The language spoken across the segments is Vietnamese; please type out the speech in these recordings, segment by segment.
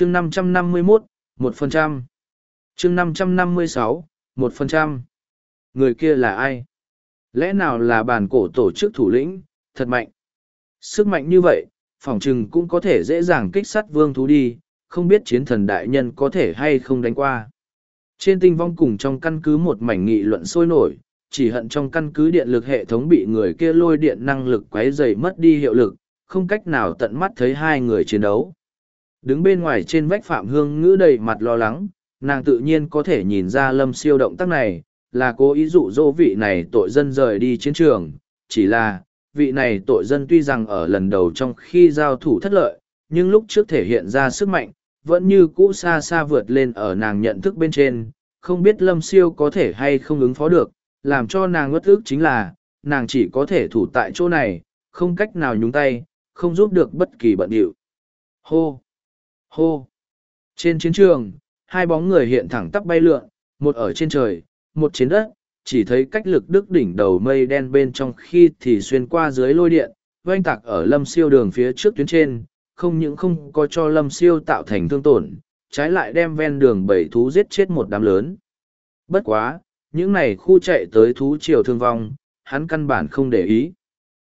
chương 551, 1%. chương 556, 1%. Người kia là ai? Lẽ nào là bản cổ tổ chức thủ lĩnh, thật mạnh. Sức mạnh như vậy, phỏng chừng cũng có thể dễ dàng kích sát vương thú đi, không biết chiến thần đại nhân có thể hay không đánh qua. Trên tinh vong cùng trong căn cứ một mảnh nghị luận sôi nổi, chỉ hận trong căn cứ điện lực hệ thống bị người kia lôi điện năng lực quấy dày mất đi hiệu lực, không cách nào tận mắt thấy hai người chiến đấu. Đứng bên ngoài trên vách Phạm Hương ngữ đầy mặt lo lắng, nàng tự nhiên có thể nhìn ra lâm siêu động tác này, là cố ý dụ dỗ vị này tội dân rời đi chiến trường, chỉ là, vị này tội dân tuy rằng ở lần đầu trong khi giao thủ thất lợi, nhưng lúc trước thể hiện ra sức mạnh, vẫn như cũ xa xa vượt lên ở nàng nhận thức bên trên, không biết lâm siêu có thể hay không ứng phó được, làm cho nàng ngất ước chính là, nàng chỉ có thể thủ tại chỗ này, không cách nào nhúng tay, không giúp được bất kỳ bận điệu. Hô! Hô! Trên chiến trường, hai bóng người hiện thẳng tắp bay lượn, một ở trên trời, một trên đất, chỉ thấy cách lực đức đỉnh đầu mây đen bên trong khi thì xuyên qua dưới lôi điện, oanh tạc ở lâm siêu đường phía trước tuyến trên, không những không có cho lâm siêu tạo thành thương tổn, trái lại đem ven đường bảy thú giết chết một đám lớn. Bất quá, những này khu chạy tới thú triều thương vong, hắn căn bản không để ý.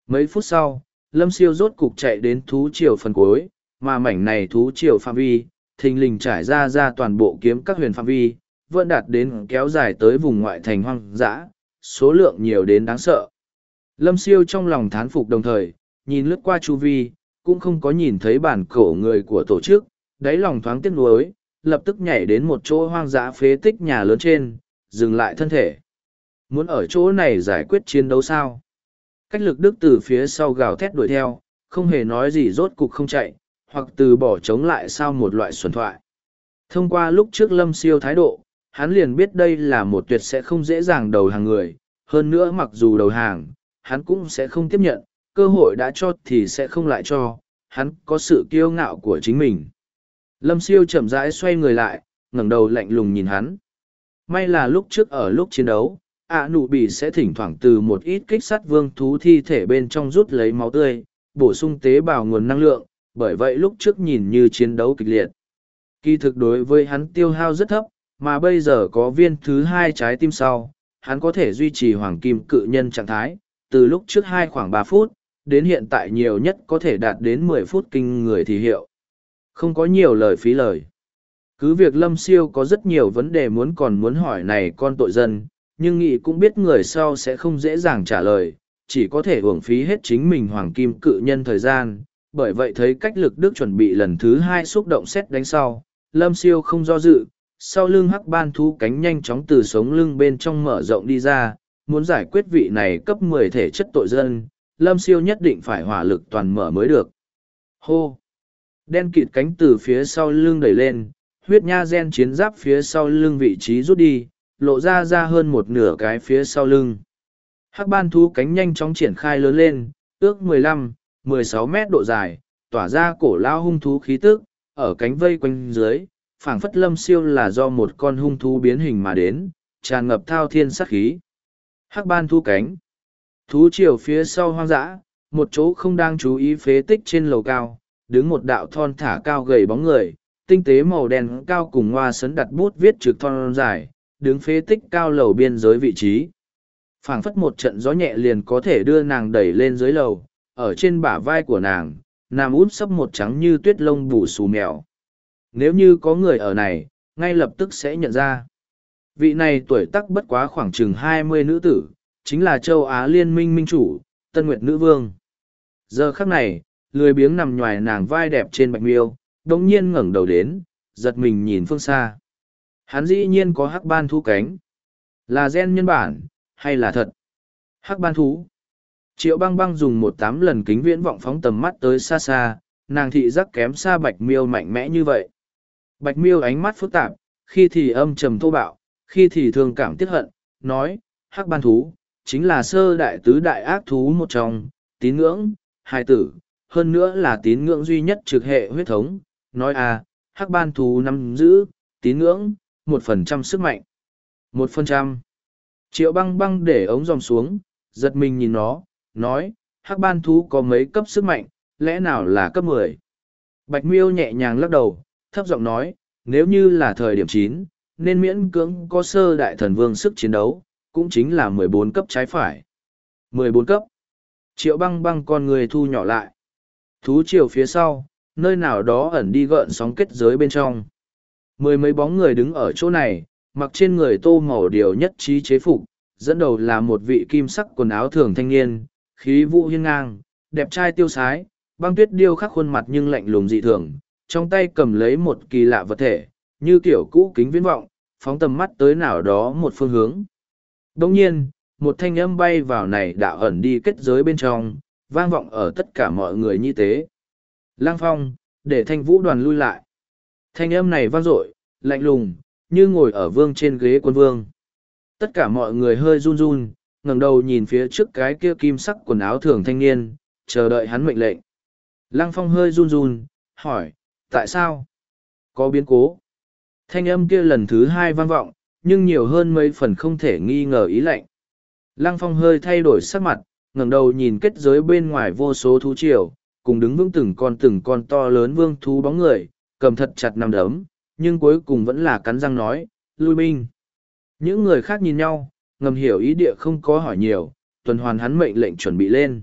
Mấy phút sau, lâm siêu rốt cục chạy đến thú triều phần cuối, mà mảnh này thú triều phạm vi, thình lình trải ra ra toàn bộ kiếm các huyền phạm vi, vẫn đạt đến kéo dài tới vùng ngoại thành hoang dã, số lượng nhiều đến đáng sợ. Lâm siêu trong lòng thán phục đồng thời, nhìn lướt qua chu vi, cũng không có nhìn thấy bản cổ người của tổ chức, đáy lòng thoáng tiếc nuối, lập tức nhảy đến một chỗ hoang dã phế tích nhà lớn trên, dừng lại thân thể. Muốn ở chỗ này giải quyết chiến đấu sao? Cách lực đức từ phía sau gào thét đuổi theo, không hề nói gì rốt cục không chạy, hoặc từ bỏ chống lại sau một loại xuẩn thoại. Thông qua lúc trước lâm siêu thái độ, hắn liền biết đây là một tuyệt sẽ không dễ dàng đầu hàng người, hơn nữa mặc dù đầu hàng, hắn cũng sẽ không tiếp nhận, cơ hội đã cho thì sẽ không lại cho, hắn có sự kiêu ngạo của chính mình. Lâm siêu chậm rãi xoay người lại, ngẩng đầu lạnh lùng nhìn hắn. May là lúc trước ở lúc chiến đấu, ạ nụ bỉ sẽ thỉnh thoảng từ một ít kích sắt vương thú thi thể bên trong rút lấy máu tươi, bổ sung tế bào nguồn năng lượng, bởi vậy lúc trước nhìn như chiến đấu kịch liệt. Kỳ thực đối với hắn tiêu hao rất thấp, mà bây giờ có viên thứ hai trái tim sau, hắn có thể duy trì hoàng kim cự nhân trạng thái, từ lúc trước hai khoảng ba phút, đến hiện tại nhiều nhất có thể đạt đến mười phút kinh người thì hiệu. Không có nhiều lời phí lời. Cứ việc Lâm Siêu có rất nhiều vấn đề muốn còn muốn hỏi này con tội dân, nhưng nghị cũng biết người sau sẽ không dễ dàng trả lời, chỉ có thể uổng phí hết chính mình hoàng kim cự nhân thời gian, bởi vậy thấy cách lực đức chuẩn bị lần thứ hai xúc động xét đánh sau, Lâm Siêu không do dự, sau lưng hắc ban thú cánh nhanh chóng từ sống lưng bên trong mở rộng đi ra, muốn giải quyết vị này cấp mười thể chất tội dân, Lâm Siêu nhất định phải hỏa lực toàn mở mới được. Hô! Đen kịt cánh từ phía sau lưng đẩy lên, huyết nha gen chiến giáp phía sau lưng vị trí rút đi, lộ ra ra hơn một nửa cái phía sau lưng. Hắc ban thú cánh nhanh chóng triển khai lớn lên, ước 15, 16 mét độ dài, tỏa ra cổ lao hung thú khí tức, ở cánh vây quanh dưới, phảng phất lâm siêu là do một con hung thú biến hình mà đến, tràn ngập thao thiên sát khí. Hắc ban thu cánh. Thú chiều phía sau hoang dã, một chỗ không đang chú ý phế tích trên lầu cao, đứng một đạo thon thả cao gầy bóng người, tinh tế màu đen cao cùng hoa sấn đặt bút viết trực thon dài, đứng phế tích cao lầu biên giới vị trí. phảng phất một trận gió nhẹ liền có thể đưa nàng đẩy lên dưới lầu, ở trên bả vai của nàng, nằm út sấp một trắng như tuyết lông bù xù mèo. Nếu như có người ở này, ngay lập tức sẽ nhận ra. Vị này tuổi tắc bất quá khoảng chừng hai mươi nữ tử, chính là châu Á Liên minh minh chủ, Tân Nguyệt Nữ Vương. Giờ khắc này, lười biếng nằm ngoài nàng vai đẹp trên bạch miêu, đồng nhiên ngẩng đầu đến, giật mình nhìn phương xa. Hắn dĩ nhiên có hắc ban thú cánh. Là gen nhân bản, hay là thật? Hắc ban thú. Triệu băng băng dùng một tám lần kính viễn vọng phóng tầm mắt tới xa xa, nàng thị giác kém xa bạch miêu mạnh mẽ như vậy. Bạch miêu ánh mắt phức tạp, khi thì âm trầm thô bạo, khi thì thương cảm tiếc hận, nói, hắc ban thú, chính là sơ đại tứ đại ác thú một trong, tín ngưỡng, hai tử, hơn nữa là tín ngưỡng duy nhất trực hệ huyết thống, nói à, hắc ban thú nắm giữ, tín ngưỡng, một phần trăm sức mạnh. Một phần trăm. Triệu băng băng để ống dòng xuống, giật mình nhìn nó, nói, hắc ban thú có mấy cấp sức mạnh, lẽ nào là cấp mười Bạch miêu nhẹ nhàng lắc đầu, thấp giọng nói, nếu như là thời điểm chín, nên miễn cưỡng có sơ đại thần vương sức chiến đấu, cũng chính là mười bốn cấp trái phải. mười bốn cấp. Triệu băng băng con người thu nhỏ lại. Thú triều phía sau, nơi nào đó ẩn đi gợn sóng kết giới bên trong. Mười mấy bóng người đứng ở chỗ này, mặc trên người tô màu điều nhất trí chế phục, dẫn đầu là một vị kim sắc quần áo thường thanh niên, khí vũ hiên ngang, đẹp trai tiêu sái, băng tuyết điêu khắc khuôn mặt nhưng lạnh lùng dị thường, trong tay cầm lấy một kỳ lạ vật thể, như kiểu cũ kính viễn vọng, phóng tầm mắt tới nào đó một phương hướng. Đồng nhiên, một thanh âm bay vào này đạo ẩn đi kết giới bên trong, vang vọng ở tất cả mọi người như thế. Lang phong, để thanh vũ đoàn lui lại. Thanh âm này vang dội, lạnh lùng, như ngồi ở vương trên ghế quân vương. Tất cả mọi người hơi run run, ngẩng đầu nhìn phía trước cái kia kim sắc quần áo thường thanh niên, chờ đợi hắn mệnh lệnh. Lăng phong hơi run run, hỏi, tại sao? Có biến cố. Thanh âm kia lần thứ hai vang vọng, nhưng nhiều hơn mấy phần không thể nghi ngờ ý lệnh. Lăng phong hơi thay đổi sắc mặt, ngẩng đầu nhìn kết giới bên ngoài vô số thú triều, cùng đứng vững từng con từng con to lớn vương thú bóng người, cầm thật chặt nằm đấm, nhưng cuối cùng vẫn là cắn răng nói, lui binh. Những người khác nhìn nhau, ngầm hiểu ý địa không có hỏi nhiều, tuần hoàn hắn mệnh lệnh chuẩn bị lên.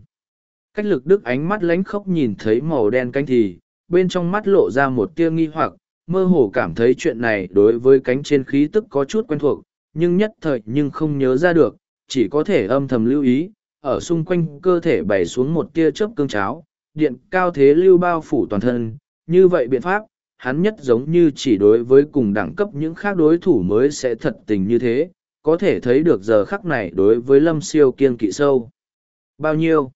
Cách lực đức ánh mắt lánh khóc nhìn thấy màu đen canh thì, bên trong mắt lộ ra một tia nghi hoặc, mơ hồ cảm thấy chuyện này đối với cánh trên khí tức có chút quen thuộc, nhưng nhất thời nhưng không nhớ ra được, chỉ có thể âm thầm lưu ý, ở xung quanh cơ thể bày xuống một tia chớp cương cháo, điện cao thế lưu bao phủ toàn thân, như vậy biện pháp, hắn nhất giống như chỉ đối với cùng đẳng cấp những khác đối thủ mới sẽ thật tình như thế, có thể thấy được giờ khắc này đối với lâm siêu kiên kỵ sâu. Bao nhiêu?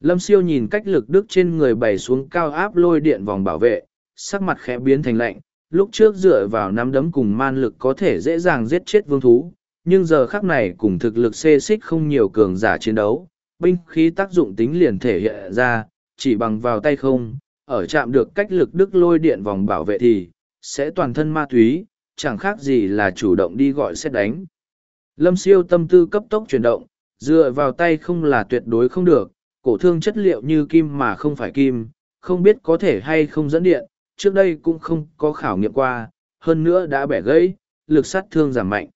Lâm siêu nhìn cách lực đức trên người bày xuống cao áp lôi điện vòng bảo vệ, sắc mặt khẽ biến thành lạnh, lúc trước dựa vào nắm đấm cùng man lực có thể dễ dàng giết chết vương thú, nhưng giờ khắc này cùng thực lực xê xích không nhiều cường giả chiến đấu, binh khí tác dụng tính liền thể hiện ra, chỉ bằng vào tay không, ở chạm được cách lực đức lôi điện vòng bảo vệ thì, sẽ toàn thân ma túy, chẳng khác gì là chủ động đi gọi xét đánh. Lâm siêu tâm tư cấp tốc chuyển động, dựa vào tay không là tuyệt đối không được, cổ thương chất liệu như kim mà không phải kim, không biết có thể hay không dẫn điện, trước đây cũng không có khảo nghiệm qua, hơn nữa đã bẻ gãy, lực sát thương giảm mạnh.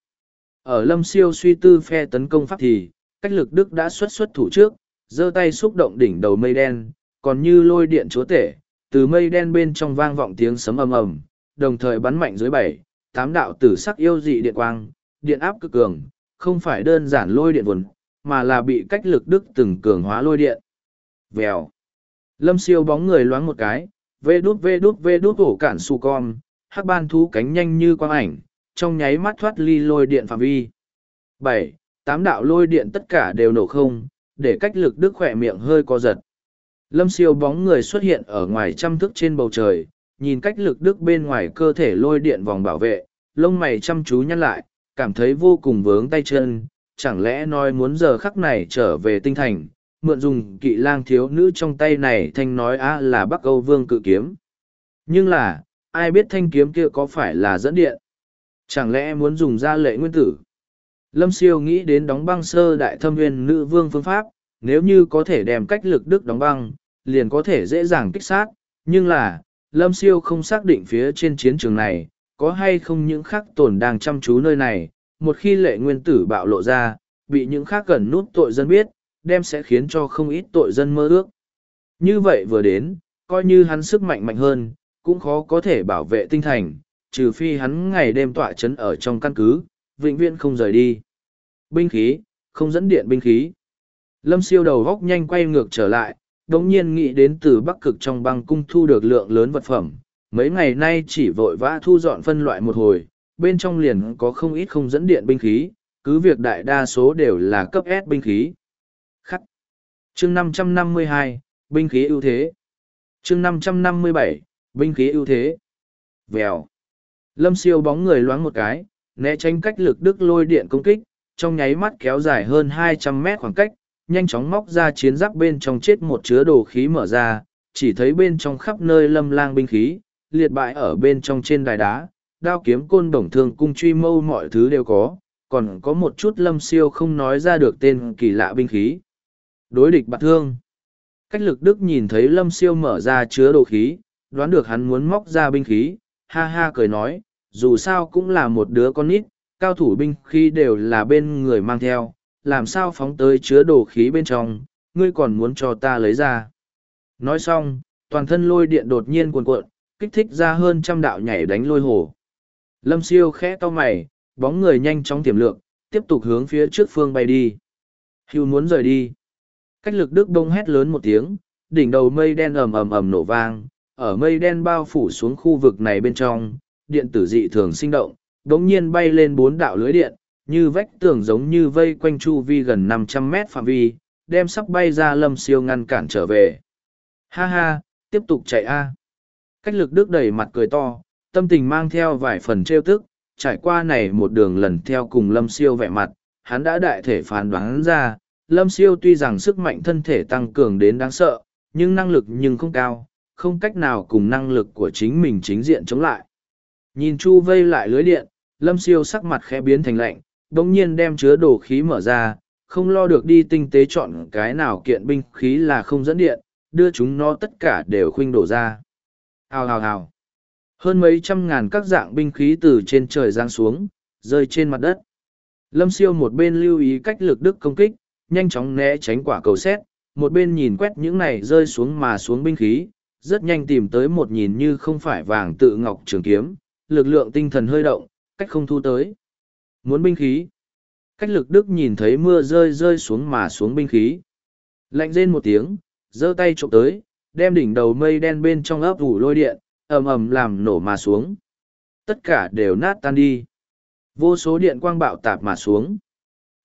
Ở lâm siêu suy tư phe tấn công pháp thì, cách lực đức đã xuất xuất thủ trước, giơ tay xúc động đỉnh đầu mây đen, còn như lôi điện chúa tể, từ mây đen bên trong vang vọng tiếng sấm ầm ầm, đồng thời bắn mạnh dưới bảy, tám đạo tử sắc yêu dị điện quang, điện áp cực cường, không phải đơn giản lôi điện vùn, mà là bị cách lực đức từng cường hóa lôi điện. Vèo. Lâm siêu bóng người loáng một cái, vê đút vê đút vê đút ổ cản su con, hắc ban thú cánh nhanh như quang ảnh, trong nháy mắt thoát ly lôi điện phạm vi. bảy Tám đạo lôi điện tất cả đều nổ không, để cách lực đức khỏe miệng hơi co giật. Lâm siêu bóng người xuất hiện ở ngoài trăm thước trên bầu trời, nhìn cách lực đức bên ngoài cơ thể lôi điện vòng bảo vệ, lông mày chăm chú nhăn lại, cảm thấy vô cùng vướng tay chân, chẳng lẽ nói muốn giờ khắc này trở về tinh thành, mượn dùng kỵ lang thiếu nữ trong tay này thanh nói á là Bắc Âu Vương cự kiếm. Nhưng là, ai biết thanh kiếm kia có phải là dẫn điện? Chẳng lẽ muốn dùng ra lệ nguyên tử? Lâm siêu nghĩ đến đóng băng sơ đại thâm nguyên nữ vương phương pháp, nếu như có thể đem cách lực đức đóng băng, liền có thể dễ dàng kích sát, nhưng là, Lâm Siêu không xác định phía trên chiến trường này, có hay không những khắc tổn đang chăm chú nơi này, một khi lệ nguyên tử bạo lộ ra, bị những khác gần nút tội dân biết, đem sẽ khiến cho không ít tội dân mơ ước. Như vậy vừa đến, coi như hắn sức mạnh mạnh hơn, cũng khó có thể bảo vệ tinh thành, trừ phi hắn ngày đêm tọa chấn ở trong căn cứ, vĩnh viễn không rời đi. Binh khí, không dẫn điện binh khí. Lâm siêu đầu góc nhanh quay ngược trở lại, đống nhiên nghĩ đến từ bắc cực trong băng cung thu được lượng lớn vật phẩm. Mấy ngày nay chỉ vội vã thu dọn phân loại một hồi, bên trong liền có không ít không dẫn điện binh khí, cứ việc đại đa số đều là cấp S binh khí. Khắc. Chương 552, binh khí ưu thế. Chương 557, binh khí ưu thế. Vèo. Lâm siêu bóng người loáng một cái, né tránh cách lực đức lôi điện công kích, trong nháy mắt kéo dài hơn hai trăm mét khoảng cách, nhanh chóng móc ra chiến giáp bên trong chết một chứa đồ khí mở ra, chỉ thấy bên trong khắp nơi lâm lang binh khí, liệt bại ở bên trong trên đài đá, đao kiếm côn đồng thương cung truy mâu mọi thứ đều có, còn có một chút lâm siêu không nói ra được tên kỳ lạ binh khí. Đối địch bạc thương. Cách lực đức nhìn thấy lâm siêu mở ra chứa đồ khí, đoán được hắn muốn móc ra binh khí, ha ha cười nói, dù sao cũng là một đứa con nít, cao thủ binh khí đều là bên người mang theo, làm sao phóng tới chứa đồ khí bên trong, ngươi còn muốn cho ta lấy ra. Nói xong, toàn thân lôi điện đột nhiên cuồn cuộn, kích thích ra hơn trăm đạo nhảy đánh lôi hồ. Lâm siêu khẽ to mày, bóng người nhanh chóng tiềm lượng, tiếp tục hướng phía trước phương bay đi. Hưu muốn rời đi. Cách lực đức đông hét lớn một tiếng, đỉnh đầu mây đen ầm ầm ầm nổ vang, ở mây đen bao phủ xuống khu vực này bên trong, điện tử dị thường sinh động, đống nhiên bay lên bốn đạo lưới điện, như vách tường giống như vây quanh chu vi gần năm trăm mét phạm vi, đem sắp bay ra lâm siêu ngăn cản trở về. Ha ha, tiếp tục chạy a. Cách lực đức đầy mặt cười to, tâm tình mang theo vài phần trêu tức, trải qua này một đường lần theo cùng lâm siêu vẻ mặt, hắn đã đại thể phán đoán ra, lâm siêu tuy rằng sức mạnh thân thể tăng cường đến đáng sợ, nhưng năng lực nhưng không cao, không cách nào cùng năng lực của chính mình chính diện chống lại. Nhìn chu vây lại lưới điện, lâm siêu sắc mặt khẽ biến thành lạnh, đồng nhiên đem chứa đồ khí mở ra, không lo được đi tinh tế chọn cái nào kiện binh khí là không dẫn điện, đưa chúng nó tất cả đều khuynh đổ ra. Hào hào hào. Hơn mấy trăm ngàn các dạng binh khí từ trên trời giáng xuống, rơi trên mặt đất. Lâm siêu một bên lưu ý cách lực đức công kích, nhanh chóng né tránh quả cầu xét, một bên nhìn quét những này rơi xuống mà xuống binh khí, rất nhanh tìm tới một nhìn như không phải vàng tự ngọc trường kiếm, lực lượng tinh thần hơi động, cách không thu tới. Muốn binh khí. Cách lực đức nhìn thấy mưa rơi rơi xuống mà xuống binh khí. Lạnh rên một tiếng, giơ tay trộm tới, đem đỉnh đầu mây đen bên trong ấp ủ lôi điện, ầm ầm làm nổ mà xuống. Tất cả đều nát tan đi. Vô số điện quang bạo tạp mà xuống.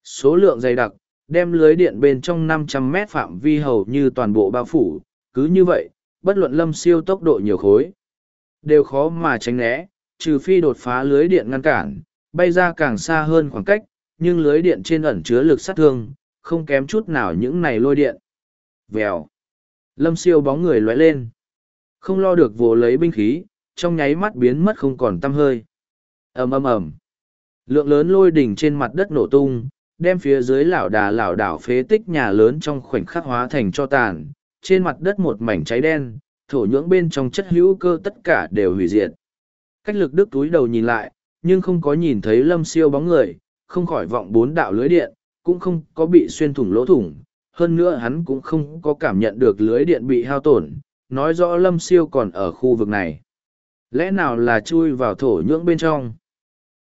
Số lượng dày đặc, đem lưới điện bên trong năm trăm mét phạm vi hầu như toàn bộ bao phủ. Cứ như vậy, bất luận lâm siêu tốc độ nhiều khối. Đều khó mà tránh né, trừ phi đột phá lưới điện ngăn cản, bay ra càng xa hơn khoảng cách, nhưng lưới điện trên ẩn chứa lực sát thương, không kém chút nào những này lôi điện. Vèo. Lâm siêu bóng người lóe lên. Không lo được vồ lấy binh khí, trong nháy mắt biến mất không còn tăm hơi. ầm ầm ầm Lượng lớn lôi đỉnh trên mặt đất nổ tung, đem phía dưới lảo đà lảo đảo phế tích nhà lớn trong khoảnh khắc hóa thành cho tàn. Trên mặt đất một mảnh cháy đen, thổ nhưỡng bên trong chất hữu cơ tất cả đều hủy diệt. Cách lực đức túi đầu nhìn lại, nhưng không có nhìn thấy lâm siêu bóng người, không khỏi vọng bốn đạo lưới điện, cũng không có bị xuyên thủng lỗ thủng. Hơn nữa hắn cũng không có cảm nhận được lưới điện bị hao tổn, nói rõ lâm siêu còn ở khu vực này. Lẽ nào là chui vào thổ nhưỡng bên trong?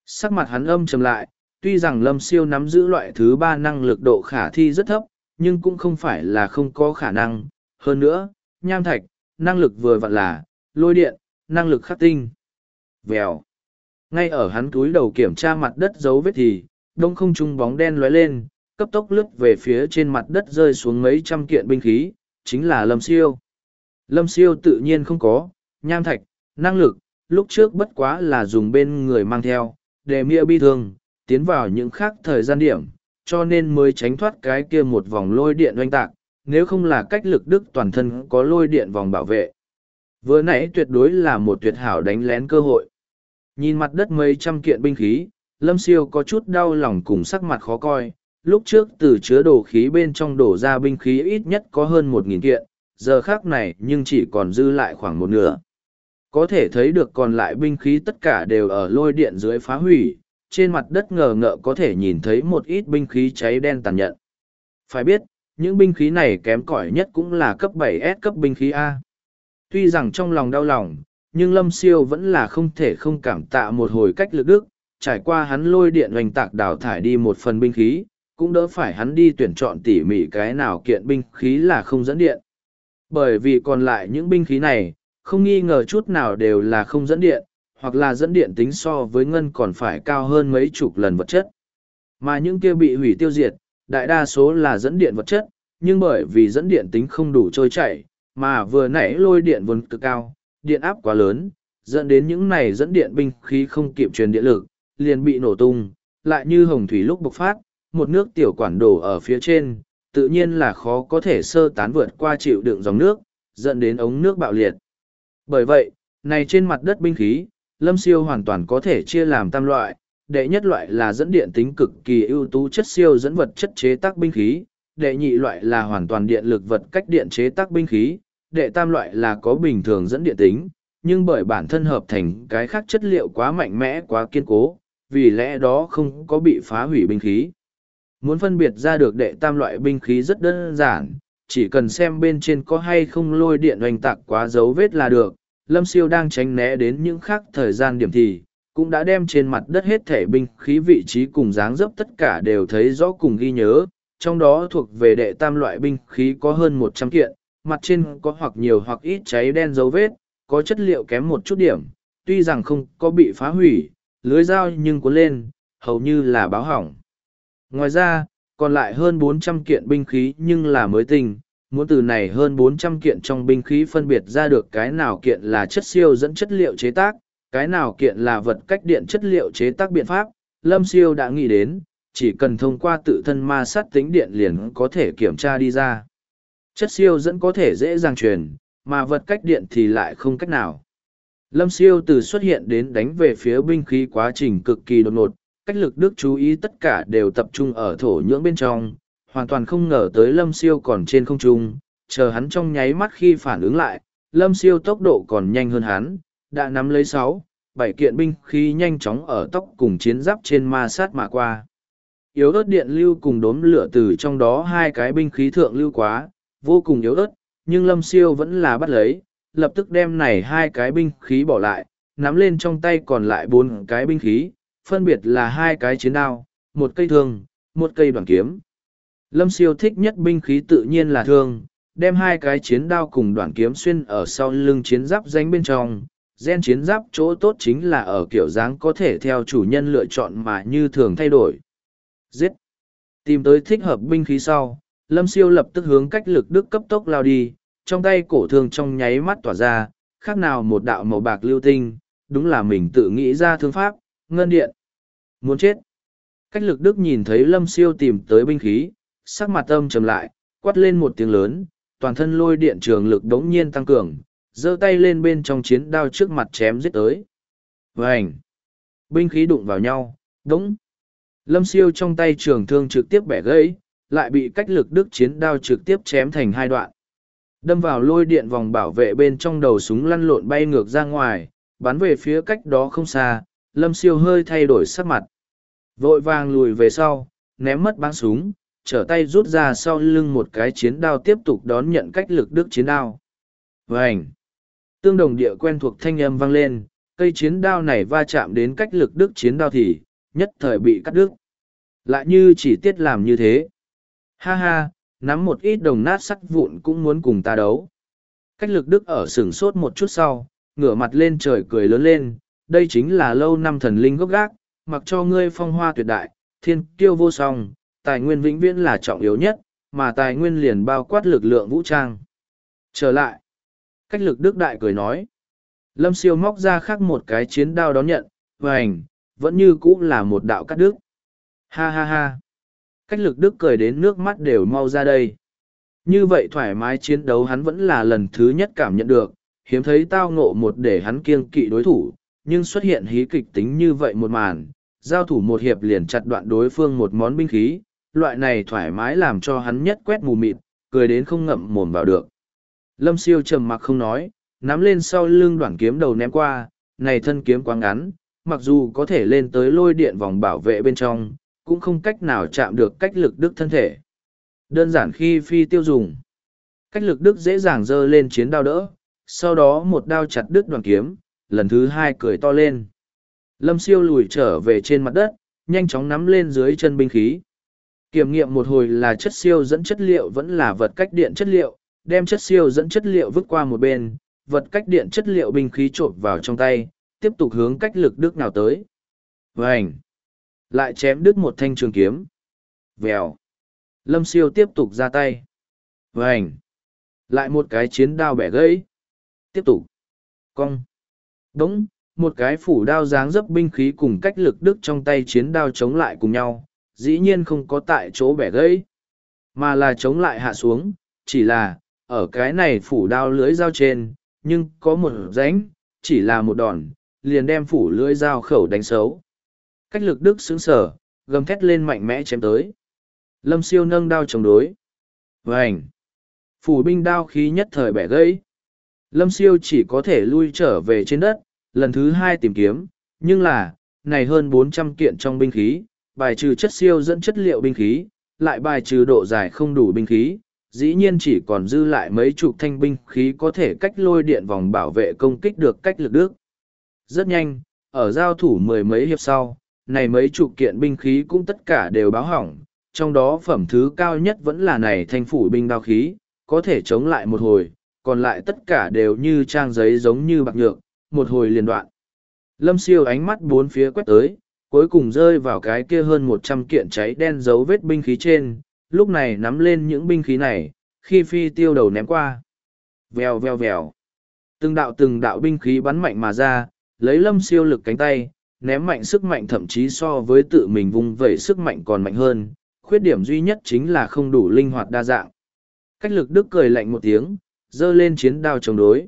Sắc mặt hắn âm trầm lại tuy rằng lâm siêu nắm giữ loại thứ ba năng lực độ khả thi rất thấp nhưng cũng không phải là không có khả năng. Hơn nữa nham thạch năng lực vừa vặn là lôi điện năng lực khắc tinh. Vèo. Ngay ở hắn túi đầu kiểm tra mặt đất dấu vết thì đông không trung bóng đen lóe lên cấp tốc lướt về phía trên mặt đất rơi xuống mấy trăm kiện binh khí chính là lâm siêu Lâm siêu tự nhiên không có, nham thạch, năng lực, lúc trước bất quá là dùng bên người mang theo, để mịa bi thương, tiến vào những khác thời gian điểm, cho nên mới tránh thoát cái kia một vòng lôi điện oanh tạc, nếu không là cách lực đức toàn thân có lôi điện vòng bảo vệ. Vừa nãy tuyệt đối là một tuyệt hảo đánh lén cơ hội. Nhìn mặt đất mấy trăm kiện binh khí, Lâm Siêu có chút đau lòng cùng sắc mặt khó coi. Lúc trước từ chứa đồ khí bên trong đổ ra binh khí ít nhất có hơn một nghìn kiện, giờ khác này nhưng chỉ còn dư lại khoảng một nửa. Có thể thấy được còn lại binh khí tất cả đều ở lôi điện dưới phá hủy, trên mặt đất ngờ ngợ có thể nhìn thấy một ít binh khí cháy đen tàn nhận. Phải biết, những binh khí này kém cỏi nhất cũng là cấp 7S cấp binh khí A. Tuy rằng trong lòng đau lòng, nhưng Lâm Siêu vẫn là không thể không cảm tạ một hồi cách lực đức, trải qua hắn lôi điện hoành tạc đào thải đi một phần binh khí, cũng đỡ phải hắn đi tuyển chọn tỉ mỉ cái nào kiện binh khí là không dẫn điện. Bởi vì còn lại những binh khí này, không nghi ngờ chút nào đều là không dẫn điện, hoặc là dẫn điện tính so với ngân còn phải cao hơn mấy chục lần vật chất. Mà những kia bị hủy tiêu diệt, đại đa số là dẫn điện vật chất, nhưng bởi vì dẫn điện tính không đủ trôi chảy, mà vừa nãy lôi điện vốn cực cao, điện áp quá lớn, dẫn đến những này dẫn điện binh khí không kịp truyền điện lực, liền bị nổ tung, lại như hồng thủy lúc bộc phát, một nước tiểu quản đổ ở phía trên, tự nhiên là khó có thể sơ tán vượt qua chịu đựng dòng nước, dẫn đến ống nước bạo liệt. Bởi vậy, này trên mặt đất binh khí, lâm siêu hoàn toàn có thể chia làm tam loại, đệ nhất loại là dẫn điện tính cực kỳ ưu tú chất siêu dẫn vật chất chế tác binh khí, đệ nhị loại là hoàn toàn điện lực vật cách điện chế tác binh khí, đệ tam loại là có bình thường dẫn điện tính, nhưng bởi bản thân hợp thành cái khác chất liệu quá mạnh mẽ quá kiên cố, vì lẽ đó không có bị phá hủy binh khí. Muốn phân biệt ra được đệ tam loại binh khí rất đơn giản, chỉ cần xem bên trên có hay không lôi điện oanh tạc quá dấu vết là được. Lâm siêu đang tránh né đến những khác thời gian điểm thì, cũng đã đem trên mặt đất hết thể binh khí vị trí cùng dáng dấp tất cả đều thấy rõ cùng ghi nhớ, trong đó thuộc về đệ tam loại binh khí có hơn một trăm kiện, mặt trên có hoặc nhiều hoặc ít cháy đen dấu vết, có chất liệu kém một chút điểm, tuy rằng không có bị phá hủy, lưới dao nhưng cuốn lên, hầu như là báo hỏng. Ngoài ra, còn lại hơn 400 kiện binh khí nhưng là mới tinh, muốn từ này hơn 400 kiện trong binh khí phân biệt ra được cái nào kiện là chất siêu dẫn chất liệu chế tác, cái nào kiện là vật cách điện chất liệu chế tác biện pháp, Lâm Siêu đã nghĩ đến, chỉ cần thông qua tự thân ma sát tính điện liền có thể kiểm tra đi ra. Chất siêu dẫn có thể dễ dàng truyền, mà vật cách điện thì lại không cách nào. Lâm siêu từ xuất hiện đến đánh về phía binh khí quá trình cực kỳ đột ngột, cách lực đức chú ý tất cả đều tập trung ở thổ nhưỡng bên trong, hoàn toàn không ngờ tới lâm siêu còn trên không trung, chờ hắn trong nháy mắt khi phản ứng lại, lâm siêu tốc độ còn nhanh hơn hắn, đã nắm lấy sáu, bảy kiện binh khí nhanh chóng ở tóc cùng chiến giáp trên ma sát mà qua. Yếu ớt điện lưu cùng đốm lửa từ trong đó hai cái binh khí thượng lưu quá, vô cùng yếu ớt, nhưng lâm siêu vẫn là bắt lấy, lập tức đem này hai cái binh khí bỏ lại, nắm lên trong tay còn lại bốn cái binh khí, phân biệt là hai cái chiến đao, một cây thương, một cây đoàn kiếm. Lâm siêu thích nhất binh khí tự nhiên là thương, đem hai cái chiến đao cùng đoàn kiếm xuyên ở sau lưng chiến giáp danh bên trong. Gen chiến giáp chỗ tốt chính là ở kiểu dáng có thể theo chủ nhân lựa chọn mà như thường thay đổi. Giết! Tìm tới thích hợp binh khí sau, Lâm siêu lập tức hướng cách lực đức cấp tốc lao đi, trong tay cổ thương trong nháy mắt tỏa ra, khác nào một đạo màu bạc lưu tinh, đúng là mình tự nghĩ ra thương pháp, ngân điện. Muốn chết. Cách lực đức nhìn thấy lâm siêu tìm tới binh khí, sắc mặt âm trầm lại, quát lên một tiếng lớn, toàn thân lôi điện trường lực đống nhiên tăng cường, giơ tay lên bên trong chiến đao trước mặt chém giết tới. vảnh Binh khí đụng vào nhau, đống! Lâm siêu trong tay trường thương trực tiếp bẻ gãy, lại bị cách lực đức chiến đao trực tiếp chém thành hai đoạn. Đâm vào lôi điện vòng bảo vệ bên trong đầu súng lăn lộn bay ngược ra ngoài, bắn về phía cách đó không xa, lâm siêu hơi thay đổi sắc mặt. Vội vàng lùi về sau, ném mất băng súng, trở tay rút ra sau lưng một cái chiến đao tiếp tục đón nhận cách lực đức chiến đao. vảnh Tương đồng địa quen thuộc thanh âm vang lên, cây chiến đao này va chạm đến cách lực đức chiến đao thì, nhất thời bị cắt đứt. Lại như chỉ tiết làm như thế. Ha ha, nắm một ít đồng nát sắt vụn cũng muốn cùng ta đấu. Cách lực đức ở sửng sốt một chút sau, ngửa mặt lên trời cười lớn lên, đây chính là lâu năm thần linh gốc gác, mặc cho ngươi phong hoa tuyệt đại, thiên kiêu vô song, tài nguyên vĩnh viễn là trọng yếu nhất, mà tài nguyên liền bao quát lực lượng vũ trang. Trở lại, cách lực đức đại cười nói, lâm siêu móc ra khác một cái chiến đao đón nhận, vành, vẫn như cũ là một đạo cắt đức. Ha ha ha cách lực đức cười đến nước mắt đều mau ra đây như vậy thoải mái chiến đấu hắn vẫn là lần thứ nhất cảm nhận được hiếm thấy tao ngộ một để hắn kiêng kỵ đối thủ nhưng xuất hiện hí kịch tính như vậy một màn giao thủ một hiệp liền chặt đoạn đối phương một món binh khí loại này thoải mái làm cho hắn nhất quét mù mịt cười đến không ngậm mồm vào được lâm siêu trầm mặc không nói nắm lên sau lưng đoạn kiếm đầu ném qua này thân kiếm quá ngắn mặc dù có thể lên tới lôi điện vòng bảo vệ bên trong cũng không cách nào chạm được cách lực đức thân thể. Đơn giản khi phi tiêu dùng, cách lực đức dễ dàng dơ lên chiến đao đỡ, sau đó một đao chặt đứt đoàn kiếm, lần thứ hai cười to lên. Lâm siêu lùi trở về trên mặt đất, nhanh chóng nắm lên dưới chân binh khí. Kiểm nghiệm một hồi là chất siêu dẫn chất liệu vẫn là vật cách điện chất liệu, đem chất siêu dẫn chất liệu vứt qua một bên, vật cách điện chất liệu binh khí trộn vào trong tay, tiếp tục hướng cách lực đức nào tới. Vành! lại chém đứt một thanh trường kiếm vèo lâm siêu tiếp tục ra tay Vành! lại một cái chiến đao bẻ gãy tiếp tục cong đống, một cái phủ đao dáng dấp binh khí cùng cách lực đức trong tay chiến đao chống lại cùng nhau, dĩ nhiên không có tại chỗ bẻ gãy, mà là chống lại hạ xuống, chỉ là, ở cái này phủ đao lưới dao trên, nhưng có một rãnh, chỉ là một đòn, liền đem phủ lưới dao khẩu đánh xấu. Cách lực đức sướng sở, gầm thét lên mạnh mẽ chém tới. Lâm siêu nâng đao chống đối. Vành! Phủ binh đao khí nhất thời bẻ gãy Lâm siêu chỉ có thể lui trở về trên đất, lần thứ hai tìm kiếm, nhưng là, này hơn bốn trăm kiện trong binh khí, bài trừ chất siêu dẫn chất liệu binh khí, lại bài trừ độ dài không đủ binh khí, dĩ nhiên chỉ còn dư lại mấy chục thanh binh khí có thể cách lôi điện vòng bảo vệ công kích được cách lực đức. Rất nhanh, ở giao thủ mười mấy hiệp sau, này mấy chục kiện binh khí cũng tất cả đều báo hỏng, trong đó phẩm thứ cao nhất vẫn là này thanh phủ binh đao khí, có thể chống lại một hồi, còn lại tất cả đều như trang giấy giống như bạc nhược, một hồi liền đoạn. Lâm siêu ánh mắt bốn phía quét tới, cuối cùng rơi vào cái kia hơn một trăm kiện cháy đen dấu vết binh khí trên, lúc này nắm lên những binh khí này, khi phi tiêu đầu ném qua. Vèo vèo vèo. Từng đạo từng đạo binh khí bắn mạnh mà ra, lấy lâm siêu lực cánh tay, ném mạnh sức mạnh thậm chí so với tự mình vùng vẩy sức mạnh còn mạnh hơn. Khuyết điểm duy nhất chính là không đủ linh hoạt đa dạng. Cách lực đức cười lạnh một tiếng, giơ lên chiến đao chống đối.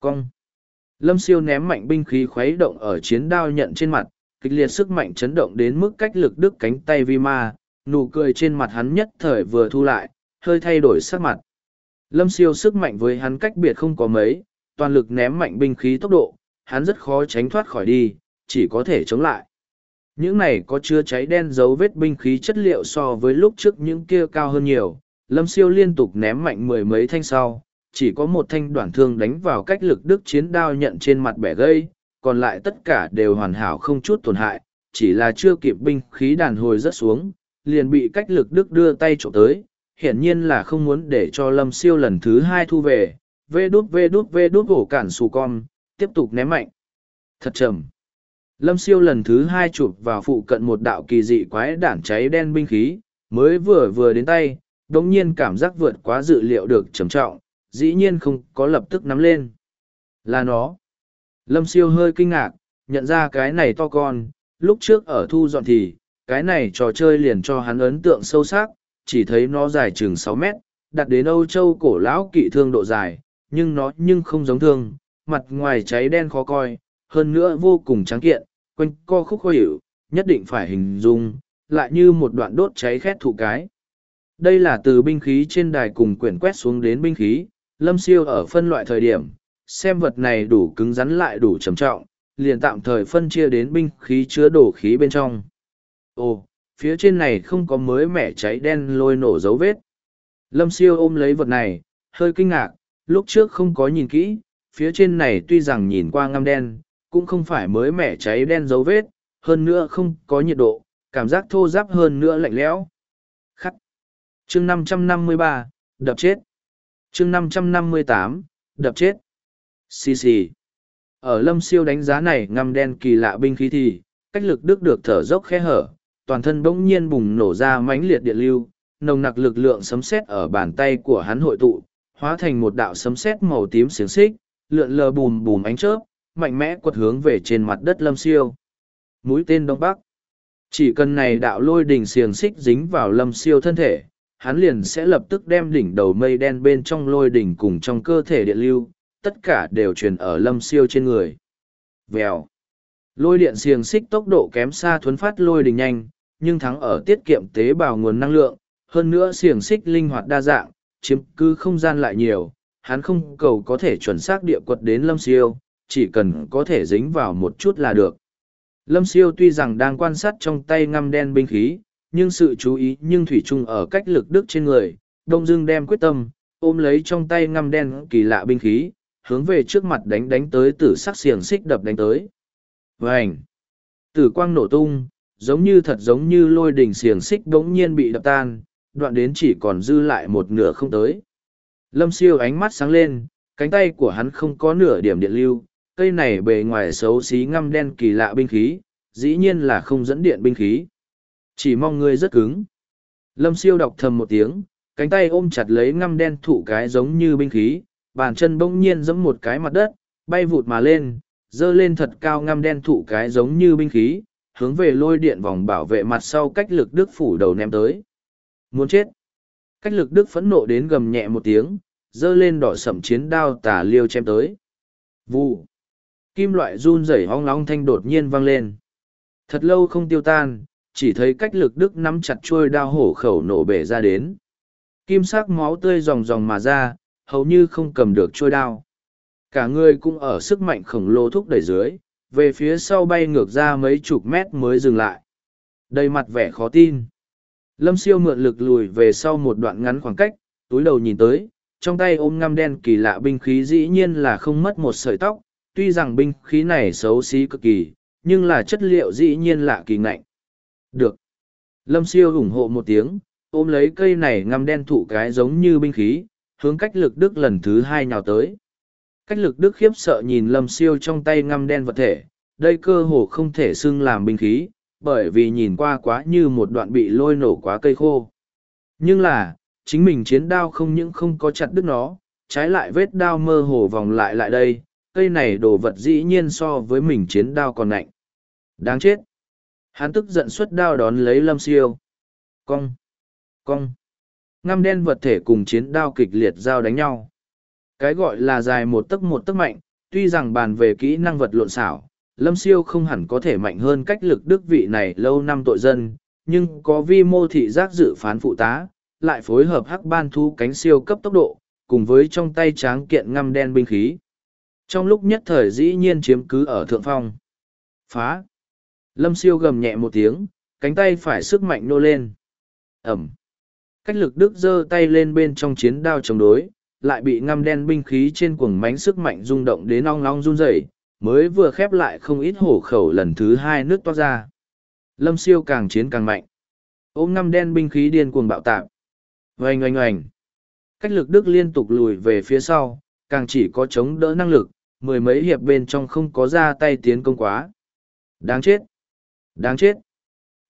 Cong. Lâm siêu ném mạnh binh khí khuấy động ở chiến đao nhận trên mặt, kịch liệt sức mạnh chấn động đến mức cách lực đức cánh tay vi ma, nụ cười trên mặt hắn nhất thời vừa thu lại, hơi thay đổi sắc mặt. Lâm siêu sức mạnh với hắn cách biệt không có mấy, toàn lực ném mạnh binh khí tốc độ, hắn rất khó tránh thoát khỏi đi, chỉ có thể chống lại. Những này có chứa cháy đen dấu vết binh khí chất liệu so với lúc trước những kia cao hơn nhiều, lâm siêu liên tục ném mạnh mười mấy thanh sau, chỉ có một thanh đoạn thương đánh vào cách lực đức chiến đao nhận trên mặt bẻ gây, còn lại tất cả đều hoàn hảo không chút tổn hại, chỉ là chưa kịp binh khí đàn hồi rất xuống, liền bị cách lực đức đưa tay trộm tới, hiển nhiên là không muốn để cho lâm siêu lần thứ hai thu về, vê đút vê đút vê đút hổ cản xù con, tiếp tục ném mạnh. Thật trầm. Lâm siêu lần thứ hai chụp vào phụ cận một đạo kỳ dị quái đản cháy đen binh khí, mới vừa vừa đến tay, đống nhiên cảm giác vượt quá dự liệu được trầm trọng, dĩ nhiên không có lập tức nắm lên. Là nó. Lâm siêu hơi kinh ngạc, nhận ra cái này to con, lúc trước ở thu dọn thì, cái này trò chơi liền cho hắn ấn tượng sâu sắc, chỉ thấy nó dài chừng sáu mét, đặt đến Âu Châu cổ lão kỵ thương độ dài, nhưng nó nhưng không giống thương, mặt ngoài cháy đen khó coi, hơn nữa vô cùng trắng kiện, quanh co khúc khó hiểu, nhất định phải hình dung, lại như một đoạn đốt cháy khét thụ cái. Đây là từ binh khí trên đài cùng quyển quét xuống đến binh khí, lâm siêu ở phân loại thời điểm, xem vật này đủ cứng rắn lại đủ trầm trọng, liền tạm thời phân chia đến binh khí chứa đổ khí bên trong. Ồ, phía trên này không có mới mẻ cháy đen lôi nổ dấu vết. Lâm siêu ôm lấy vật này, hơi kinh ngạc, lúc trước không có nhìn kỹ, phía trên này tuy rằng nhìn qua ngăm đen, cũng không phải mới mẻ cháy đen dấu vết, hơn nữa không có nhiệt độ, cảm giác thô giáp hơn nữa lạnh lẽo. Khắc. Chương 553, đập chết. Chương 558, đập chết. Xì xì. Ở lâm siêu đánh giá này ngăm đen kỳ lạ binh khí thì, cách lực đức được thở dốc khe hở, toàn thân bỗng nhiên bùng nổ ra mãnh liệt điện lưu, nồng nặc lực lượng sấm sét ở bàn tay của hắn hội tụ, hóa thành một đạo sấm sét màu tím xiềng xích, lượn lờ bùm bùm ánh chớp, mạnh mẽ quật hướng về trên mặt đất lâm siêu. Mũi tên Đông Bắc. Chỉ cần này đạo lôi đỉnh xiềng xích dính vào lâm siêu thân thể, hắn liền sẽ lập tức đem đỉnh đầu mây đen bên trong lôi đỉnh cùng trong cơ thể điện lưu, tất cả đều truyền ở lâm siêu trên người. Vèo. Lôi điện xiềng xích tốc độ kém xa thuấn phát lôi đỉnh nhanh, nhưng thắng ở tiết kiệm tế bào nguồn năng lượng, hơn nữa xiềng xích linh hoạt đa dạng, chiếm cứ không gian lại nhiều, hắn không cầu có thể chuẩn xác địa quật đến lâm siêu, chỉ cần có thể dính vào một chút là được. Lâm siêu tuy rằng đang quan sát trong tay ngăm đen binh khí, nhưng sự chú ý nhưng thủy chung ở cách lực đức trên người, đông dương đem quyết tâm, ôm lấy trong tay ngăm đen kỳ lạ binh khí, hướng về trước mặt đánh đánh tới tử sắc xiềng xích đập đánh tới. Vành! Tử quang nổ tung, giống như thật giống như lôi đỉnh xiềng xích đống nhiên bị đập tan, đoạn đến chỉ còn dư lại một nửa không tới. Lâm siêu ánh mắt sáng lên, cánh tay của hắn không có nửa điểm điện lưu, cây này bề ngoài xấu xí ngăm đen kỳ lạ binh khí, dĩ nhiên là không dẫn điện binh khí. Chỉ mong ngươi rất cứng. Lâm siêu đọc thầm một tiếng, cánh tay ôm chặt lấy ngăm đen thụ cái giống như binh khí, bàn chân bỗng nhiên giẫm một cái mặt đất, bay vụt mà lên, dơ lên thật cao ngăm đen thụ cái giống như binh khí, hướng về lôi điện vòng bảo vệ mặt sau cách lực đức phủ đầu ném tới. Muốn chết. Cách lực đức phẫn nộ đến gầm nhẹ một tiếng, dơ lên đỏ sậm chiến đao tà liêu chém tới. Vụ. Kim loại run rẩy hong long thanh đột nhiên vang lên. Thật lâu không tiêu tan, chỉ thấy cách lực đức nắm chặt trôi đao hổ khẩu nổ bể ra đến. Kim sắc máu tươi ròng ròng mà ra, hầu như không cầm được trôi đao. cả người cũng ở sức mạnh khổng lồ thúc đẩy dưới về phía sau bay ngược ra mấy chục mét mới dừng lại đầy mặt vẻ khó tin lâm siêu mượn lực lùi về sau một đoạn ngắn khoảng cách túi đầu nhìn tới trong tay ôm ngăm đen kỳ lạ binh khí dĩ nhiên là không mất một sợi tóc tuy rằng binh khí này xấu xí cực kỳ nhưng là chất liệu dĩ nhiên lạ kỳ ngạnh được. Lâm siêu ủng hộ một tiếng, ôm lấy cây này ngăm đen thụ cái giống như binh khí, hướng cách lực đức lần thứ hai nhào tới. Cách lực đức khiếp sợ nhìn lâm siêu trong tay ngăm đen vật thể, đây cơ hồ không thể xưng làm binh khí, bởi vì nhìn qua quá như một đoạn bị lôi nổ quá cây khô. Nhưng là, chính mình chiến đao không những không có chặt đứt nó, trái lại vết đao mơ hồ vòng lại lại đây, cây này đồ vật dĩ nhiên so với mình chiến đao còn lạnh đáng chết hắn tức giận xuất đao đón lấy lâm siêu. Cong cong. Ngăm đen vật thể cùng chiến đao kịch liệt giao đánh nhau. Cái gọi là dài một tấc một tấc mạnh, tuy rằng bàn về kỹ năng vật lộn xảo, lâm siêu không hẳn có thể mạnh hơn cách lực đức vị này lâu năm tội dân, nhưng có vi mô thị giác dự phán phụ tá, lại phối hợp hắc ban thu cánh siêu cấp tốc độ, cùng với trong tay tráng kiện ngăm đen binh khí. Trong lúc nhất thời dĩ nhiên chiếm cứ ở thượng phong. Phá lâm siêu gầm nhẹ một tiếng, cánh tay phải sức mạnh nô lên. Ẩm. Cách lực đức giơ tay lên bên trong chiến đao chống đối, lại bị ngăm đen binh khí trên cuồng mánh sức mạnh rung động đến ong long run rẩy, mới vừa khép lại không ít hổ khẩu lần thứ hai nước toát ra. Lâm siêu càng chiến càng mạnh. Ôm ngăm đen binh khí điên cuồng bạo tạp oanh oanh oanh. Cách lực đức liên tục lùi về phía sau, càng chỉ có chống đỡ năng lực, mười mấy hiệp bên trong không có ra tay tiến công quá. Đáng chết đáng chết.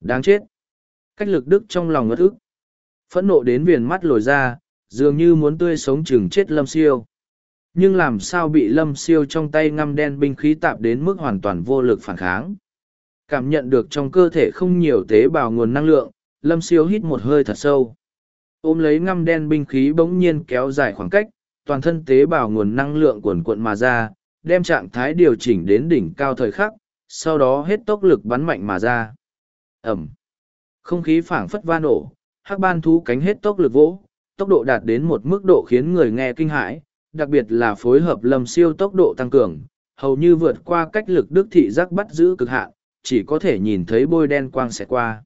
Đáng chết. Cách lực đức trong lòng ngất ức. Phẫn nộ đến viền mắt lồi ra, dường như muốn tươi sống chừng chết lâm siêu. Nhưng làm sao bị lâm siêu trong tay ngăm đen binh khí tạp đến mức hoàn toàn vô lực phản kháng? Cảm nhận được trong cơ thể không nhiều tế bào nguồn năng lượng, lâm siêu hít một hơi thật sâu. Ôm lấy ngăm đen binh khí bỗng nhiên kéo dài khoảng cách, toàn thân tế bào nguồn năng lượng cuồn cuộn mà ra, đem trạng thái điều chỉnh đến đỉnh cao thời khắc sau đó hết tốc lực bắn mạnh mà ra. Ẩm. Không khí phảng phất va nổ, hắc ban thú cánh hết tốc lực vỗ, tốc độ đạt đến một mức độ khiến người nghe kinh hãi, đặc biệt là phối hợp lâm siêu tốc độ tăng cường, hầu như vượt qua cách lực đức thị giác bắt giữ cực hạn, chỉ có thể nhìn thấy bôi đen quang xẹt qua.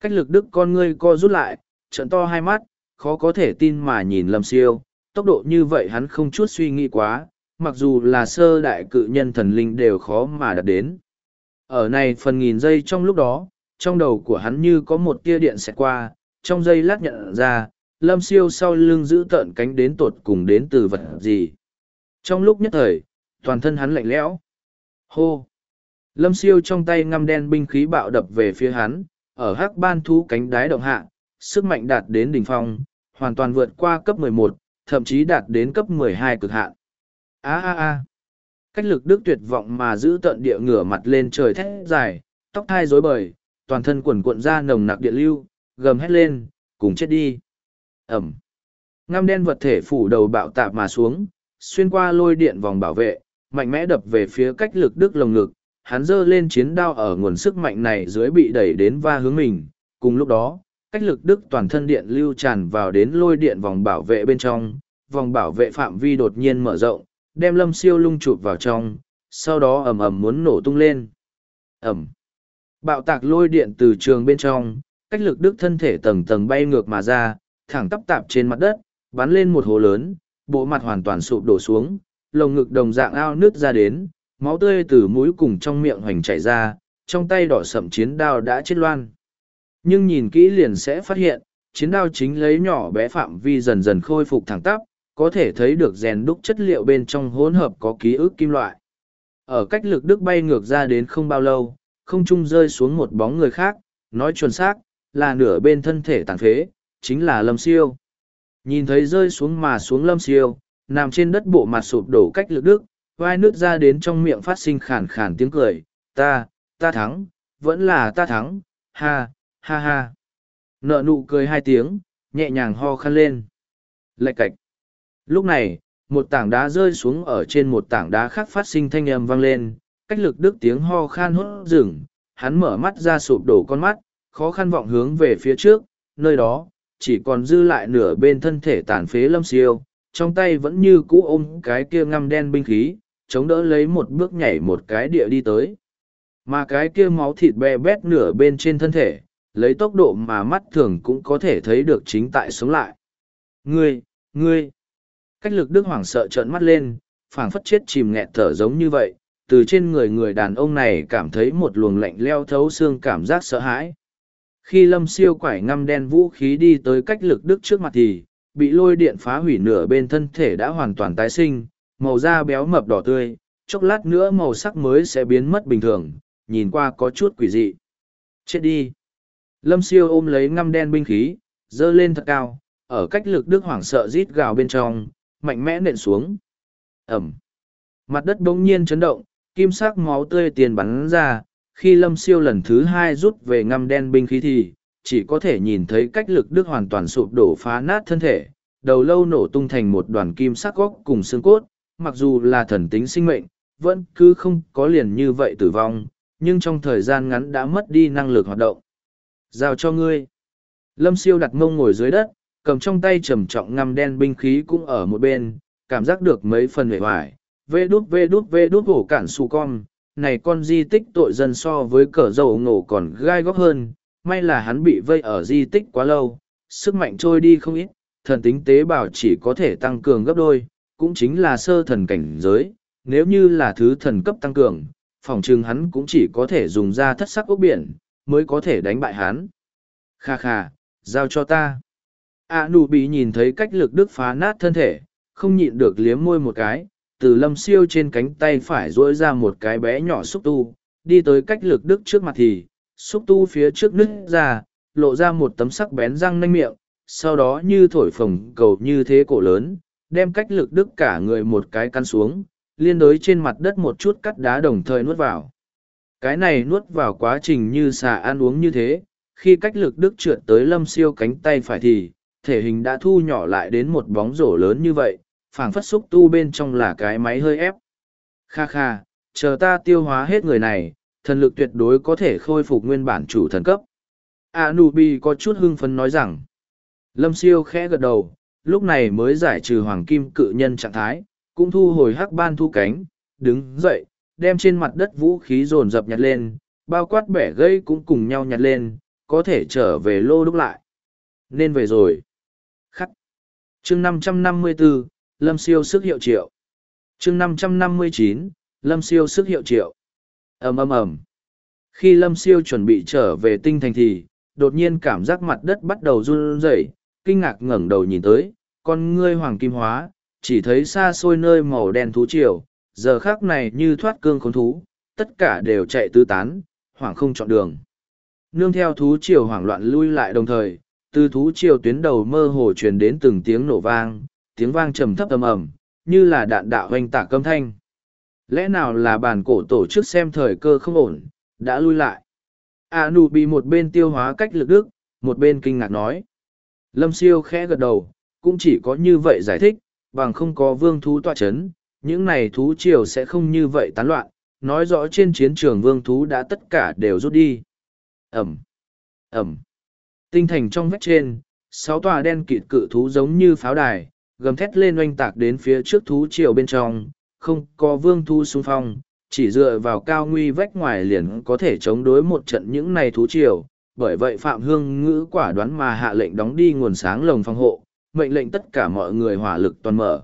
Cách lực đức con ngươi co rút lại trận to hai mắt, khó có thể tin mà nhìn lâm siêu, tốc độ như vậy hắn không chút suy nghĩ quá, mặc dù là sơ đại cự nhân thần linh đều khó mà đạt đến ở này phần nghìn giây trong lúc đó trong đầu của hắn như có một tia điện xẹt qua trong giây lát nhận ra lâm siêu sau lưng giữ tợn cánh đến tột cùng đến từ vật gì. Trong lúc nhất thời toàn thân hắn lạnh lẽo. Hô! Lâm siêu trong tay ngăm đen binh khí bạo đập về phía hắn ở hắc ban thú cánh đái động hạ sức mạnh đạt đến đỉnh phong hoàn toàn vượt qua cấp 11, thậm chí đạt đến cấp 12 cực hạn. A a a! Cách lực đức tuyệt vọng mà giữ tận địa ngửa mặt lên trời thét dài, tóc thai rối bời, toàn thân quần cuộn ra nồng nặc điện lưu, gầm hét lên, cùng chết đi! Ẩm. Ngăm đen vật thể phủ đầu bạo tạp mà xuống, xuyên qua lôi điện vòng bảo vệ, mạnh mẽ đập về phía cách lực đức lồng ngực, hắn giơ lên chiến đao ở nguồn sức mạnh này dưới bị đẩy đến va hướng mình, cùng lúc đó, cách lực đức toàn thân điện lưu tràn vào đến lôi điện vòng bảo vệ bên trong, vòng bảo vệ phạm vi đột nhiên mở rộng đem lâm siêu lung chụp vào trong, sau đó ầm ầm muốn nổ tung lên. Ẩm. Bạo tạc lôi điện từ trường bên trong, cách lực đức thân thể tầng tầng bay ngược mà ra, thẳng tắp tạp trên mặt đất, bắn lên một hồ lớn, bộ mặt hoàn toàn sụp đổ xuống, lồng ngực đồng dạng ao nước ra đến, máu tươi từ mũi cùng trong miệng hoành chảy ra, trong tay đỏ sậm chiến đao đã chết loan. Nhưng nhìn kỹ liền sẽ phát hiện, chiến đao chính lấy nhỏ bé phạm vi dần dần khôi phục thẳng tắp có thể thấy được rèn đúc chất liệu bên trong hỗn hợp có ký ức kim loại. Ở cách lực đức bay ngược ra đến không bao lâu, không trung rơi xuống một bóng người khác, nói chuẩn xác, là nửa bên thân thể tàn phế, chính là Lâm Siêu. Nhìn thấy rơi xuống mà xuống Lâm Siêu, nằm trên đất bộ mặt sụp đổ cách lực đức, vai nước ra đến trong miệng phát sinh khản khản tiếng cười, ta, ta thắng, vẫn là ta thắng, ha, ha ha. Nợ nụ cười hai tiếng, nhẹ nhàng ho khăn lên. Lạch cạch. Lúc này, một tảng đá rơi xuống ở trên một tảng đá khác phát sinh thanh âm vang lên, cách lực đức tiếng ho khan hốt rừng, hắn mở mắt ra sụp đổ con mắt, khó khăn vọng hướng về phía trước, nơi đó, chỉ còn dư lại nửa bên thân thể tàn phế lâm siêu, trong tay vẫn như cũ ôm cái kia ngăm đen binh khí, chống đỡ lấy một bước nhảy một cái địa đi tới. Mà cái kia máu thịt be bét nửa bên trên thân thể, lấy tốc độ mà mắt thường cũng có thể thấy được chính tại sống lại. Ngươi, ngươi, cách lực đức hoảng sợ trợn mắt lên, phảng phất chết chìm nghẹt thở giống như vậy, từ trên người người đàn ông này cảm thấy một luồng lạnh leo thấu xương cảm giác sợ hãi. Khi lâm siêu quải ngăm đen vũ khí đi tới cách lực đức trước mặt thì, bị lôi điện phá hủy nửa bên thân thể đã hoàn toàn tái sinh, màu da béo mập đỏ tươi, chốc lát nữa màu sắc mới sẽ biến mất bình thường, nhìn qua có chút quỷ dị. Chết đi! Lâm siêu ôm lấy ngăm đen binh khí, dơ lên thật cao, ở cách lực đức hoảng sợ rít gào bên trong, mạnh mẽ nện xuống. Ẩm! Mặt đất bỗng nhiên chấn động, kim sắc máu tươi tiền bắn ra, khi lâm siêu lần thứ hai rút về ngăm đen binh khí thì, chỉ có thể nhìn thấy cách lực đức hoàn toàn sụp đổ phá nát thân thể, đầu lâu nổ tung thành một đoàn kim sắc góc cùng xương cốt, mặc dù là thần tính sinh mệnh, vẫn cứ không có liền như vậy tử vong, nhưng trong thời gian ngắn đã mất đi năng lực hoạt động. Giao cho ngươi. Lâm siêu đặt mông ngồi dưới đất, cầm trong tay trầm trọng ngăm đen binh khí cũng ở một bên, cảm giác được mấy phần hề hoài. Vê đút vê đút vê đút hổ cản su con, này con di tích tội dân so với cờ dầu ngổ còn gai góc hơn, may là hắn bị vây ở di tích quá lâu, sức mạnh trôi đi không ít, thần tính tế bào chỉ có thể tăng cường gấp đôi, cũng chính là sơ thần cảnh giới, nếu như là thứ thần cấp tăng cường, phòng trừng hắn cũng chỉ có thể dùng ra thất sắc ốc biển, mới có thể đánh bại hắn. Kha kha, giao cho ta. A nụ bị nhìn thấy cách lực đức phá nát thân thể, không nhịn được liếm môi một cái, từ lâm siêu trên cánh tay phải duỗi ra một cái bé nhỏ xúc tu, đi tới cách lực đức trước mặt thì, xúc tu phía trước nứt ra, lộ ra một tấm sắc bén răng nanh miệng, sau đó như thổi phồng cầu như thế cổ lớn, đem cách lực đức cả người một cái căn xuống, liên đối trên mặt đất một chút cắt đá đồng thời nuốt vào. Cái này nuốt vào quá trình như xà ăn uống như thế, khi cách lực đức trượt tới lâm siêu cánh tay phải thì, thể hình đã thu nhỏ lại đến một bóng rổ lớn như vậy, phảng phất xúc tu bên trong là cái máy hơi ép. Kha kha, chờ ta tiêu hóa hết người này, thần lực tuyệt đối có thể khôi phục nguyên bản chủ thần cấp. Anubi có chút hưng phấn nói rằng, Lâm siêu khẽ gật đầu, lúc này mới giải trừ hoàng kim cự nhân trạng thái, cũng thu hồi hắc ban thu cánh, đứng dậy, đem trên mặt đất vũ khí dồn dập nhặt lên, bao quát bẻ gây cũng cùng nhau nhặt lên, có thể trở về lô đúc lại. Nên về rồi. Chương 554, Lâm siêu sức hiệu triệu. chương 559, Lâm siêu sức hiệu triệu. ầm ầm ầm Khi Lâm siêu chuẩn bị trở về tinh thành thì, đột nhiên cảm giác mặt đất bắt đầu run rẩy, kinh ngạc ngẩng đầu nhìn tới, con ngươi hoàng kim hóa, chỉ thấy xa xôi nơi màu đen thú triều, giờ khác này như thoát cương khốn thú, tất cả đều chạy tứ tán, hoảng không chọn đường. Nương theo thú triều hoảng loạn lui lại đồng thời, từ thú triều tuyến đầu mơ hồ truyền đến từng tiếng nổ vang, tiếng vang trầm thấp ầm ầm, như là đạn đạo hoành tạc câm thanh. Lẽ nào là bản cổ tổ chức xem thời cơ không ổn, đã lui lại. A nụ bị một bên tiêu hóa cách lực đức, một bên kinh ngạc nói. Lâm siêu khẽ gật đầu, cũng chỉ có như vậy giải thích, bằng không có vương thú tọa chấn, những này thú triều sẽ không như vậy tán loạn, nói rõ trên chiến trường vương thú đã tất cả đều rút đi. Ẩm, Ẩm. Tinh thành trong vách trên, sáu tòa đen kịt cự thú giống như pháo đài, gầm thét lên oanh tạc đến phía trước thú triều bên trong, không có vương thú xung phong, chỉ dựa vào cao nguy vách ngoài liền có thể chống đối một trận những này thú triều. Bởi vậy Phạm Hương ngữ quả đoán mà hạ lệnh đóng đi nguồn sáng lồng phòng hộ, mệnh lệnh tất cả mọi người hỏa lực toàn mở.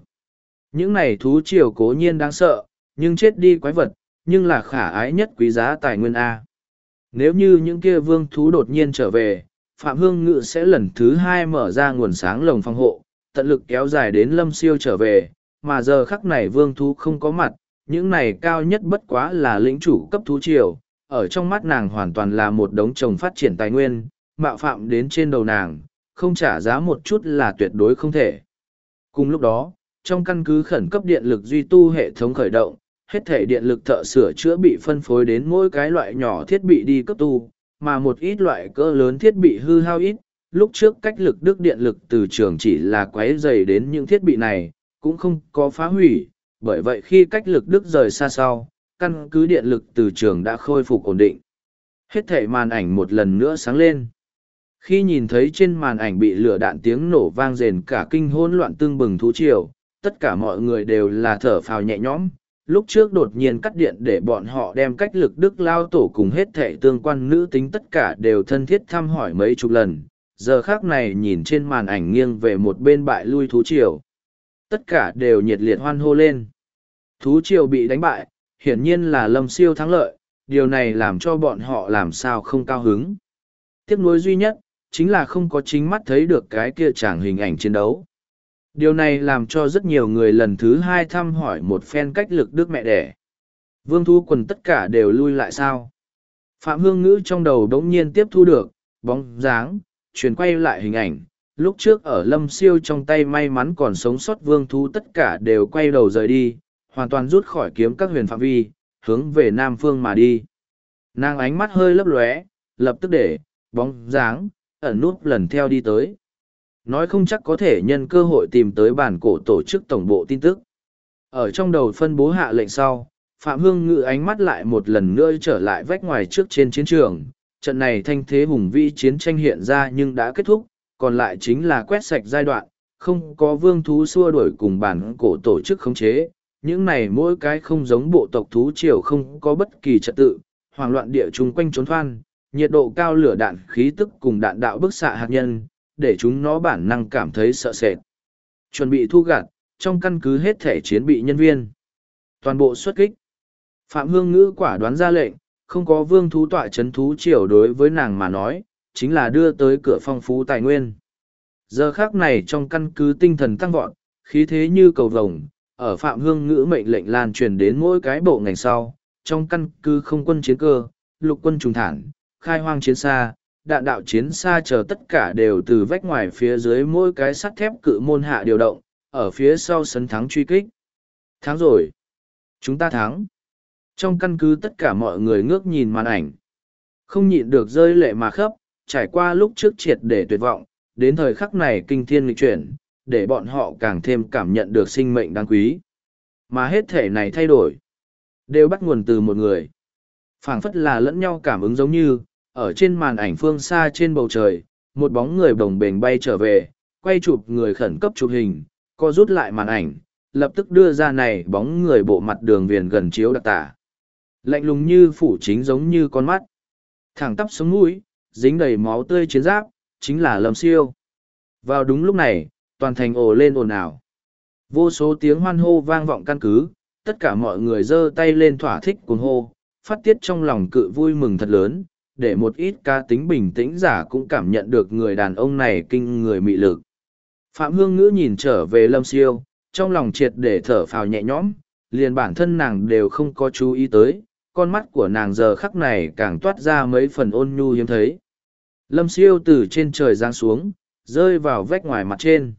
Những này thú triều cố nhiên đáng sợ, nhưng chết đi quái vật, nhưng là khả ái nhất quý giá tài nguyên A. Nếu như những kia vương thú đột nhiên trở về, Phạm Hương Ngự sẽ lần thứ hai mở ra nguồn sáng lồng phòng hộ, tận lực kéo dài đến lâm siêu trở về, mà giờ khắc này vương thú không có mặt, những này cao nhất bất quá là lĩnh chủ cấp thú triều, ở trong mắt nàng hoàn toàn là một đống trồng phát triển tài nguyên, mạo phạm đến trên đầu nàng, không trả giá một chút là tuyệt đối không thể. Cùng lúc đó, trong căn cứ khẩn cấp điện lực duy tu hệ thống khởi động, hết thể điện lực thợ sửa chữa bị phân phối đến mỗi cái loại nhỏ thiết bị đi cấp tu, mà một ít loại cỡ lớn thiết bị hư hao ít. Lúc trước cách lực đức điện lực từ trường chỉ là quấy dày đến những thiết bị này, cũng không có phá hủy, bởi vậy khi cách lực đức rời xa sau, căn cứ điện lực từ trường đã khôi phục ổn định. Hết thể màn ảnh một lần nữa sáng lên. Khi nhìn thấy trên màn ảnh bị lửa đạn tiếng nổ vang rền cả kinh hỗn loạn tương bừng thú triều, tất cả mọi người đều là thở phào nhẹ nhõm. Lúc trước đột nhiên cắt điện để bọn họ đem cách lực đức lao tổ cùng hết thệ tương quan nữ tính tất cả đều thân thiết thăm hỏi mấy chục lần. Giờ khác này nhìn trên màn ảnh nghiêng về một bên bại lui thú triều. Tất cả đều nhiệt liệt hoan hô lên. Thú triều bị đánh bại, hiển nhiên là lâm siêu thắng lợi, điều này làm cho bọn họ làm sao không cao hứng. Tiếc nuối duy nhất, chính là không có chính mắt thấy được cái kia chàng hình ảnh chiến đấu. Điều này làm cho rất nhiều người lần thứ hai thăm hỏi một phen cách lực đức mẹ đẻ. Vương thu quần tất cả đều lui lại sao. Phạm Hương Ngữ trong đầu đống nhiên tiếp thu được, bóng dáng, chuyển quay lại hình ảnh. Lúc trước ở lâm siêu trong tay may mắn còn sống sót vương thu tất cả đều quay đầu rời đi, hoàn toàn rút khỏi kiếm các huyền phạm vi, hướng về nam phương mà đi. Nàng ánh mắt hơi lấp lóe, lập tức để, bóng dáng, ẩn núp lần theo đi tới. Nói không chắc có thể nhân cơ hội tìm tới bản cổ tổ chức tổng bộ tin tức. Ở trong đầu phân bố hạ lệnh sau, Phạm Hương ngự ánh mắt lại một lần nữa trở lại vách ngoài trước trên chiến trường. Trận này thanh thế hùng vĩ chiến tranh hiện ra nhưng đã kết thúc, còn lại chính là quét sạch giai đoạn, không có vương thú xua đuổi cùng bản cổ tổ chức khống chế. Những này mỗi cái không giống bộ tộc thú triều không có bất kỳ trật tự, hoảng loạn địa chung quanh trốn thoan, nhiệt độ cao lửa đạn khí tức cùng đạn đạo bức xạ hạt nhân, để chúng nó bản năng cảm thấy sợ sệt. Chuẩn bị thu gạt, trong căn cứ hết thể chiến bị nhân viên. Toàn bộ xuất kích. Phạm Hương Ngữ quả đoán ra lệnh, không có vương thú tọa chấn thú triều đối với nàng mà nói, chính là đưa tới cửa phong phú tài nguyên. Giờ khác này trong căn cứ tinh thần tăng vọt, khí thế như cầu vồng, ở Phạm Hương Ngữ mệnh lệnh lan truyền đến mỗi cái bộ ngành sau, trong căn cứ không quân chiến cơ, lục quân trùng thản, khai hoang chiến xa, đạn đạo chiến xa chờ tất cả đều từ vách ngoài phía dưới mỗi cái sắt thép cự môn hạ điều động, ở phía sau sân thắng truy kích. Thắng rồi. Chúng ta thắng. Trong căn cứ tất cả mọi người ngước nhìn màn ảnh. Không nhịn được rơi lệ mà khấp, trải qua lúc trước triệt để tuyệt vọng, đến thời khắc này kinh thiên lịch chuyển, để bọn họ càng thêm cảm nhận được sinh mệnh đáng quý. Mà hết thể này thay đổi, đều bắt nguồn từ một người. phảng phất là lẫn nhau cảm ứng giống như, ở trên màn ảnh phương xa trên bầu trời, một bóng người bồng bềnh bay trở về, quay chụp người khẩn cấp chụp hình, co rút lại màn ảnh, lập tức đưa ra này bóng người bộ mặt đường viền gần chiếu đặc tả. Lạnh lùng như phủ chính giống như con mắt. Thẳng tắp sống mũi, dính đầy máu tươi chiến giáp, chính là lâm siêu. Vào đúng lúc này, toàn thành ồ lên ồn ào. Vô số tiếng hoan hô vang vọng căn cứ, tất cả mọi người giơ tay lên thỏa thích cuồng hô, phát tiết trong lòng cự vui mừng thật lớn, để một ít ca tính bình tĩnh giả cũng cảm nhận được người đàn ông này kinh người mị lực. Phạm Hương Ngữ nhìn trở về Lâm Siêu, trong lòng triệt để thở phào nhẹ nhõm, liền bản thân nàng đều không có chú ý tới, con mắt của nàng giờ khắc này càng toát ra mấy phần ôn nhu hiếm thấy. Lâm Siêu từ trên trời giáng xuống, rơi vào vách ngoài mặt trên.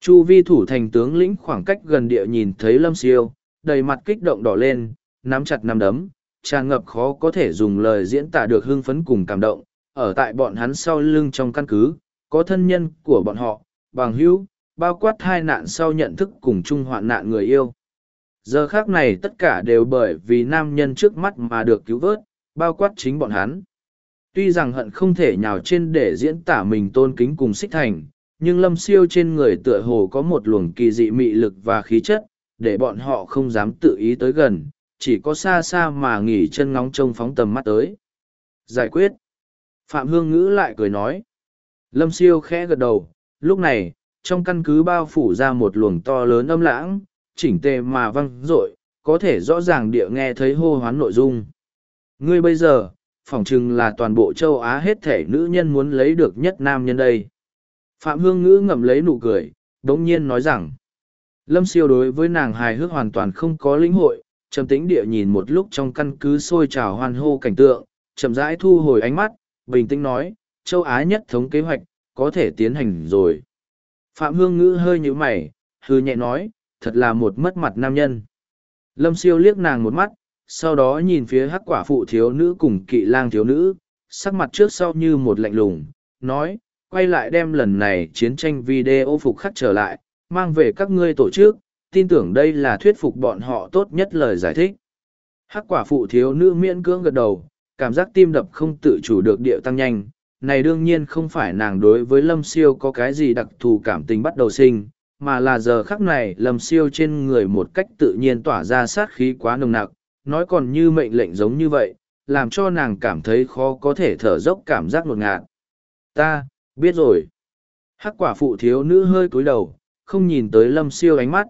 Chu vi thủ thành tướng lĩnh khoảng cách gần địa nhìn thấy Lâm Siêu, đầy mặt kích động đỏ lên, nắm chặt nắm đấm, tràn ngập khó có thể dùng lời diễn tả được hưng phấn cùng cảm động, ở tại bọn hắn sau lưng trong căn cứ, có thân nhân của bọn họ, bằng hữu, bao quát hai nạn sau nhận thức cùng chung hoạn nạn người yêu. Giờ khác này tất cả đều bởi vì nam nhân trước mắt mà được cứu vớt, bao quát chính bọn hắn. Tuy rằng hận không thể nhào trên để diễn tả mình tôn kính cùng xích thành, nhưng lâm siêu trên người tựa hồ có một luồng kỳ dị mị lực và khí chất, để bọn họ không dám tự ý tới gần, chỉ có xa xa mà nghỉ chân ngóng trông phóng tầm mắt tới. Giải quyết. Phạm Hương Ngữ lại cười nói. Lâm siêu khẽ gật đầu, lúc này, trong căn cứ bao phủ ra một luồng to lớn âm lãng, chỉnh tề mà văng rội, có thể rõ ràng địa nghe thấy hô hoán nội dung. Ngươi bây giờ, phỏng chừng là toàn bộ châu Á hết thể nữ nhân muốn lấy được nhất nam nhân đây. Phạm Hương Ngữ ngậm lấy nụ cười, đống nhiên nói rằng, Lâm siêu đối với nàng hài hước hoàn toàn không có lĩnh hội, trầm tĩnh địa nhìn một lúc trong căn cứ sôi trào hoan hô cảnh tượng, chậm rãi thu hồi ánh mắt, bình tĩnh nói, châu Á nhất thống kế hoạch, có thể tiến hành rồi. Phạm Hương Ngữ hơi như mày, hư nhẹ nói, thật là một mất mặt nam nhân. Lâm siêu liếc nàng một mắt, sau đó nhìn phía hắc quả phụ thiếu nữ cùng kỵ lang thiếu nữ, sắc mặt trước sau như một lạnh lùng, nói, quay lại đem lần này chiến tranh video phục khắc trở lại, mang về các ngươi tổ chức, tin tưởng đây là thuyết phục bọn họ tốt nhất lời giải thích. Hắc quả phụ thiếu nữ miễn cưỡng gật đầu, cảm giác tim đập không tự chủ được điệu tăng nhanh. Này đương nhiên không phải nàng đối với Lâm Siêu có cái gì đặc thù cảm tình bắt đầu sinh, mà là giờ khắc này lâm siêu trên người một cách tự nhiên tỏa ra sát khí quá nồng nặc, nói còn như mệnh lệnh giống như vậy, làm cho nàng cảm thấy khó có thể thở dốc cảm giác ngột ngạt. Ta, biết rồi. Hắc quả phụ thiếu nữ hơi cúi đầu, không nhìn tới lâm siêu ánh mắt.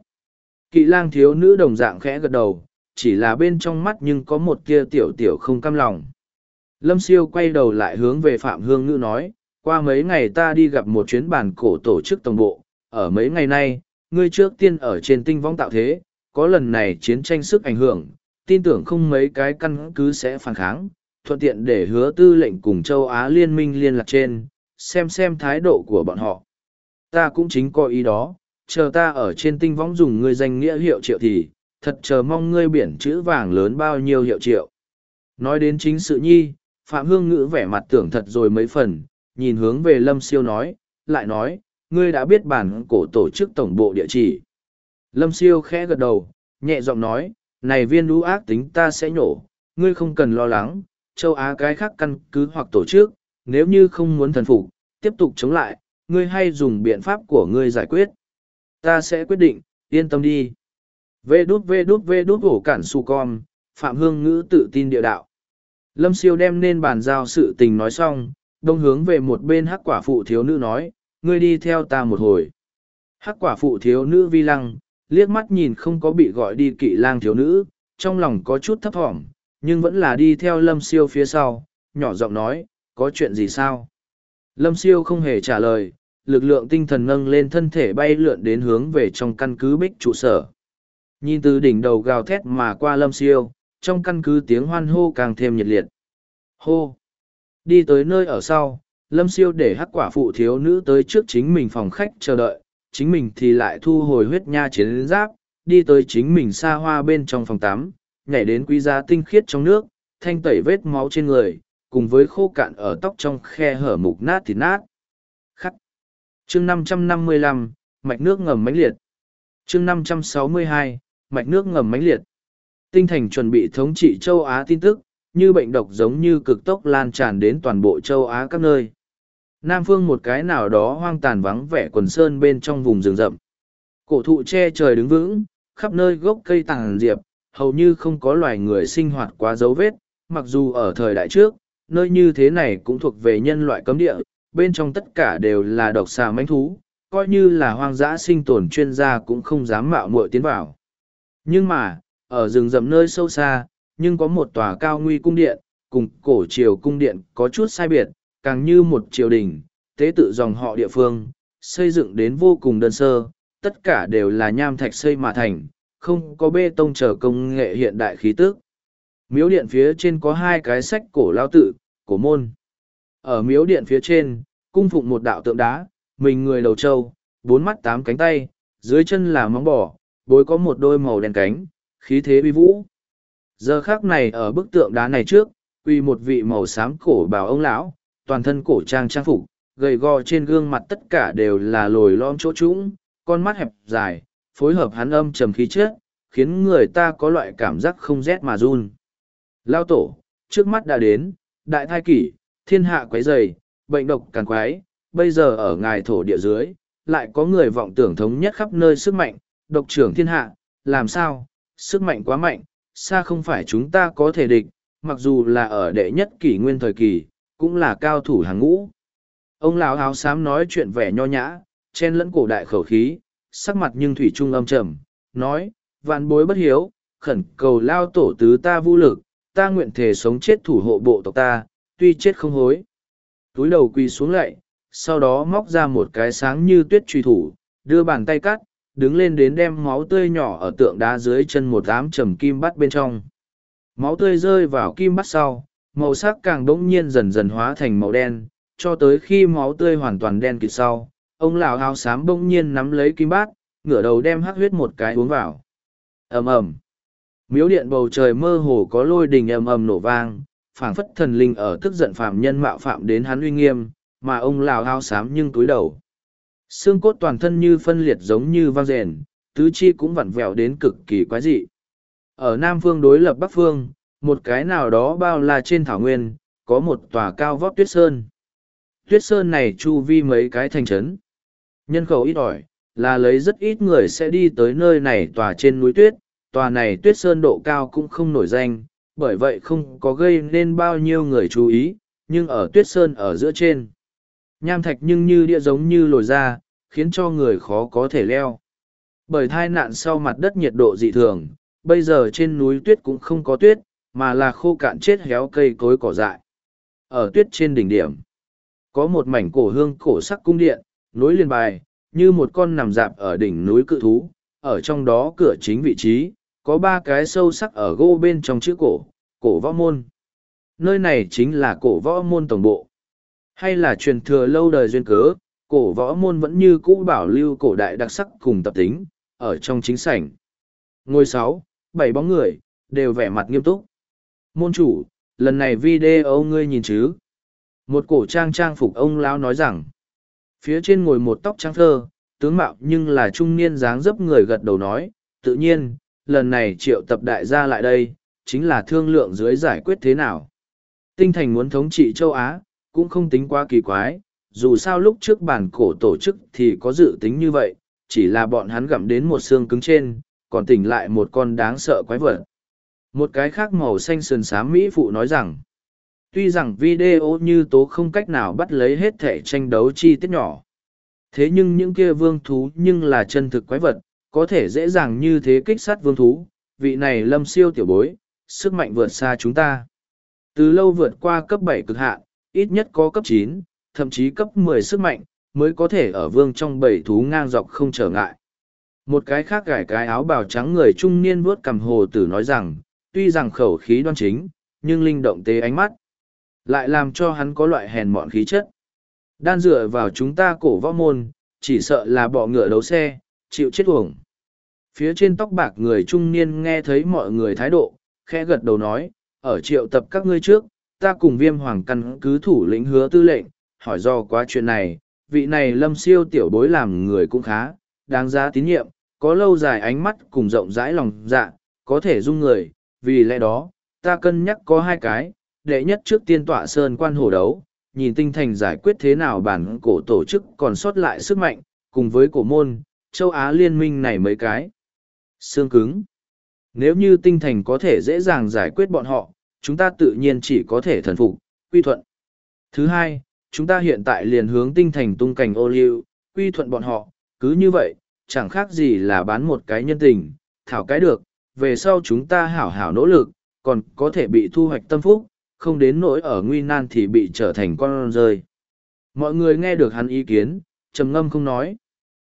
Kỵ lang thiếu nữ đồng dạng khẽ gật đầu, chỉ là bên trong mắt nhưng có một kia tiểu tiểu không cam lòng. Lâm siêu quay đầu lại hướng về Phạm Hương Ngữ nói, qua mấy ngày ta đi gặp một chuyến bản cổ tổ chức tổng bộ, ở mấy ngày nay, ngươi trước tiên ở trên tinh vong tạo thế, có lần này chiến tranh sức ảnh hưởng, tin tưởng không mấy cái căn cứ sẽ phản kháng, thuận tiện để hứa tư lệnh cùng châu Á liên minh liên lạc trên, xem xem thái độ của bọn họ. Ta cũng chính có ý đó, chờ ta ở trên tinh võng dùng ngươi danh nghĩa hiệu triệu thì, thật chờ mong ngươi biển chữ vàng lớn bao nhiêu hiệu triệu. Nói đến chính sự nhi, Phạm Hương Ngữ vẻ mặt tưởng thật rồi mấy phần, nhìn hướng về Lâm Siêu nói, lại nói, ngươi đã biết bản cổ tổ chức tổng bộ địa chỉ. Lâm Siêu khẽ gật đầu, nhẹ giọng nói, này viên đũ ác tính ta sẽ nhổ, ngươi không cần lo lắng, châu Á cái khác căn cứ hoặc tổ chức, nếu như không muốn thần phục, tiếp tục chống lại, ngươi hay dùng biện pháp của ngươi giải quyết. Ta sẽ quyết định, yên tâm đi. Vê đút vê đút vê đút ổ cản su con, Phạm Hương Ngữ tự tin địa đạo. Lâm siêu đem nên bàn giao sự tình nói xong, đông hướng về một bên hắc quả phụ thiếu nữ nói, ngươi đi theo ta một hồi. Hắc quả phụ thiếu nữ vi lăng, liếc mắt nhìn không có bị gọi đi kỵ lang thiếu nữ, trong lòng có chút thấp thỏm, nhưng vẫn là đi theo lâm siêu phía sau, nhỏ giọng nói, có chuyện gì sao? Lâm siêu không hề trả lời, lực lượng tinh thần nâng lên thân thể bay lượn đến hướng về trong căn cứ bích trụ sở. Nhìn từ đỉnh đầu gào thét mà qua lâm siêu, trong căn cứ tiếng hoan hô càng thêm nhiệt liệt. Hô! Đi tới nơi ở sau, lâm siêu để hắc quả phụ thiếu nữ tới trước chính mình phòng khách chờ đợi, chính mình thì lại thu hồi huyết nha chiến giáp, đi tới chính mình xa hoa bên trong phòng tắm, nhảy đến quý giá tinh khiết trong nước, thanh tẩy vết máu trên người, cùng với khô cạn ở tóc trong khe hở mục nát thì nát. Chương 555, mạch nước ngầm mãnh liệt. Chương 562, mạch nước ngầm mãnh liệt. Tinh thành chuẩn bị thống trị châu Á tin tức, như bệnh độc giống như cực tốc lan tràn đến toàn bộ châu Á các nơi. Nam phương một cái nào đó hoang tàn vắng vẻ quần sơn bên trong vùng rừng rậm. Cổ thụ che trời đứng vững, khắp nơi gốc cây tàng diệp, hầu như không có loài người sinh hoạt quá dấu vết, mặc dù ở thời đại trước, nơi như thế này cũng thuộc về nhân loại cấm địa, bên trong tất cả đều là độc xà mánh thú, coi như là hoang dã sinh tồn chuyên gia cũng không dám mạo muội tiến vào. Nhưng mà, ở rừng rậm nơi sâu xa, nhưng có một tòa cao nguy cung điện, cùng cổ triều cung điện có chút sai biệt, càng như một triều đình, tế tự dòng họ địa phương, xây dựng đến vô cùng đơn sơ, tất cả đều là nham thạch xây mà thành, không có bê tông trở công nghệ hiện đại khí tước. Miếu điện phía trên có hai cái sách cổ lao tự, cổ môn. Ở miếu điện phía trên, cung phụng một đạo tượng đá, mình người đầu trâu, bốn mắt tám cánh tay, dưới chân là móng bò, bối có một đôi màu đen cánh, khí thế uy vũ. Giờ khác này ở bức tượng đá này trước, uy một vị màu xám cổ bào ông lão, toàn thân cổ trang trang phục, gầy gò trên gương mặt tất cả đều là lồi lõm chỗ trũng, con mắt hẹp dài, phối hợp hắn âm trầm khí chất, khiến người ta có loại cảm giác không rét mà run. Lao tổ, trước mắt đã đến, đại thai kỷ, thiên hạ quấy dày, bệnh độc càng quái, bây giờ ở ngài thổ địa dưới, lại có người vọng tưởng thống nhất khắp nơi sức mạnh, độc trưởng thiên hạ, làm sao, sức mạnh quá mạnh, xa không phải chúng ta có thể địch, mặc dù là ở đệ nhất kỷ nguyên thời kỳ, cũng là cao thủ hàng ngũ. Ông lão áo xám nói chuyện vẻ nho nhã, chen lẫn cổ đại khẩu khí, sắc mặt nhưng thủy trung âm trầm, nói, vạn bối bất hiếu, khẩn cầu lao tổ tứ ta vô lực, ta nguyện thể sống chết thủ hộ bộ tộc ta, tuy chết không hối. Túi đầu quỳ xuống lạy, sau đó móc ra một cái sáng như tuyết truy thủ, đưa bàn tay cắt, đứng lên đến đem máu tươi nhỏ ở tượng đá dưới chân một ám trầm kim bắt bên trong. Máu tươi rơi vào kim bắt sau, màu sắc càng bỗng nhiên dần dần hóa thành màu đen, cho tới khi máu tươi hoàn toàn đen kịt sau, ông lão áo xám bỗng nhiên nắm lấy kim bát, ngửa đầu đem hắc huyết một cái uống vào. ầm ầm, miếu điện bầu trời mơ hồ có lôi đình ầm ầm nổ vang, phảng phất thần linh ở tức giận phạm nhân mạo phạm đến hắn uy nghiêm, mà ông lào hao xám nhưng túi đầu. Xương cốt toàn thân như phân liệt giống như vang rền, tứ chi cũng vặn vẹo đến cực kỳ quái dị. Ở Nam Phương đối lập Bắc Phương, một cái nào đó bao la trên thảo nguyên, có một tòa cao vóc tuyết sơn. Tuyết sơn này chu vi mấy cái thành trấn. Nhân khẩu ít ỏi, là lấy rất ít người sẽ đi tới nơi này tòa trên núi tuyết, tòa này tuyết sơn độ cao cũng không nổi danh, bởi vậy không có gây nên bao nhiêu người chú ý, nhưng ở tuyết sơn ở giữa trên. Nham thạch nhưng như địa giống như lồi ra, khiến cho người khó có thể leo. Bởi thai nạn sau mặt đất nhiệt độ dị thường, bây giờ trên núi tuyết cũng không có tuyết, mà là khô cạn chết héo cây cối cỏ dại. Ở tuyết trên đỉnh điểm, có một mảnh cổ hương cổ sắc cung điện, nối liền bài, như một con nằm dạp ở đỉnh núi cự thú, ở trong đó cửa chính vị trí, có ba cái sâu sắc ở gỗ bên trong chữ cổ, cổ võ môn. Nơi này chính là cổ võ môn tổng bộ. Hay là truyền thừa lâu đời duyên cớ, cổ võ môn vẫn như cũ bảo lưu cổ đại đặc sắc cùng tập tính, ở trong chính sảnh. Ngôi sáu, bảy bóng người, đều vẻ mặt nghiêm túc. Môn chủ, lần này video ngươi nhìn chứ? Một cổ trang trang phục ông lão nói rằng, phía trên ngồi một tóc trắng thơ, tướng mạo nhưng là trung niên dáng dấp người gật đầu nói, tự nhiên, lần này triệu tập đại gia lại đây, chính là thương lượng dưới giải quyết thế nào. Tinh thành muốn thống trị châu Á, cũng không tính quá kỳ quái, dù sao lúc trước bản cổ tổ chức thì có dự tính như vậy, chỉ là bọn hắn gặm đến một xương cứng trên, còn tỉnh lại một con đáng sợ quái vật. Một cái khác màu xanh sườn xám Mỹ phụ nói rằng, tuy rằng video như tố không cách nào bắt lấy hết thể tranh đấu chi tiết nhỏ. Thế nhưng những kia vương thú nhưng là chân thực quái vật, có thể dễ dàng như thế kích sát vương thú, vị này lâm siêu tiểu bối, sức mạnh vượt xa chúng ta. Từ lâu vượt qua cấp bảy cực hạn, ít nhất có cấp chín, thậm chí cấp mười sức mạnh, mới có thể ở vương trong bảy thú ngang dọc không trở ngại. Một cái khác gải cái áo bào trắng người trung niên vuốt cầm hồ tử nói rằng, tuy rằng khẩu khí đoan chính, nhưng linh động tế ánh mắt, lại làm cho hắn có loại hèn mọn khí chất. Đan dựa vào chúng ta cổ võ môn, chỉ sợ là bọ ngựa đấu xe, chịu chết uổng. Phía trên tóc bạc người trung niên nghe thấy mọi người thái độ, khẽ gật đầu nói, ở triệu tập các ngươi trước, ta cùng viêm hoàng căn cứ thủ lĩnh hứa tư lệnh, hỏi do quá chuyện này, vị này lâm siêu tiểu bối làm người cũng khá, đáng giá tín nhiệm, có lâu dài ánh mắt cùng rộng rãi lòng dạ, có thể dung người, vì lẽ đó, ta cân nhắc có hai cái, đệ nhất trước tiên tọa sơn quan hổ đấu, nhìn tinh thành giải quyết thế nào bản cổ tổ chức còn sót lại sức mạnh, cùng với cổ môn, châu Á liên minh này mấy cái. Xương cứng. Nếu như tinh thành có thể dễ dàng giải quyết bọn họ, chúng ta tự nhiên chỉ có thể thần phục, quy thuận. Thứ hai, chúng ta hiện tại liền hướng tinh thành tung cảnh ô liu, quy thuận bọn họ, cứ như vậy, chẳng khác gì là bán một cái nhân tình, thảo cái được, về sau chúng ta hảo hảo nỗ lực, còn có thể bị thu hoạch tâm phúc, không đến nỗi ở nguy nan thì bị trở thành con rơi. Mọi người nghe được hắn ý kiến, trầm ngâm không nói.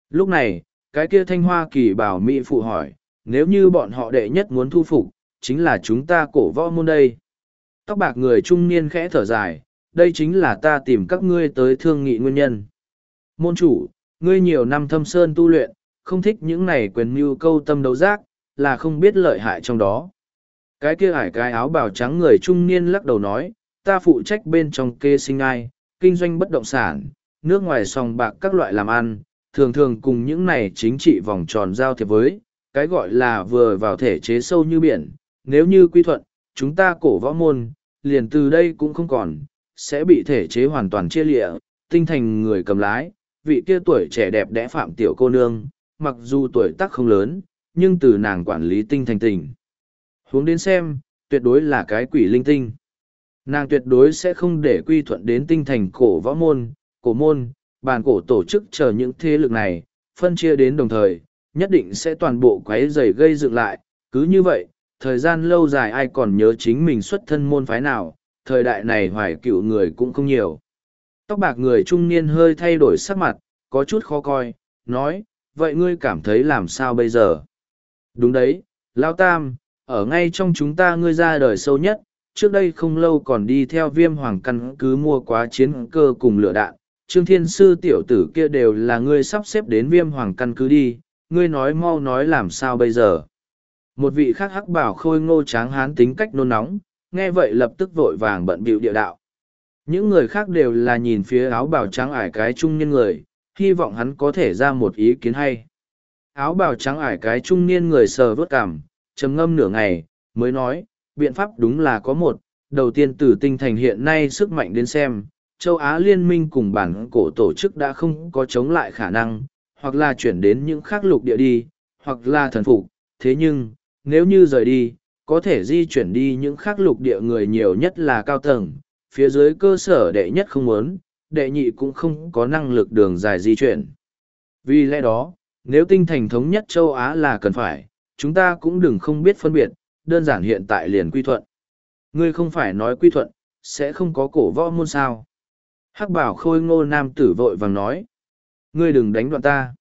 Lúc này, cái kia thanh hoa kỳ bảo Mỹ phụ hỏi, nếu như bọn họ đệ nhất muốn thu phục, chính là chúng ta cổ võ môn đây. Tóc bạc người trung niên khẽ thở dài, đây chính là ta tìm các ngươi tới thương nghị nguyên nhân. Môn chủ, ngươi nhiều năm thâm sơn tu luyện, không thích những này quyền mưu câu tâm đấu giác, là không biết lợi hại trong đó. Cái kia ải cái áo bào trắng người trung niên lắc đầu nói, ta phụ trách bên trong kê sinh ai, kinh doanh bất động sản, nước ngoài sòng bạc các loại làm ăn, thường thường cùng những này chính trị vòng tròn giao thiệp với, cái gọi là vừa vào thể chế sâu như biển, nếu như quy thuận, chúng ta cổ võ môn, liền từ đây cũng không còn, sẽ bị thể chế hoàn toàn chia lịa, tinh thành người cầm lái, vị kia tuổi trẻ đẹp đẽ phạm tiểu cô nương, mặc dù tuổi tác không lớn, nhưng từ nàng quản lý tinh thành tình. Hướng đến xem, tuyệt đối là cái quỷ linh tinh. Nàng tuyệt đối sẽ không để quy thuận đến tinh thành cổ võ môn, cổ môn, bàn cổ tổ chức chờ những thế lực này, phân chia đến đồng thời, nhất định sẽ toàn bộ quấy rầy gây dựng lại. Cứ như vậy, thời gian lâu dài ai còn nhớ chính mình xuất thân môn phái nào, thời đại này hoài cựu người cũng không nhiều. Tóc bạc người trung niên hơi thay đổi sắc mặt, có chút khó coi, nói, vậy ngươi cảm thấy làm sao bây giờ? Đúng đấy, Lao Tam, ở ngay trong chúng ta ngươi ra đời sâu nhất, trước đây không lâu còn đi theo viêm hoàng căn cứ mua quá chiến cơ cùng lửa đạn. Trương Thiên Sư tiểu tử kia đều là ngươi sắp xếp đến viêm hoàng căn cứ đi, ngươi nói mau nói làm sao bây giờ. Một vị khác hắc bảo khôi ngô tráng hán tính cách nôn nóng, nghe vậy lập tức vội vàng bận bịu địa đạo. Những người khác đều là nhìn phía áo bảo trắng ải cái trung niên người, hy vọng hắn có thể ra một ý kiến hay. Áo bảo trắng ải cái trung niên người sờ vớt cảm, trầm ngâm nửa ngày, mới nói, biện pháp đúng là có một, đầu tiên từ tinh thành hiện nay sức mạnh đến xem, châu Á liên minh cùng bản cổ tổ chức đã không có chống lại khả năng, hoặc là chuyển đến những khác lục địa đi, hoặc là thần phục. Thế nhưng, nếu như rời đi, có thể di chuyển đi những khác lục địa người nhiều nhất là cao tầng, phía dưới cơ sở đệ nhất không muốn, đệ nhị cũng không có năng lực đường dài di chuyển. Vì lẽ đó, nếu tinh thành thống nhất châu Á là cần phải, chúng ta cũng đừng không biết phân biệt, đơn giản hiện tại liền quy thuận. Ngươi không phải nói quy thuận, sẽ không có cổ võ môn sao. Hắc bảo khôi ngô nam tử vội vàng nói. Ngươi đừng đánh đoạn ta.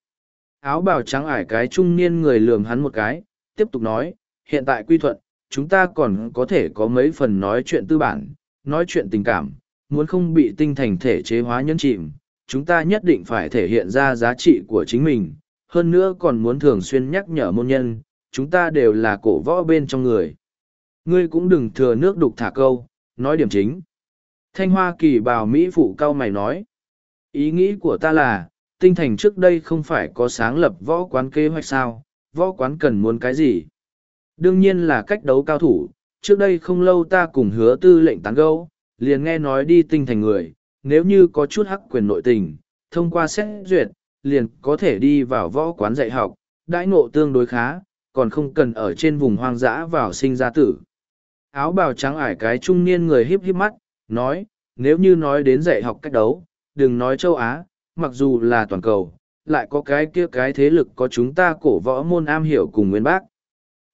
Áo bào trắng ải cái trung niên người lườm hắn một cái, tiếp tục nói, hiện tại quy thuận, chúng ta còn có thể có mấy phần nói chuyện tư bản, nói chuyện tình cảm, muốn không bị tinh thành thể chế hóa nhân chìm, chúng ta nhất định phải thể hiện ra giá trị của chính mình, hơn nữa còn muốn thường xuyên nhắc nhở môn nhân, chúng ta đều là cổ võ bên trong người. Ngươi cũng đừng thừa nước đục thả câu, nói điểm chính. Thanh Hoa kỳ bào Mỹ phụ cao mày nói. Ý nghĩ của ta là, tinh thành trước đây không phải có sáng lập võ quán kế hoạch sao, võ quán cần muốn cái gì? Đương nhiên là cách đấu cao thủ, trước đây không lâu ta cùng hứa tư lệnh tán Gâu, liền nghe nói đi tinh thành người, nếu như có chút hắc quyền nội tình, thông qua xét duyệt, liền có thể đi vào võ quán dạy học, đãi ngộ tương đối khá, còn không cần ở trên vùng hoang dã vào sinh ra tử. Áo bào trắng ải cái trung niên người híp híp mắt, nói, nếu như nói đến dạy học cách đấu, đừng nói châu Á, mặc dù là toàn cầu, lại có cái kia cái thế lực có chúng ta cổ võ môn am hiểu cùng nguyên bác.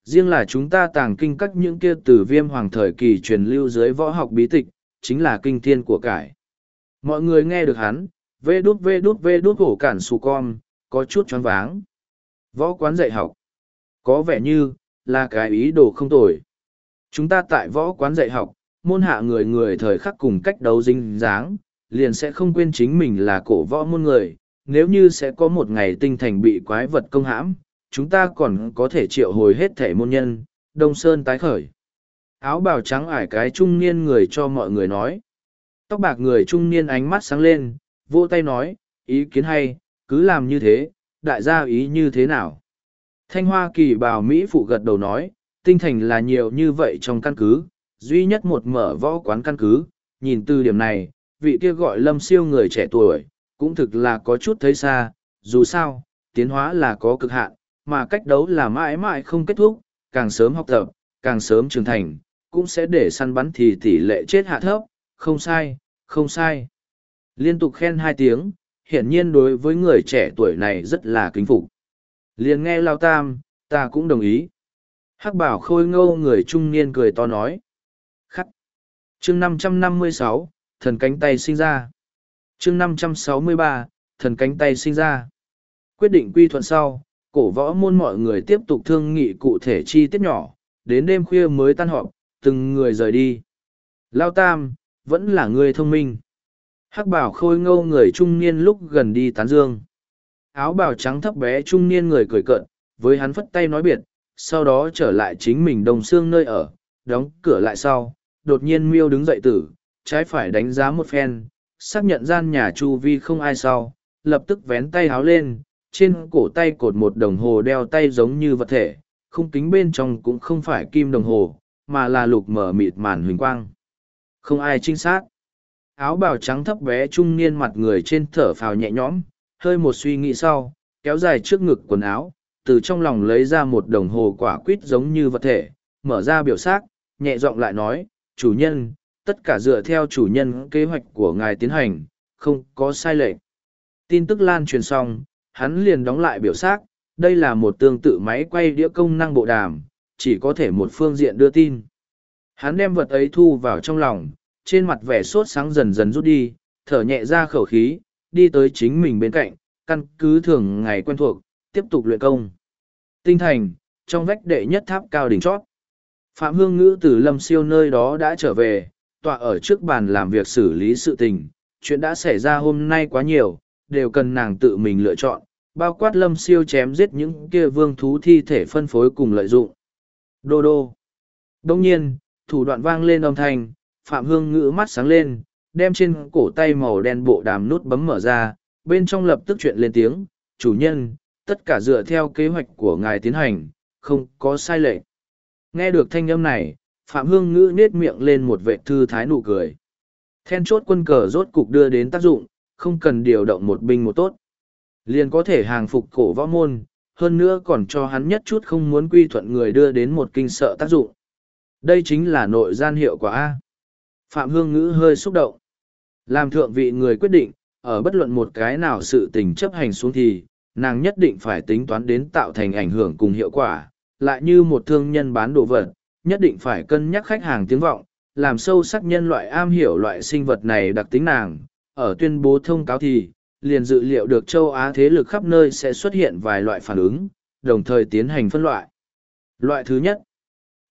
Riêng là chúng ta tàng kinh các những kia từ viêm hoàng thời kỳ truyền lưu dưới võ học bí tịch, chính là kinh thiên của cải. Mọi người nghe được hắn, vê đút vê đút vê đút hổ cản xù con, có chút choáng váng. Võ quán dạy học. Có vẻ như, là cái ý đồ không tồi. Chúng ta tại võ quán dạy học, môn hạ người người thời khắc cùng cách đấu dinh dáng, liền sẽ không quên chính mình là cổ võ môn người. Nếu như sẽ có một ngày tinh thành bị quái vật công hãm, chúng ta còn có thể triệu hồi hết thể môn nhân, Đông Sơn tái khởi. Áo bào trắng ải cái trung niên người cho mọi người nói. Tóc bạc người trung niên ánh mắt sáng lên, vỗ tay nói, ý kiến hay, cứ làm như thế, đại gia ý như thế nào. Thanh Hoa kỳ bào Mỹ phụ gật đầu nói, tinh thành là nhiều như vậy trong căn cứ, duy nhất một mở võ quán căn cứ, nhìn từ điểm này, vị kia gọi lâm siêu người trẻ tuổi, cũng thực là có chút thấy xa, dù sao, tiến hóa là có cực hạn, mà cách đấu là mãi mãi không kết thúc, càng sớm học tập, càng sớm trưởng thành, cũng sẽ để săn bắn thì tỷ lệ chết hạ thấp, không sai, không sai. Liên tục khen hai tiếng, hiển nhiên đối với người trẻ tuổi này rất là kính phục. Liền nghe Lao Tam, ta cũng đồng ý. Hắc bảo khôi ngô người trung niên cười to nói. Chương năm trăm năm mươi sáu thần cánh tay sinh ra. chương năm trăm sáu mươi ba thần cánh tay sinh ra. Quyết định quy thuận sau, cổ võ môn mọi người tiếp tục thương nghị cụ thể chi tiết nhỏ, đến đêm khuya mới tan họp, từng người rời đi. Lao Tam, vẫn là người thông minh. Hắc bảo khôi ngô người trung niên lúc gần đi tán dương. Áo bào trắng thấp bé trung niên người cười cợt, với hắn phất tay nói biệt, sau đó trở lại chính mình đồng xương nơi ở, đóng cửa lại sau, đột nhiên miêu đứng dậy tử, trái phải đánh giá một phen, xác nhận gian nhà chu vi không ai sau, lập tức vén tay háo lên, trên cổ tay cột một đồng hồ đeo tay giống như vật thể, khung kính bên trong cũng không phải kim đồng hồ, mà là lục mở mịt màn huỳnh quang. Không ai trinh sát. Áo bào trắng thấp bé trung niên mặt người trên thở phào nhẹ nhõm, hơi một suy nghĩ sau, kéo dài trước ngực quần áo, từ trong lòng lấy ra một đồng hồ quả quýt giống như vật thể, mở ra biểu xác, nhẹ giọng lại nói, chủ nhân, tất cả dựa theo chủ nhân kế hoạch của ngài tiến hành, không có sai lệch. Tin tức lan truyền xong, hắn liền đóng lại biểu xác, đây là một tương tự máy quay đĩa công năng bộ đàm, chỉ có thể một phương diện đưa tin. Hắn đem vật ấy thu vào trong lòng, trên mặt vẻ sốt sáng dần dần rút đi, thở nhẹ ra khẩu khí, đi tới chính mình bên cạnh, căn cứ thường ngày quen thuộc, tiếp tục luyện công. Tinh thành, trong vách đệ nhất tháp cao đỉnh chót. Phạm Hương Ngữ từ lâm siêu nơi đó đã trở về, tọa ở trước bàn làm việc xử lý sự tình. Chuyện đã xảy ra hôm nay quá nhiều, đều cần nàng tự mình lựa chọn, bao quát lâm siêu chém giết những kia vương thú thi thể phân phối cùng lợi dụng. Đô đô. Đông nhiên, thủ đoạn vang lên âm thanh, Phạm Hương Ngữ mắt sáng lên, đem trên cổ tay màu đen bộ đàm nút bấm mở ra, bên trong lập tức chuyện lên tiếng, chủ nhân, tất cả dựa theo kế hoạch của ngài tiến hành, không có sai lệch. Nghe được thanh âm này, Phạm Hương Ngữ nết miệng lên một vệ thư thái nụ cười. Then chốt quân cờ rốt cục đưa đến tác dụng, không cần điều động một binh một tốt. liền có thể hàng phục cổ võ môn, hơn nữa còn cho hắn nhất chút không muốn quy thuận người đưa đến một kinh sợ tác dụng. Đây chính là nội gian hiệu quả A. Phạm Hương Ngữ hơi xúc động. Làm thượng vị người quyết định, ở bất luận một cái nào sự tình chấp hành xuống thì, nàng nhất định phải tính toán đến tạo thành ảnh hưởng cùng hiệu quả, lại như một thương nhân bán đồ vật, nhất định phải cân nhắc khách hàng tiếng vọng, làm sâu sắc nhân loại am hiểu loại sinh vật này đặc tính nàng. Ở tuyên bố thông cáo thì, liền dự liệu được châu Á thế lực khắp nơi sẽ xuất hiện vài loại phản ứng, đồng thời tiến hành phân loại. Loại thứ nhất,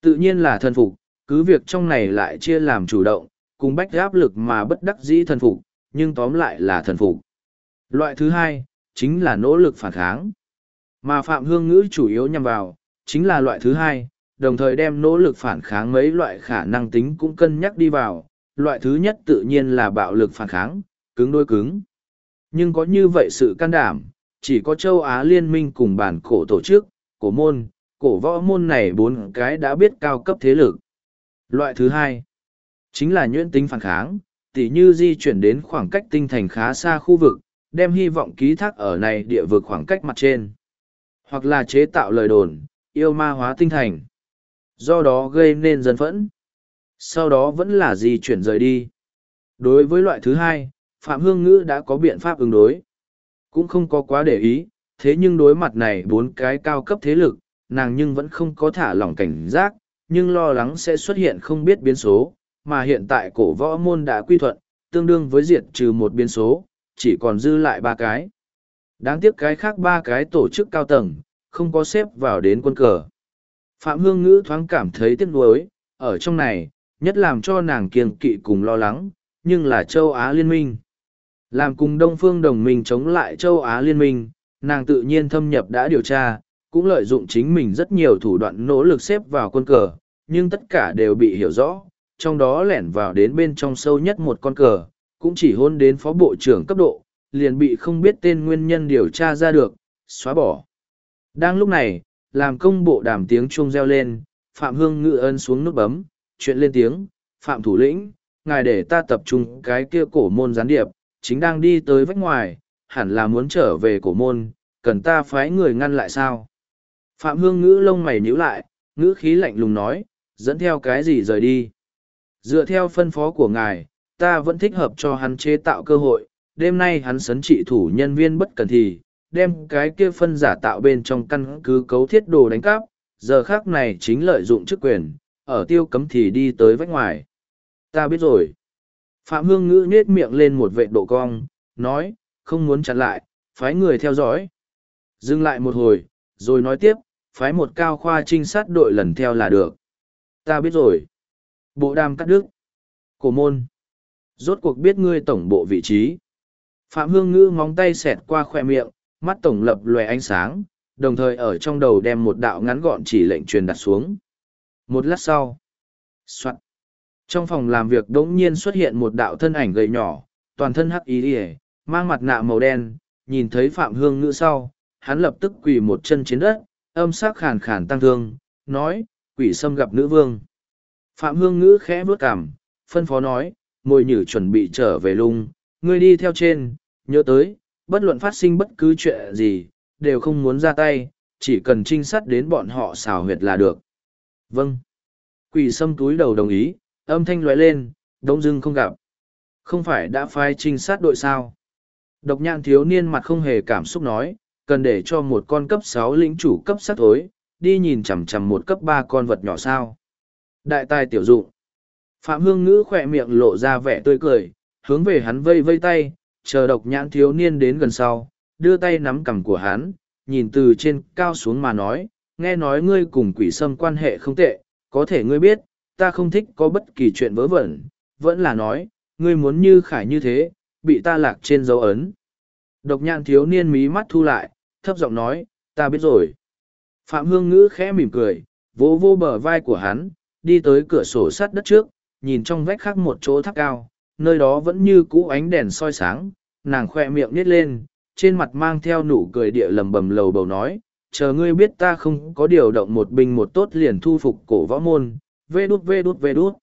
tự nhiên là thần phục, cứ việc trong này lại chia làm chủ động, cùng bách áp lực mà bất đắc dĩ thần phục, nhưng tóm lại là thần phục. Loại thứ hai, chính là nỗ lực phản kháng. Mà Phạm Hương Ngữ chủ yếu nhằm vào, chính là loại thứ hai, đồng thời đem nỗ lực phản kháng mấy loại khả năng tính cũng cân nhắc đi vào. Loại thứ nhất tự nhiên là bạo lực phản kháng, cứng đôi cứng. Nhưng có như vậy sự can đảm, chỉ có châu Á liên minh cùng bản cổ tổ chức, cổ môn, cổ võ môn này bốn cái đã biết cao cấp thế lực. Loại thứ hai, chính là nhuyễn tính phản kháng, tỉ như di chuyển đến khoảng cách tinh thành khá xa khu vực, đem hy vọng ký thác ở này địa vực khoảng cách mặt trên. Hoặc là chế tạo lời đồn, yêu ma hóa tinh thành. Do đó gây nên dân phẫn. Sau đó vẫn là di chuyển rời đi. Đối với loại thứ hai, Phạm Hương Ngữ đã có biện pháp ứng đối. Cũng không có quá để ý, thế nhưng đối mặt này bốn cái cao cấp thế lực, nàng nhưng vẫn không có thả lỏng cảnh giác, nhưng lo lắng sẽ xuất hiện không biết biến số, mà hiện tại cổ võ môn đã quy thuận, tương đương với diệt trừ một biến số, chỉ còn dư lại ba cái. Đáng tiếc cái khác ba cái tổ chức cao tầng, không có xếp vào đến quân cờ. Phạm Hương Ngữ thoáng cảm thấy tiếc nuối, ở trong này, nhất làm cho nàng kiêng kỵ cùng lo lắng, nhưng là châu Á Liên minh. Làm cùng Đông Phương đồng minh chống lại châu Á Liên minh, nàng tự nhiên thâm nhập đã điều tra, cũng lợi dụng chính mình rất nhiều thủ đoạn nỗ lực xếp vào quân cờ, nhưng tất cả đều bị hiểu rõ, trong đó lẻn vào đến bên trong sâu nhất một con cờ, cũng chỉ hôn đến phó bộ trưởng cấp độ, liền bị không biết tên nguyên nhân điều tra ra được, xóa bỏ. Đang lúc này, làm công bộ đàm tiếng chuông reo lên, Phạm Hương ngự ân xuống nút bấm, chuyện lên tiếng, Phạm thủ lĩnh, ngài để ta tập trung cái kia cổ môn gián điệp, chính đang đi tới vách ngoài, hẳn là muốn trở về cổ môn, cần ta phái người ngăn lại sao? Phạm Hương ngữ lông mày nhíu lại, ngữ khí lạnh lùng nói, dẫn theo cái gì rời đi. Dựa theo phân phó của ngài, ta vẫn thích hợp cho hắn chế tạo cơ hội, đêm nay hắn sấn trị thủ nhân viên bất cần thì, đem cái kia phân giả tạo bên trong căn cứ cấu thiết đồ đánh cắp, giờ khác này chính lợi dụng chức quyền, ở tiêu cấm thì đi tới vách ngoài. Ta biết rồi. Phạm Hương Ngữ nết miệng lên một vệ độ cong, nói, không muốn chặn lại, phái người theo dõi. Dừng lại một hồi, rồi nói tiếp, phái một cao khoa trinh sát đội lần theo là được. Ta biết rồi. Bộ đàm cắt đứt. Cổ môn. Rốt cuộc biết ngươi tổng bộ vị trí. Phạm Hương Ngữ móng tay xẹt qua khoe miệng, mắt tổng lập lòe ánh sáng, đồng thời ở trong đầu đem một đạo ngắn gọn chỉ lệnh truyền đặt xuống. Một lát sau. Soạn. Trong phòng làm việc đống nhiên xuất hiện một đạo thân ảnh gầy nhỏ, toàn thân hắc ý ỉa, mang mặt nạ màu đen, nhìn thấy Phạm Hương Ngữ sau, hắn lập tức quỳ một chân trên đất, âm sắc khàn khàn tăng thương, nói, quỷ xâm gặp nữ vương. Phạm Hương Ngữ khẽ bước cằm, phân phó nói, mồi nhử chuẩn bị trở về lung, ngươi đi theo trên, nhớ tới, bất luận phát sinh bất cứ chuyện gì, đều không muốn ra tay, chỉ cần trinh sát đến bọn họ xào huyệt là được. Vâng. Quỷ sâm túi đầu đồng ý, âm thanh lóe lên, đống dưng không gặp. Không phải đã phái trinh sát đội sao? Độc nhãn thiếu niên mặt không hề cảm xúc nói, cần để cho một con cấp sáu lĩnh chủ cấp sát thối, đi nhìn chằm chằm một cấp ba con vật nhỏ sao. Đại tài tiểu dụng. Phạm Hương Ngữ khỏe miệng lộ ra vẻ tươi cười, hướng về hắn vây vây tay, chờ độc nhãn thiếu niên đến gần sau, đưa tay nắm cằm của hắn, nhìn từ trên cao xuống mà nói, nghe nói ngươi cùng quỷ sâm quan hệ không tệ, có thể ngươi biết, ta không thích có bất kỳ chuyện vớ vẩn, vẫn là nói, ngươi muốn như khải như thế, bị ta lạc trên dấu ấn. Độc nhãn thiếu niên mí mắt thu lại, thấp giọng nói, ta biết rồi. Phạm Hương Ngữ khẽ mỉm cười, vỗ vô bờ vai của hắn, đi tới cửa sổ sắt đất trước, nhìn trong vách khác một chỗ tháp cao, nơi đó vẫn như cũ ánh đèn soi sáng, nàng khoe miệng nít lên, trên mặt mang theo nụ cười địa lầm bầm lầu bầu nói, chờ ngươi biết ta không có điều động một binh một tốt liền thu phục cổ võ môn, vê đút vê đút vê đút.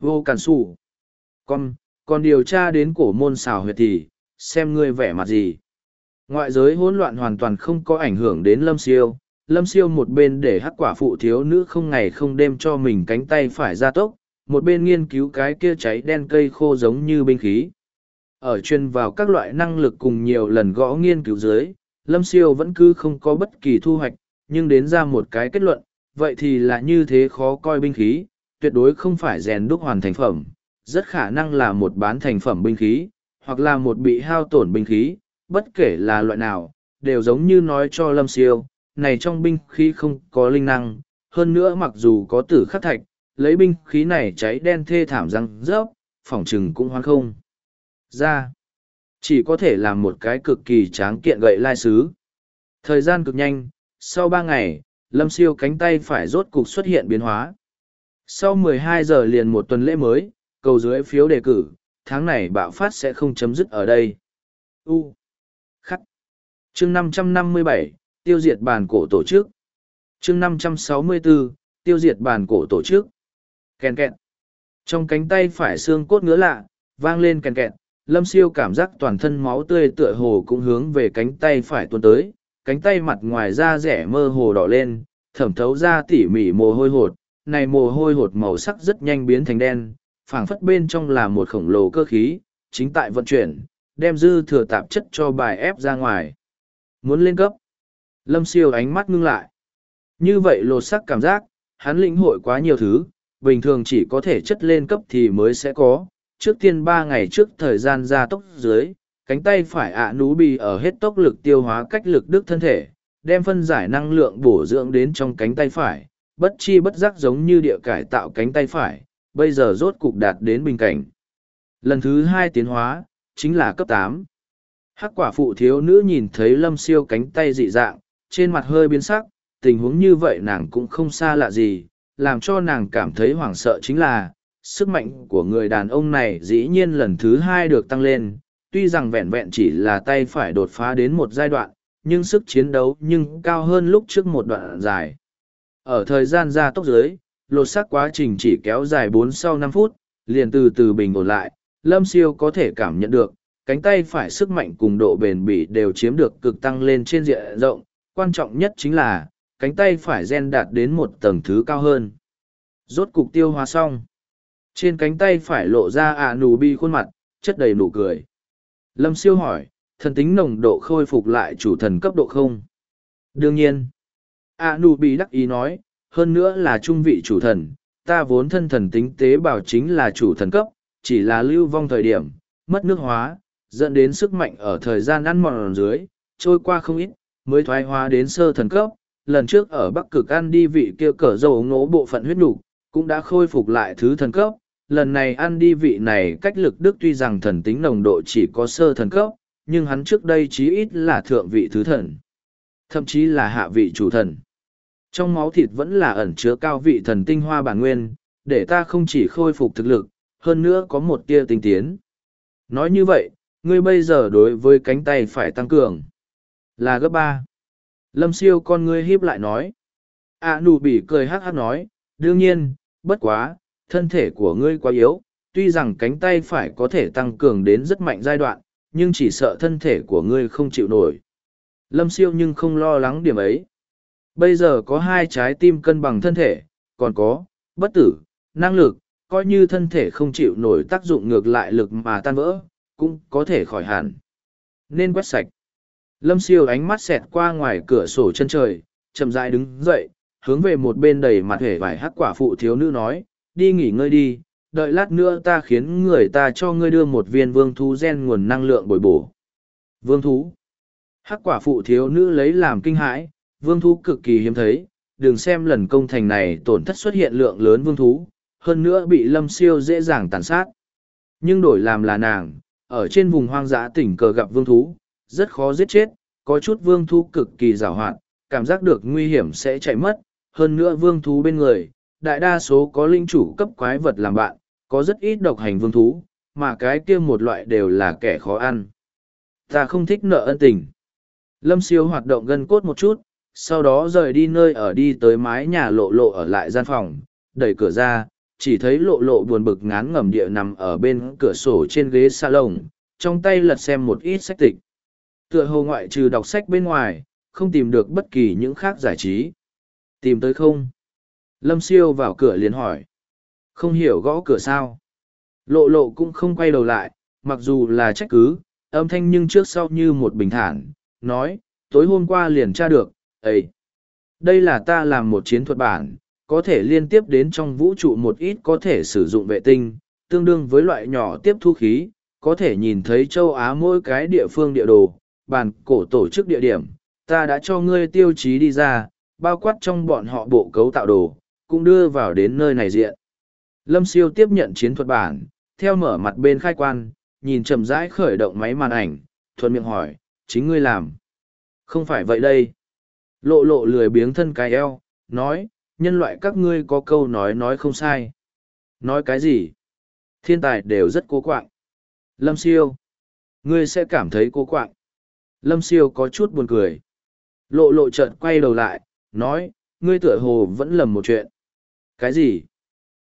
Vô cản sủ. Con, còn điều tra đến cổ môn xào huyệt thì, xem ngươi vẻ mặt gì. Ngoại giới hỗn loạn hoàn toàn không có ảnh hưởng đến lâm siêu. Lâm siêu một bên để hắc quả phụ thiếu nữ không ngày không đêm cho mình cánh tay phải ra tốc, một bên nghiên cứu cái kia cháy đen cây khô giống như binh khí. Ở chuyên vào các loại năng lực cùng nhiều lần gõ nghiên cứu dưới, Lâm Siêu vẫn cứ không có bất kỳ thu hoạch, nhưng đến ra một cái kết luận, vậy thì là như thế khó coi binh khí, tuyệt đối không phải rèn đúc hoàn thành phẩm, rất khả năng là một bán thành phẩm binh khí, hoặc là một bị hao tổn binh khí, bất kể là loại nào, đều giống như nói cho Lâm Siêu, này trong binh khí không có linh năng, hơn nữa mặc dù có tử khắc thạch, lấy binh khí này cháy đen thê thảm răng rớp, phỏng chừng cũng hoang không. Ra, chỉ có thể làm một cái cực kỳ tráng kiện gậy lai sứ. Thời gian cực nhanh, sau ba ngày, Lâm Siêu cánh tay phải rốt cục xuất hiện biến hóa. Sau 12 giờ liền một tuần lễ mới, cầu dưới phiếu đề cử, tháng này bạo phát sẽ không chấm dứt ở đây. U. Khắc. chương 557, tiêu diệt bàn cổ tổ chức. chương 564, tiêu diệt bàn cổ tổ chức. Kèn kẹn. Trong cánh tay phải xương cốt ngứa lạ, vang lên kèn kẹn, lâm siêu cảm giác toàn thân máu tươi tựa hồ cũng hướng về cánh tay phải tuôn tới, cánh tay mặt ngoài da rẻ mơ hồ đỏ lên, thẩm thấu ra tỉ mỉ mồ hôi hột, này mồ hôi hột màu sắc rất nhanh biến thành đen, phảng phất bên trong là một khổng lồ cơ khí, chính tại vận chuyển, đem dư thừa tạp chất cho bài ép ra ngoài. Muốn lên cấp. Lâm siêu ánh mắt ngưng lại. Như vậy lột sắc cảm giác, hắn lĩnh hội quá nhiều thứ, bình thường chỉ có thể chất lên cấp thì mới sẽ có. Trước tiên ba ngày trước thời gian ra tốc dưới, cánh tay phải ạ nú bị ở hết tốc lực tiêu hóa cách lực đức thân thể, đem phân giải năng lượng bổ dưỡng đến trong cánh tay phải, bất chi bất giác giống như địa cải tạo cánh tay phải, bây giờ rốt cục đạt đến bình cảnh. Lần thứ hai tiến hóa, chính là cấp tám. Hắc quả phụ thiếu nữ nhìn thấy lâm siêu cánh tay dị dạng, trên mặt hơi biến sắc, tình huống như vậy nàng cũng không xa lạ gì, làm cho nàng cảm thấy hoảng sợ chính là, sức mạnh của người đàn ông này dĩ nhiên lần thứ hai được tăng lên, tuy rằng vẹn vẹn chỉ là tay phải đột phá đến một giai đoạn, nhưng sức chiến đấu nhưng cao hơn lúc trước một đoạn dài. Ở thời gian gia tốc dưới, lột xác quá trình chỉ kéo dài bốn sau năm phút, liền từ từ bình ổn lại, Lâm Siêu có thể cảm nhận được, cánh tay phải sức mạnh cùng độ bền bỉ đều chiếm được cực tăng lên trên diện rộng, quan trọng nhất chính là, cánh tay phải gen đạt đến một tầng thứ cao hơn. Rốt cục tiêu hóa xong. Trên cánh tay phải lộ ra ạ nù bi khuôn mặt, chất đầy nụ cười. Lâm siêu hỏi, thần tính nồng độ khôi phục lại chủ thần cấp độ không? Đương nhiên. ạ nù bi đắc ý nói, hơn nữa là trung vị chủ thần, ta vốn thân thần tính tế bào chính là chủ thần cấp, chỉ là lưu vong thời điểm, mất nước hóa, dẫn đến sức mạnh ở thời gian ăn mòn dưới, trôi qua không ít, mới thoái hóa đến sơ thần cấp. Lần trước ở Bắc Cực ăn đi vị kia cỡ dầu ngỗ bộ phận huyết nục cũng đã khôi phục lại thứ thần cấp. Lần này ăn đi vị này cách lực đức tuy rằng thần tính nồng độ chỉ có sơ thần cấp, nhưng hắn trước đây chí ít là thượng vị thứ thần. Thậm chí là hạ vị chủ thần. Trong máu thịt vẫn là ẩn chứa cao vị thần tinh hoa bản nguyên, để ta không chỉ khôi phục thực lực, hơn nữa có một tia tinh tiến. Nói như vậy, ngươi bây giờ đối với cánh tay phải tăng cường. Là gấp ba. Lâm siêu con ngươi hiếp lại nói. À nụ bỉ cười hắc hắc nói, đương nhiên, bất quá, thân thể của ngươi quá yếu, tuy rằng cánh tay phải có thể tăng cường đến rất mạnh giai đoạn, nhưng chỉ sợ thân thể của ngươi không chịu nổi. Lâm siêu nhưng không lo lắng điểm ấy. Bây giờ có hai trái tim cân bằng thân thể, còn có, bất tử, năng lực, coi như thân thể không chịu nổi tác dụng ngược lại lực mà tan vỡ, cũng có thể khỏi hẳn. Nên quét sạch. Lâm siêu ánh mắt xẹt qua ngoài cửa sổ chân trời, chậm rãi đứng dậy, hướng về một bên đầy mặt hể vải hắc quả phụ thiếu nữ nói, đi nghỉ ngơi đi, đợi lát nữa ta khiến người ta cho ngươi đưa một viên vương thú gen nguồn năng lượng bồi bổ. Vương thú. Hắc quả phụ thiếu nữ lấy làm kinh hãi, vương thú cực kỳ hiếm thấy, đừng xem lần công thành này tổn thất xuất hiện lượng lớn vương thú, hơn nữa bị lâm siêu dễ dàng tàn sát. Nhưng đổi làm là nàng, ở trên vùng hoang dã tỉnh cờ gặp vương thú, rất khó giết chết, có chút vương thú cực kỳ rào hoạt, cảm giác được nguy hiểm sẽ chạy mất, hơn nữa vương thú bên người, đại đa số có linh chủ cấp quái vật làm bạn, có rất ít độc hành vương thú, mà cái kia một loại đều là kẻ khó ăn. Ta không thích nợ ân tình. Lâm siêu hoạt động gân cốt một chút, sau đó rời đi nơi ở đi tới mái nhà lộ lộ ở lại gian phòng, đẩy cửa ra, chỉ thấy lộ lộ buồn bực ngán ngẩm địa nằm ở bên cửa sổ trên ghế salon, trong tay lật xem một ít sách tịch. Tựa hồ ngoại trừ đọc sách bên ngoài, không tìm được bất kỳ những khác giải trí. Tìm tới không? Lâm siêu vào cửa liền hỏi. Không hiểu gõ cửa sao? Lộ lộ cũng không quay đầu lại, mặc dù là trách cứ, âm thanh nhưng trước sau như một bình thản, nói, tối hôm qua liền tra được, ấy. Đây là ta làm một chiến thuật bản, có thể liên tiếp đến trong vũ trụ một ít có thể sử dụng vệ tinh, tương đương với loại nhỏ tiếp thu khí, có thể nhìn thấy châu Á mỗi cái địa phương địa đồ, bàn cổ tổ chức địa điểm, ta đã cho ngươi tiêu chí đi ra, bao quát trong bọn họ bộ cấu tạo đồ, cũng đưa vào đến nơi này diện. Lâm siêu tiếp nhận chiến thuật bản, theo mở mặt bên khai quan, nhìn chậm rãi khởi động máy màn ảnh, thuận miệng hỏi, chính ngươi làm. Không phải vậy đây. Lộ lộ lười biếng thân cái eo, nói, nhân loại các ngươi có câu nói nói không sai. Nói cái gì? Thiên tài đều rất cố quạng. Lâm siêu. Ngươi sẽ cảm thấy cố quạng. Lâm siêu có chút buồn cười. Lộ lộ chợt quay đầu lại, nói, ngươi tựa hồ vẫn lầm một chuyện. Cái gì?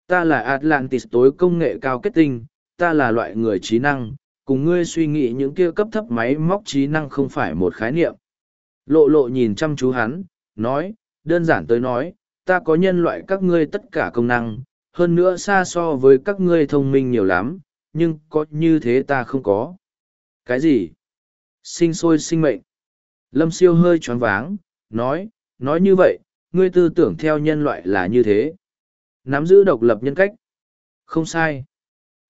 Ta là Atlantis tối công nghệ cao kết tinh, ta là loại người trí năng, cùng ngươi suy nghĩ những kia cấp thấp máy móc trí năng không phải một khái niệm. Lộ lộ nhìn chăm chú hắn, nói, đơn giản tới nói, ta có nhân loại các ngươi tất cả công năng, hơn nữa xa so với các ngươi thông minh nhiều lắm, nhưng có như thế ta không có. Cái gì? Sinh sôi sinh mệnh. Lâm siêu hơi choáng váng, nói, nói như vậy, ngươi tư tưởng theo nhân loại là như thế. Nắm giữ độc lập nhân cách. Không sai.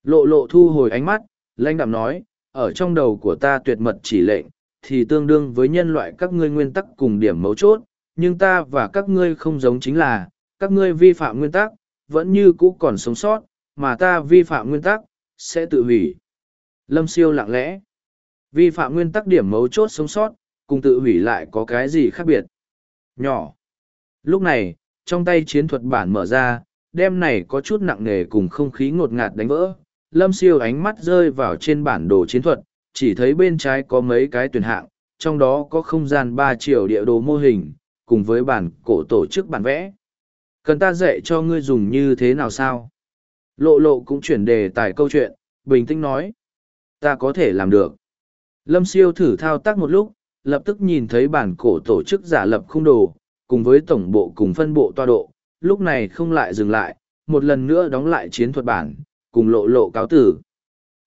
Lộ lộ thu hồi ánh mắt, lãnh đạm nói, ở trong đầu của ta tuyệt mật chỉ lệnh, thì tương đương với nhân loại các ngươi nguyên tắc cùng điểm mấu chốt, nhưng ta và các ngươi không giống chính là, các ngươi vi phạm nguyên tắc, vẫn như cũ còn sống sót, mà ta vi phạm nguyên tắc, sẽ tự hủy. Lâm siêu lặng lẽ. Vi phạm nguyên tắc điểm mấu chốt sống sót, cùng tự hủy lại có cái gì khác biệt. Nhỏ. Lúc này, trong tay chiến thuật bản mở ra, đem này có chút nặng nề cùng không khí ngột ngạt đánh vỡ. Lâm siêu ánh mắt rơi vào trên bản đồ chiến thuật, chỉ thấy bên trái có mấy cái tuyển hạng, trong đó có không gian ba triệu địa đồ mô hình, cùng với bản cổ tổ chức bản vẽ. Cần ta dạy cho ngươi dùng như thế nào sao? Lộ lộ cũng chuyển đề tài câu chuyện, bình tĩnh nói. Ta có thể làm được. Lâm siêu thử thao tác một lúc, lập tức nhìn thấy bản cổ tổ chức giả lập khung đồ, cùng với tổng bộ cùng phân bộ toa độ, lúc này không lại dừng lại, một lần nữa đóng lại chiến thuật bản, cùng lộ lộ cáo tử.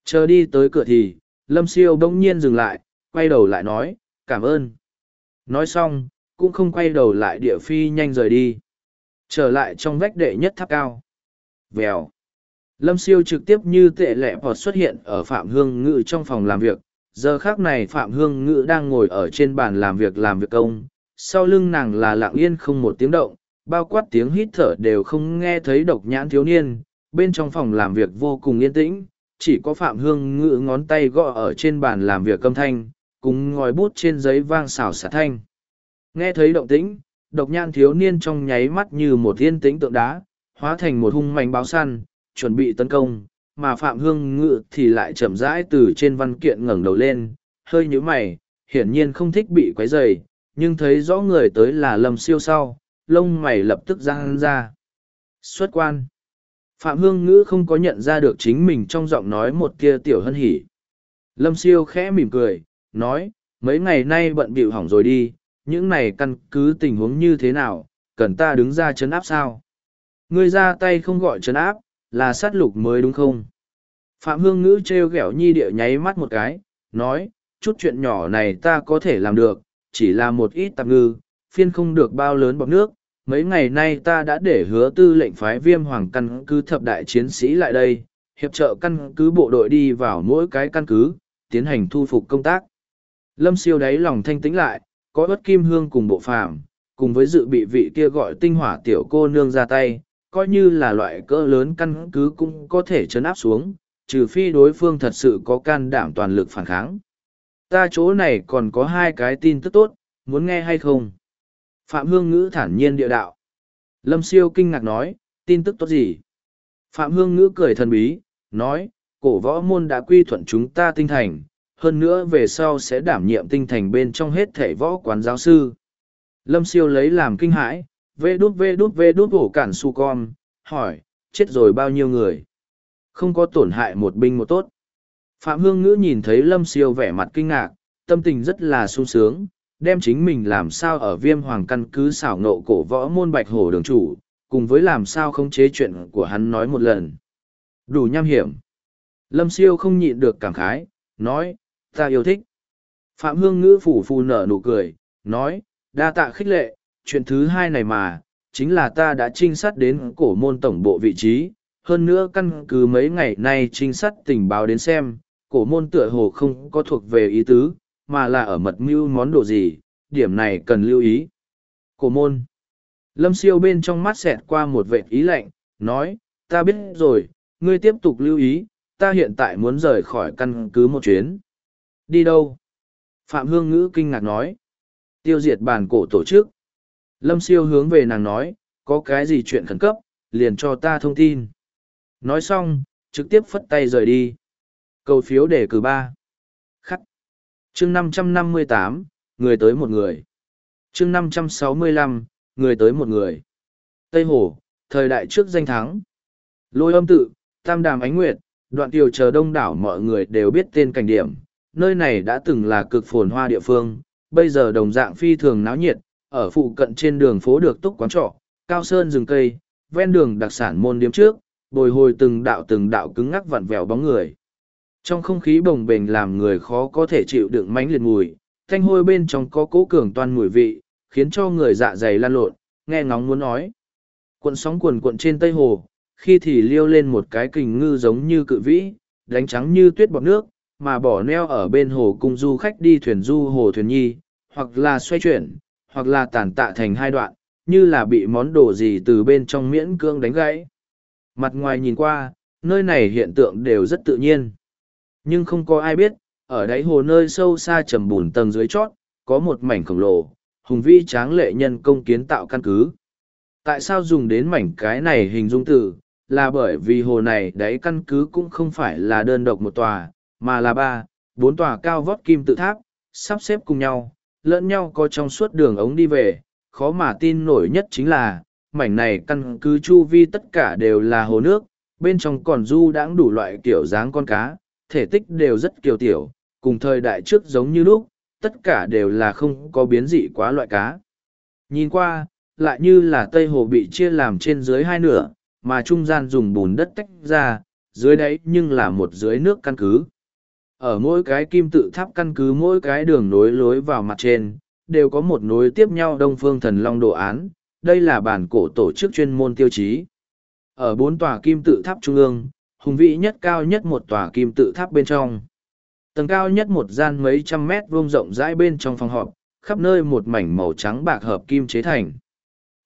Chờ đi tới cửa thì, Lâm siêu bỗng nhiên dừng lại, quay đầu lại nói, cảm ơn. Nói xong, cũng không quay đầu lại địa phi nhanh rời đi. Trở lại trong vách đệ nhất tháp cao. Vèo. Lâm siêu trực tiếp như tệ lẹ vọt xuất hiện ở Phạm Hương Ngự trong phòng làm việc. Giờ khác này Phạm Hương Ngữ đang ngồi ở trên bàn làm việc làm việc công. Sau lưng nàng là lặng yên không một tiếng động, bao quát tiếng hít thở đều không nghe thấy độc nhãn thiếu niên. Bên trong phòng làm việc vô cùng yên tĩnh, chỉ có Phạm Hương Ngữ ngón tay gõ ở trên bàn làm việc âm thanh, cùng ngòi bút trên giấy vang xào xả thanh. Nghe thấy động tĩnh, độc nhãn thiếu niên trong nháy mắt như một yên tĩnh tượng đá, hóa thành một hung manh báo săn, chuẩn bị tấn công, mà Phạm Hương Ngự thì lại chậm rãi từ trên văn kiện ngẩng đầu lên, hơi nhíu mày, hiển nhiên không thích bị quấy rầy, nhưng thấy rõ người tới là Lâm Siêu sau, lông mày lập tức giang ra. Xuất quan. Phạm Hương Ngữ không có nhận ra được chính mình trong giọng nói một kia tiểu hân hỉ. Lâm Siêu khẽ mỉm cười, nói, mấy ngày nay bận bịu hỏng rồi đi, những này căn cứ tình huống như thế nào, cần ta đứng ra chấn áp sao? Ngươi ra tay không gọi chấn áp, là sát lục mới đúng không? Phạm Hương Ngữ treo ghẹo nhi địa nháy mắt một cái, nói, chút chuyện nhỏ này ta có thể làm được, chỉ là một ít tạp ngư, phiên không được bao lớn bọc nước. Mấy ngày nay ta đã để hứa tư lệnh phái viêm hoàng căn cứ thập đại chiến sĩ lại đây, hiệp trợ căn cứ bộ đội đi vào mỗi cái căn cứ, tiến hành thu phục công tác. Lâm siêu đáy lòng thanh tĩnh lại, có bất kim hương cùng bộ phàm, cùng với dự bị vị kia gọi tinh hỏa tiểu cô nương ra tay, coi như là loại cỡ lớn căn cứ cũng có thể chấn áp xuống, trừ phi đối phương thật sự có can đảm toàn lực phản kháng. Ta chỗ này còn có hai cái tin tức tốt, muốn nghe hay không? Phạm Hương Ngữ thản nhiên địa đạo. Lâm Siêu kinh ngạc nói, tin tức tốt gì? Phạm Hương Ngữ cười thần bí, nói, cổ võ môn đã quy thuận chúng ta tinh thành, hơn nữa về sau sẽ đảm nhiệm tinh thành bên trong hết thể võ quán giáo sư. Lâm Siêu lấy làm kinh hãi, vê đút vê đút vê đút ổ cản su con, hỏi, chết rồi bao nhiêu người? Không có tổn hại một binh một tốt. Phạm Hương Ngữ nhìn thấy Lâm Siêu vẻ mặt kinh ngạc, tâm tình rất là sung sướng, đem chính mình làm sao ở viêm hoàng căn cứ xảo nộ cổ võ môn bạch hổ đường chủ, cùng với làm sao không chế chuyện của hắn nói một lần. Đủ nham hiểm. Lâm siêu không nhịn được cảm khái, nói, ta yêu thích. Phạm Hương Ngữ phủ phù nở nụ cười, nói, đa tạ khích lệ, chuyện thứ hai này mà, chính là ta đã trinh sát đến cổ môn tổng bộ vị trí, hơn nữa căn cứ mấy ngày nay trinh sát tình báo đến xem, cổ môn tựa hồ không có thuộc về ý tứ, mà là ở mật mưu món đồ gì, điểm này cần lưu ý. Cổ môn. Lâm siêu bên trong mắt xẹt qua một vệ ý lạnh, nói, ta biết rồi, ngươi tiếp tục lưu ý, ta hiện tại muốn rời khỏi căn cứ một chuyến. Đi đâu? Phạm Hương Ngữ kinh ngạc nói. Tiêu diệt bàn cổ tổ chức. Lâm siêu hướng về nàng nói, có cái gì chuyện khẩn cấp, liền cho ta thông tin. Nói xong, trực tiếp phất tay rời đi. Cầu phiếu đề cử ba. Khắc. chương năm trăm năm mươi tám, người tới một người. chương năm trăm sáu mươi lăm, người tới một người. Tây Hồ, thời đại trước danh thắng. Lôi âm tự, tam đàm ánh nguyệt, đoạn tiều chờ đông đảo mọi người đều biết tên cảnh điểm. Nơi này đã từng là cực phồn hoa địa phương, bây giờ đồng dạng phi thường náo nhiệt, ở phụ cận trên đường phố được túc quán trọ, cao sơn rừng cây, ven đường đặc sản môn điếm trước, bồi hồi từng đạo từng đạo cứng ngắc vặn vẹo bóng người. Trong không khí bồng bềnh làm người khó có thể chịu đựng mánh liệt mùi, thanh hôi bên trong có cố cường toan mùi vị, khiến cho người dạ dày lan lộn, nghe ngóng muốn nói. Cuộn sóng cuộn cuộn trên tây hồ, khi thì liêu lên một cái kình ngư giống như cự vĩ, đánh trắng như tuyết bọt nước, mà bỏ neo ở bên hồ cùng du khách đi thuyền du hồ thuyền nhi, hoặc là xoay chuyển, hoặc là tàn tạ thành hai đoạn, như là bị món đồ gì từ bên trong miễn cương đánh gãy. Mặt ngoài nhìn qua, nơi này hiện tượng đều rất tự nhiên. Nhưng không có ai biết, ở đáy hồ nơi sâu xa trầm bùn tầng dưới chót, có một mảnh khổng lồ, hùng vĩ tráng lệ nhân công kiến tạo căn cứ. Tại sao dùng đến mảnh cái này hình dung từ, là bởi vì hồ này đáy căn cứ cũng không phải là đơn độc một tòa, mà là ba, bốn tòa cao vót kim tự tháp, sắp xếp cùng nhau, lẫn nhau có trong suốt đường ống đi về, khó mà tin nổi nhất chính là, mảnh này căn cứ chu vi tất cả đều là hồ nước, bên trong còn du đãng đủ loại kiểu dáng con cá, thể tích đều rất kiều tiểu, cùng thời đại trước giống như lúc, tất cả đều là không có biến dị quá loại cá. Nhìn qua, lại như là Tây Hồ bị chia làm trên dưới hai nửa, mà trung gian dùng bùn đất tách ra, dưới đấy nhưng là một dưới nước căn cứ. Ở mỗi cái kim tự tháp căn cứ mỗi cái đường nối lối vào mặt trên, đều có một nối tiếp nhau đông phương thần long đồ án, đây là bản cổ tổ chức chuyên môn tiêu chí. Ở bốn tòa kim tự tháp trung ương, hùng vĩ nhất cao nhất một tòa kim tự tháp bên trong. Tầng cao nhất một gian mấy trăm mét vuông rộng rãi bên trong phòng họp, khắp nơi một mảnh màu trắng bạc hợp kim chế thành.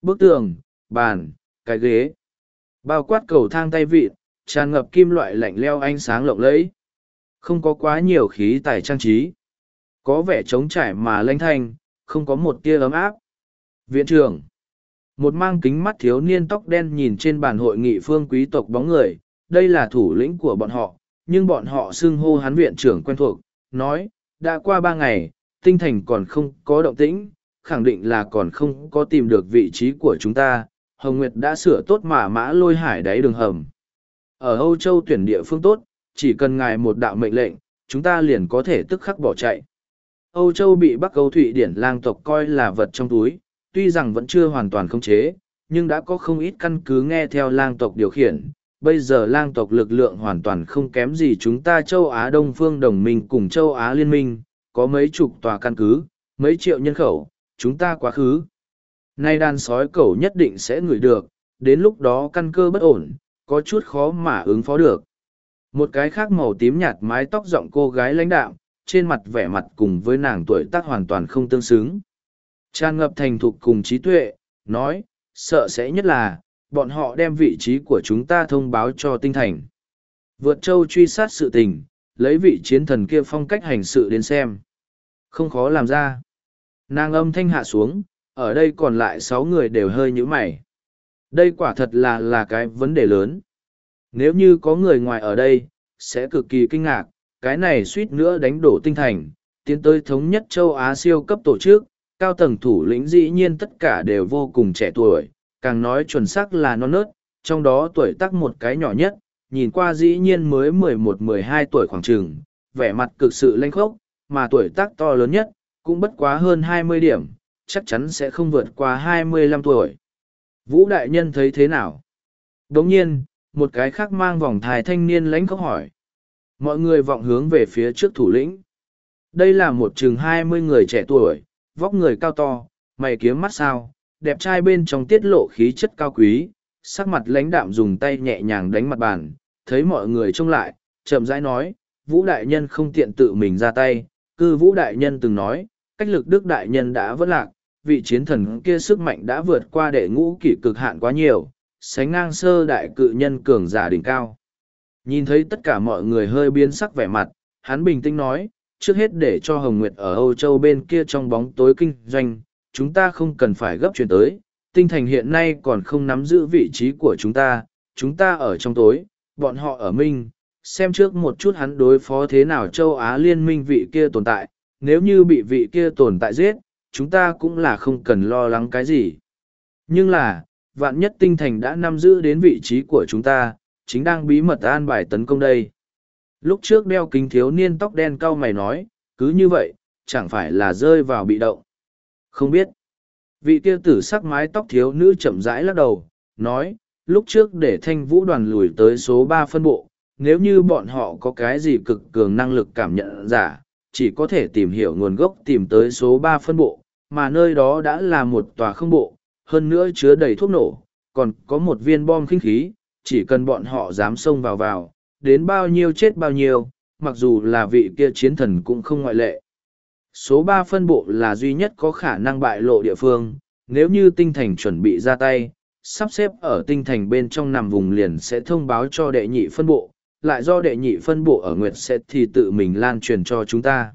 Bức tường, bàn, cái ghế, bao quát cầu thang tay vịt, tràn ngập kim loại lạnh leo ánh sáng lộng lẫy. Không có quá nhiều khí tài trang trí. Có vẻ trống trải mà lanh thanh, không có một tia ấm áp. Viện trưởng một mang kính mắt thiếu niên tóc đen nhìn trên bàn hội nghị phương quý tộc bóng người, đây là thủ lĩnh của bọn họ, nhưng bọn họ xưng hô hắn viện trưởng quen thuộc, nói, đã qua ba ngày, tinh thành còn không có động tĩnh, khẳng định là còn không có tìm được vị trí của chúng ta, Hồng Nguyệt đã sửa tốt mà mã lôi hải đáy đường hầm. Ở Âu Châu tuyển địa phương tốt, chỉ cần ngài một đạo mệnh lệnh, chúng ta liền có thể tức khắc bỏ chạy. Âu Châu bị Bắc Âu Thụy Điển lang tộc coi là vật trong túi, tuy rằng vẫn chưa hoàn toàn khống chế, nhưng đã có không ít căn cứ nghe theo lang tộc điều khiển. Bây giờ lang tộc lực lượng hoàn toàn không kém gì chúng ta châu Á Đông Phương đồng minh cùng châu Á Liên minh, có mấy chục tòa căn cứ, mấy triệu nhân khẩu, chúng ta quá khứ. Nay đàn sói cẩu nhất định sẽ ngửi được, đến lúc đó căn cơ bất ổn, có chút khó mà ứng phó được. Một cái khác màu tím nhạt mái tóc rộng cô gái lãnh đạo, trên mặt vẻ mặt cùng với nàng tuổi tác hoàn toàn không tương xứng tràn ngập thành thục cùng trí tuệ, nói, sợ sẽ nhất là, bọn họ đem vị trí của chúng ta thông báo cho tinh thành. Vượt châu truy sát sự tình, lấy vị chiến thần kia phong cách hành sự đến xem. Không khó làm ra. Nàng âm thanh hạ xuống, ở đây còn lại sáu người đều hơi nhũ mày. Đây quả thật là là cái vấn đề lớn. Nếu như có người ngoài ở đây, sẽ cực kỳ kinh ngạc, cái này suýt nữa đánh đổ tinh thành, tiến tới thống nhất châu Á siêu cấp tổ chức, cao tầng thủ lĩnh dĩ nhiên tất cả đều vô cùng trẻ tuổi, càng nói chuẩn xác là non nớt, trong đó tuổi tác một cái nhỏ nhất, nhìn qua dĩ nhiên mới mười một mười hai tuổi khoảng trường, vẻ mặt cực sự lanh khốc, mà tuổi tác to lớn nhất, cũng bất quá hơn hai mươi điểm, chắc chắn sẽ không vượt qua hai mươi lăm tuổi. Vũ đại nhân thấy thế nào? Đồng nhiên, một cái khác mang vòng thai thanh niên lãnh khóc hỏi. Mọi người vọng hướng về phía trước thủ lĩnh. Đây là một chừng hai mươi người trẻ tuổi, vóc người cao to, mày kiếm mắt sao, đẹp trai bên trong tiết lộ khí chất cao quý, sắc mặt lãnh đạm dùng tay nhẹ nhàng đánh mặt bàn, thấy mọi người trông lại, chậm rãi nói, Vũ Đại Nhân không tiện tự mình ra tay, cư Vũ Đại Nhân từng nói, cách lực Đức Đại Nhân đã vất lạc, vị chiến thần kia sức mạnh đã vượt qua đệ ngũ kỷ cực hạn quá nhiều, sánh ngang sơ đại cự nhân cường giả đỉnh cao. Nhìn thấy tất cả mọi người hơi biến sắc vẻ mặt, hắn bình tĩnh nói, trước hết để cho Hồng Nguyệt ở Âu Châu bên kia trong bóng tối kinh doanh, chúng ta không cần phải gấp chuyển tới, tinh thành hiện nay còn không nắm giữ vị trí của chúng ta, chúng ta ở trong tối, bọn họ ở minh, xem trước một chút hắn đối phó thế nào châu Á liên minh vị kia tồn tại, nếu như bị vị kia tồn tại giết, chúng ta cũng là không cần lo lắng cái gì. Nhưng là, vạn nhất tinh thành đã nắm giữ đến vị trí của chúng ta, chính đang bí mật an bài tấn công đây. Lúc trước đeo kính thiếu niên tóc đen cau mày nói, cứ như vậy, chẳng phải là rơi vào bị động. Không biết. Vị kia tử sắc mái tóc thiếu nữ chậm rãi lắc đầu, nói, lúc trước để thanh vũ đoàn lùi tới số ba phân bộ, nếu như bọn họ có cái gì cực cường năng lực cảm nhận giả, chỉ có thể tìm hiểu nguồn gốc tìm tới số ba phân bộ, mà nơi đó đã là một tòa không bộ, hơn nữa chứa đầy thuốc nổ, còn có một viên bom khinh khí, chỉ cần bọn họ dám xông vào vào, đến bao nhiêu chết bao nhiêu, mặc dù là vị kia chiến thần cũng không ngoại lệ. Số ba phân bộ là duy nhất có khả năng bại lộ địa phương, nếu như tinh thành chuẩn bị ra tay, sắp xếp ở tinh thành bên trong nằm vùng liền sẽ thông báo cho đệ nhị phân bộ, lại do đệ nhị phân bộ ở Nguyệt Sẽ thì tự mình lan truyền cho chúng ta.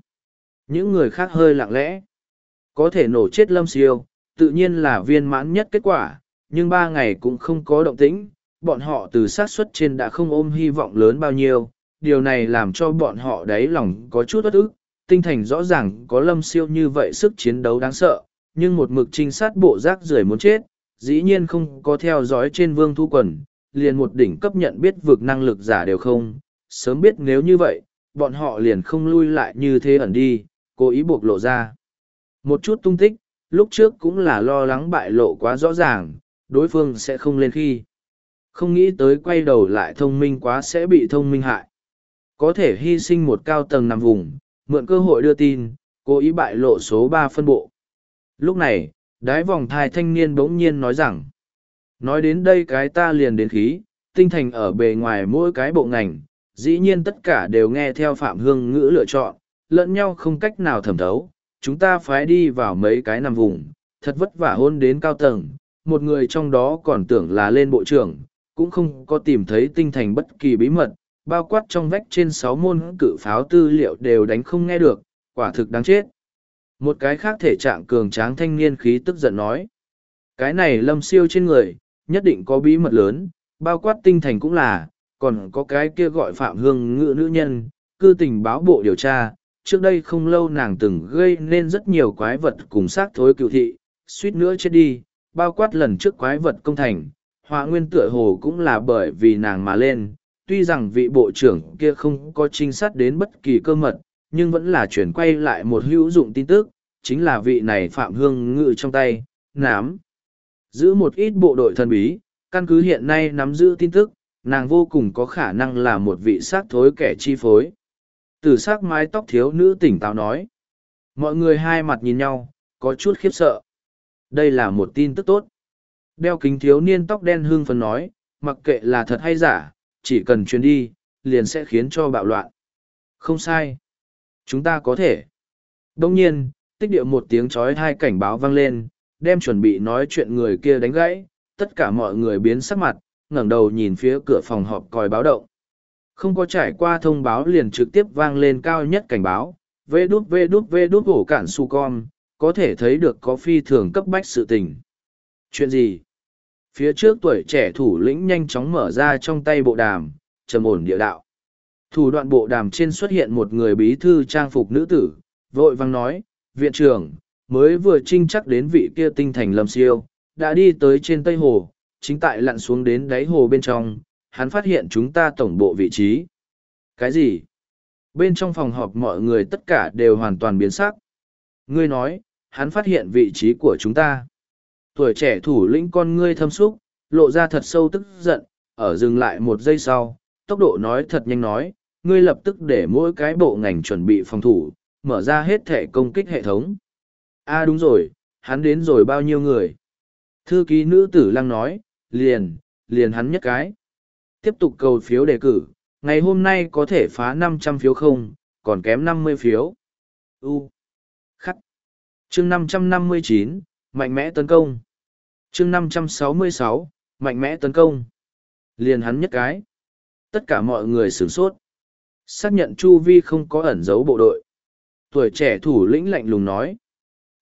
Những người khác hơi lặng lẽ, có thể nổ chết lâm siêu, tự nhiên là viên mãn nhất kết quả, nhưng ba ngày cũng không có động tĩnh, bọn họ từ sát suất trên đã không ôm hy vọng lớn bao nhiêu, điều này làm cho bọn họ đáy lòng có chút bất ức, tinh thành rõ ràng có lâm siêu như vậy sức chiến đấu đáng sợ, nhưng một mực trinh sát bộ rác rưởi muốn chết, dĩ nhiên không có theo dõi trên vương thu quần, liền một đỉnh cấp nhận biết vực năng lực giả đều không, sớm biết nếu như vậy, bọn họ liền không lui lại như thế ẩn đi, cố ý buộc lộ ra. Một chút tung tích, lúc trước cũng là lo lắng bại lộ quá rõ ràng, đối phương sẽ không lên khi. Không nghĩ tới quay đầu lại thông minh quá sẽ bị thông minh hại. Có thể hy sinh một cao tầng nằm vùng, mượn cơ hội đưa tin, cố ý bại lộ số ba phân bộ. Lúc này, đái vòng thai thanh niên bỗng nhiên nói rằng, nói đến đây cái ta liền đến khí, tinh thành ở bề ngoài mỗi cái bộ ngành, dĩ nhiên tất cả đều nghe theo Phạm Hương ngữ lựa chọn, lẫn nhau không cách nào thẩm thấu, chúng ta phải đi vào mấy cái nằm vùng, thật vất vả hôn đến cao tầng, một người trong đó còn tưởng là lên bộ trưởng, cũng không có tìm thấy tinh thành bất kỳ bí mật, bao quát trong vách trên sáu môn cự pháo tư liệu đều đánh không nghe được, quả thực đáng chết. Một cái khác thể trạng cường tráng thanh niên khí tức giận nói. Cái này lâm siêu trên người, nhất định có bí mật lớn, bao quát tinh thành cũng là, còn có cái kia gọi phạm hương ngự nữ nhân, cư tình báo bộ điều tra. Trước đây không lâu nàng từng gây nên rất nhiều quái vật cùng xác thối cựu thị, suýt nữa chết đi, bao quát lần trước quái vật công thành, họa nguyên tựa hồ cũng là bởi vì nàng mà lên, tuy rằng vị bộ trưởng kia không có trinh sát đến bất kỳ cơ mật, nhưng vẫn là chuyển quay lại một hữu dụng tin tức, chính là vị này Phạm Hương Ngự trong tay, nám. Giữ một ít bộ đội thần bí, căn cứ hiện nay nắm giữ tin tức, nàng vô cùng có khả năng là một vị xác thối kẻ chi phối. Từ sắc mái tóc thiếu nữ tỉnh táo nói. Mọi người hai mặt nhìn nhau, có chút khiếp sợ. Đây là một tin tức tốt. Đeo kính thiếu niên tóc đen hương phấn nói, mặc kệ là thật hay giả, chỉ cần chuyến đi, liền sẽ khiến cho bạo loạn. Không sai. Chúng ta có thể. Đông nhiên, tích điệu một tiếng chói hai cảnh báo vang lên, đem chuẩn bị nói chuyện người kia đánh gãy, tất cả mọi người biến sắc mặt, ngẩng đầu nhìn phía cửa phòng họp còi báo động. Không có trải qua thông báo liền trực tiếp vang lên cao nhất cảnh báo, vê đút vê đút vê đút hổ cản su con, có thể thấy được có phi thường cấp bách sự tình. Chuyện gì? Phía trước tuổi trẻ thủ lĩnh nhanh chóng mở ra trong tay bộ đàm, trầm ổn địa đạo. Thủ đoạn bộ đàm trên xuất hiện một người bí thư trang phục nữ tử, vội vang nói, viện trưởng, mới vừa trinh chắc đến vị kia tinh thành lâm siêu, đã đi tới trên Tây Hồ, chính tại lặn xuống đến đáy hồ bên trong, hắn phát hiện chúng ta tổng bộ vị trí. Cái gì? bên trong phòng họp mọi người tất cả đều hoàn toàn biến sắc. Ngươi nói, hắn phát hiện vị trí của chúng ta. Tuổi trẻ thủ lĩnh con ngươi thâm xúc, lộ ra thật sâu tức giận, ở dừng lại một giây sau, tốc độ nói thật nhanh nói, ngươi lập tức để mỗi cái bộ ngành chuẩn bị phòng thủ, mở ra hết thể công kích hệ thống. a đúng rồi, hắn đến rồi bao nhiêu người? Thư ký nữ tử lăng nói, liền, liền hắn nhất cái. Tiếp tục cầu phiếu đề cử, ngày hôm nay có thể phá năm trăm phiếu không, còn kém năm mươi phiếu. U. Khắc. Chương năm trăm năm mươi chín mạnh mẽ tấn công. Chương năm trăm sáu mươi sáu mạnh mẽ tấn công. Liền hắn nhất cái. Tất cả mọi người sửng sốt. Xác nhận Chu Vi không có ẩn giấu bộ đội. Tuổi trẻ thủ lĩnh lạnh lùng nói.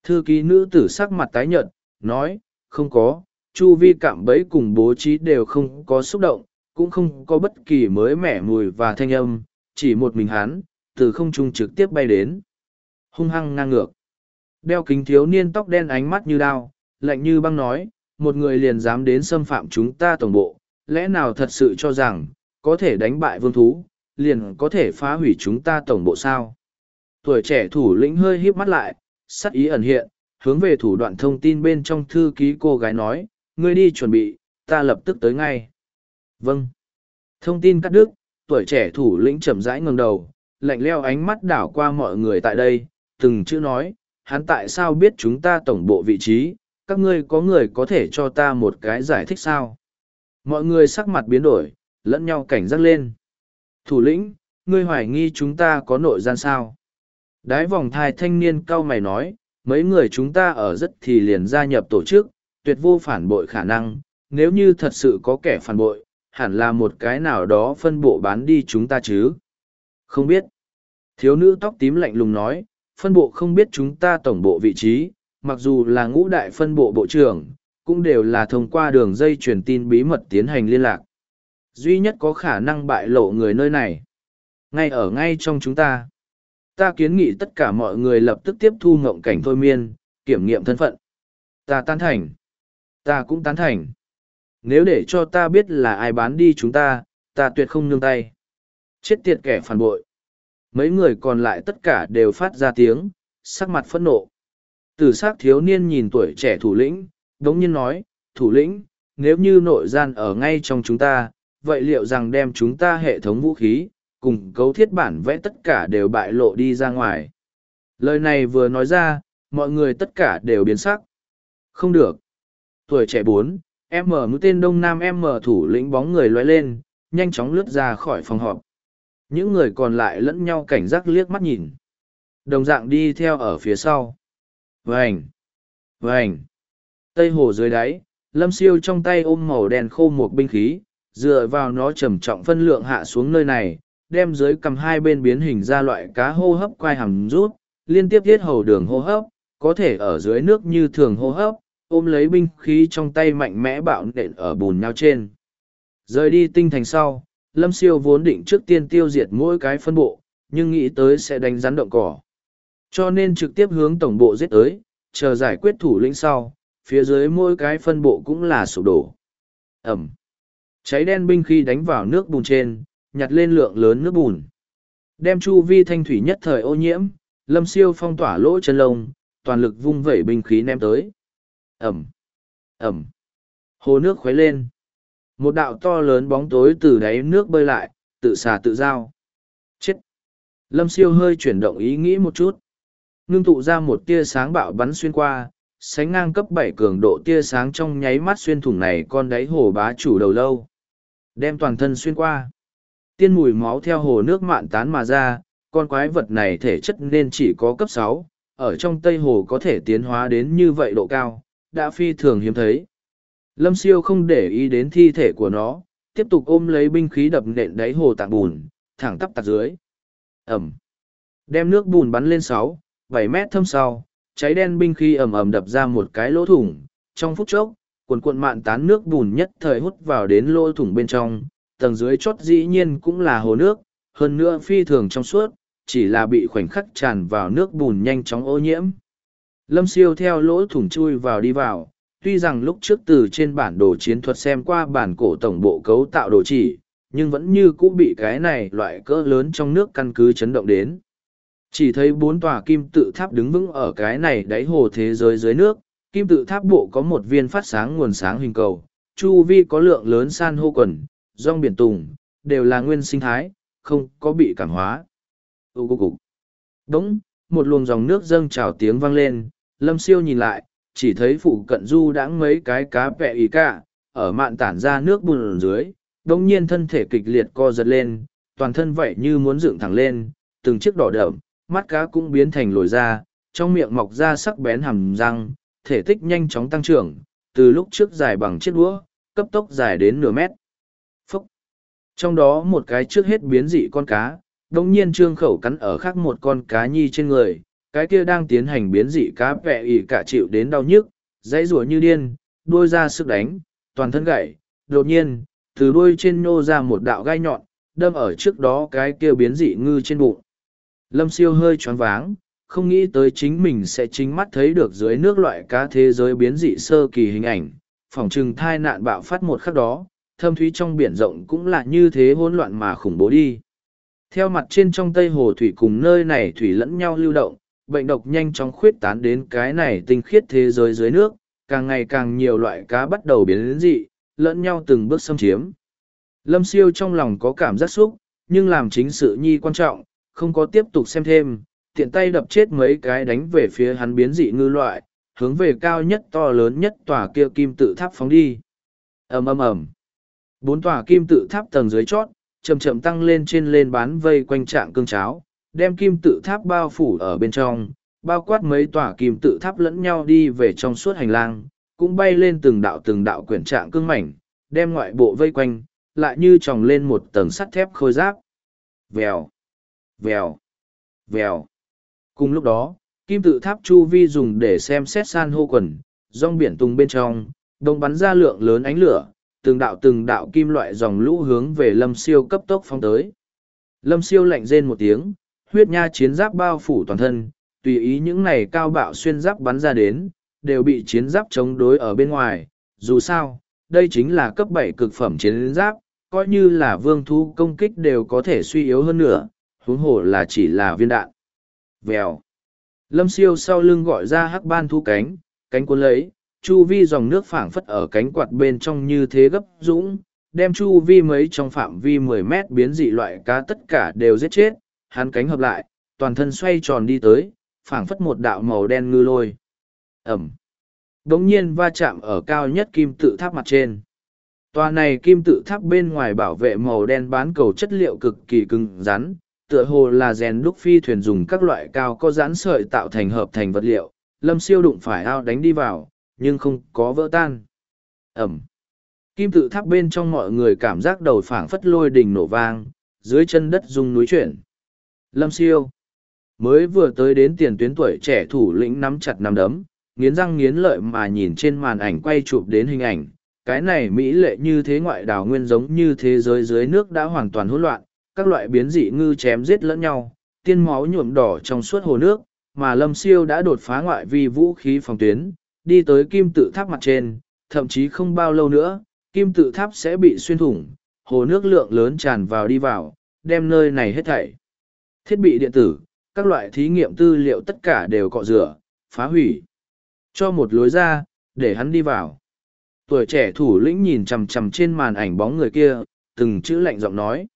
Thư ký nữ tử sắc mặt tái nhợt, nói, không có, Chu Vi cạm bẫy cùng bố trí đều không có xúc động, cũng không có bất kỳ mới mẻ mùi và thanh âm, chỉ một mình hắn, từ không trung trực tiếp bay đến. Hung hăng ngang ngược. Đeo kính thiếu niên tóc đen ánh mắt như đao, lạnh như băng nói, một người liền dám đến xâm phạm chúng ta tổng bộ, lẽ nào thật sự cho rằng, có thể đánh bại vương thú, liền có thể phá hủy chúng ta tổng bộ sao? Tuổi trẻ thủ lĩnh hơi híp mắt lại, sắc ý ẩn hiện, hướng về thủ đoạn thông tin bên trong thư ký cô gái nói, ngươi đi chuẩn bị, ta lập tức tới ngay. Vâng. Thông tin cắt đứt, tuổi trẻ thủ lĩnh chậm rãi ngẩng đầu, lạnh leo ánh mắt đảo qua mọi người tại đây, từng chữ nói, hắn tại sao biết chúng ta tổng bộ vị trí, các ngươi có người có thể cho ta một cái giải thích sao? Mọi người sắc mặt biến đổi, lẫn nhau cảnh giác lên. Thủ lĩnh, ngươi hoài nghi chúng ta có nội gian sao? Đái vòng thai thanh niên cao mày nói, mấy người chúng ta ở rất thì liền gia nhập tổ chức, tuyệt vô phản bội khả năng, nếu như thật sự có kẻ phản bội, hẳn là một cái nào đó phân bộ bán đi chúng ta chứ. Không biết. Thiếu nữ tóc tím lạnh lùng nói, phân bộ không biết chúng ta tổng bộ vị trí, mặc dù là ngũ đại phân bộ bộ trưởng, cũng đều là thông qua đường dây truyền tin bí mật tiến hành liên lạc. Duy nhất có khả năng bại lộ người nơi này. Ngay ở ngay trong chúng ta. Ta kiến nghị tất cả mọi người lập tức tiếp thu ngộng cảnh thôi miên, kiểm nghiệm thân phận. Ta tán thành. Ta cũng tán thành. Nếu để cho ta biết là ai bán đi chúng ta, ta tuyệt không nương tay. Chết tiệt kẻ phản bội. Mấy người còn lại tất cả đều phát ra tiếng, sắc mặt phẫn nộ. Tử sắc thiếu niên nhìn tuổi trẻ thủ lĩnh, đống nhiên nói, thủ lĩnh, nếu như nội gian ở ngay trong chúng ta, vậy liệu rằng đem chúng ta hệ thống vũ khí, cùng cấu thiết bản vẽ tất cả đều bại lộ đi ra ngoài. Lời này vừa nói ra, mọi người tất cả đều biến sắc. Không được. Tuổi trẻ bốn, em mở mũi tên đông nam em mở thủ lĩnh bóng người lóe lên, nhanh chóng lướt ra khỏi phòng họp. Những người còn lại lẫn nhau cảnh giác liếc mắt nhìn. Đồng dạng đi theo ở phía sau. Vành! Vành! Tây hồ dưới đáy, lâm siêu trong tay ôm màu đen khô một binh khí, dựa vào nó trầm trọng phân lượng hạ xuống nơi này, đem dưới cầm hai bên biến hình ra loại cá hô hấp quai hàm rút, liên tiếp thiết hầu đường hô hấp, có thể ở dưới nước như thường hô hấp, ôm lấy binh khí trong tay mạnh mẽ bạo nện ở bùn nhau trên. Rời đi tinh thành sau, Lâm Siêu vốn định trước tiên tiêu diệt mỗi cái phân bộ, nhưng nghĩ tới sẽ đánh rắn động cỏ. Cho nên trực tiếp hướng tổng bộ giết tới, chờ giải quyết thủ lĩnh sau, phía dưới mỗi cái phân bộ cũng là sụp đổ. Ẩm. Cháy đen binh khi đánh vào nước bùn trên, nhặt lên lượng lớn nước bùn. Đem chu vi thanh thủy nhất thời ô nhiễm, lâm siêu phong tỏa lỗ chân lông, toàn lực vung vẩy binh khí ném tới. Ẩm. Ẩm. Hồ nước khuấy lên. Một đạo to lớn bóng tối từ đáy nước bơi lại, tự xà tự giao. Chết. Lâm siêu hơi chuyển động ý nghĩ một chút. Ngưng tụ ra một tia sáng bạo bắn xuyên qua, sánh ngang cấp bảy cường độ tia sáng trong nháy mắt xuyên thủng này con đáy hồ bá chủ đầu lâu. Đem toàn thân xuyên qua. Tiên mùi máu theo hồ nước mạn tán mà ra, con quái vật này thể chất nên chỉ có cấp sáu, ở trong Tây Hồ có thể tiến hóa đến như vậy độ cao, đã phi thường hiếm thấy. Lâm siêu không để ý đến thi thể của nó, tiếp tục ôm lấy binh khí đập nện đáy hồ tạng bùn, thẳng tắp tạt dưới. Ẩm. Đem nước bùn bắn lên sáu, bảy mét thâm sau, cháy đen binh khí ầm ầm đập ra một cái lỗ thủng. Trong phút chốc, cuồn cuộn mạn tán nước bùn nhất thời hút vào đến lỗ thủng bên trong, tầng dưới chót dĩ nhiên cũng là hồ nước, hơn nữa phi thường trong suốt, chỉ là bị khoảnh khắc tràn vào nước bùn nhanh chóng ô nhiễm. Lâm siêu theo lỗ thủng chui vào đi vào, tuy rằng lúc trước từ trên bản đồ chiến thuật xem qua bản cổ tổng bộ cấu tạo đồ chỉ, nhưng vẫn như cũ bị cái này loại cỡ lớn trong nước căn cứ chấn động đến. Chỉ thấy bốn tòa kim tự tháp đứng vững ở cái này đáy hồ thế giới dưới nước, kim tự tháp bộ có một viên phát sáng nguồn sáng hình cầu, chu vi có lượng lớn san hô quần, rong biển tùng, đều là nguyên sinh thái, không có bị cảm hóa. Ú cục cục. Đống, một luồng dòng nước dâng trào tiếng vang lên, lâm siêu nhìn lại, chỉ thấy phụ cận du đã mấy cái cá vẹ ý cả, ở mạn tản ra nước bùn dưới, đông nhiên thân thể kịch liệt co giật lên, toàn thân vậy như muốn dựng thẳng lên, từng chiếc đỏ đậm, mắt cá cũng biến thành lồi ra, trong miệng mọc ra sắc bén hàm răng, thể tích nhanh chóng tăng trưởng, từ lúc trước dài bằng chiếc đũa, cấp tốc dài đến nửa mét. Phúc! Trong đó một cái trước hết biến dị con cá, đồng nhiên trương khẩu cắn ở khác một con cá nhi trên người, cái kia đang tiến hành biến dị cá vẹ ỉ cả chịu đến đau nhức, dãy rủa như điên, đuôi ra sức đánh, toàn thân gãy, đột nhiên, từ đuôi trên nhô ra một đạo gai nhọn, đâm ở trước đó cái kia biến dị ngư trên bụng. Lâm siêu hơi choáng váng, không nghĩ tới chính mình sẽ chính mắt thấy được dưới nước loại cá thế giới biến dị sơ kỳ hình ảnh, phỏng chừng thai nạn bạo phát một khắc đó, thâm thúy trong biển rộng cũng là như thế hỗn loạn mà khủng bố đi. Theo mặt trên trong Tây Hồ Thủy cùng nơi này thủy lẫn nhau lưu động, bệnh độc nhanh chóng khuyết tán đến cái này tinh khiết thế giới dưới nước, càng ngày càng nhiều loại cá bắt đầu biến đến dị, lẫn nhau từng bước xâm chiếm. Lâm siêu trong lòng có cảm giác xúc, nhưng làm chính sự nhi quan trọng, không có tiếp tục xem thêm, tiện tay đập chết mấy cái đánh về phía hắn biến dị ngư loại, hướng về cao nhất to lớn nhất tòa kia kim tự tháp phóng đi. ầm ầm ầm Bốn tòa kim tự tháp tầng dưới chót, chậm chậm tăng lên trên lên bán vây quanh trạng cương cháo, đem kim tự tháp bao phủ ở bên trong, bao quát mấy tòa kim tự tháp lẫn nhau đi về trong suốt hành lang, cũng bay lên từng đạo từng đạo quyển trạng cương mảnh, đem ngoại bộ vây quanh, lại như tròng lên một tầng sắt thép khôi giáp. Vèo, vèo, vèo. Cùng lúc đó, kim tự tháp chu vi dùng để xem xét san hô quần, rong biển tung bên trong, đông bắn ra lượng lớn ánh lửa, từng đạo từng đạo kim loại dòng lũ hướng về lâm siêu cấp tốc phong tới. Lâm siêu lạnh rên một tiếng, huyết nha chiến giáp bao phủ toàn thân, tùy ý những này cao bạo xuyên giáp bắn ra đến, đều bị chiến giáp chống đối ở bên ngoài. Dù sao, đây chính là cấp bảy cực phẩm chiến giáp, coi như là vương thú công kích đều có thể suy yếu hơn nữa, huống hồ là chỉ là viên đạn. Vèo. Lâm siêu sau lưng gọi ra hắc ban thu cánh, cánh cuốn lấy, chu vi dòng nước phảng phất ở cánh quạt bên trong như thế gấp dũng, đem chu vi mấy trong phạm vi mười mét biến dị loại cá tất cả đều giết chết, hắn cánh hợp lại, toàn thân xoay tròn đi tới, phảng phất một đạo màu đen ngư lôi. Ẩm. Đống nhiên va chạm ở cao nhất kim tự tháp mặt trên. Tòa này kim tự tháp bên ngoài bảo vệ màu đen bán cầu chất liệu cực kỳ cứng rắn, tựa hồ là rèn đúc phi thuyền dùng các loại cao có dán sợi tạo thành hợp thành vật liệu, lâm siêu đụng phải ao đánh đi vào, nhưng không có vỡ tan. Ẩm. Kim tự tháp bên trong mọi người cảm giác đầu phảng phất lôi đình nổ vang, dưới chân đất rung núi chuyển. Lâm siêu. Mới vừa tới đến tiền tuyến tuổi trẻ thủ lĩnh nắm chặt nắm đấm, nghiến răng nghiến lợi mà nhìn trên màn ảnh quay chụp đến hình ảnh. Cái này mỹ lệ như thế ngoại đảo nguyên giống như thế giới dưới nước đã hoàn toàn hỗn loạn, các loại biến dị ngư chém giết lẫn nhau, tiên máu nhuộm đỏ trong suốt hồ nước, mà Lâm Siêu đã đột phá ngoại vi vũ khí phòng tuyến, đi tới kim tự tháp mặt trên, thậm chí không bao lâu nữa, kim tự tháp sẽ bị xuyên thủng, hồ nước lượng lớn tràn vào đi vào, đem nơi này hết thảy. Thiết bị điện tử, các loại thí nghiệm tư liệu tất cả đều cọ rửa, phá hủy. Cho một lối ra, để hắn đi vào. Tuổi trẻ thủ lĩnh nhìn chằm chằm trên màn ảnh bóng người kia, từng chữ lạnh giọng nói.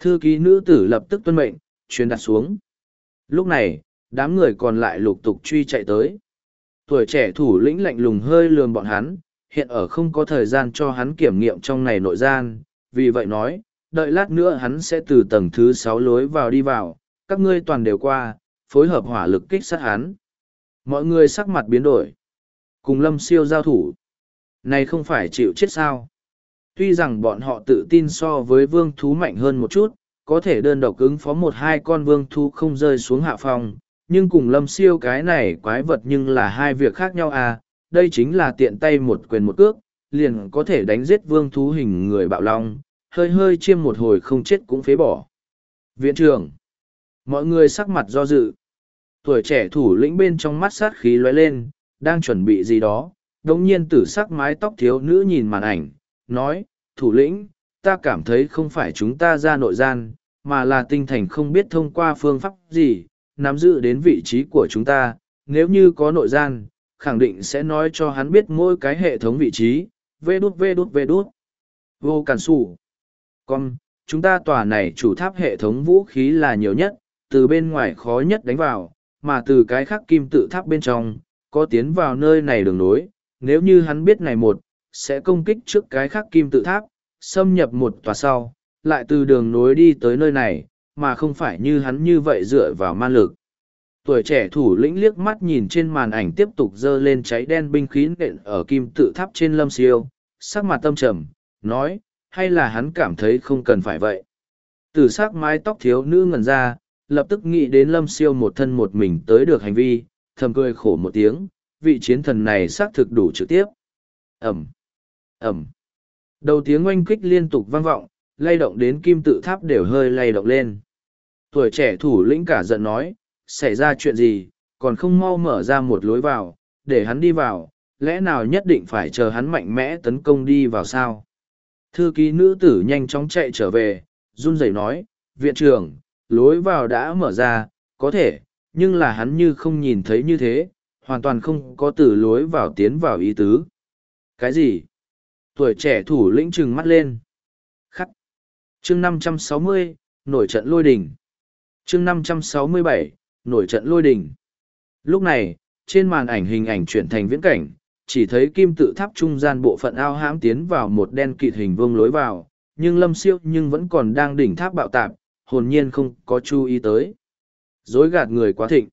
Thư ký nữ tử lập tức tuân mệnh, truyền đặt xuống. Lúc này, đám người còn lại lục tục truy chạy tới. Tuổi trẻ thủ lĩnh lạnh lùng hơi lườm bọn hắn, hiện ở không có thời gian cho hắn kiểm nghiệm trong này nội gian, vì vậy nói, đợi lát nữa hắn sẽ từ tầng thứ sáu lối vào đi vào, các ngươi toàn đều qua, phối hợp hỏa lực kích sát hắn. Mọi người sắc mặt biến đổi. Cùng lâm siêu giao thủ. Này không phải chịu chết sao. Tuy rằng bọn họ tự tin so với vương thú mạnh hơn một chút, có thể đơn độc ứng phó một hai con vương thú không rơi xuống hạ phòng, nhưng cùng lâm siêu cái này quái vật nhưng là hai việc khác nhau à, đây chính là tiện tay một quyền một cước, liền có thể đánh giết vương thú hình người bạo long, hơi hơi chiêm một hồi không chết cũng phế bỏ. Viện trưởng, mọi người sắc mặt do dự. Tuổi trẻ thủ lĩnh bên trong mắt sát khí lóe lên, đang chuẩn bị gì đó, đồng nhiên tử sắc mái tóc thiếu nữ nhìn màn ảnh, nói, thủ lĩnh, ta cảm thấy không phải chúng ta ra nội gian, mà là tinh thành không biết thông qua phương pháp gì, nắm giữ đến vị trí của chúng ta, nếu như có nội gian, khẳng định sẽ nói cho hắn biết mỗi cái hệ thống vị trí, vê đút vê đút vê đút. Vô cản sủ. Con, chúng ta tòa này chủ tháp hệ thống vũ khí là nhiều nhất, từ bên ngoài khó nhất đánh vào, mà từ cái khác kim tự tháp bên trong, có tiến vào nơi này đường nối, nếu như hắn biết ngày một, sẽ công kích trước cái khác kim tự tháp, xâm nhập một tòa sau, lại từ đường nối đi tới nơi này, mà không phải như hắn như vậy dựa vào ma lực. Tuổi trẻ thủ lĩnh liếc mắt nhìn trên màn ảnh tiếp tục dơ lên cháy đen binh khí nện ở kim tự tháp trên lâm siêu, sắc mặt tâm trầm, nói, hay là hắn cảm thấy không cần phải vậy. Từ sắc mái tóc thiếu nữ ngẩn ra, lập tức nghĩ đến lâm siêu một thân một mình tới được hành vi, thầm cười khổ một tiếng, vị chiến thần này xác thực đủ trực tiếp. Ẩm, Ẩm. Đầu tiếng oanh kích liên tục vang vọng, lay động đến kim tự tháp đều hơi lay động lên. Tuổi trẻ thủ lĩnh cả giận nói, xảy ra chuyện gì, còn không mau mở ra một lối vào, để hắn đi vào, lẽ nào nhất định phải chờ hắn mạnh mẽ tấn công đi vào sao? Thư ký nữ tử nhanh chóng chạy trở về, run rẩy nói, viện trưởng, lối vào đã mở ra, có thể, nhưng là hắn như không nhìn thấy như thế, hoàn toàn không có từ lối vào tiến vào ý tứ. Cái gì? Tuổi trẻ thủ lĩnh trừng mắt lên. Khắc. chương 560, nổi trận lôi đỉnh. chương 567, nổi trận lôi đỉnh. Lúc này, trên màn ảnh hình ảnh chuyển thành viễn cảnh, chỉ thấy kim tự tháp trung gian bộ phận ao hãm tiến vào một đen kịt hình vương lối vào, nhưng lâm siêu nhưng vẫn còn đang đỉnh tháp bạo tạp, hồn nhiên không có chú ý tới. Dối gạt người quá thịnh.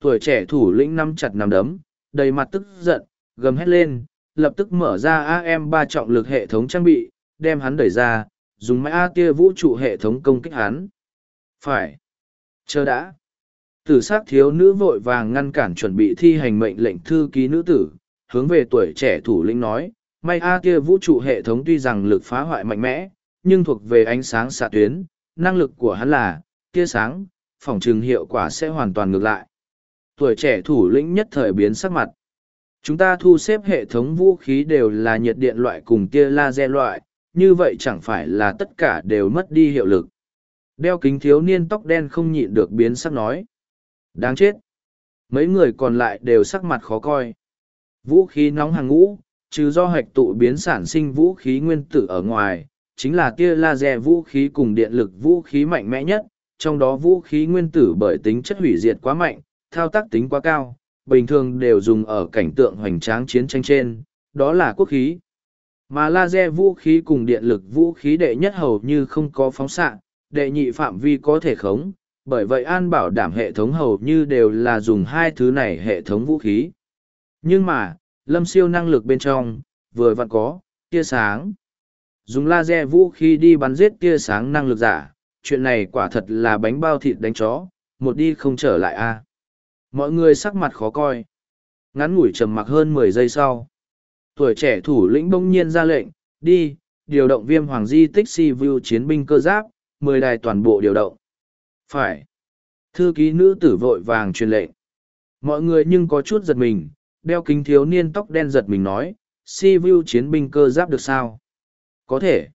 Tuổi trẻ thủ lĩnh năm chặt nằm đấm, đầy mặt tức giận, gầm hét lên, lập tức mở ra AM ba trọng lực hệ thống trang bị, đem hắn đẩy ra, dùng máy A tia vũ trụ hệ thống công kích hắn. Phải. Chờ đã. Tử sát thiếu nữ vội vàng ngăn cản chuẩn bị thi hành mệnh lệnh thư ký nữ tử, hướng về tuổi trẻ thủ lĩnh nói, may A tia vũ trụ hệ thống tuy rằng lực phá hoại mạnh mẽ, nhưng thuộc về ánh sáng xạ tuyến, năng lực của hắn là, tia sáng, phòng trừng hiệu quả sẽ hoàn toàn ngược lại. Tuổi trẻ thủ lĩnh nhất thời biến sắc mặt. Chúng ta thu xếp hệ thống vũ khí đều là nhiệt điện loại cùng tia laser loại, như vậy chẳng phải là tất cả đều mất đi hiệu lực. Đeo kính thiếu niên tóc đen không nhịn được biến sắc nói. Đáng chết. Mấy người còn lại đều sắc mặt khó coi. Vũ khí nóng hàng ngũ, trừ do hạch tụ biến sản sinh vũ khí nguyên tử ở ngoài, chính là tia laser vũ khí cùng điện lực vũ khí mạnh mẽ nhất, trong đó vũ khí nguyên tử bởi tính chất hủy diệt quá mạnh, thao tác tính quá cao, bình thường đều dùng ở cảnh tượng hoành tráng chiến tranh trên, đó là quốc khí. Mà laser vũ khí cùng điện lực vũ khí đệ nhất hầu như không có phóng xạ, đệ nhị phạm vi có thể khống, bởi vậy an bảo đảm hệ thống hầu như đều là dùng hai thứ này hệ thống vũ khí. Nhưng mà, lâm siêu năng lực bên trong, vừa vặn có, tia sáng. Dùng laser vũ khí đi bắn giết tia sáng năng lực giả, chuyện này quả thật là bánh bao thịt đánh chó, một đi không trở lại a mọi người sắc mặt khó coi. Ngắn ngủi trầm mặc hơn mười giây sau. Tuổi trẻ thủ lĩnh bỗng nhiên ra lệnh, đi, điều động viêm hoàng di tích si vu chiến binh cơ giáp, mười đài toàn bộ điều động. Phải. Thư ký nữ tử vội vàng truyền lệnh. Mọi người nhưng có chút giật mình, đeo kính thiếu niên tóc đen giật mình nói, si vu chiến binh cơ giáp được sao? Có thể.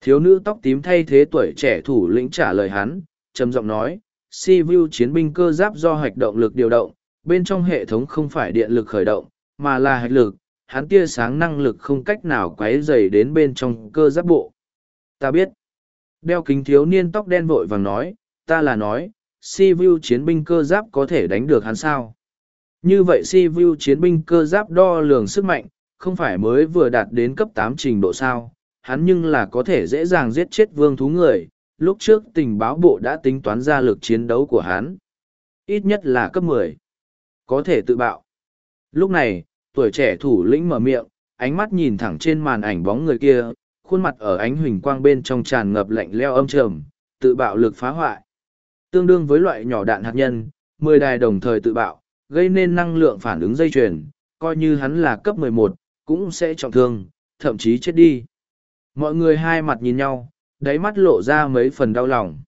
Thiếu nữ tóc tím thay thế tuổi trẻ thủ lĩnh trả lời hắn, trầm giọng nói si vu chiến binh cơ giáp do hạch động lực điều động, bên trong hệ thống không phải điện lực khởi động, mà là hạch lực, hắn tia sáng năng lực không cách nào quấy dày đến bên trong cơ giáp bộ. Ta biết. Đeo kính thiếu niên tóc đen vội vàng nói, ta là nói si vu chiến binh cơ giáp có thể đánh được hắn sao? Như vậy si vu chiến binh cơ giáp đo lường sức mạnh, không phải mới vừa đạt đến cấp tám trình độ sao? Hắn nhưng là có thể dễ dàng giết chết vương thú người lúc trước tình báo bộ đã tính toán ra lực chiến đấu của hắn. Ít nhất là cấp 10. Có thể tự bạo. Lúc này, tuổi trẻ thủ lĩnh mở miệng, ánh mắt nhìn thẳng trên màn ảnh bóng người kia, khuôn mặt ở ánh huỳnh quang bên trong tràn ngập lạnh leo âm trầm, tự bạo lực phá hoại. Tương đương với loại nhỏ đạn hạt nhân, 10 đài đồng thời tự bạo, gây nên năng lượng phản ứng dây chuyền, coi như hắn là cấp 11, cũng sẽ trọng thương, thậm chí chết đi. Mọi người hai mặt nhìn nhau, đáy mắt lộ ra mấy phần đau lòng.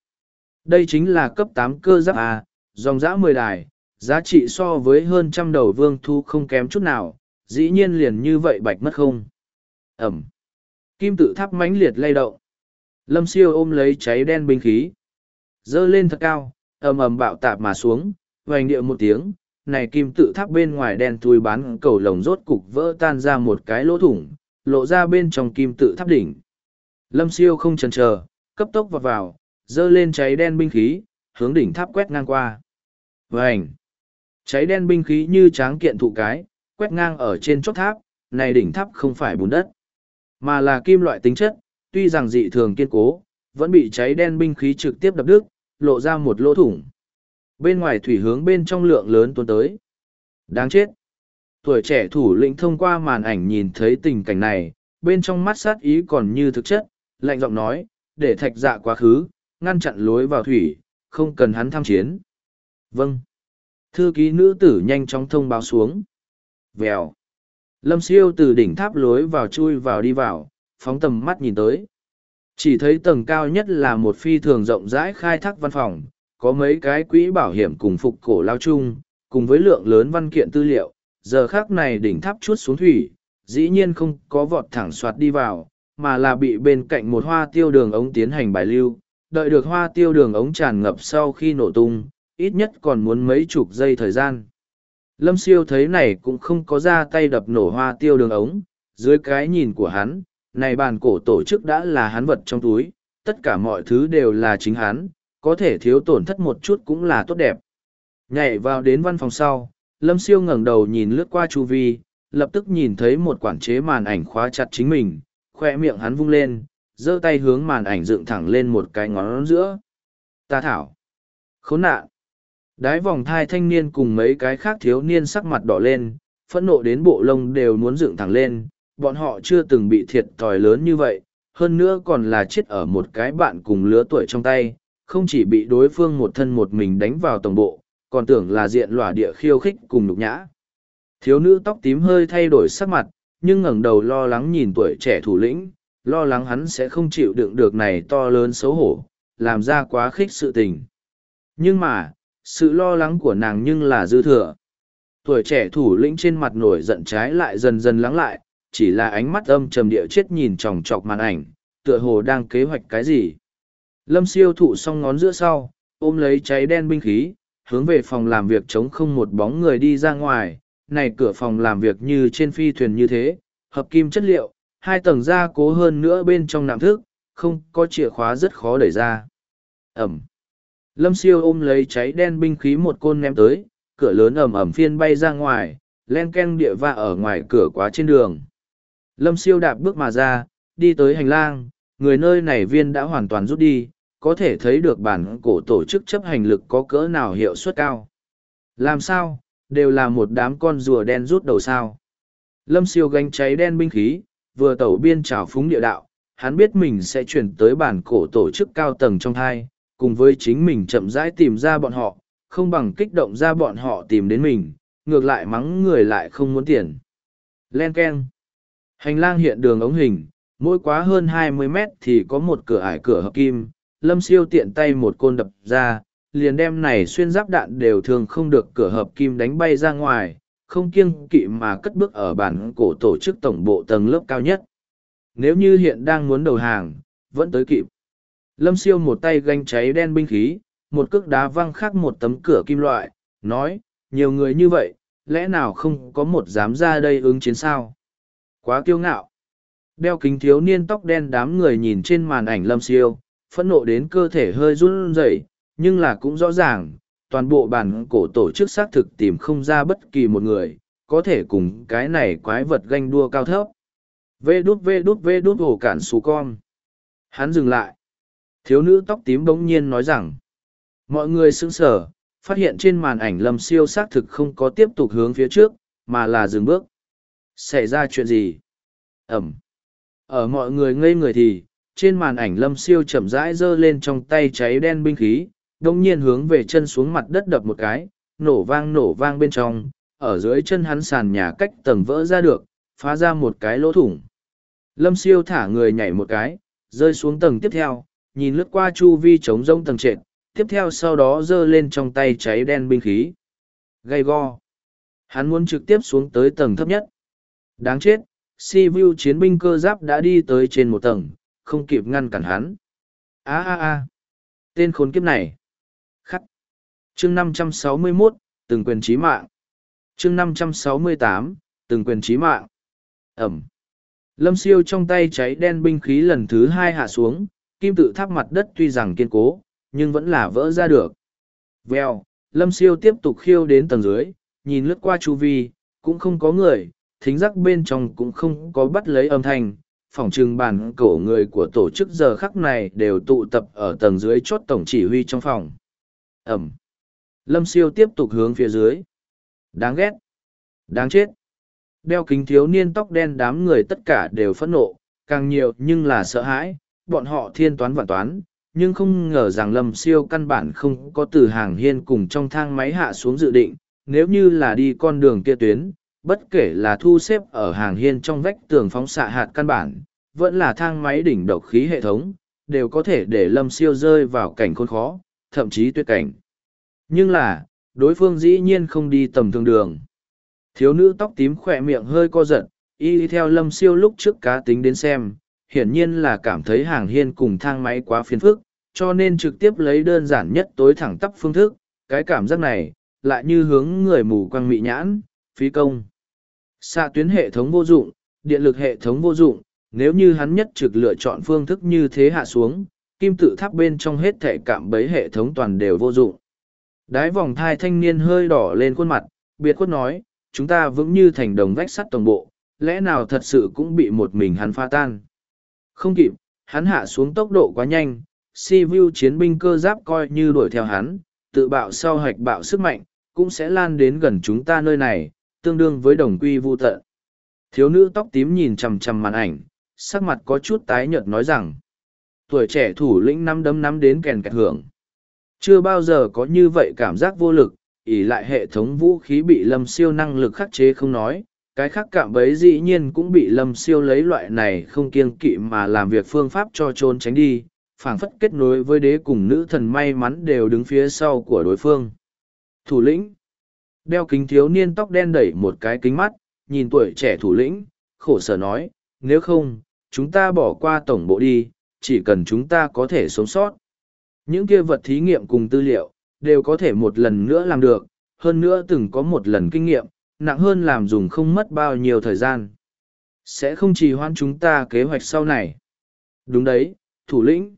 Đây chính là cấp tám cơ giáp A, dòng dã mười đài, giá trị so với hơn trăm đầu vương thu không kém chút nào, dĩ nhiên liền như vậy bạch mất không. Ẩm. Kim tự tháp mãnh liệt lay động. Lâm siêu ôm lấy cháy đen binh khí. Dơ lên thật cao, ầm ầm bạo tạp mà xuống, vành địa một tiếng, này kim tự tháp bên ngoài đen thui bán cầu lồng rốt cục vỡ tan ra một cái lỗ thủng, lộ ra bên trong kim tự tháp đỉnh. Lâm siêu không chần chờ, cấp tốc vọt vào, dơ lên cháy đen binh khí, hướng đỉnh tháp quét ngang qua. Vành! Cháy đen binh khí như tráng kiện thụ cái, quét ngang ở trên chót tháp, này đỉnh tháp không phải bùn đất, mà là kim loại tính chất, tuy rằng dị thường kiên cố, vẫn bị cháy đen binh khí trực tiếp đập đứt, lộ ra một lỗ thủng. Bên ngoài thủy hướng bên trong lượng lớn tuôn tới. Đáng chết! Tuổi trẻ thủ lĩnh thông qua màn ảnh nhìn thấy tình cảnh này, bên trong mắt sát ý còn như thực chất, lạnh giọng nói, để thạch dạ quá khứ, ngăn chặn lối vào thủy, không cần hắn tham chiến. Vâng. Thư ký nữ tử nhanh chóng thông báo xuống. Vèo. Lâm siêu từ đỉnh tháp lối vào chui vào đi vào, phóng tầm mắt nhìn tới. Chỉ thấy tầng cao nhất là một phi thường rộng rãi khai thác văn phòng, có mấy cái quỹ bảo hiểm cùng phục cổ lao chung, cùng với lượng lớn văn kiện tư liệu. Giờ khác này đỉnh tháp chút xuống thủy, dĩ nhiên không có vọt thẳng soạt đi vào, mà là bị bên cạnh một hoa tiêu đường ống tiến hành bài lưu. Đợi được hoa tiêu đường ống tràn ngập sau khi nổ tung, ít nhất còn muốn mấy chục giây thời gian. Lâm siêu thấy này cũng không có ra tay đập nổ hoa tiêu đường ống, dưới cái nhìn của hắn, này bàn cổ tổ chức đã là hắn vật trong túi, tất cả mọi thứ đều là chính hắn, có thể thiếu tổn thất một chút cũng là tốt đẹp. Nhảy vào đến văn phòng sau, Lâm siêu ngẩng đầu nhìn lướt qua chu vi, lập tức nhìn thấy một quản chế màn ảnh khóa chặt chính mình, khoe miệng hắn vung lên, giơ tay hướng màn ảnh dựng thẳng lên một cái ngón giữa. Ta thảo. Khốn nạn. Đái vòng thai thanh niên cùng mấy cái khác thiếu niên sắc mặt đỏ lên, phẫn nộ đến bộ lông đều muốn dựng thẳng lên, bọn họ chưa từng bị thiệt thòi lớn như vậy, hơn nữa còn là chết ở một cái bạn cùng lứa tuổi trong tay, không chỉ bị đối phương một thân một mình đánh vào tổng bộ, còn tưởng là diện lỏa địa khiêu khích cùng nhục nhã. Thiếu nữ tóc tím hơi thay đổi sắc mặt, nhưng ngẩng đầu lo lắng nhìn tuổi trẻ thủ lĩnh, lo lắng hắn sẽ không chịu đựng được này to lớn xấu hổ, làm ra quá khích sự tình. Nhưng mà, sự lo lắng của nàng nhưng là dư thừa. Tuổi trẻ thủ lĩnh trên mặt nổi giận trái lại dần dần lắng lại, chỉ là ánh mắt âm trầm địa chết nhìn tròng trọc màn ảnh, tựa hồ đang kế hoạch cái gì. Lâm siêu thụ xong ngón giữa sau, ôm lấy cháy đen binh khí, hướng về phòng làm việc chống không một bóng người đi ra ngoài, này cửa phòng làm việc như trên phi thuyền như thế, hợp kim chất liệu, hai tầng gia cố hơn nữa bên trong nạm thức, không có chìa khóa rất khó đẩy ra. Ẩm. Lâm siêu ôm lấy cháy đen binh khí một côn ném tới, cửa lớn ẩm ẩm phiên bay ra ngoài, len ken địa va ở ngoài cửa quá trên đường. Lâm siêu đạp bước mà ra, đi tới hành lang, người nơi này viên đã hoàn toàn rút đi, có thể thấy được bản cổ tổ chức chấp hành lực có cỡ nào hiệu suất cao. Làm sao, đều là một đám con rùa đen rút đầu sao. Lâm siêu gánh cháy đen binh khí, vừa tẩu biên trào phúng địa đạo, hắn biết mình sẽ chuyển tới bản cổ tổ chức cao tầng trong thai, cùng với chính mình chậm rãi tìm ra bọn họ, không bằng kích động ra bọn họ tìm đến mình, ngược lại mắng người lại không muốn tiền. Len Ken Hành lang hiện đường ống hình, mỗi quá hơn hai mươi mét thì có một cửa ải cửa hợp kim, lâm siêu tiện tay một côn đập ra, liền đem này xuyên giáp đạn đều thường không được cửa hợp kim đánh bay ra ngoài, không kiêng kỵ mà cất bước ở bản cổ tổ chức tổng bộ tầng lớp cao nhất. Nếu như hiện đang muốn đầu hàng, vẫn tới kịp. Lâm siêu một tay ganh cháy đen binh khí, một cước đá văng khắc một tấm cửa kim loại, nói, nhiều người như vậy, lẽ nào không có một dám ra đây ứng chiến sao? Quá kiêu ngạo. Đeo kính thiếu niên tóc đen đám người nhìn trên màn ảnh lâm siêu, phẫn nộ đến cơ thể hơi run rẩy, nhưng là cũng rõ ràng, toàn bộ bản cổ tổ chức xác thực tìm không ra bất kỳ một người, có thể cùng cái này quái vật ganh đua cao thấp. Vê đút vê đút vê đút hồ cản xù con. Hắn dừng lại. Thiếu nữ tóc tím bỗng nhiên nói rằng, mọi người sững sờ, phát hiện trên màn ảnh lâm siêu xác thực không có tiếp tục hướng phía trước, mà là dừng bước. Xảy ra chuyện gì? Ẩm. Ở mọi người ngây người thì, trên màn ảnh lâm siêu chậm rãi giơ lên trong tay cháy đen binh khí, đông nhiên hướng về chân xuống mặt đất đập một cái, nổ vang nổ vang bên trong, ở dưới chân hắn sàn nhà cách tầng vỡ ra được, phá ra một cái lỗ thủng. Lâm siêu thả người nhảy một cái, rơi xuống tầng tiếp theo, nhìn lướt qua chu vi trống rông tầng trệt, tiếp theo sau đó giơ lên trong tay cháy đen binh khí. Gây go. Hắn muốn trực tiếp xuống tới tầng thấp nhất. Đáng chết, si vu chiến binh cơ giáp đã đi tới trên một tầng, không kịp ngăn cản hắn. a a a tên khốn kiếp này chương 561, từng quyền trí mạng. Chương năm trăm sáu mươi tám từng quyền trí mạng. Ẩm. Lâm siêu trong tay cháy đen binh khí lần thứ hai hạ xuống kim tự tháp mặt đất tuy rằng kiên cố nhưng vẫn là vỡ ra được. Vèo lâm siêu tiếp tục khiêu đến tầng dưới nhìn lướt qua chu vi cũng không có người thính giác bên trong cũng không có bắt lấy âm thanh. Phòng trừng bản cổ người của tổ chức giờ khắc này đều tụ tập ở tầng dưới chốt tổng chỉ huy trong phòng. Ẩm lâm siêu tiếp tục hướng phía dưới. Đáng ghét. Đáng chết. Đeo kính thiếu niên tóc đen đám người tất cả đều phẫn nộ, càng nhiều nhưng là sợ hãi, bọn họ thiên toán vạn toán, nhưng không ngờ rằng lâm siêu căn bản không có từ hàng hiên cùng trong thang máy hạ xuống dự định, nếu như là đi con đường kia tuyến, bất kể là thu xếp ở hàng hiên trong vách tường phóng xạ hạt căn bản, vẫn là thang máy đỉnh độc khí hệ thống, đều có thể để lâm siêu rơi vào cảnh khốn khó, thậm chí tuyệt cảnh nhưng là, đối phương dĩ nhiên không đi tầm thường đường. Thiếu nữ tóc tím khỏe miệng hơi co giật, y theo lâm siêu lúc trước cá tính đến xem, hiển nhiên là cảm thấy hàng hiên cùng thang máy quá phiền phức, cho nên trực tiếp lấy đơn giản nhất tối thẳng tắp phương thức, cái cảm giác này, lại như hướng người mù quăng mị nhãn, phí công. Xạ tuyến hệ thống vô dụng, điện lực hệ thống vô dụng, nếu như hắn nhất trực lựa chọn phương thức như thế hạ xuống, kim tự tháp bên trong hết thể cạm bấy hệ thống toàn đều vô dụng đái vòng thai thanh niên hơi đỏ lên khuôn mặt, biệt khuất nói, chúng ta vững như thành đồng vách sắt tổng bộ, lẽ nào thật sự cũng bị một mình hắn pha tan? Không kịp, hắn hạ xuống tốc độ quá nhanh, si vu chiến binh cơ giáp coi như đuổi theo hắn, tự bạo sau hạch bạo sức mạnh, cũng sẽ lan đến gần chúng ta nơi này, tương đương với đồng quy vu tận. Thiếu nữ tóc tím nhìn chằm chằm màn ảnh, sắc mặt có chút tái nhợt nói rằng, tuổi trẻ thủ lĩnh năm đấm năm đến kèn kẹt hưởng chưa bao giờ có như vậy cảm giác vô lực ỉ lại hệ thống vũ khí bị lâm siêu năng lực khắc chế không nói, cái khác cảm bấy dĩ nhiên cũng bị lâm siêu lấy loại này không kiêng kỵ mà làm việc phương pháp cho trốn tránh đi, phảng phất kết nối với đế cùng nữ thần may mắn đều đứng phía sau của đối phương. Thủ lĩnh. Đeo kính thiếu niên tóc đen đẩy một cái kính mắt, nhìn tuổi trẻ thủ lĩnh, khổ sở nói, nếu không, chúng ta bỏ qua tổng bộ đi, chỉ cần chúng ta có thể sống sót những kia vật thí nghiệm cùng tư liệu, đều có thể một lần nữa làm được, hơn nữa từng có một lần kinh nghiệm, nặng hơn làm dùng không mất bao nhiêu thời gian. Sẽ không trì hoãn chúng ta kế hoạch sau này. Đúng đấy, thủ lĩnh.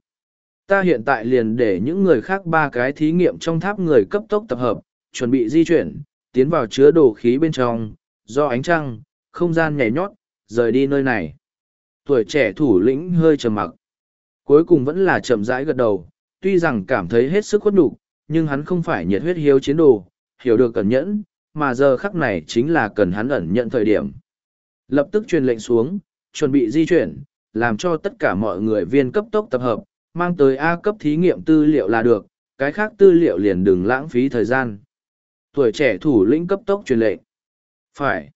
Ta hiện tại liền để những người khác ba cái thí nghiệm trong tháp người cấp tốc tập hợp, chuẩn bị di chuyển, tiến vào chứa đồ khí bên trong, do ánh trăng, không gian nhảy nhót, rời đi nơi này. Tuổi trẻ thủ lĩnh hơi trầm mặc. Cuối cùng vẫn là chậm rãi gật đầu tuy rằng cảm thấy hết sức khuất nhục, nhưng hắn không phải nhiệt huyết hiếu chiến đồ, hiểu được cẩn nhẫn, mà giờ khắc này chính là cần hắn ẩn nhận thời điểm. Lập tức truyền lệnh xuống, chuẩn bị di chuyển, làm cho tất cả mọi người viên cấp tốc tập hợp, mang tới a cấp thí nghiệm tư liệu là được, cái khác tư liệu liền đừng lãng phí thời gian. Tuổi trẻ thủ lĩnh cấp tốc truyền lệnh. Phải.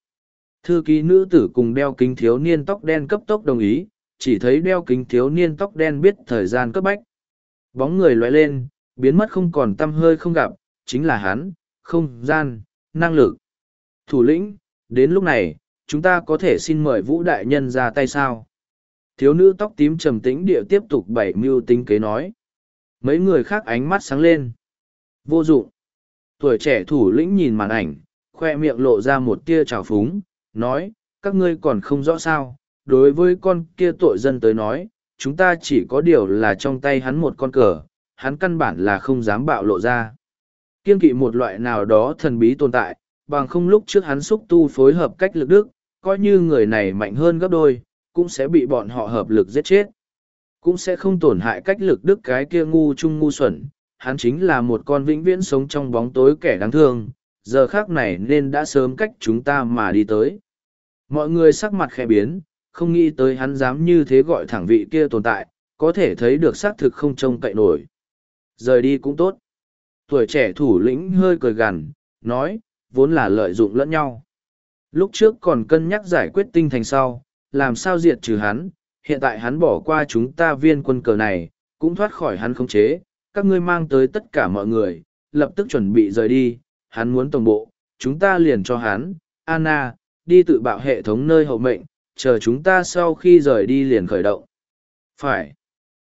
Thư ký nữ tử cùng đeo kính thiếu niên tóc đen cấp tốc đồng ý, chỉ thấy đeo kính thiếu niên tóc đen biết thời gian cấp bách bóng người lóe lên, biến mất không còn t hơi không gặp, chính là hắn, không gian, năng lực. Thủ lĩnh, đến lúc này, chúng ta có thể xin mời vũ đại nhân ra tay sao? Thiếu nữ tóc tím trầm tĩnh địa tiếp tục bảy mưu tính kế nói. Mấy người khác ánh mắt sáng lên. Vô dụng. Tuổi trẻ thủ lĩnh nhìn màn ảnh, khoe miệng lộ ra một tia trào phúng, nói, các ngươi còn không rõ sao? Đối với con kia tội dân tới nói chúng ta chỉ có điều là trong tay hắn một con cờ, hắn căn bản là không dám bạo lộ ra. Kiên kỵ một loại nào đó thần bí tồn tại, bằng không lúc trước hắn xúc tu phối hợp cách lực đức, coi như người này mạnh hơn gấp đôi, cũng sẽ bị bọn họ hợp lực giết chết. Cũng sẽ không tổn hại cách lực đức cái kia ngu chung ngu xuẩn, hắn chính là một con vĩnh viễn sống trong bóng tối kẻ đáng thương, giờ khác này nên đã sớm cách chúng ta mà đi tới. Mọi người sắc mặt khẽ biến không nghĩ tới hắn dám như thế gọi thẳng vị kia tồn tại, có thể thấy được xác thực không trông cậy nổi. Rời đi cũng tốt. Tuổi trẻ thủ lĩnh hơi cười gằn, nói, vốn là lợi dụng lẫn nhau. Lúc trước còn cân nhắc giải quyết tinh thành sau, làm sao diệt trừ hắn, hiện tại hắn bỏ qua chúng ta viên quân cờ này, cũng thoát khỏi hắn khống chế, các ngươi mang tới tất cả mọi người, lập tức chuẩn bị rời đi, hắn muốn tổng bộ, chúng ta liền cho hắn, anna, đi tự bạo hệ thống nơi hậu mệnh chờ chúng ta sau khi rời đi liền khởi động phải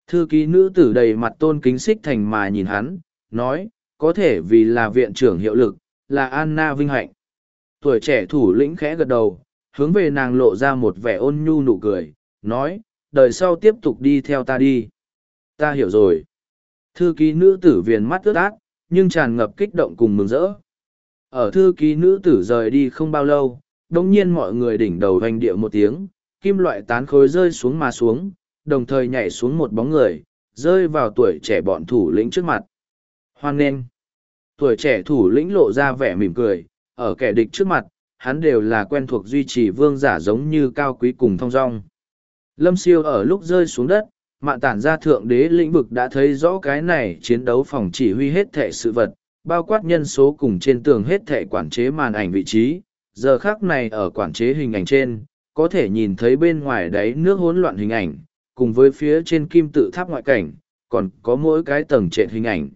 Thư ký nữ tử đầy mặt tôn kính xích thành mà nhìn hắn, nói, có thể vì là viện trưởng hiệu lực, là Anna vinh hạnh. Tuổi trẻ thủ lĩnh khẽ gật đầu, hướng về nàng lộ ra một vẻ ôn nhu nụ cười, nói, đời sau tiếp tục đi theo ta đi. Ta hiểu rồi. Thư ký nữ tử viền mắt ướt át, nhưng tràn ngập kích động cùng mừng rỡ. Ở thư ký nữ tử rời đi không bao lâu, đông nhiên mọi người đỉnh đầu hoành địa một tiếng, kim loại tán khối rơi xuống mà xuống, đồng thời nhảy xuống một bóng người, rơi vào tuổi trẻ bọn thủ lĩnh trước mặt. Hoan nghênh. Tuổi trẻ thủ lĩnh lộ ra vẻ mỉm cười, ở kẻ địch trước mặt, hắn đều là quen thuộc duy trì vương giả giống như cao quý cùng thong dong. Lâm siêu ở lúc rơi xuống đất, mạn tản ra thượng đế lĩnh vực đã thấy rõ cái này chiến đấu phòng chỉ huy hết thệ sự vật, bao quát nhân số cùng trên tường hết thệ quản chế màn ảnh vị trí. Giờ khác này ở quản chế hình ảnh trên, có thể nhìn thấy bên ngoài đáy nước hỗn loạn hình ảnh, cùng với phía trên kim tự tháp ngoại cảnh, còn có mỗi cái tầng trệt hình ảnh.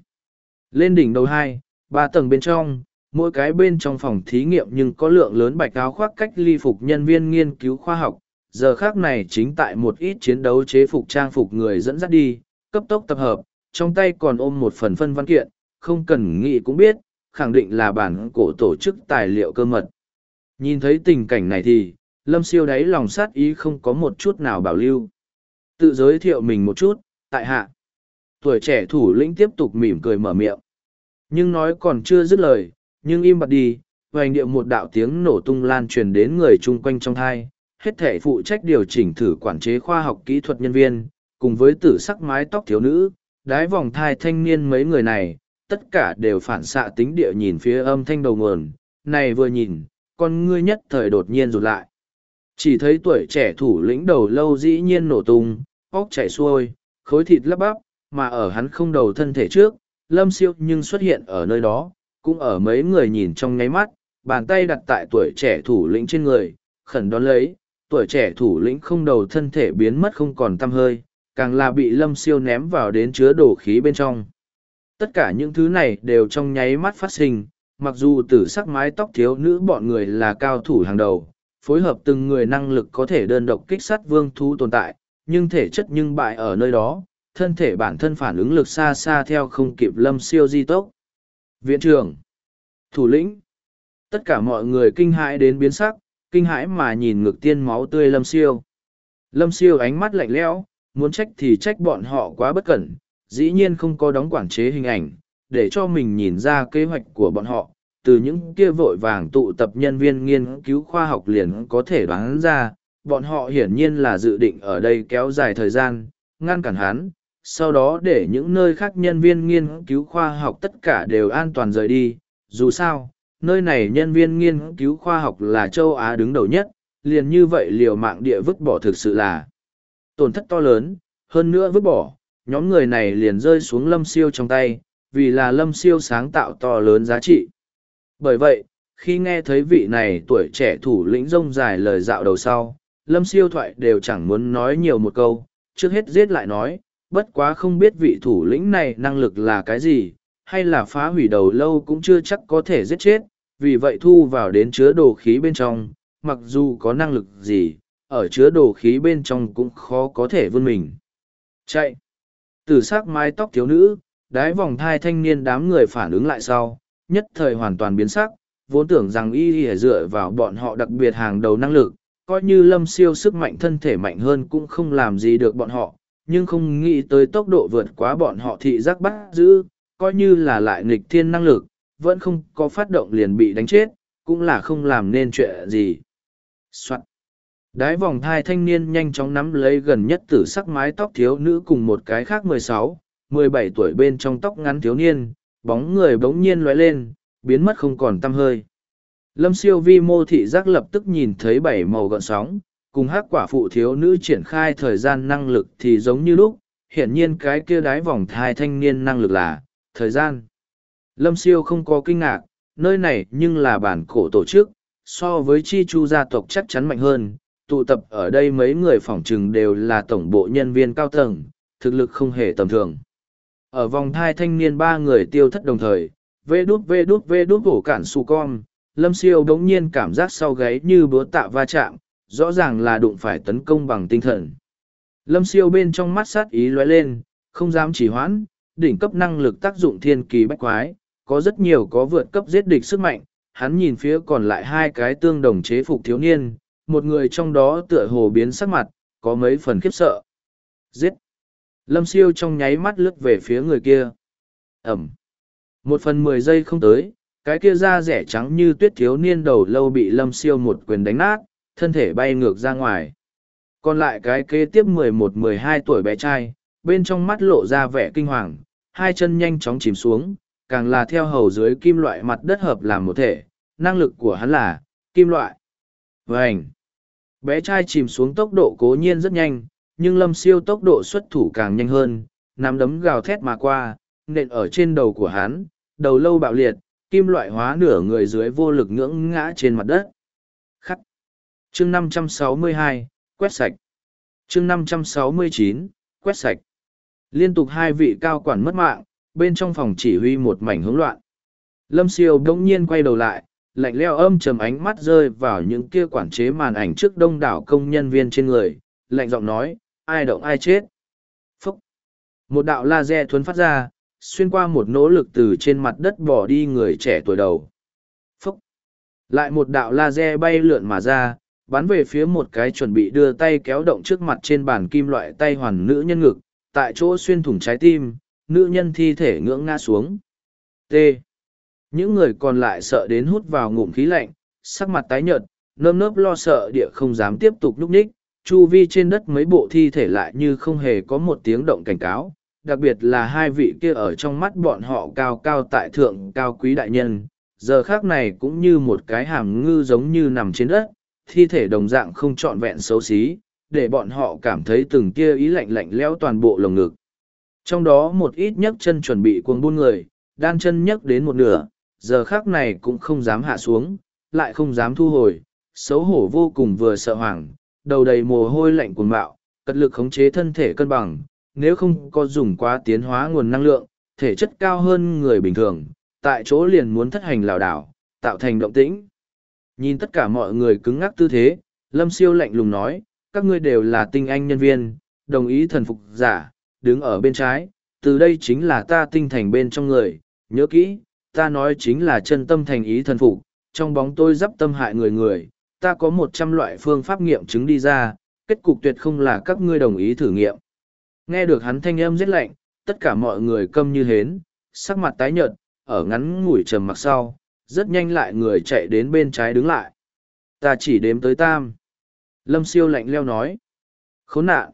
Lên đỉnh đầu hai, ba tầng bên trong, mỗi cái bên trong phòng thí nghiệm nhưng có lượng lớn bạch áo khoác cách ly phục nhân viên nghiên cứu khoa học. Giờ khác này chính tại một ít chiến đấu chế phục trang phục người dẫn dắt đi, cấp tốc tập hợp, trong tay còn ôm một phần phân văn kiện, không cần nghĩ cũng biết, khẳng định là bản cổ tổ chức tài liệu cơ mật. Nhìn thấy tình cảnh này thì, lâm siêu đáy lòng sát ý không có một chút nào bảo lưu. Tự giới thiệu mình một chút, tại hạ. Tuổi trẻ thủ lĩnh tiếp tục mỉm cười mở miệng. Nhưng nói còn chưa dứt lời, nhưng im bặt đi, hoành điệu một đạo tiếng nổ tung lan truyền đến người chung quanh trong thai. Hết thể phụ trách điều chỉnh thử quản chế khoa học kỹ thuật nhân viên, cùng với tử sắc mái tóc thiếu nữ, đái vòng thai thanh niên mấy người này, tất cả đều phản xạ tính địa nhìn phía âm thanh đầu nguồn, này vừa nhìn, con ngươi nhất thời đột nhiên rụt lại. Chỉ thấy tuổi trẻ thủ lĩnh đầu lâu dĩ nhiên nổ tung, óc chảy xuôi, khối thịt lấp bắp, mà ở hắn không đầu thân thể trước, lâm siêu nhưng xuất hiện ở nơi đó, cũng ở mấy người nhìn trong nháy mắt, bàn tay đặt tại tuổi trẻ thủ lĩnh trên người, khẩn đón lấy, tuổi trẻ thủ lĩnh không đầu thân thể biến mất không còn tăm hơi, càng là bị lâm siêu ném vào đến chứa đổ khí bên trong. Tất cả những thứ này đều trong nháy mắt phát sinh, mặc dù tử sắc mái tóc thiếu nữ bọn người là cao thủ hàng đầu, phối hợp từng người năng lực có thể đơn độc kích sát vương thú tồn tại, nhưng thể chất nhưng bại ở nơi đó, thân thể bản thân phản ứng lực xa xa theo không kịp lâm siêu di tốc. Viện trưởng, thủ lĩnh, tất cả mọi người kinh hãi đến biến sắc, kinh hãi mà nhìn ngực tiên máu tươi lâm siêu. Lâm siêu ánh mắt lạnh lẽo, muốn trách thì trách bọn họ quá bất cẩn, dĩ nhiên không có đóng quản chế hình ảnh, để cho mình nhìn ra kế hoạch của bọn họ. Từ những kia vội vàng tụ tập nhân viên nghiên cứu khoa học liền có thể đoán ra, bọn họ hiển nhiên là dự định ở đây kéo dài thời gian, ngăn cản hắn, sau đó để những nơi khác nhân viên nghiên cứu khoa học tất cả đều an toàn rời đi. Dù sao, nơi này nhân viên nghiên cứu khoa học là châu Á đứng đầu nhất, liền như vậy liều mạng địa vứt bỏ thực sự là tổn thất to lớn, hơn nữa vứt bỏ, nhóm người này liền rơi xuống lâm siêu trong tay, vì là lâm siêu sáng tạo to lớn giá trị. Bởi vậy, khi nghe thấy vị này tuổi trẻ thủ lĩnh rông dài lời dạo đầu sau, lâm siêu thoại đều chẳng muốn nói nhiều một câu, trước hết giết lại nói, bất quá không biết vị thủ lĩnh này năng lực là cái gì, hay là phá hủy đầu lâu cũng chưa chắc có thể giết chết, vì vậy thu vào đến chứa đồ khí bên trong, mặc dù có năng lực gì, ở chứa đồ khí bên trong cũng khó có thể vươn mình. Chạy! Từ sắc mái tóc thiếu nữ, đái vòng thai thanh niên đám người phản ứng lại sau, nhất thời hoàn toàn biến sắc, vốn tưởng rằng y y dựa vào bọn họ đặc biệt hàng đầu năng lực, coi như lâm siêu sức mạnh thân thể mạnh hơn cũng không làm gì được bọn họ, nhưng không nghĩ tới tốc độ vượt quá bọn họ thị giác bắt giữ, coi như là lại nghịch thiên năng lực, vẫn không có phát động liền bị đánh chết, cũng là không làm nên chuyện gì. Soạn. Đái vòng thai thanh niên nhanh chóng nắm lấy gần nhất tử sắc mái tóc thiếu nữ cùng một cái khác mười sáu, mười bảy tuổi bên trong tóc ngắn thiếu niên, bóng người bỗng nhiên lóe lên, biến mất không còn tăm hơi. Lâm siêu vi mô thị giác lập tức nhìn thấy bảy màu gợn sóng, cùng hắc quả phụ thiếu nữ triển khai thời gian năng lực thì giống như lúc, hiển nhiên cái kia đái vòng thai thanh niên năng lực là, thời gian. Lâm siêu không có kinh ngạc, nơi này nhưng là bản cổ tổ chức, so với chi chu gia tộc chắc chắn mạnh hơn, tụ tập ở đây mấy người phỏng trừng đều là tổng bộ nhân viên cao tầng, thực lực không hề tầm thường. Ở vòng thai thanh niên ba người tiêu thất đồng thời, vê đút vê đút vê đút hổ cản su con, lâm siêu đống nhiên cảm giác sau gáy như búa tạ va chạm, rõ ràng là đụng phải tấn công bằng tinh thần. Lâm siêu bên trong mắt sát ý lóe lên, không dám chỉ hoãn, đỉnh cấp năng lực tác dụng thiên kỳ bách quái, có rất nhiều có vượt cấp giết địch sức mạnh, hắn nhìn phía còn lại hai cái tương đồng chế phục thiếu niên, một người trong đó tựa hồ biến sắc mặt, có mấy phần khiếp sợ. Giết! Lâm siêu trong nháy mắt lướt về phía người kia. Ẩm! Một phần mười giây không tới, cái kia da rẻ trắng như tuyết thiếu niên đầu lâu bị lâm siêu một quyền đánh nát, thân thể bay ngược ra ngoài. Còn lại cái kế tiếp mười một mười hai tuổi bé trai, bên trong mắt lộ ra vẻ kinh hoàng, hai chân nhanh chóng chìm xuống, càng là theo hầu dưới kim loại mặt đất hợp làm một thể, năng lực của hắn là kim loại. Vành! Bé trai chìm xuống tốc độ cố nhiên rất nhanh, nhưng lâm siêu tốc độ xuất thủ càng nhanh hơn, nắm đấm gào thét mà qua, nện ở trên đầu của hắn, đầu lâu bạo liệt, kim loại hóa nửa người dưới vô lực ngưỡng ngã trên mặt đất. Khắc. Chương 562, quét sạch. Chương 569, quét sạch. Liên tục hai vị cao quản mất mạng, bên trong phòng chỉ huy một mảnh hỗn loạn. Lâm siêu đống nhiên quay đầu lại, lạnh leo âm trầm ánh mắt rơi vào những kia quản chế màn ảnh trước đông đảo công nhân viên trên người, lạnh giọng nói, ai động ai chết. Phúc! Một đạo laser thuấn phát ra, xuyên qua một nỗ lực từ trên mặt đất bỏ đi người trẻ tuổi đầu. Phúc! Lại một đạo laser bay lượn mà ra, bắn về phía một cái chuẩn bị đưa tay kéo động trước mặt trên bàn kim loại tay hoàn nữ nhân ngực, tại chỗ xuyên thủng trái tim, nữ nhân thi thể ngưỡng ngã xuống. T. Những người còn lại sợ đến hút vào ngụm khí lạnh, sắc mặt tái nhợt, nơm nớp lo sợ địa không dám tiếp tục núp ních, chu vi trên đất mấy bộ thi thể lại như không hề có một tiếng động cảnh cáo, đặc biệt là hai vị kia ở trong mắt bọn họ cao cao tại thượng cao quý đại nhân, giờ khác này cũng như một cái hàm ngư giống như nằm trên đất, thi thể đồng dạng không trọn vẹn xấu xí, để bọn họ cảm thấy từng tia ý lạnh lạnh lẽo toàn bộ lồng ngực. Trong đó một ít nhấc chân chuẩn bị cuồng buôn người, đan chân nhấc đến một nửa, giờ khác này cũng không dám hạ xuống, lại không dám thu hồi, xấu hổ vô cùng vừa sợ hoảng, đầu đầy mồ hôi lạnh cuồng bạo, cật lực khống chế thân thể cân bằng, nếu không có dùng quá tiến hóa nguồn năng lượng, thể chất cao hơn người bình thường, tại chỗ liền muốn thất hành lảo đảo, tạo thành động tĩnh. Nhìn tất cả mọi người cứng ngắc tư thế, Lâm Siêu lạnh lùng nói, các ngươi đều là tinh anh nhân viên, đồng ý thần phục giả, đứng ở bên trái, từ đây chính là ta tinh thành bên trong người, nhớ kỹ, ta nói chính là chân tâm thành ý thần phục, trong bóng tôi dắp tâm hại người người, ta có một trăm loại phương pháp nghiệm chứng đi ra, kết cục tuyệt không là các ngươi đồng ý thử nghiệm. Nghe được hắn thanh âm rất lạnh, tất cả mọi người câm như hến, sắc mặt tái nhợt, ở ngắn ngủi trầm mặc sau, rất nhanh lại người chạy đến bên trái đứng lại. Ta chỉ đếm tới tam. Lâm siêu lạnh leo nói. Khốn nạn.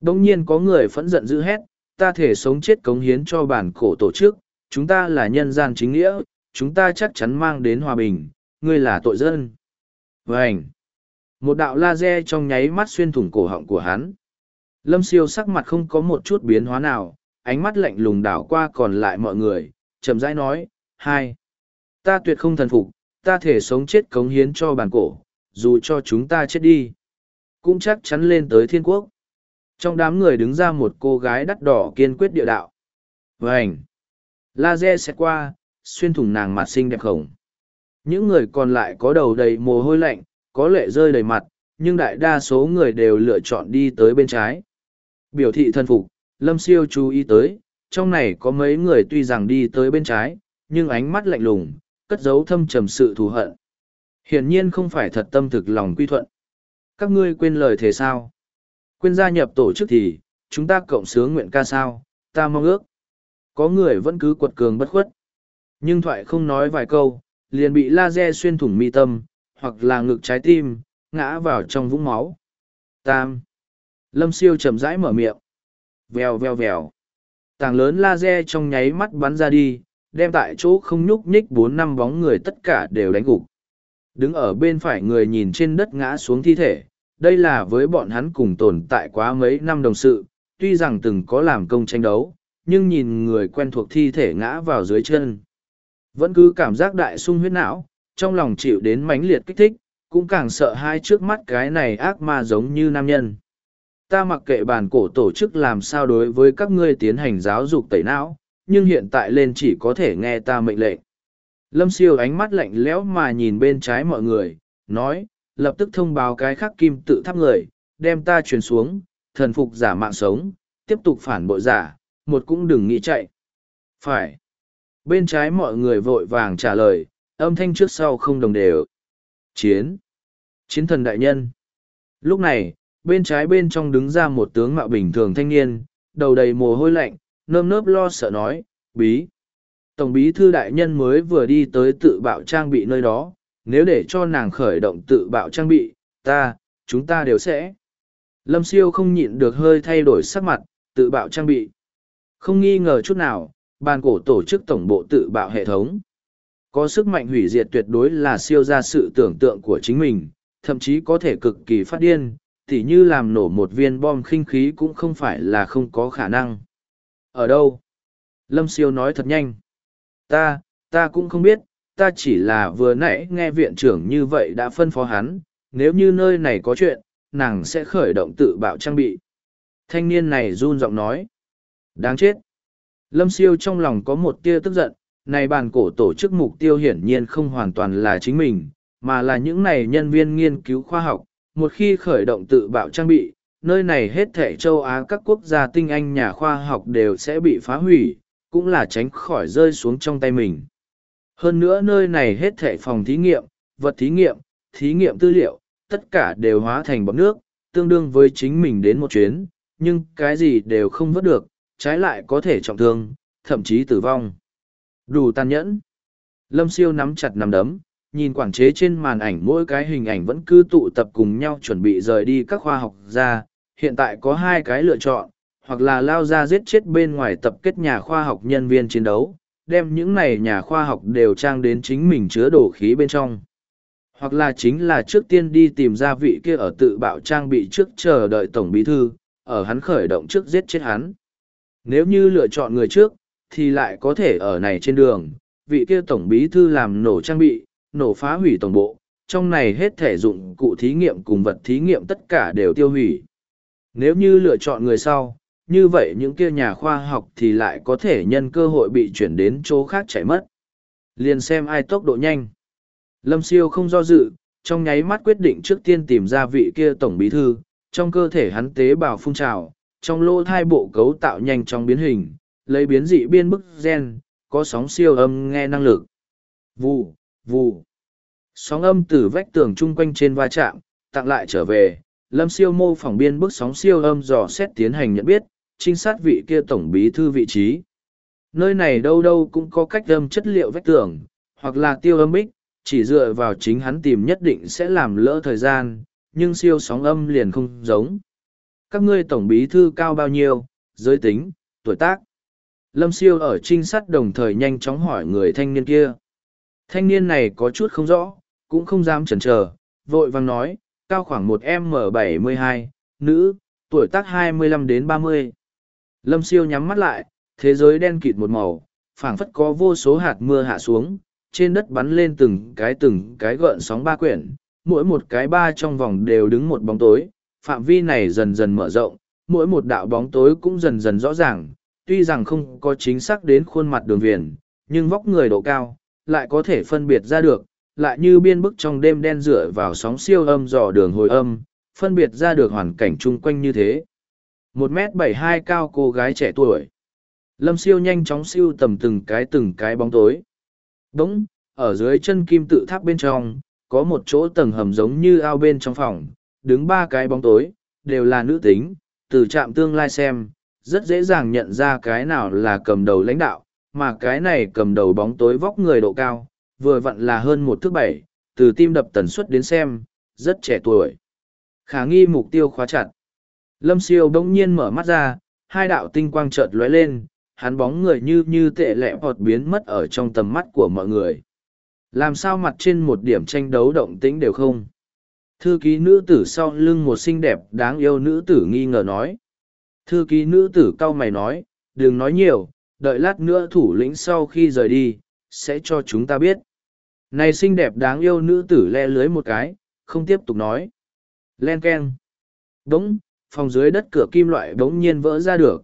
Đông nhiên có người phẫn giận dữ hét, ta thể sống chết cống hiến cho bản cổ tổ chức, chúng ta là nhân gian chính nghĩa, chúng ta chắc chắn mang đến hòa bình, ngươi là tội dân. Vânh! Một đạo laser trong nháy mắt xuyên thủng cổ họng của hắn. Lâm siêu sắc mặt không có một chút biến hóa nào, ánh mắt lạnh lùng đảo qua còn lại mọi người, chậm rãi nói, hai. Ta tuyệt không thần phục, ta thể sống chết cống hiến cho bản cổ, dù cho chúng ta chết đi. Cũng chắc chắn lên tới thiên quốc. Trong đám người đứng ra một cô gái đắt đỏ kiên quyết địa đạo. Vânh! Laser xét qua, xuyên thủng nàng mặt xinh đẹp khổng. Những người còn lại có đầu đầy mồ hôi lạnh, có lệ rơi đầy mặt, nhưng đại đa số người đều lựa chọn đi tới bên trái. Biểu thị thân phục, Lâm Siêu chú ý tới, trong này có mấy người tuy rằng đi tới bên trái, nhưng ánh mắt lạnh lùng, cất giấu thâm trầm sự thù hận. Hiển nhiên không phải thật tâm thực lòng quy thuận. Các ngươi quên lời thế sao? Quên gia nhập tổ chức thì, chúng ta cộng sướng nguyện ca sao, ta mong ước. Có người vẫn cứ quật cường bất khuất. Nhưng thoại không nói vài câu, liền bị laser xuyên thủng mi tâm, hoặc là ngực trái tim, ngã vào trong vũng máu. Tam. Lâm siêu chậm rãi mở miệng. Vèo vèo vèo. Tảng lớn laser trong nháy mắt bắn ra đi, đem tại chỗ không nhúc nhích bốn năm bóng người tất cả đều đánh gục. Đứng ở bên phải người nhìn trên đất ngã xuống thi thể, đây là với bọn hắn cùng tồn tại quá mấy năm đồng sự, tuy rằng từng có làm công tranh đấu, nhưng nhìn người quen thuộc thi thể ngã vào dưới chân. Vẫn cứ cảm giác đại sung huyết não, trong lòng chịu đến mãnh liệt kích thích, cũng càng sợ hai trước mắt cái này ác ma giống như nam nhân. Ta mặc kệ bản cổ tổ chức làm sao đối với các ngươi tiến hành giáo dục tẩy não, nhưng hiện tại lên chỉ có thể nghe ta mệnh lệnh. Lâm siêu ánh mắt lạnh lẽo mà nhìn bên trái mọi người, nói, lập tức thông báo cái khắc kim tự tháp người, đem ta truyền xuống, thần phục giả mạng sống, tiếp tục phản bội giả, một cũng đừng nghĩ chạy. Phải. Bên trái mọi người vội vàng trả lời, âm thanh trước sau không đồng đều. Chiến. Chiến thần đại nhân. Lúc này, bên trái bên trong đứng ra một tướng mạo bình thường thanh niên, đầu đầy mồ hôi lạnh, nơm nớp lo sợ nói, bí. Tổng bí thư đại nhân mới vừa đi tới tự bạo trang bị nơi đó, nếu để cho nàng khởi động tự bạo trang bị, ta, chúng ta đều sẽ. Lâm siêu không nhịn được hơi thay đổi sắc mặt, tự bạo trang bị. Không nghi ngờ chút nào, bàn cổ tổ chức tổng bộ tự bạo hệ thống. Có sức mạnh hủy diệt tuyệt đối là siêu ra sự tưởng tượng của chính mình, thậm chí có thể cực kỳ phát điên, tỉ như làm nổ một viên bom khinh khí cũng không phải là không có khả năng. Ở đâu? Lâm siêu nói thật nhanh. Ta, ta cũng không biết, ta chỉ là vừa nãy nghe viện trưởng như vậy đã phân phó hắn, nếu như nơi này có chuyện, nàng sẽ khởi động tự bạo trang bị. Thanh niên này run giọng nói. Đáng chết. Lâm siêu trong lòng có một tia tức giận, này bàn cổ tổ chức mục tiêu hiển nhiên không hoàn toàn là chính mình, mà là những này nhân viên nghiên cứu khoa học. Một khi khởi động tự bạo trang bị, nơi này hết thể châu Á các quốc gia tinh anh nhà khoa học đều sẽ bị phá hủy, cũng là tránh khỏi rơi xuống trong tay mình. Hơn nữa nơi này hết thể phòng thí nghiệm, vật thí nghiệm, thí nghiệm tư liệu, tất cả đều hóa thành bọc nước, tương đương với chính mình đến một chuyến, nhưng cái gì đều không vớt được, trái lại có thể trọng thương, thậm chí tử vong. Đủ tàn nhẫn. Lâm siêu nắm chặt nắm đấm, nhìn quản chế trên màn ảnh mỗi cái hình ảnh vẫn cứ tụ tập cùng nhau chuẩn bị rời đi các khoa học ra. Hiện tại có hai cái lựa chọn, hoặc là lao ra giết chết bên ngoài tập kết nhà khoa học nhân viên chiến đấu, đem những này nhà khoa học đều trang đến chính mình chứa đổ khí bên trong. Hoặc là chính là trước tiên đi tìm ra vị kia ở tự bạo trang bị trước chờ đợi Tổng Bí Thư, ở hắn khởi động trước giết chết hắn. Nếu như lựa chọn người trước, thì lại có thể ở này trên đường, vị kia Tổng Bí Thư làm nổ trang bị, nổ phá hủy tổng bộ, trong này hết thể dụng cụ thí nghiệm cùng vật thí nghiệm tất cả đều tiêu hủy. Nếu như lựa chọn người sau, như vậy những kia nhà khoa học thì lại có thể nhân cơ hội bị chuyển đến chỗ khác chạy mất. Liền xem ai tốc độ nhanh. Lâm siêu không do dự, trong nháy mắt quyết định trước tiên tìm ra vị kia tổng bí thư, trong cơ thể hắn tế bào phun trào, trong lỗ thai bộ cấu tạo nhanh trong biến hình, lấy biến dị biên bức gen, có sóng siêu âm nghe năng lực. Vù, vù. Sóng âm từ vách tường chung quanh trên va chạm, tặng lại trở về, lâm siêu mô phỏng biên bức sóng siêu âm dò xét tiến hành nhận biết, trinh sát vị kia tổng bí thư vị trí. Nơi này đâu đâu cũng có cách âm chất liệu vách tường, hoặc là tiêu âm ích, chỉ dựa vào chính hắn tìm nhất định sẽ làm lỡ thời gian, nhưng siêu sóng âm liền không giống. Các ngươi tổng bí thư cao bao nhiêu, giới tính, tuổi tác. Lâm siêu ở trinh sát đồng thời nhanh chóng hỏi người thanh niên kia. Thanh niên này có chút không rõ, cũng không dám chần chờ, vội vàng nói, cao khoảng một m bảy mươi hai, nữ, tuổi tác hai mươi lăm đến ba mươi. Lâm siêu nhắm mắt lại, thế giới đen kịt một màu, phảng phất có vô số hạt mưa hạ xuống, trên đất bắn lên từng cái từng cái gợn sóng ba quyển, mỗi một cái ba trong vòng đều đứng một bóng tối, phạm vi này dần dần mở rộng, mỗi một đạo bóng tối cũng dần dần rõ ràng, tuy rằng không có chính xác đến khuôn mặt đường viền, nhưng vóc người độ cao, lại có thể phân biệt ra được, lại như biên bức trong đêm đen dựa vào sóng siêu âm dò đường hồi âm, phân biệt ra được hoàn cảnh chung quanh như thế. 1m72 cao cô gái trẻ tuổi. Lâm siêu nhanh chóng siêu tầm từng cái từng cái bóng tối. Đúng, ở dưới chân kim tự tháp bên trong, có một chỗ tầng hầm giống như ao bên trong phòng, đứng ba cái bóng tối, đều là nữ tính, từ trạm tương lai xem, rất dễ dàng nhận ra cái nào là cầm đầu lãnh đạo, mà cái này cầm đầu bóng tối vóc người độ cao, vừa vặn là hơn một thước bảy, từ tim đập tần suất đến xem, rất trẻ tuổi. Khả nghi mục tiêu khóa chặt. Lâm siêu bỗng nhiên mở mắt ra, hai đạo tinh quang chợt lóe lên, hắn bóng người như như tệ lẹ vọt biến mất ở trong tầm mắt của mọi người. Làm sao mặt trên một điểm tranh đấu động tĩnh đều không? Thư ký nữ tử sau lưng một xinh đẹp đáng yêu nữ tử nghi ngờ nói. Thư ký nữ tử cau mày nói, đừng nói nhiều, đợi lát nữa thủ lĩnh sau khi rời đi, sẽ cho chúng ta biết. Này xinh đẹp đáng yêu nữ tử le lưới một cái, không tiếp tục nói. Len keng. Đống, phòng dưới đất cửa kim loại bỗng nhiên vỡ ra được.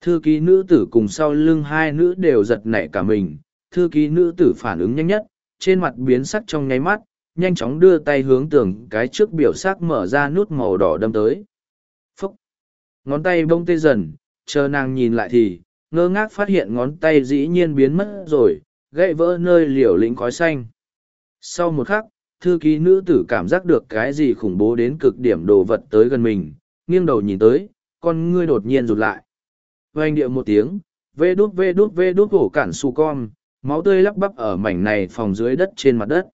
Thư ký nữ tử cùng sau lưng hai nữ đều giật nảy cả mình. Thư ký nữ tử phản ứng nhanh nhất, trên mặt biến sắc trong nháy mắt, nhanh chóng đưa tay hướng tường cái trước biểu sắc mở ra nút màu đỏ đâm tới. Phúc! ngón tay bông tê dần, chờ nàng nhìn lại thì, ngơ ngác phát hiện ngón tay dĩ nhiên biến mất rồi, gãy vỡ nơi liều lĩnh khói xanh sau một khắc, thư ký nữ tử cảm giác được cái gì khủng bố đến cực điểm đồ vật tới gần mình, nghiêng đầu nhìn tới, con ngươi đột nhiên rụt lại oanh điệu một tiếng, vê đút vê đút vê đút cổ cản su con, máu tươi lắp bắp ở mảnh này phòng dưới đất trên mặt đất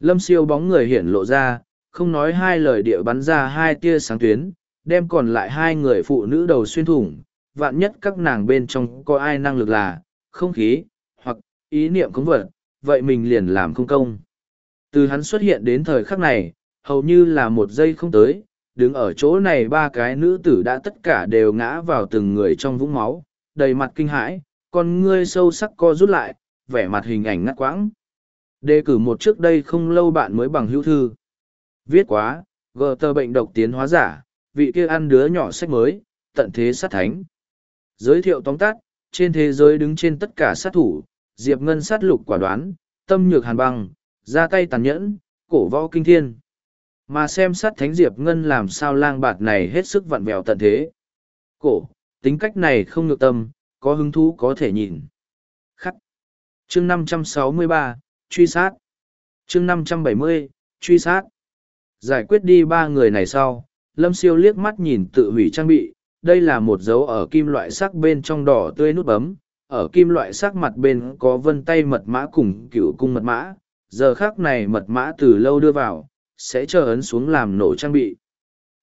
lâm siêu bóng người hiện lộ ra, không nói hai lời địa bắn ra hai tia sáng tuyến, đem còn lại hai người phụ nữ đầu xuyên thủng, vạn nhất các nàng bên trong có ai năng lực là, không khí, hoặc ý niệm cống vật, vậy mình liền làm không công. Từ hắn xuất hiện đến thời khắc này, hầu như là một giây không tới, đứng ở chỗ này ba cái nữ tử đã tất cả đều ngã vào từng người trong vũng máu, đầy mặt kinh hãi, con ngươi sâu sắc co rút lại, vẻ mặt hình ảnh ngắt quãng đề cử một trước đây không lâu bạn mới bằng hữu thư. Viết quá gờ tờ bệnh độc tiến hóa giả, vị kia ăn đứa nhỏ sách mới, tận thế sát thánh. Giới thiệu tóm tắt, trên thế giới đứng trên tất cả sát thủ, diệp ngân sát lục quả đoán, tâm nhược hàn băng ra tay tàn nhẫn, cổ võ kinh thiên. Mà xem sát thánh diệp ngân làm sao lang bạt này hết sức vặn vẹo tận thế. Cổ, tính cách này không ngược tâm, có hứng thú có thể nhìn. Khắc. Chương năm trăm sáu mươi ba truy sát. Chương năm trăm bảy mươi, truy sát. Giải quyết đi ba người này sau, lâm siêu liếc mắt nhìn tự hủy trang bị. Đây là một dấu ở kim loại sắc bên trong đỏ tươi nút bấm. Ở kim loại sắc mặt bên có vân tay mật mã cùng cựu cung mật mã. Giờ khác này mật mã từ lâu đưa vào, sẽ chờ ấn xuống làm nổ trang bị.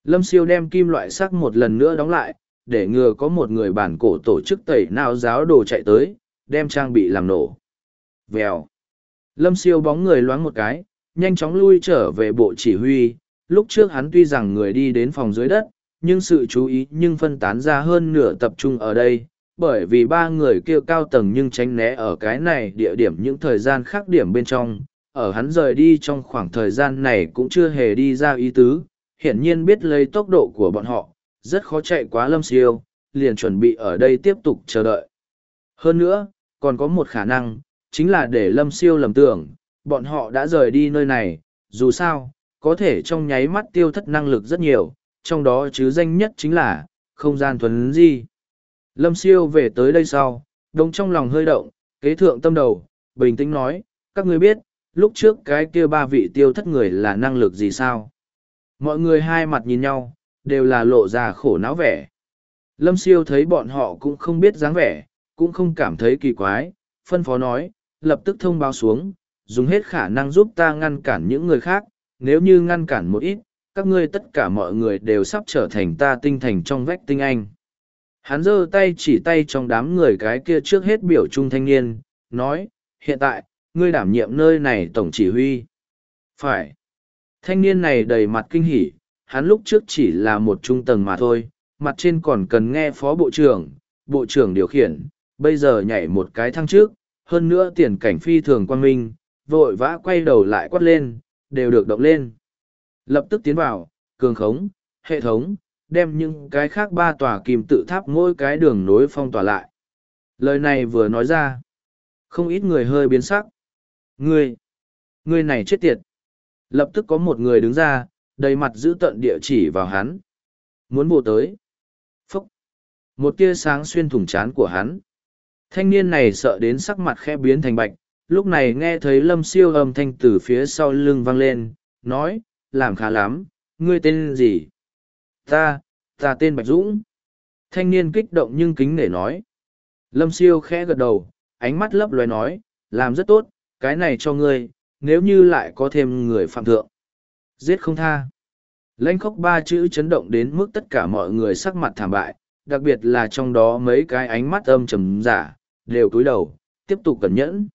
Lâm siêu đem kim loại sắc một lần nữa đóng lại, để ngừa có một người bản cổ tổ chức tẩy nào giáo đồ chạy tới, đem trang bị làm nổ. Vèo lâm siêu bóng người loáng một cái, nhanh chóng lui trở về bộ chỉ huy. Lúc trước hắn tuy rằng người đi đến phòng dưới đất, nhưng sự chú ý nhưng phân tán ra hơn nửa tập trung ở đây. Bởi vì ba người kia cao tầng nhưng tránh né ở cái này địa điểm những thời gian khác điểm bên trong. Ở hắn rời đi trong khoảng thời gian này cũng chưa hề đi ra ý tứ. Hiển nhiên biết lấy tốc độ của bọn họ, rất khó chạy quá lâm siêu, liền chuẩn bị ở đây tiếp tục chờ đợi. Hơn nữa, còn có một khả năng chính là để lâm siêu lầm tưởng, bọn họ đã rời đi nơi này, dù sao, có thể trong nháy mắt tiêu thất năng lực rất nhiều, trong đó chứ danh nhất chính là không gian thuần di. Lâm siêu về tới đây sau, đông trong lòng hơi động, kế thượng tâm đầu, bình tĩnh nói, các ngươi biết, lúc trước cái kia ba vị tiêu thất người là năng lực gì sao? Mọi người hai mặt nhìn nhau, đều là lộ ra khổ não vẻ. Lâm siêu thấy bọn họ cũng không biết dáng vẻ, cũng không cảm thấy kỳ quái, phân phó nói lập tức thông báo xuống, dùng hết khả năng giúp ta ngăn cản những người khác, nếu như ngăn cản một ít, các ngươi tất cả mọi người đều sắp trở thành ta tinh thành trong vách tinh anh. Hắn giơ tay chỉ tay trong đám người cái kia trước hết biểu trung thanh niên, nói, hiện tại, ngươi đảm nhiệm nơi này tổng chỉ huy. Phải. Thanh niên này đầy mặt kinh hỉ, hắn lúc trước chỉ là một trung tầng mà thôi, mặt trên còn cần nghe phó bộ trưởng bộ trưởng điều khiển, bây giờ nhảy một cái thăng trước hơn nữa tiền cảnh phi thường quan minh, vội vã quay đầu lại quát lên, đều được động lên. Lập tức tiến vào, cường khống, hệ thống, đem những cái khác ba tòa kim tự tháp mỗi cái đường nối phong tỏa lại. Lời này vừa nói ra, không ít người hơi biến sắc. Ngươi ngươi này chết tiệt. Lập tức có một người đứng ra, đầy mặt giữ tận địa chỉ vào hắn. Muốn bộ tới. Phúc. Một tia sáng xuyên thủng chán của hắn thanh niên này sợ đến sắc mặt khẽ biến thành bạch, lúc này nghe thấy lâm siêu âm thanh từ phía sau lưng vang lên, nói, làm khá lắm, ngươi tên gì? Ta ta tên bạch dũng. Thanh niên kích động nhưng kính nể nói. Lâm siêu khẽ gật đầu, ánh mắt lấp loé nói, làm rất tốt, cái này cho ngươi, nếu như lại có thêm người phạm thượng. Giết không tha. Lãnh khóc ba chữ chấn động đến mức tất cả mọi người sắc mặt thảm bại, đặc biệt là trong đó mấy cái ánh mắt âm trầm giả đều cúi đầu, tiếp tục cẩn nhẫn.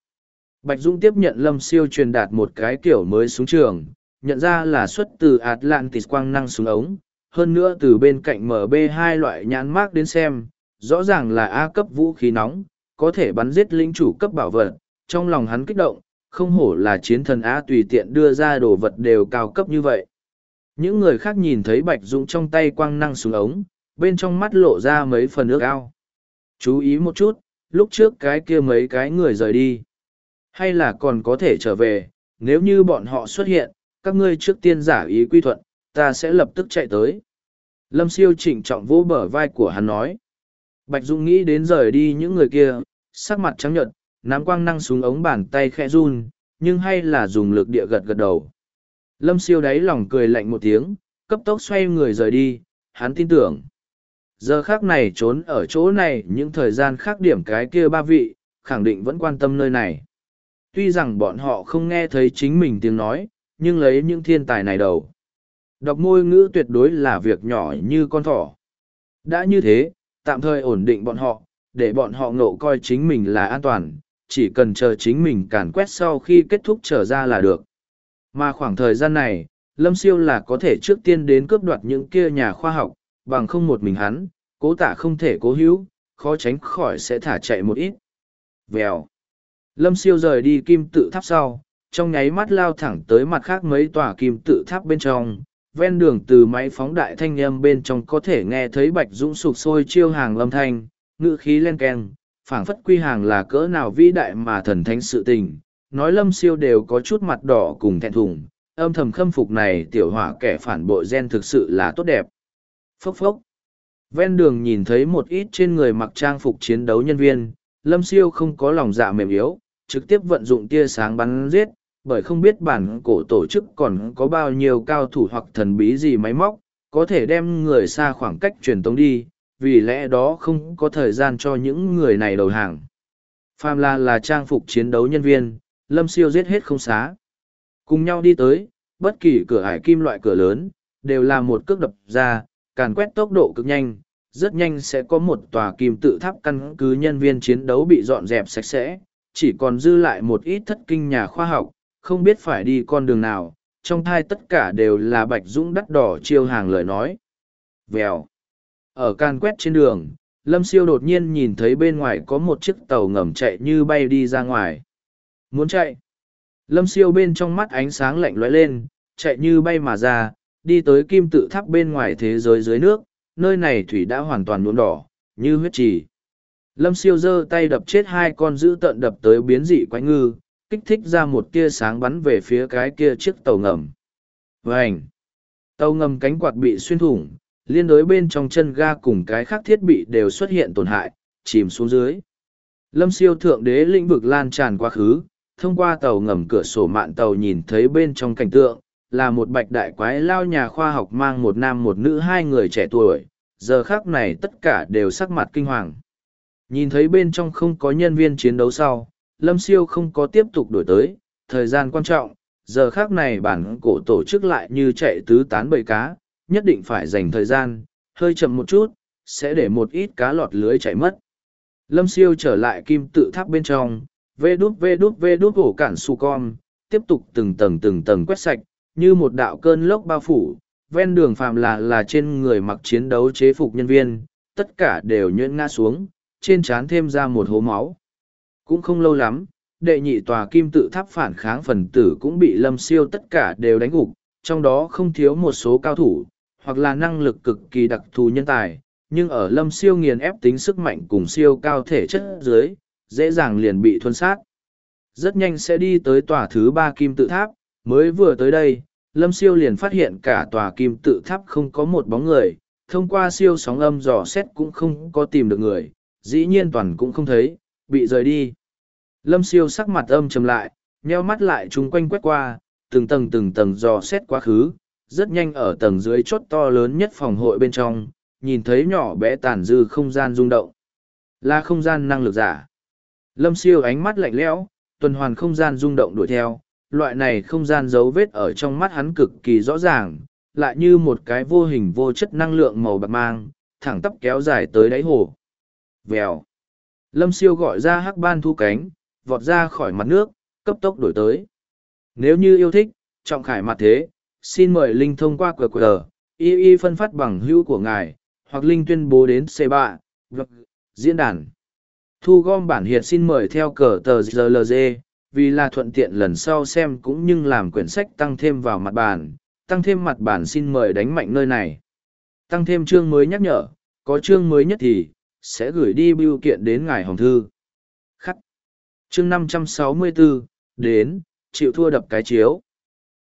Bạch dũng tiếp nhận lâm siêu truyền đạt một cái kiểu mới xuống trường, nhận ra là xuất từ atlantis quang năng súng ống, hơn nữa từ bên cạnh mb hai loại nhãn mác đến xem, rõ ràng là a cấp vũ khí nóng, có thể bắn giết lính chủ cấp bảo vật, trong lòng hắn kích động, không hổ là chiến thần a tùy tiện đưa ra đồ vật đều cao cấp như vậy. Những người khác nhìn thấy bạch dũng trong tay quang năng súng ống, bên trong mắt lộ ra mấy phần ước ao. Chú ý một chút lúc trước cái kia mấy cái người rời đi hay là còn có thể trở về nếu như bọn họ xuất hiện các ngươi trước tiên giả ý quy thuận ta sẽ lập tức chạy tới Lâm siêu trịnh trọng vỗ bờ vai của hắn nói. Bạch Dung nghĩ đến rời đi những người kia, sắc mặt trắng nhợt, nắm quang năng xuống ống bàn tay khẽ run, nhưng hay là dùng lực địa gật gật đầu. Lâm siêu đáy lòng cười lạnh một tiếng, cấp tốc xoay người rời đi, hắn tin tưởng. Giờ khác này trốn ở chỗ này những thời gian khác điểm cái kia ba vị, khẳng định vẫn quan tâm nơi này. Tuy rằng bọn họ không nghe thấy chính mình tiếng nói, nhưng lấy những thiên tài này đầu. Đọc môi ngữ tuyệt đối là việc nhỏ như con thỏ. Đã như thế, tạm thời ổn định bọn họ, để bọn họ ngộ coi chính mình là an toàn, chỉ cần chờ chính mình càn quét sau khi kết thúc trở ra là được. Mà khoảng thời gian này, Lâm Siêu là có thể trước tiên đến cướp đoạt những kia nhà khoa học, bằng không một mình hắn, cố tả không thể cố hữu, khó tránh khỏi sẽ thả chạy một ít. Vèo. Lâm Siêu rời đi kim tự tháp sau, trong nháy mắt lao thẳng tới mặt khác mấy tòa kim tự tháp bên trong. Ven đường từ máy phóng đại thanh âm bên trong có thể nghe thấy Bạch Dũng sụp sôi chiêu hàng lâm thanh, ngữ khí len keng, phảng phất quy hàng là cỡ nào vĩ đại mà thần thánh sự tình. Nói lâm siêu đều có chút mặt đỏ cùng thẹn thùng, âm thầm khâm phục này tiểu hỏa kẻ phản bội gen thực sự là tốt đẹp. Phốc phốc. Ven đường nhìn thấy một ít trên người mặc trang phục chiến đấu nhân viên, lâm siêu không có lòng dạ mềm yếu, trực tiếp vận dụng tia sáng bắn giết, bởi không biết bản cổ tổ chức còn có bao nhiêu cao thủ hoặc thần bí gì máy móc, có thể đem người xa khoảng cách truyền tống đi, vì lẽ đó không có thời gian cho những người này đầu hàng. Phàm là là trang phục chiến đấu nhân viên, lâm siêu giết hết không xá. Cùng nhau đi tới, bất kỳ cửa ải kim loại cửa lớn, đều là một cước đập ra, càn quét tốc độ cực nhanh, rất nhanh sẽ có một tòa kim tự tháp căn cứ nhân viên chiến đấu bị dọn dẹp sạch sẽ, chỉ còn dư lại một ít thất kinh nhà khoa học, không biết phải đi con đường nào, trong thai tất cả đều là Bạch Dũng đắt đỏ chiêu hàng lời nói. Vèo. Ở can quét trên đường, Lâm Siêu đột nhiên nhìn thấy bên ngoài có một chiếc tàu ngầm chạy như bay đi ra ngoài. Muốn chạy. Lâm Siêu bên trong mắt ánh sáng lạnh lóe lên, chạy như bay mà ra, đi tới kim tự tháp bên ngoài thế giới dưới nước, nơi này thủy đã hoàn toàn nhuộm đỏ, như huyết trì. Lâm siêu giơ tay đập chết hai con dữ tận đập tới biến dị quái ngư, kích thích ra một tia sáng bắn về phía cái kia chiếc tàu ngầm. Vành Tàu ngầm cánh quạt bị xuyên thủng, liên đối bên trong chân ga cùng cái khác thiết bị đều xuất hiện tổn hại, chìm xuống dưới. Lâm siêu thượng đế lĩnh vực lan tràn quá khứ, thông qua tàu ngầm cửa sổ mạn tàu nhìn thấy bên trong cảnh tượng, là một bạch đại quái lao nhà khoa học mang một nam một nữ hai người trẻ tuổi, giờ khác này tất cả đều sắc mặt kinh hoàng. Nhìn thấy bên trong không có nhân viên chiến đấu sau, Lâm Siêu không có tiếp tục đổi tới, thời gian quan trọng, giờ khác này bản cổ tổ chức lại như chạy tứ tán bầy cá, nhất định phải dành thời gian, hơi chậm một chút, sẽ để một ít cá lọt lưới chạy mất. Lâm Siêu trở lại kim tự tháp bên trong, vê đút vê đút vê đút ổ cản su con, tiếp tục từng tầng từng tầng quét sạch, như một đạo cơn lốc bao phủ, ven đường phàm là là trên người mặc chiến đấu chế phục nhân viên, tất cả đều nhuyễn ngã xuống, trên trán thêm ra một hố máu. Cũng không lâu lắm, đệ nhị tòa kim tự tháp phản kháng phần tử cũng bị lâm siêu tất cả đều đánh gục, trong đó không thiếu một số cao thủ, hoặc là năng lực cực kỳ đặc thù nhân tài, nhưng ở lâm siêu nghiền ép tính sức mạnh cùng siêu cao thể chất dưới, dễ dàng liền bị thuân sát. Rất nhanh sẽ đi tới tòa thứ ba kim tự tháp, mới vừa tới đây, lâm siêu liền phát hiện cả tòa kim tự tháp không có một bóng người, thông qua siêu sóng âm dò xét cũng không có tìm được người, dĩ nhiên toàn cũng không thấy, bị rời đi. Lâm siêu sắc mặt âm trầm lại, nheo mắt lại chung quanh quét qua, từng tầng từng tầng dò xét quá khứ, rất nhanh ở tầng dưới chốt to lớn nhất phòng hội bên trong, nhìn thấy nhỏ bé tàn dư không gian rung động. Là không gian năng lực giả. Lâm siêu ánh mắt lạnh lẽo, tuần hoàn không gian rung động đuổi theo, loại này không gian dấu vết ở trong mắt hắn cực kỳ rõ ràng, lại như một cái vô hình vô chất năng lượng màu bạc mang, thẳng tắp kéo dài tới đáy hồ. Vèo. Lâm siêu gọi ra hắc ban thu cánh, vọt ra khỏi mặt nước, cấp tốc đổi tới. Nếu như yêu thích, trọng khải mặt thế, xin mời Linh thông qua QR, y y phân phát bằng hữu của ngài, hoặc Linh tuyên bố đến C3, diễn đàn. Thu gom bản hiệt xin mời theo cờ tờ GLG, vì là thuận tiện lần sau xem cũng như làm quyển sách tăng thêm vào mặt bàn, tăng thêm mặt bản xin mời đánh mạnh nơi này. Tăng thêm chương mới nhắc nhở, có chương mới nhất thì, sẽ gửi đi bưu kiện đến ngài hồng thư. Khắc. Chương 564, đến, chịu thua đập cái chiếu.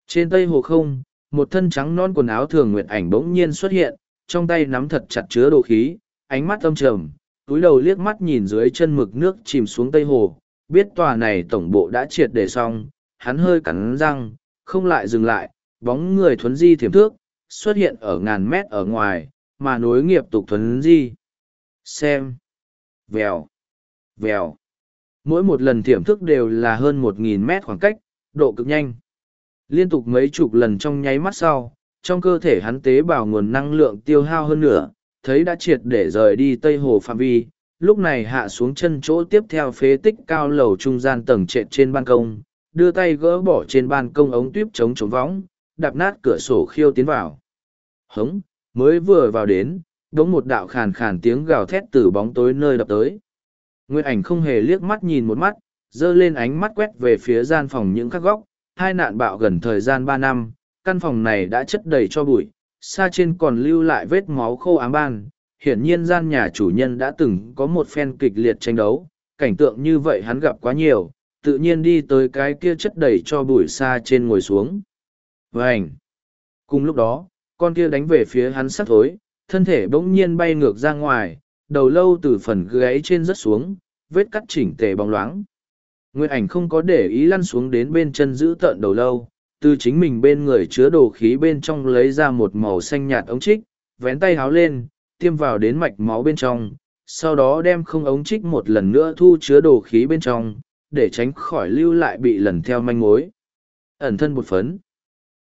Trên tây hồ không, một thân trắng non quần áo thường nguyện ảnh bỗng nhiên xuất hiện, trong tay nắm thật chặt chứa đồ khí, ánh mắt âm trầm, túi đầu liếc mắt nhìn dưới chân mực nước chìm xuống tây hồ, biết tòa này tổng bộ đã triệt để xong, hắn hơi cắn răng, không lại dừng lại, bóng người thuấn di thiểm thước, xuất hiện ở ngàn mét ở ngoài, mà nối nghiệp tục thuấn di. Xem. Vèo. Vèo. Mỗi một lần thiểm thức đều là hơn một nghìn mét khoảng cách, độ cực nhanh. Liên tục mấy chục lần trong nháy mắt sau, trong cơ thể hắn tế bào nguồn năng lượng tiêu hao hơn nữa, thấy đã triệt để rời đi Tây Hồ phạm vi, lúc này hạ xuống chân chỗ tiếp theo phế tích cao lầu trung gian tầng trệt trên ban công, đưa tay gỡ bỏ trên ban công ống tuyếp chống chống võng, đạp nát cửa sổ khiêu tiến vào. Hống, mới vừa vào đến, đống một đạo khàn khàn tiếng gào thét từ bóng tối nơi đập tới. Nguyệt ảnh không hề liếc mắt nhìn một mắt, dơ lên ánh mắt quét về phía gian phòng những các góc, hai nạn bạo gần thời gian ba năm, căn phòng này đã chất đầy cho bụi, xa trên còn lưu lại vết máu khô ám ban. Hiển nhiên gian nhà chủ nhân đã từng có một phen kịch liệt tranh đấu, cảnh tượng như vậy hắn gặp quá nhiều, tự nhiên đi tới cái kia chất đầy cho bụi xa trên ngồi xuống. Vành! Cùng lúc đó, con kia đánh về phía hắn sắp thối, thân thể bỗng nhiên bay ngược ra ngoài, đầu lâu từ phần gáy trên rớt xuống, vết cắt chỉnh tề bóng loáng. Nguyệt ảnh không có để ý lăn xuống đến bên chân giữ tợn đầu lâu, từ chính mình bên người chứa đồ khí bên trong lấy ra một màu xanh nhạt ống trích, vén tay háo lên, tiêm vào đến mạch máu bên trong, sau đó đem không ống trích một lần nữa thu chứa đồ khí bên trong, để tránh khỏi lưu lại bị lần theo manh mối. Ẩn thân một phấn.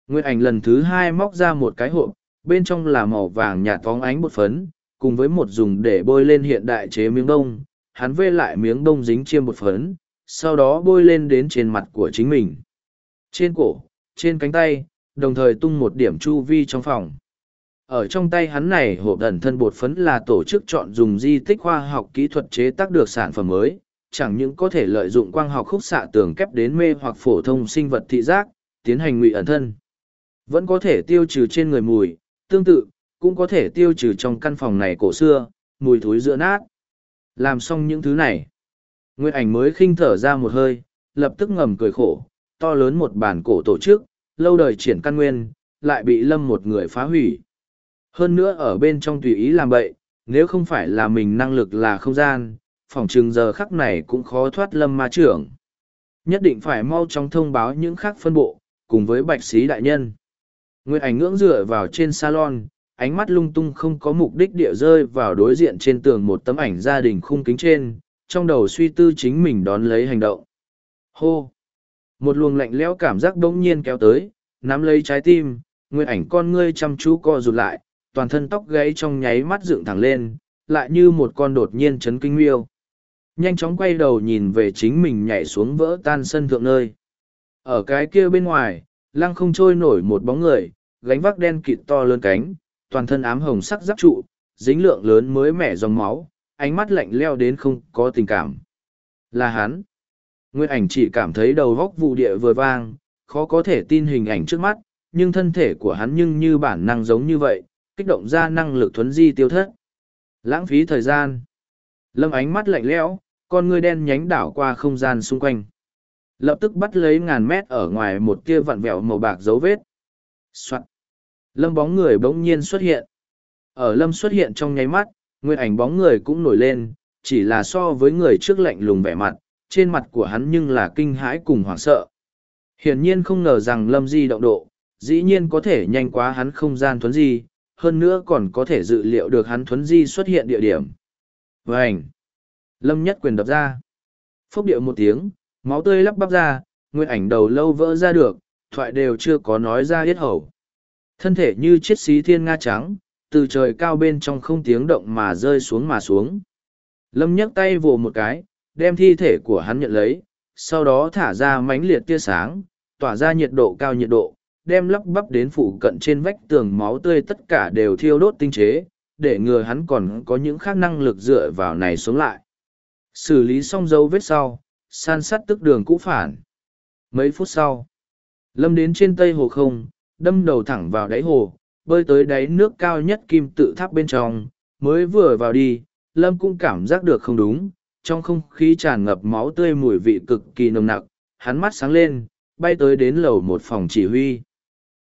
Nguyệt ảnh lần thứ hai móc ra một cái hộp, bên trong là màu vàng nhạt phóng ánh bột phấn, cùng với một dùng để bôi lên hiện đại chế miếng đông, hắn vê lại miếng đông dính chiêm bột phấn, sau đó bôi lên đến trên mặt của chính mình. Trên cổ, trên cánh tay, đồng thời tung một điểm chu vi trong phòng. Ở trong tay hắn này hộp ẩn thân bột phấn là tổ chức chọn dùng di tích khoa học kỹ thuật chế tác được sản phẩm mới, chẳng những có thể lợi dụng quang học khúc xạ tường kép đến mê hoặc phổ thông sinh vật thị giác, tiến hành ngụy ẩn thân. Vẫn có thể tiêu trừ trên người mùi, tương tự, cũng có thể tiêu trừ trong căn phòng này cổ xưa, mùi thối giữa nát. Làm xong những thứ này, Nguyệt ảnh mới khinh thở ra một hơi, lập tức ngầm cười khổ, to lớn một bản cổ tổ chức, lâu đời triển căn nguyên, lại bị lâm một người phá hủy. Hơn nữa ở bên trong tùy ý làm bậy, nếu không phải là mình năng lực là không gian, phòng trường giờ khắc này cũng khó thoát lâm ma trưởng. Nhất định phải mau chóng thông báo những khác phân bộ, cùng với bạch sĩ đại nhân. Nguyệt ảnh ngưỡng dựa vào trên salon, ánh mắt lung tung không có mục đích địa rơi vào đối diện trên tường một tấm ảnh gia đình khung kính trên, trong đầu suy tư chính mình đón lấy hành động. Hô! Một luồng lạnh lẽo cảm giác bỗng nhiên kéo tới, nắm lấy trái tim, Nguyệt ảnh con ngươi chăm chú co rụt lại, toàn thân tóc gáy trong nháy mắt dựng thẳng lên, lại như một con đột nhiên chấn kinh miêu. Nhanh chóng quay đầu nhìn về chính mình nhảy xuống vỡ tan sân thượng nơi. Ở cái kia bên ngoài, lăng không trôi nổi một bóng người, gánh vác đen kịt to lớn cánh, toàn thân ám hồng sắc giáp trụ, dính lượng lớn mới mẻ dòng máu, ánh mắt lạnh leo đến không có tình cảm. Là hắn. Nguyên ảnh chỉ cảm thấy đầu góc vụ địa vừa vang, khó có thể tin hình ảnh trước mắt, nhưng thân thể của hắn nhưng như bản năng giống như vậy, kích động ra năng lực thuấn di tiêu thất. Lãng phí thời gian. Lâm ánh mắt lạnh lẽo, con ngươi đen nhánh đảo qua không gian xung quanh. Lập tức bắt lấy ngàn mét ở ngoài một kia vặn vẹo màu bạc dấu vết. Soạn. Lâm bóng người bỗng nhiên xuất hiện. Ở Lâm xuất hiện trong nháy mắt, nguyên ảnh bóng người cũng nổi lên, chỉ là so với người trước lạnh lùng vẻ mặt, trên mặt của hắn nhưng là kinh hãi cùng hoảng sợ. Hiển nhiên không ngờ rằng Lâm di động độ, dĩ nhiên có thể nhanh quá hắn không gian thuấn di, hơn nữa còn có thể dự liệu được hắn thuấn di xuất hiện địa điểm. Vành! Lâm nhất quyền đập ra. Phốc điệu một tiếng, máu tươi lắp bắp ra, nguyên ảnh đầu lâu vỡ ra được, thoại đều chưa có nói ra hết hầu. Thân thể như chiếc xí thiên nga trắng, từ trời cao bên trong không tiếng động mà rơi xuống mà xuống. Lâm nhấc tay vồ một cái, đem thi thể của hắn nhận lấy, sau đó thả ra mánh liệt tia sáng, tỏa ra nhiệt độ cao nhiệt độ, đem lắp bắp đến phụ cận trên vách tường máu tươi tất cả đều thiêu đốt tinh chế, để ngừa hắn còn có những khác năng lực dựa vào này xuống lại. Xử lý xong dấu vết sau, san sát tức đường cũ phản. Mấy phút sau, lâm đến trên tây hồ không, đâm đầu thẳng vào đáy hồ, bơi tới đáy nước cao nhất kim tự tháp bên trong, mới vừa vào đi, lâm cũng cảm giác được không đúng, trong không khí tràn ngập máu tươi mùi vị cực kỳ nồng nặc, hắn mắt sáng lên, bay tới đến lầu một phòng chỉ huy.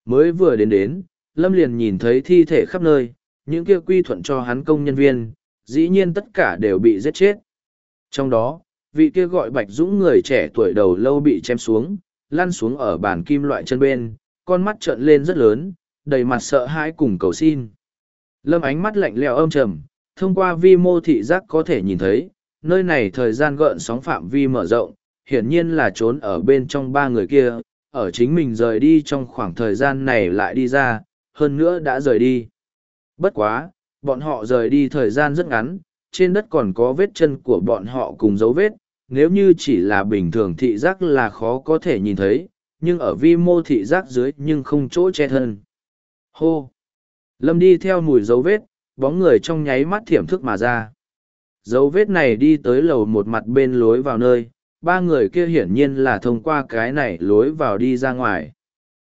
Mới vừa đến đến, lâm liền nhìn thấy thi thể khắp nơi, những kia quy thuận cho hắn công nhân viên, dĩ nhiên tất cả đều bị giết chết. Trong đó, vị kia gọi Bạch Dũng người trẻ tuổi đầu lâu bị chém xuống, lăn xuống ở bàn kim loại chân bên, con mắt trợn lên rất lớn, đầy mặt sợ hãi cùng cầu xin. Lâm ánh mắt lạnh lẽo âm trầm, thông qua vi mô thị giác có thể nhìn thấy, nơi này thời gian gợn sóng phạm vi mở rộng, hiển nhiên là trốn ở bên trong ba người kia, ở chính mình rời đi trong khoảng thời gian này lại đi ra, hơn nữa đã rời đi. Bất quá, bọn họ rời đi thời gian rất ngắn, trên đất còn có vết chân của bọn họ cùng dấu vết, nếu như chỉ là bình thường thị giác là khó có thể nhìn thấy, nhưng ở vi mô thị giác dưới nhưng không chỗ che thân. Hô! Lâm đi theo mùi dấu vết, bóng người trong nháy mắt thiểm thức mà ra. Dấu vết này đi tới lầu một mặt bên lối vào nơi, ba người kia hiển nhiên là thông qua cái này lối vào đi ra ngoài.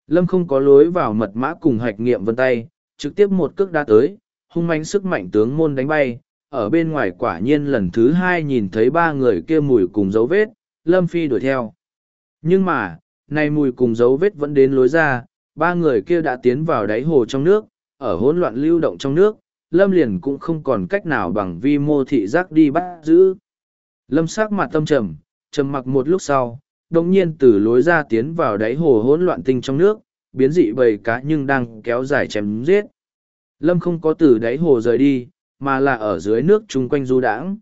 Lâm không có lối vào mật mã cùng hạch nghiệm vân tay, trực tiếp một cước đã tới, hung manh sức mạnh tướng môn đánh bay, ở bên ngoài quả nhiên lần thứ hai nhìn thấy ba người kia mùi cùng dấu vết, Lâm Phi đuổi theo. Nhưng mà, nay mùi cùng dấu vết vẫn đến lối ra, ba người kia đã tiến vào đáy hồ trong nước, ở hỗn loạn lưu động trong nước, Lâm liền cũng không còn cách nào bằng vi mô thị giác đi bắt giữ. Lâm sắc mặt tâm trầm, trầm mặc một lúc sau, đông nhiên từ lối ra tiến vào đáy hồ hỗn loạn tinh trong nước, biến dị bầy cá nhưng đang kéo dài chém giết. Lâm không có từ đáy hồ rời đi, mà là ở dưới nước chung quanh du đãng.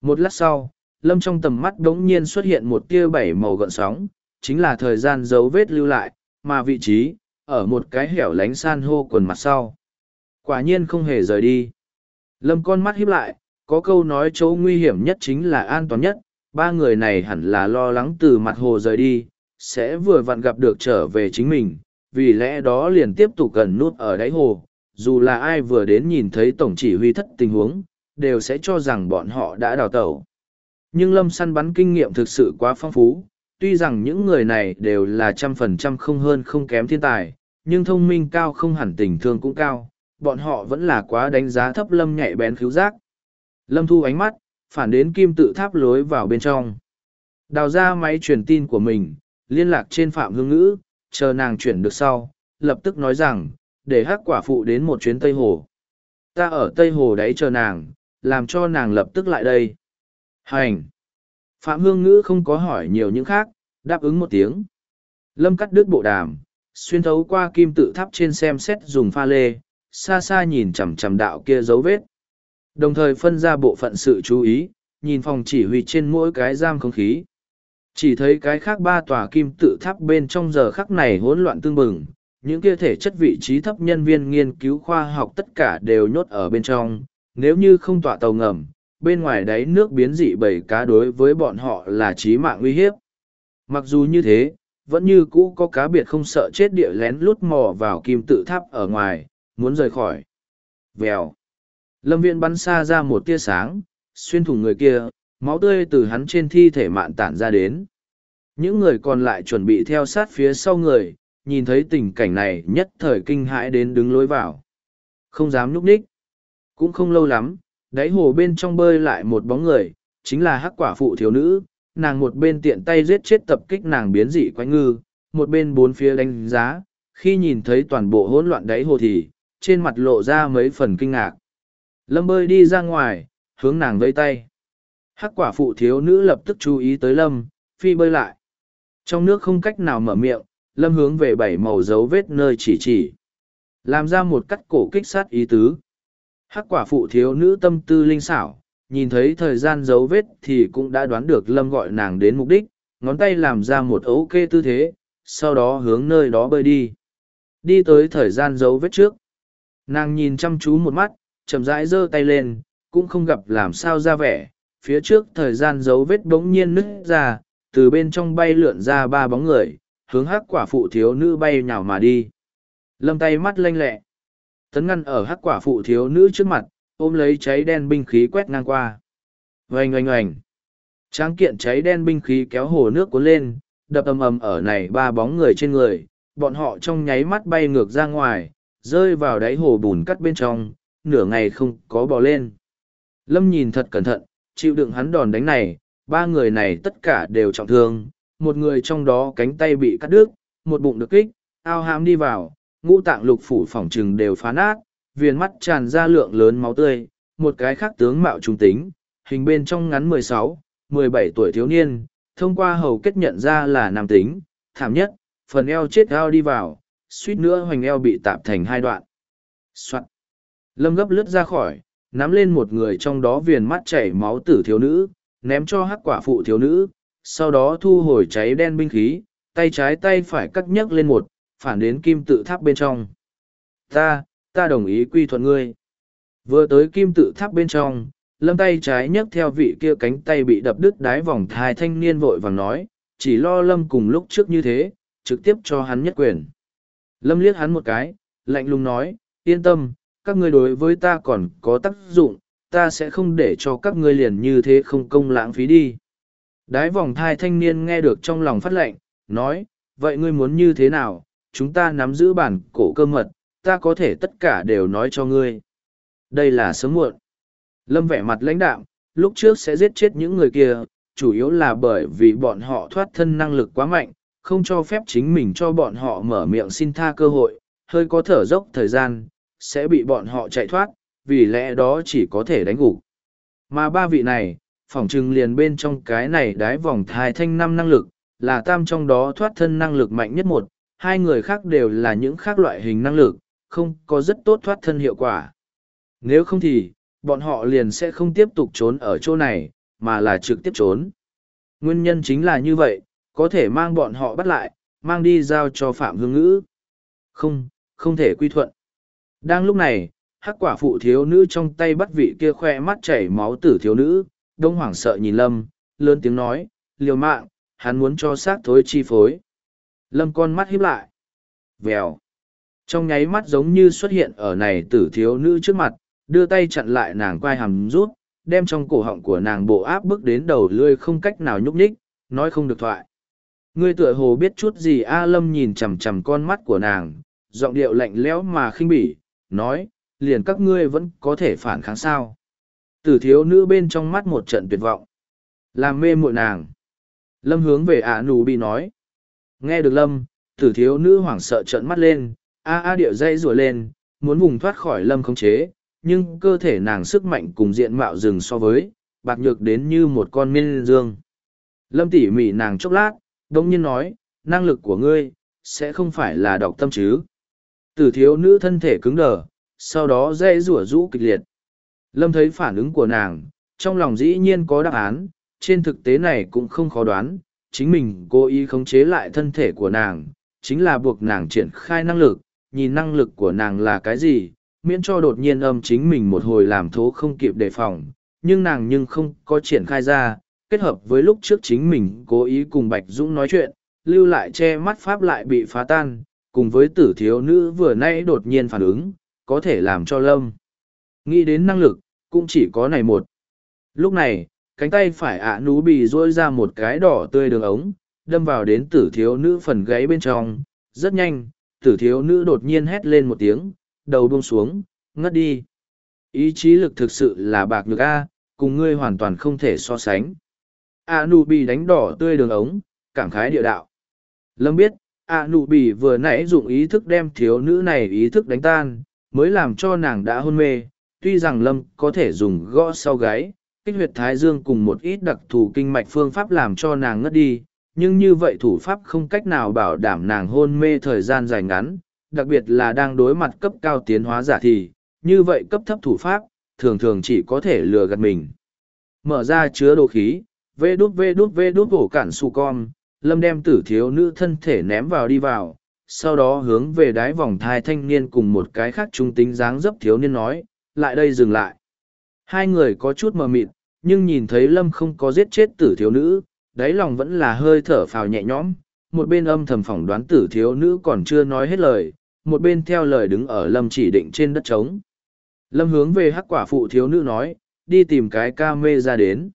Một lát sau, Lâm trong tầm mắt đống nhiên xuất hiện một tia bảy màu gợn sóng, chính là thời gian dấu vết lưu lại, mà vị trí, ở một cái hẻo lánh san hô quần mặt sau. Quả nhiên không hề rời đi. Lâm con mắt híp lại, có câu nói chỗ nguy hiểm nhất chính là an toàn nhất, ba người này hẳn là lo lắng từ mặt hồ rời đi, sẽ vừa vặn gặp được trở về chính mình, vì lẽ đó liền tiếp tục gần nút ở đáy hồ, dù là ai vừa đến nhìn thấy tổng chỉ huy thất tình huống, đều sẽ cho rằng bọn họ đã đào tẩu. Nhưng lâm săn bắn kinh nghiệm thực sự quá phong phú, tuy rằng những người này đều là trăm phần trăm không hơn không kém thiên tài, nhưng thông minh cao không hẳn tình thương cũng cao, bọn họ vẫn là quá đánh giá thấp lâm nhạy bén khíu giác. Lâm thu ánh mắt, phản đến kim tự tháp lối vào bên trong. Đào ra máy truyền tin của mình, liên lạc trên phạm hương ngữ, chờ nàng chuyển được sau, lập tức nói rằng, để hát quả phụ đến một chuyến Tây Hồ. Ta ở Tây Hồ đấy chờ nàng, làm cho nàng lập tức lại đây. Hành! Phạm Hương Ngữ không có hỏi nhiều những khác, đáp ứng một tiếng. Lâm cắt đứt bộ đàm, xuyên thấu qua kim tự tháp trên xem xét dùng pha lê, xa xa nhìn chằm chằm đạo kia dấu vết. Đồng thời phân ra bộ phận sự chú ý, nhìn phòng chỉ huy trên mỗi cái giam không khí. Chỉ thấy cái khác ba tòa kim tự tháp bên trong giờ khắc này hỗn loạn tương bừng, những kia thể chất vị trí thấp nhân viên nghiên cứu khoa học tất cả đều nhốt ở bên trong, nếu như không tọa tàu ngầm, bên ngoài đáy nước biến dị bầy cá đối với bọn họ là chí mạng uy hiếp. Mặc dù như thế, vẫn như cũ có cá biệt không sợ chết địa lén lút mò vào kim tự tháp ở ngoài, muốn rời khỏi. Vèo. Lâm Viễn bắn xa ra một tia sáng, xuyên thủng người kia, máu tươi từ hắn trên thi thể mạn tản ra đến. Những người còn lại chuẩn bị theo sát phía sau người, nhìn thấy tình cảnh này nhất thời kinh hãi đến đứng lối vào. Không dám núp ních. Cũng không lâu lắm, đáy hồ bên trong bơi lại một bóng người, chính là hắc quả phụ thiếu nữ, nàng một bên tiện tay giết chết tập kích nàng biến dị quanh ngư, một bên bốn phía đánh giá, khi nhìn thấy toàn bộ hỗn loạn đáy hồ thì, trên mặt lộ ra mấy phần kinh ngạc. Lâm bơi đi ra ngoài, hướng nàng vây tay. Hắc quả phụ thiếu nữ lập tức chú ý tới Lâm, phi bơi lại. Trong nước không cách nào mở miệng, Lâm hướng về bảy màu dấu vết nơi chỉ chỉ. Làm ra một cắt cổ kích sát ý tứ. Hắc quả phụ thiếu nữ tâm tư linh xảo, nhìn thấy thời gian dấu vết thì cũng đã đoán được Lâm gọi nàng đến mục đích, ngón tay làm ra một ok tư thế, sau đó hướng nơi đó bơi đi. Đi tới thời gian dấu vết trước. Nàng nhìn chăm chú một mắt, chậm rãi giơ tay lên, cũng không gặp làm sao ra vẻ. Phía trước thời gian dấu vết bỗng nhiên nứt ra, từ bên trong bay lượn ra ba bóng người, hướng hắc quả phụ thiếu nữ bay nhào mà đi. Lâm tay mắt lanh lẹ. Tấn ngăn ở hắc quả phụ thiếu nữ trước mặt, ôm lấy cháy đen binh khí quét ngang qua. Oanh oanh oanh. Tráng kiện cháy đen binh khí kéo hồ nước cuốn lên, đập ầm ầm ở này ba bóng người trên người, bọn họ trong nháy mắt bay ngược ra ngoài, rơi vào đáy hồ bùn cắt bên trong, nửa ngày không có bò lên. Lâm nhìn thật cẩn thận, chịu đựng hắn đòn đánh này, ba người này tất cả đều trọng thương, một người trong đó cánh tay bị cắt đứt, một bụng được kích, ao hám đi vào, ngũ tạng lục phủ phỏng trừng đều phá nát, viền mắt tràn ra lượng lớn máu tươi, một cái khác tướng mạo trung tính, hình bên trong ngắn 16, 17 tuổi thiếu niên, thông qua hầu kết nhận ra là nam tính, thảm nhất, phần eo chết ao đi vào, suýt nữa hoành eo bị tạp thành hai đoạn. Soạn. Lâm gấp lướt ra khỏi, nắm lên một người trong đó viền mắt chảy máu tử thiếu nữ, ném cho hắc quả phụ thiếu nữ, sau đó thu hồi cháy đen binh khí, tay trái tay phải cắt nhấc lên một, phản đến kim tự tháp bên trong. Ta, ta đồng ý quy thuận ngươi. Vừa tới kim tự tháp bên trong, lâm tay trái nhấc theo vị kia cánh tay bị đập đứt đái vòng thai thanh niên vội vàng nói, chỉ lo lâm cùng lúc trước như thế, trực tiếp cho hắn nhất quyền. Lâm liếc hắn một cái, lạnh lùng nói, yên tâm, các ngươi đối với ta còn có tác dụng, ta sẽ không để cho các ngươi liền như thế không công lãng phí đi. Đái vòng thai thanh niên nghe được trong lòng phát lệnh, nói, vậy ngươi muốn như thế nào, chúng ta nắm giữ bản cổ cơ mật, ta có thể tất cả đều nói cho ngươi. Đây là sớm muộn. Lâm vẻ mặt lãnh đạm, lúc trước sẽ giết chết những người kia, chủ yếu là bởi vì bọn họ thoát thân năng lực quá mạnh, không cho phép chính mình cho bọn họ mở miệng xin tha cơ hội, hơi có thở dốc thời gian, sẽ bị bọn họ chạy thoát, vì lẽ đó chỉ có thể đánh gục. Mà ba vị này, phỏng chừng liền bên trong cái này đái vòng thai thanh năm năng lực, là tam trong đó thoát thân năng lực mạnh nhất một, hai người khác đều là những khác loại hình năng lực, không có rất tốt thoát thân hiệu quả. Nếu không thì, bọn họ liền sẽ không tiếp tục trốn ở chỗ này, mà là trực tiếp trốn. Nguyên nhân chính là như vậy, có thể mang bọn họ bắt lại, mang đi giao cho Phạm Hương Ngữ. Không, không thể quy thuận. Đang lúc này, hắc quả phụ thiếu nữ trong tay bắt vị kia khoe mắt chảy máu tử thiếu nữ, đông hoảng sợ nhìn Lâm, lớn tiếng nói, liều mạng, hắn muốn cho xác thối chi phối. Lâm con mắt híp lại. Vèo. Trong nháy mắt giống như xuất hiện ở này tử thiếu nữ trước mặt, đưa tay chặn lại nàng quai hàm rút, đem trong cổ họng của nàng bộ áp bước đến đầu lươi không cách nào nhúc nhích, nói không được thoại. Ngươi tựa hồ biết chút gì A Lâm nhìn chằm chằm con mắt của nàng, giọng điệu lạnh lẽo mà khinh bỉ, nói, liền các ngươi vẫn có thể phản kháng sao. Tử thiếu nữ bên trong mắt một trận tuyệt vọng. Làm mê muội nàng. Lâm hướng về ả nù bị nói. Nghe được Lâm, tử thiếu nữ hoảng sợ trận mắt lên, a a điệu dây rùa lên, muốn vùng thoát khỏi Lâm khống chế, nhưng cơ thể nàng sức mạnh cùng diện mạo rừng so với, bạc nhược đến như một con miên dương. Lâm tỉ mỉ nàng chốc lát, đông nhiên nói, năng lực của ngươi, sẽ không phải là đọc tâm chứ. Tử thiếu nữ thân thể cứng đờ, sau đó dây rủa rũ kịch liệt. Lâm thấy phản ứng của nàng, trong lòng dĩ nhiên có đáp án, trên thực tế này cũng không khó đoán, chính mình cố ý khống chế lại thân thể của nàng, chính là buộc nàng triển khai năng lực, nhìn năng lực của nàng là cái gì, miễn cho đột nhiên âm chính mình một hồi làm thố không kịp đề phòng, nhưng nàng nhưng không có triển khai ra, kết hợp với lúc trước chính mình cố ý cùng Bạch Dũng nói chuyện, lưu lại che mắt pháp lại bị phá tan, cùng với tử thiếu nữ vừa nãy đột nhiên phản ứng, có thể làm cho lâm. Nghĩ đến năng lực, cũng chỉ có này một. Lúc này, cánh tay phải ạ nú bị rôi ra một cái đỏ tươi đường ống, đâm vào đến tử thiếu nữ phần gáy bên trong. Rất nhanh, tử thiếu nữ đột nhiên hét lên một tiếng, đầu buông xuống, ngất đi. Ý chí lực thực sự là bạc nhược A, cùng ngươi hoàn toàn không thể so sánh. A nụ bị đánh đỏ tươi đường ống, cảm khái địa đạo. Lâm biết, A nụ bỉ vừa nãy dụng ý thức đem thiếu nữ này ý thức đánh tan, mới làm cho nàng đã hôn mê. Tuy rằng Lâm có thể dùng gõ sau gáy, kích huyệt thái dương cùng một ít đặc thù kinh mạch phương pháp làm cho nàng ngất đi, nhưng như vậy thủ pháp không cách nào bảo đảm nàng hôn mê thời gian dài ngắn, đặc biệt là đang đối mặt cấp cao tiến hóa giả thì, như vậy cấp thấp thủ pháp, thường thường chỉ có thể lừa gạt mình. Mở ra chứa đồ khí, vê đút vê đút vê đút cổ cản su con, lâm đem tử thiếu nữ thân thể ném vào đi vào, sau đó hướng về đáy vòng thai thanh niên cùng một cái khác trung tính dáng dấp thiếu niên nói, lại đây dừng lại. Hai người có chút mờ mịt, nhưng nhìn thấy lâm không có giết chết tử thiếu nữ, đáy lòng vẫn là hơi thở phào nhẹ nhõm, một bên âm thầm phỏng đoán tử thiếu nữ còn chưa nói hết lời, một bên theo lời đứng ở lâm chỉ định trên đất trống. Lâm hướng về hắc quả phụ thiếu nữ nói, đi tìm cái ca mê ra đến.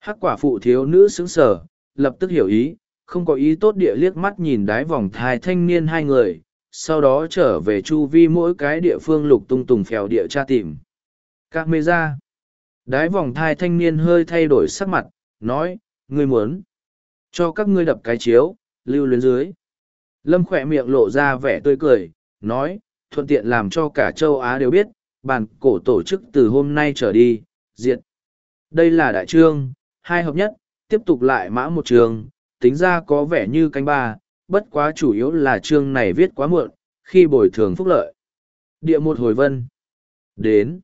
Hắc quả phụ thiếu nữ sững sờ, lập tức hiểu ý, không có ý tốt địa liếc mắt nhìn đái vòng thai thanh niên hai người, sau đó trở về chu vi mỗi cái địa phương lục tung tùng phèo địa tra tìm. Các mê ra. Đái vòng thai thanh niên hơi thay đổi sắc mặt, nói, ngươi muốn cho các ngươi đập cái chiếu, lưu luyến dưới. Lâm khỏe miệng lộ ra vẻ tươi cười, nói, thuận tiện làm cho cả châu Á đều biết, bản cổ tổ chức từ hôm nay trở đi, diệt. Đây là đại trương, hai hợp nhất, tiếp tục lại mã một trường, tính ra có vẻ như canh ba, bất quá chủ yếu là chương này viết quá muộn, khi bồi thường phúc lợi. Địa một hồi vân. Đến.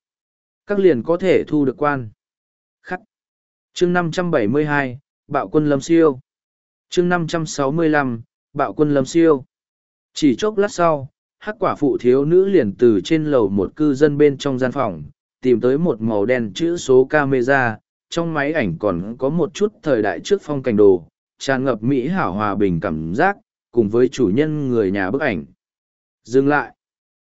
Các liền có thể thu được quan. Khắc. Chương năm trăm bảy mươi hai Bạo quân lâm siêu. Chương năm trăm sáu mươi lăm Bạo quân lâm siêu. Chỉ chốc lát sau, hắc quả phụ thiếu nữ liền từ trên lầu một cư dân bên trong gian phòng, tìm tới một màu đen chữ số camera, trong máy ảnh còn có một chút thời đại trước phong cảnh đồ, tràn ngập mỹ hảo hòa bình cảm giác, cùng với chủ nhân người nhà bức ảnh. Dừng lại.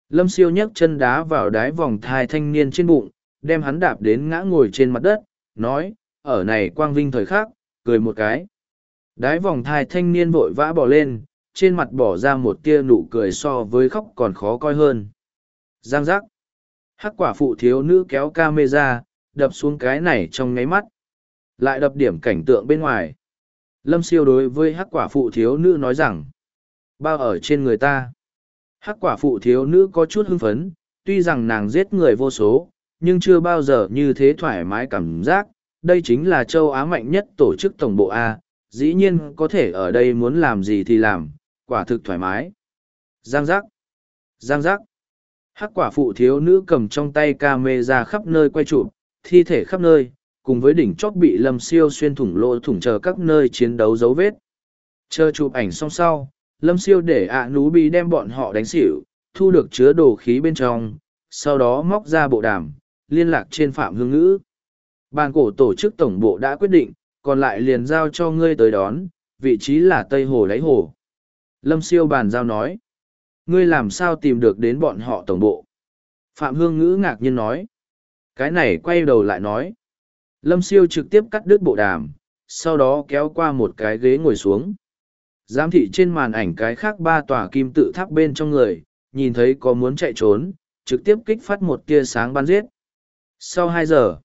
Lâm siêu nhấc chân đá vào đáy vòng thai thanh niên trên bụng, đem hắn đạp đến ngã ngồi trên mặt đất, nói, ở này quang vinh thời khắc, cười một cái. Đái vòng thai thanh niên vội vã bỏ lên, trên mặt bỏ ra một tia nụ cười so với khóc còn khó coi hơn. Giang giác. Hắc quả phụ thiếu nữ kéo camera, đập xuống cái này trong ngáy mắt. Lại đập điểm cảnh tượng bên ngoài. Lâm siêu đối với hắc quả phụ thiếu nữ nói rằng, bao ở trên người ta. Hắc quả phụ thiếu nữ có chút hưng phấn, tuy rằng nàng giết người vô số, nhưng chưa bao giờ như thế thoải mái cảm giác. Đây chính là châu Á mạnh nhất tổ chức tổng bộ A, dĩ nhiên có thể ở đây muốn làm gì thì làm, quả thực thoải mái. Giang giác. Giang giác. Hắc quả phụ thiếu nữ cầm trong tay ca mê ra khắp nơi quay chụp, thi thể khắp nơi, cùng với đỉnh chóp bị lâm siêu xuyên thủng lỗ thủng chờ các nơi chiến đấu dấu vết. Chờ chụp ảnh xong sau, lâm siêu để ạ nú bị đem bọn họ đánh xỉu, thu được chứa đồ khí bên trong, sau đó móc ra bộ đàm, liên lạc trên phạm hương ngữ. Bàn cổ tổ chức tổng bộ đã quyết định, còn lại liền giao cho ngươi tới đón, vị trí là Tây Hồ đáy hồ. Lâm siêu bàn giao nói. Ngươi làm sao tìm được đến bọn họ tổng bộ? Phạm Hương Ngữ ngạc nhiên nói. Cái này quay đầu lại nói. Lâm siêu trực tiếp cắt đứt bộ đàm, sau đó kéo qua một cái ghế ngồi xuống. Giám thị trên màn ảnh cái khác ba tòa kim tự tháp bên trong người, nhìn thấy có muốn chạy trốn, trực tiếp kích phát một tia sáng bắn giết. Sau hai giờ,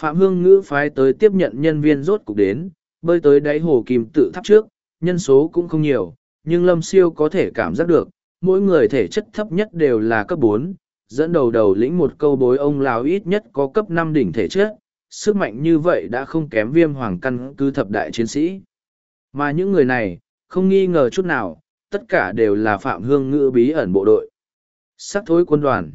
Phạm Hương Ngữ phái tới tiếp nhận nhân viên rốt cục đến, bơi tới đáy hồ kim tự tháp trước, nhân số cũng không nhiều, nhưng Lâm Siêu có thể cảm giác được, mỗi người thể chất thấp nhất đều là cấp bốn, dẫn đầu đầu lĩnh một câu bối ông lão ít nhất có cấp năm đỉnh thể chất, sức mạnh như vậy đã không kém viêm hoàng căn cứ thập đại chiến sĩ. Mà những người này, không nghi ngờ chút nào, tất cả đều là Phạm Hương Ngữ bí ẩn bộ đội. Sắc thối quân đoàn.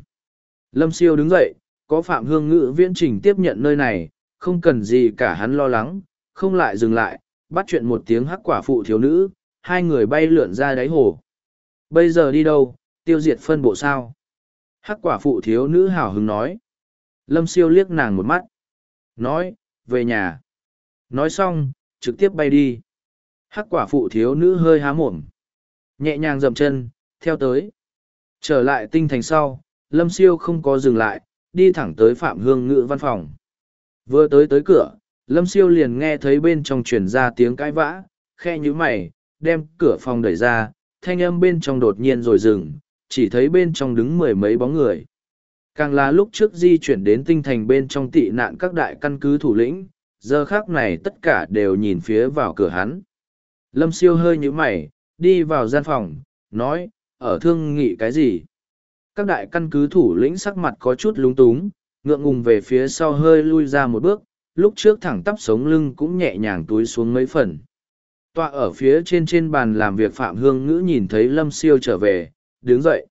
Lâm Siêu đứng dậy, có Phạm Hương Ngữ viễn trình tiếp nhận nơi này, không cần gì cả hắn lo lắng, không lại dừng lại, bắt chuyện một tiếng hắc quả phụ thiếu nữ, hai người bay lượn ra đáy hồ. Bây giờ đi đâu, tiêu diệt phân bộ sao? Hắc quả phụ thiếu nữ hào hứng nói. Lâm siêu liếc nàng một mắt. Nói, về nhà. Nói xong, trực tiếp bay đi. Hắc quả phụ thiếu nữ hơi há mồm. Nhẹ nhàng dậm chân, theo tới. Trở lại tinh thành sau, Lâm siêu không có dừng lại, đi thẳng tới Phạm Hương Ngự văn phòng. Vừa tới tới cửa, Lâm siêu liền nghe thấy bên trong truyền ra tiếng cãi vã, khe như mày, đem cửa phòng đẩy ra, thanh âm bên trong đột nhiên rồi dừng, chỉ thấy bên trong đứng mười mấy bóng người. Càng là lúc trước di chuyển đến tinh thành bên trong tị nạn các đại căn cứ thủ lĩnh, giờ khác này tất cả đều nhìn phía vào cửa hắn. Lâm siêu hơi như mày, đi vào gian phòng, nói, ở thương nghị cái gì? Các đại căn cứ thủ lĩnh sắc mặt có chút lúng túng, ngượng ngùng về phía sau hơi lui ra một bước, lúc trước thẳng tắp sống lưng cũng nhẹ nhàng túi xuống mấy phần. Tọa ở phía trên trên bàn làm việc Phạm Hương Ngữ nhìn thấy Lâm Siêu trở về, đứng dậy.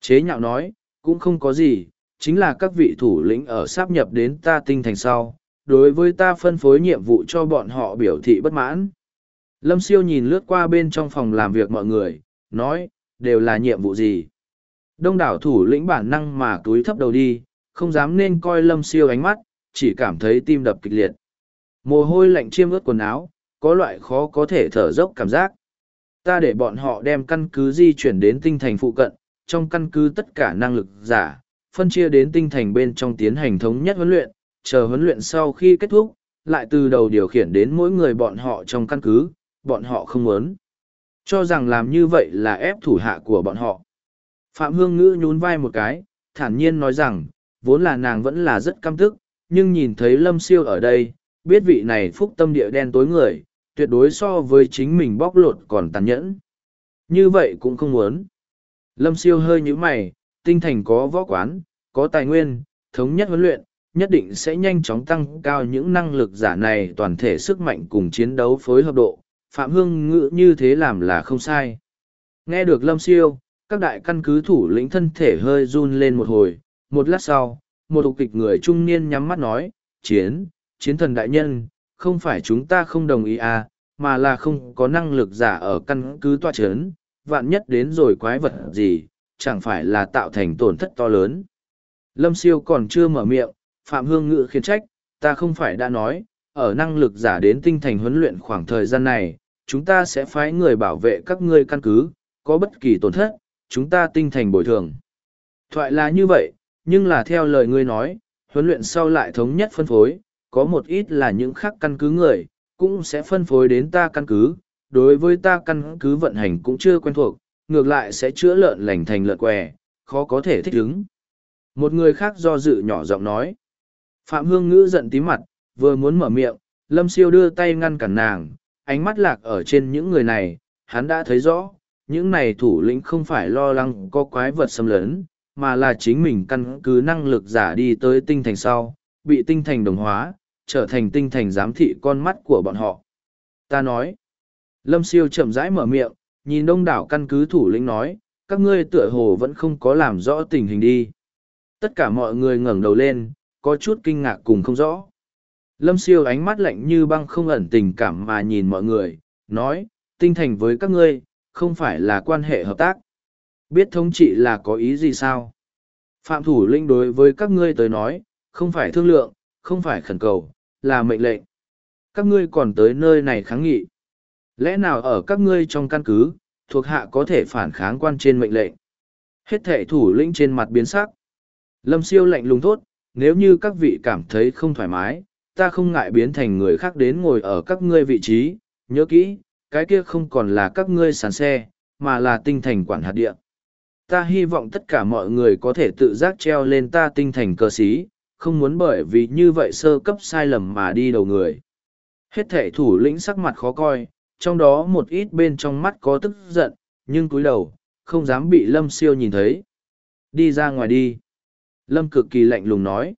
Chế nhạo nói, cũng không có gì, chính là các vị thủ lĩnh ở sáp nhập đến ta tinh thành sau, đối với ta phân phối nhiệm vụ cho bọn họ biểu thị bất mãn. Lâm Siêu nhìn lướt qua bên trong phòng làm việc mọi người, nói, đều là nhiệm vụ gì. Đông đảo thủ lĩnh bản năng mà túi thấp đầu đi, không dám nên coi Lâm Siêu ánh mắt, chỉ cảm thấy tim đập kịch liệt. Mồ hôi lạnh chiêm ướt quần áo, có loại khó có thể thở dốc cảm giác. Ta để bọn họ đem căn cứ di chuyển đến tinh thành phụ cận, trong căn cứ tất cả năng lực giả, phân chia đến tinh thành bên trong tiến hành thống nhất huấn luyện, chờ huấn luyện sau khi kết thúc, lại từ đầu điều khiển đến mỗi người bọn họ trong căn cứ, bọn họ không muốn. Cho rằng làm như vậy là ép thủ hạ của bọn họ. Phạm Hương Ngữ nhún vai một cái, thản nhiên nói rằng, vốn là nàng vẫn là rất căm tức, nhưng nhìn thấy Lâm Siêu ở đây, biết vị này phúc tâm địa đen tối người, tuyệt đối so với chính mình bóc lột còn tàn nhẫn. Như vậy cũng không muốn. Lâm siêu hơi như mày, tinh thành có võ quán, có tài nguyên, thống nhất huấn luyện, nhất định sẽ nhanh chóng tăng cao những năng lực giả này toàn thể sức mạnh cùng chiến đấu phối hợp độ. Phạm Hương ngữ như thế làm là không sai. Nghe được Lâm siêu, các đại căn cứ thủ lĩnh thân thể hơi run lên một hồi, một lát sau, một tục kịch người trung niên nhắm mắt nói, chiến, chiến thần đại nhân, không phải chúng ta không đồng ý à, mà là không có năng lực giả ở căn cứ toa chấn, vạn nhất đến rồi quái vật gì, chẳng phải là tạo thành tổn thất to lớn. Lâm siêu còn chưa mở miệng, Phạm Hương Ngự khiến trách, ta không phải đã nói, ở năng lực giả đến tinh thành huấn luyện khoảng thời gian này, chúng ta sẽ phái người bảo vệ các ngươi căn cứ, có bất kỳ tổn thất, chúng ta tinh thành bồi thường. Thoại là như vậy, nhưng là theo lời ngươi nói, huấn luyện sau lại thống nhất phân phối, có một ít là những khác căn cứ người, cũng sẽ phân phối đến ta căn cứ, đối với ta căn cứ vận hành cũng chưa quen thuộc, ngược lại sẽ chữa lợn lành thành lợn què, khó có thể thích ứng. Một người khác do dự nhỏ giọng nói. Phạm Hương Ngữ giận tí mặt, vừa muốn mở miệng, Lâm Siêu đưa tay ngăn cản nàng, ánh mắt lạc ở trên những người này, hắn đã thấy rõ, những này thủ lĩnh không phải lo lắng có quái vật xâm lấn, mà là chính mình căn cứ năng lực giả đi tới tinh thành sau, bị tinh thành đồng hóa, trở thành tinh thành giám thị con mắt của bọn họ. Ta nói, Lâm Siêu chậm rãi mở miệng, nhìn đông đảo căn cứ thủ lĩnh nói, các ngươi tựa hồ vẫn không có làm rõ tình hình đi. Tất cả mọi người ngẩng đầu lên, có chút kinh ngạc cùng không rõ. Lâm Siêu ánh mắt lạnh như băng không ẩn tình cảm mà nhìn mọi người, nói, tinh thành với các ngươi, không phải là quan hệ hợp tác. Biết thống trị là có ý gì sao? Phạm thủ linh đối với các ngươi tới nói, không phải thương lượng, không phải khẩn cầu, là mệnh lệnh. Các ngươi còn tới nơi này kháng nghị. Lẽ nào ở các ngươi trong căn cứ, thuộc hạ có thể phản kháng quan trên mệnh lệnh? Hết thể thủ lĩnh trên mặt biến sắc. Lâm siêu lạnh lùng thốt, nếu như các vị cảm thấy không thoải mái, ta không ngại biến thành người khác đến ngồi ở các ngươi vị trí, nhớ kỹ, cái kia không còn là các ngươi sàn xe, mà là tinh thành quản hạt địa. Ta hy vọng tất cả mọi người có thể tự giác treo lên ta tinh thành cơ sĩ, không muốn bởi vì như vậy sơ cấp sai lầm mà đi đầu người. Hết thể thủ lĩnh sắc mặt khó coi, trong đó một ít bên trong mắt có tức giận, nhưng cúi đầu, không dám bị Lâm siêu nhìn thấy. Đi ra ngoài đi. Lâm cực kỳ lạnh lùng nói.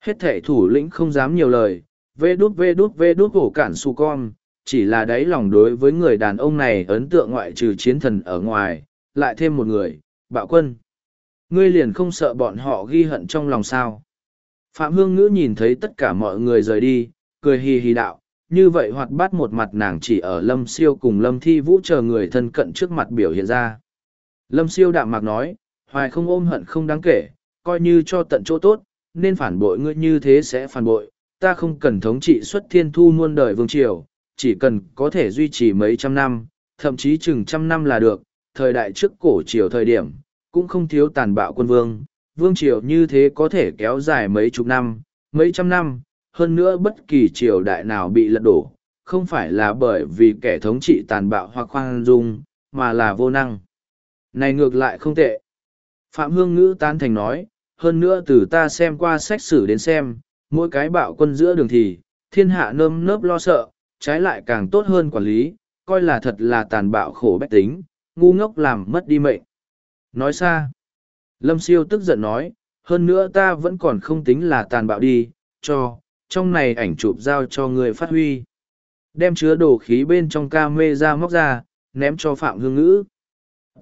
Hết thể thủ lĩnh không dám nhiều lời, vê đút vê đút vê đút hổ cản su con, chỉ là đáy lòng đối với người đàn ông này ấn tượng ngoại trừ chiến thần ở ngoài, lại thêm một người, bạo quân. Ngươi liền không sợ bọn họ ghi hận trong lòng sao. Phạm Hương Ngữ nhìn thấy tất cả mọi người rời đi, cười hì hì đạo, như vậy hoạt bát một mặt nàng chỉ ở Lâm Siêu cùng Lâm Thi Vũ chờ người thân cận trước mặt biểu hiện ra. Lâm Siêu đạm mạc nói, hoài không ôm hận không đáng kể, coi như cho tận chỗ tốt, nên phản bội ngươi như thế sẽ phản bội, ta không cần thống trị xuất thiên thu muôn đời vương triều, chỉ cần có thể duy trì mấy trăm năm, thậm chí chừng trăm năm là được, thời đại trước cổ triều thời điểm, cũng không thiếu tàn bạo quân vương, vương triều như thế có thể kéo dài mấy chục năm, mấy trăm năm, hơn nữa bất kỳ triều đại nào bị lật đổ, không phải là bởi vì kẻ thống trị tàn bạo hoặc khoan dung, mà là vô năng. Này ngược lại không tệ. Phạm Hương Ngữ tán thành nói, hơn nữa từ ta xem qua sách sử đến xem, mỗi cái bạo quân giữa đường thì, thiên hạ nơm nớp lo sợ, trái lại càng tốt hơn quản lý, coi là thật là tàn bạo khổ bách tính, ngu ngốc làm mất đi mệnh. Nói xa, Lâm Siêu tức giận nói, hơn nữa ta vẫn còn không tính là tàn bạo đi, cho, trong này ảnh chụp giao cho người phát huy. Đem chứa đồ khí bên trong ca mê ra móc ra, ném cho Phạm Hương Ngữ.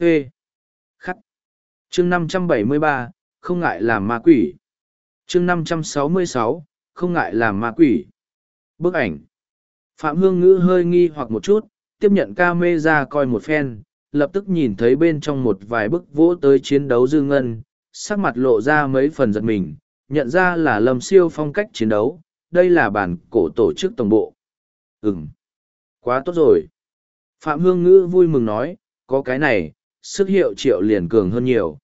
Ê! Khắc! chương 573, không ngại làm ma quỷ. chương 566, không ngại làm ma quỷ. Bức ảnh. Phạm Hương Ngữ hơi nghi hoặc một chút, tiếp nhận ca mê ra coi một phen, lập tức nhìn thấy bên trong một vài bức vỗ tới chiến đấu dư ngân, sắc mặt lộ ra mấy phần giật mình, nhận ra là lâm siêu phong cách chiến đấu, đây là bản cổ tổ chức tổng bộ. Ừm, quá tốt rồi. Phạm Hương Ngữ vui mừng nói, có cái này, sức hiệu triệu liền cường hơn nhiều.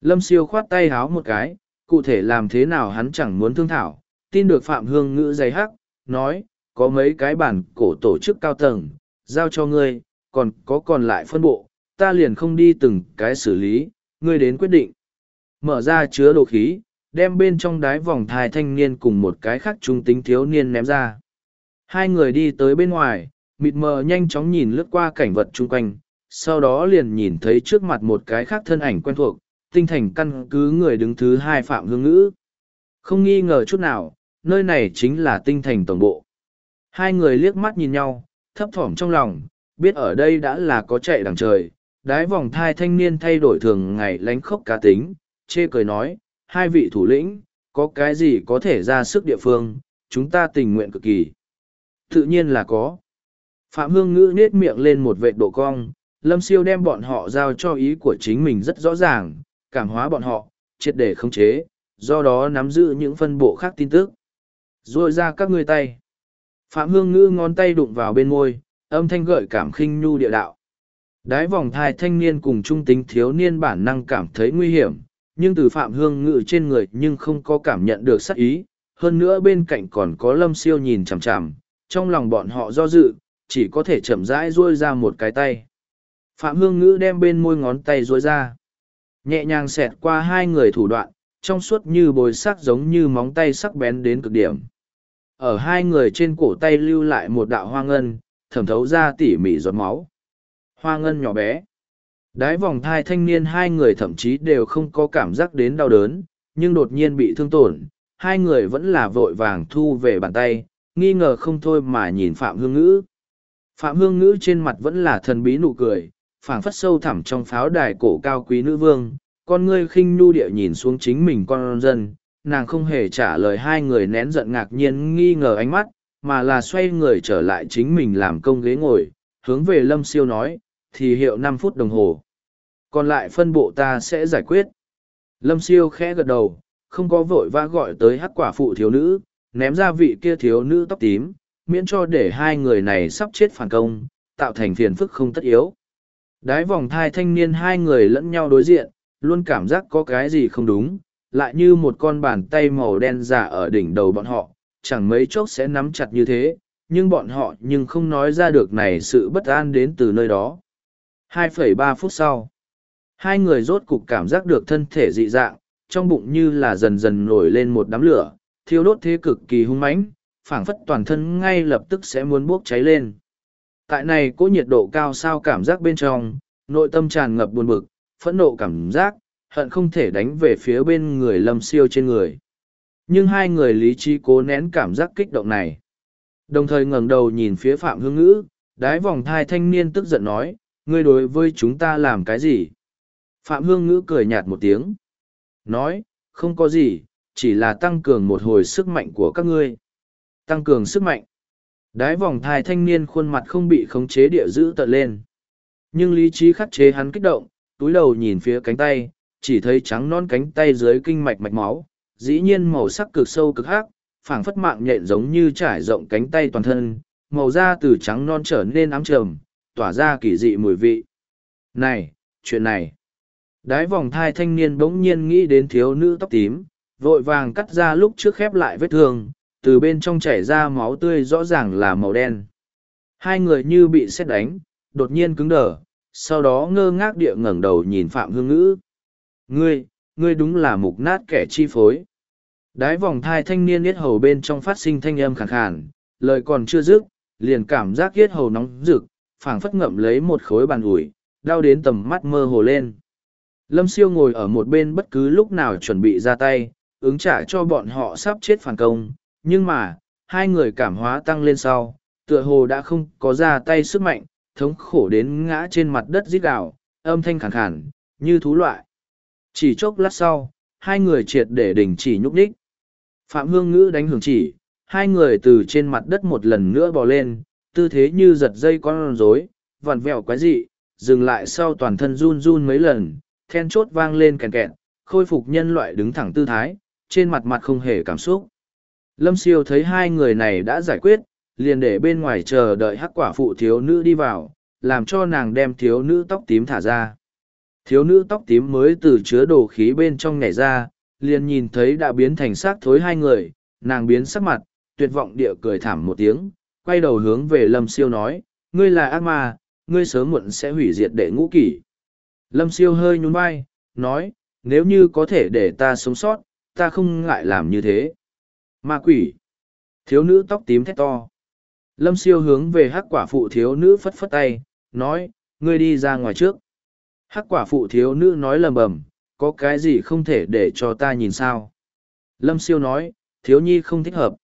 Lâm siêu khoát tay háo một cái, cụ thể làm thế nào hắn chẳng muốn thương thảo, tin được Phạm Hương Ngữ dày hắc, nói, có mấy cái bản cổ tổ chức cao tầng, giao cho ngươi, còn có còn lại phân bộ, ta liền không đi từng cái xử lý, ngươi đến quyết định. Mở ra chứa đồ khí, đem bên trong đái vòng thai thanh niên cùng một cái khác trung tính thiếu niên ném ra. Hai người đi tới bên ngoài, mịt mờ nhanh chóng nhìn lướt qua cảnh vật chung quanh, sau đó liền nhìn thấy trước mặt một cái khác thân ảnh quen thuộc, tinh thành căn cứ người đứng thứ hai Phạm Hương Ngữ. Không nghi ngờ chút nào, nơi này chính là tinh thành tổng bộ. Hai người liếc mắt nhìn nhau, thấp thỏm trong lòng, biết ở đây đã là có chạy đằng trời. Đái vòng thai thanh niên thay đổi thường ngày lánh khốc cá tính, chê cười nói, hai vị thủ lĩnh, có cái gì có thể ra sức địa phương, chúng ta tình nguyện cực kỳ. Tự nhiên là có. Phạm Hương Ngữ nết miệng lên một vệ độ cong, Lâm Siêu đem bọn họ giao cho ý của chính mình rất rõ ràng, cảm hóa bọn họ, triệt để khống chế, do đó nắm giữ những phân bộ khác tin tức. Rồi ra các ngươi tay. Phạm Hương Ngữ ngón tay đụng vào bên môi, âm thanh gợi cảm khinh nhu địa đạo. Đái vòng thai thanh niên cùng trung tính thiếu niên bản năng cảm thấy nguy hiểm, nhưng từ Phạm Hương ngự trên người nhưng không có cảm nhận được sắc ý. Hơn nữa bên cạnh còn có lâm siêu nhìn chằm chằm, trong lòng bọn họ do dự, chỉ có thể chậm rãi dôi ra một cái tay. Phạm Hương Ngữ đem bên môi ngón tay ruôi ra. Nhẹ nhàng xẹt qua hai người thủ đoạn, trong suốt như bồi sắc giống như móng tay sắc bén đến cực điểm. Ở hai người trên cổ tay lưu lại một đạo hoa ngân, thẩm thấu ra tỉ mỉ giọt máu. Hoa ngân nhỏ bé. Đái vòng thai thanh niên hai người thậm chí đều không có cảm giác đến đau đớn, nhưng đột nhiên bị thương tổn, hai người vẫn là vội vàng thu về bàn tay, nghi ngờ không thôi mà nhìn Phạm Hương Ngữ. Phạm Hương Ngữ trên mặt vẫn là thần bí nụ cười, phảng phất sâu thẳm trong pháo đài cổ cao quý nữ vương, con ngươi khinh nu địa nhìn xuống chính mình con dân, nàng không hề trả lời hai người nén giận ngạc nhiên nghi ngờ ánh mắt, mà là xoay người trở lại chính mình làm công ghế ngồi, hướng về Lâm Siêu nói, thì hiệu năm phút đồng hồ. Còn lại phân bộ ta sẽ giải quyết. Lâm Siêu khẽ gật đầu, không có vội vã gọi tới hắc quả phụ thiếu nữ, ném ra vị kia thiếu nữ tóc tím, miễn cho để hai người này sắp chết phản công, tạo thành phiền phức không tất yếu. Đái vòng thai thanh niên hai người lẫn nhau đối diện, luôn cảm giác có cái gì không đúng, lại như một con bàn tay màu đen giả ở đỉnh đầu bọn họ, chẳng mấy chốc sẽ nắm chặt như thế, nhưng bọn họ nhưng không nói ra được này sự bất an đến từ nơi đó. 2,3 phút sau, hai người rốt cục cảm giác được thân thể dị dạng, trong bụng như là dần dần nổi lên một đám lửa, thiêu đốt thế cực kỳ hung mãnh, phảng phất toàn thân ngay lập tức sẽ muốn bốc cháy lên. Tại này có nhiệt độ cao sao cảm giác bên trong, nội tâm tràn ngập buồn bực, phẫn nộ cảm giác, hận không thể đánh về phía bên người lâm siêu trên người. Nhưng hai người lý trí cố nén cảm giác kích động này. Đồng thời ngẩng đầu nhìn phía Phạm Hương Ngữ, đái vòng thai thanh niên tức giận nói, ngươi đối với chúng ta làm cái gì? Phạm Hương Ngữ cười nhạt một tiếng. Nói, không có gì, chỉ là tăng cường một hồi sức mạnh của các ngươi. Tăng cường sức mạnh. Đái vòng thai thanh niên khuôn mặt không bị khống chế địa giữ tận lên. Nhưng lý trí khắc chế hắn kích động, túi đầu nhìn phía cánh tay, chỉ thấy trắng non cánh tay dưới kinh mạch mạch máu, dĩ nhiên màu sắc cực sâu cực hắc, phảng phất mạng nhện giống như trải rộng cánh tay toàn thân, màu da từ trắng non trở nên ám trầm, tỏa ra kỳ dị mùi vị. Này, chuyện này. Đái vòng thai thanh niên bỗng nhiên nghĩ đến thiếu nữ tóc tím, vội vàng cắt ra lúc trước khép lại vết thương, từ bên trong chảy ra máu tươi rõ ràng là màu đen. Hai người như bị xét đánh, đột nhiên cứng đờ, sau đó ngơ ngác địa ngẩng đầu nhìn Phạm Hương Ngữ. Ngươi, ngươi đúng là mục nát kẻ chi phối. Đái vòng thai thanh niên yết hầu bên trong phát sinh thanh âm khàn khàn, lời còn chưa dứt, liền cảm giác yết hầu nóng rực, phảng phất ngậm lấy một khối bàn ủi, đau đến tầm mắt mơ hồ lên. Lâm siêu ngồi ở một bên bất cứ lúc nào chuẩn bị ra tay, ứng trả cho bọn họ sắp chết phản công, nhưng mà, hai người cảm hóa tăng lên sau, tựa hồ đã không có ra tay sức mạnh, thống khổ đến ngã trên mặt đất rít gào, âm thanh khàn khàn, như thú loại. Chỉ chốc lát sau, hai người triệt để đình chỉ nhúc nhích. Phạm Hương Ngữ đánh hưởng chỉ, hai người từ trên mặt đất một lần nữa bò lên, tư thế như giật dây con rối, vặn vẹo quái dị, dừng lại sau toàn thân run run mấy lần, then chốt vang lên kèn kẹn, khôi phục nhân loại đứng thẳng tư thái, trên mặt mặt không hề cảm xúc. Lâm siêu thấy hai người này đã giải quyết, liền để bên ngoài chờ đợi hắc quả phụ thiếu nữ đi vào, làm cho nàng đem thiếu nữ tóc tím thả ra. Thiếu nữ tóc tím mới từ chứa đồ khí bên trong nhảy ra, liền nhìn thấy đã biến thành xác thối hai người, nàng biến sắc mặt, tuyệt vọng địa cười thảm một tiếng, quay đầu hướng về Lâm Siêu nói, ngươi là ác ma, ngươi sớm muộn sẽ hủy diệt đệ ngũ kỷ. Lâm Siêu hơi nhún vai, nói, nếu như có thể để ta sống sót, ta không ngại làm như thế. Ma quỷ. Thiếu nữ tóc tím thét to. Lâm Siêu hướng về hắc quả phụ thiếu nữ phất phất tay, nói, ngươi đi ra ngoài trước. Hắc quả phụ thiếu nữ nói lầm bầm, có cái gì không thể để cho ta nhìn sao? Lâm siêu nói, thiếu nhi không thích hợp.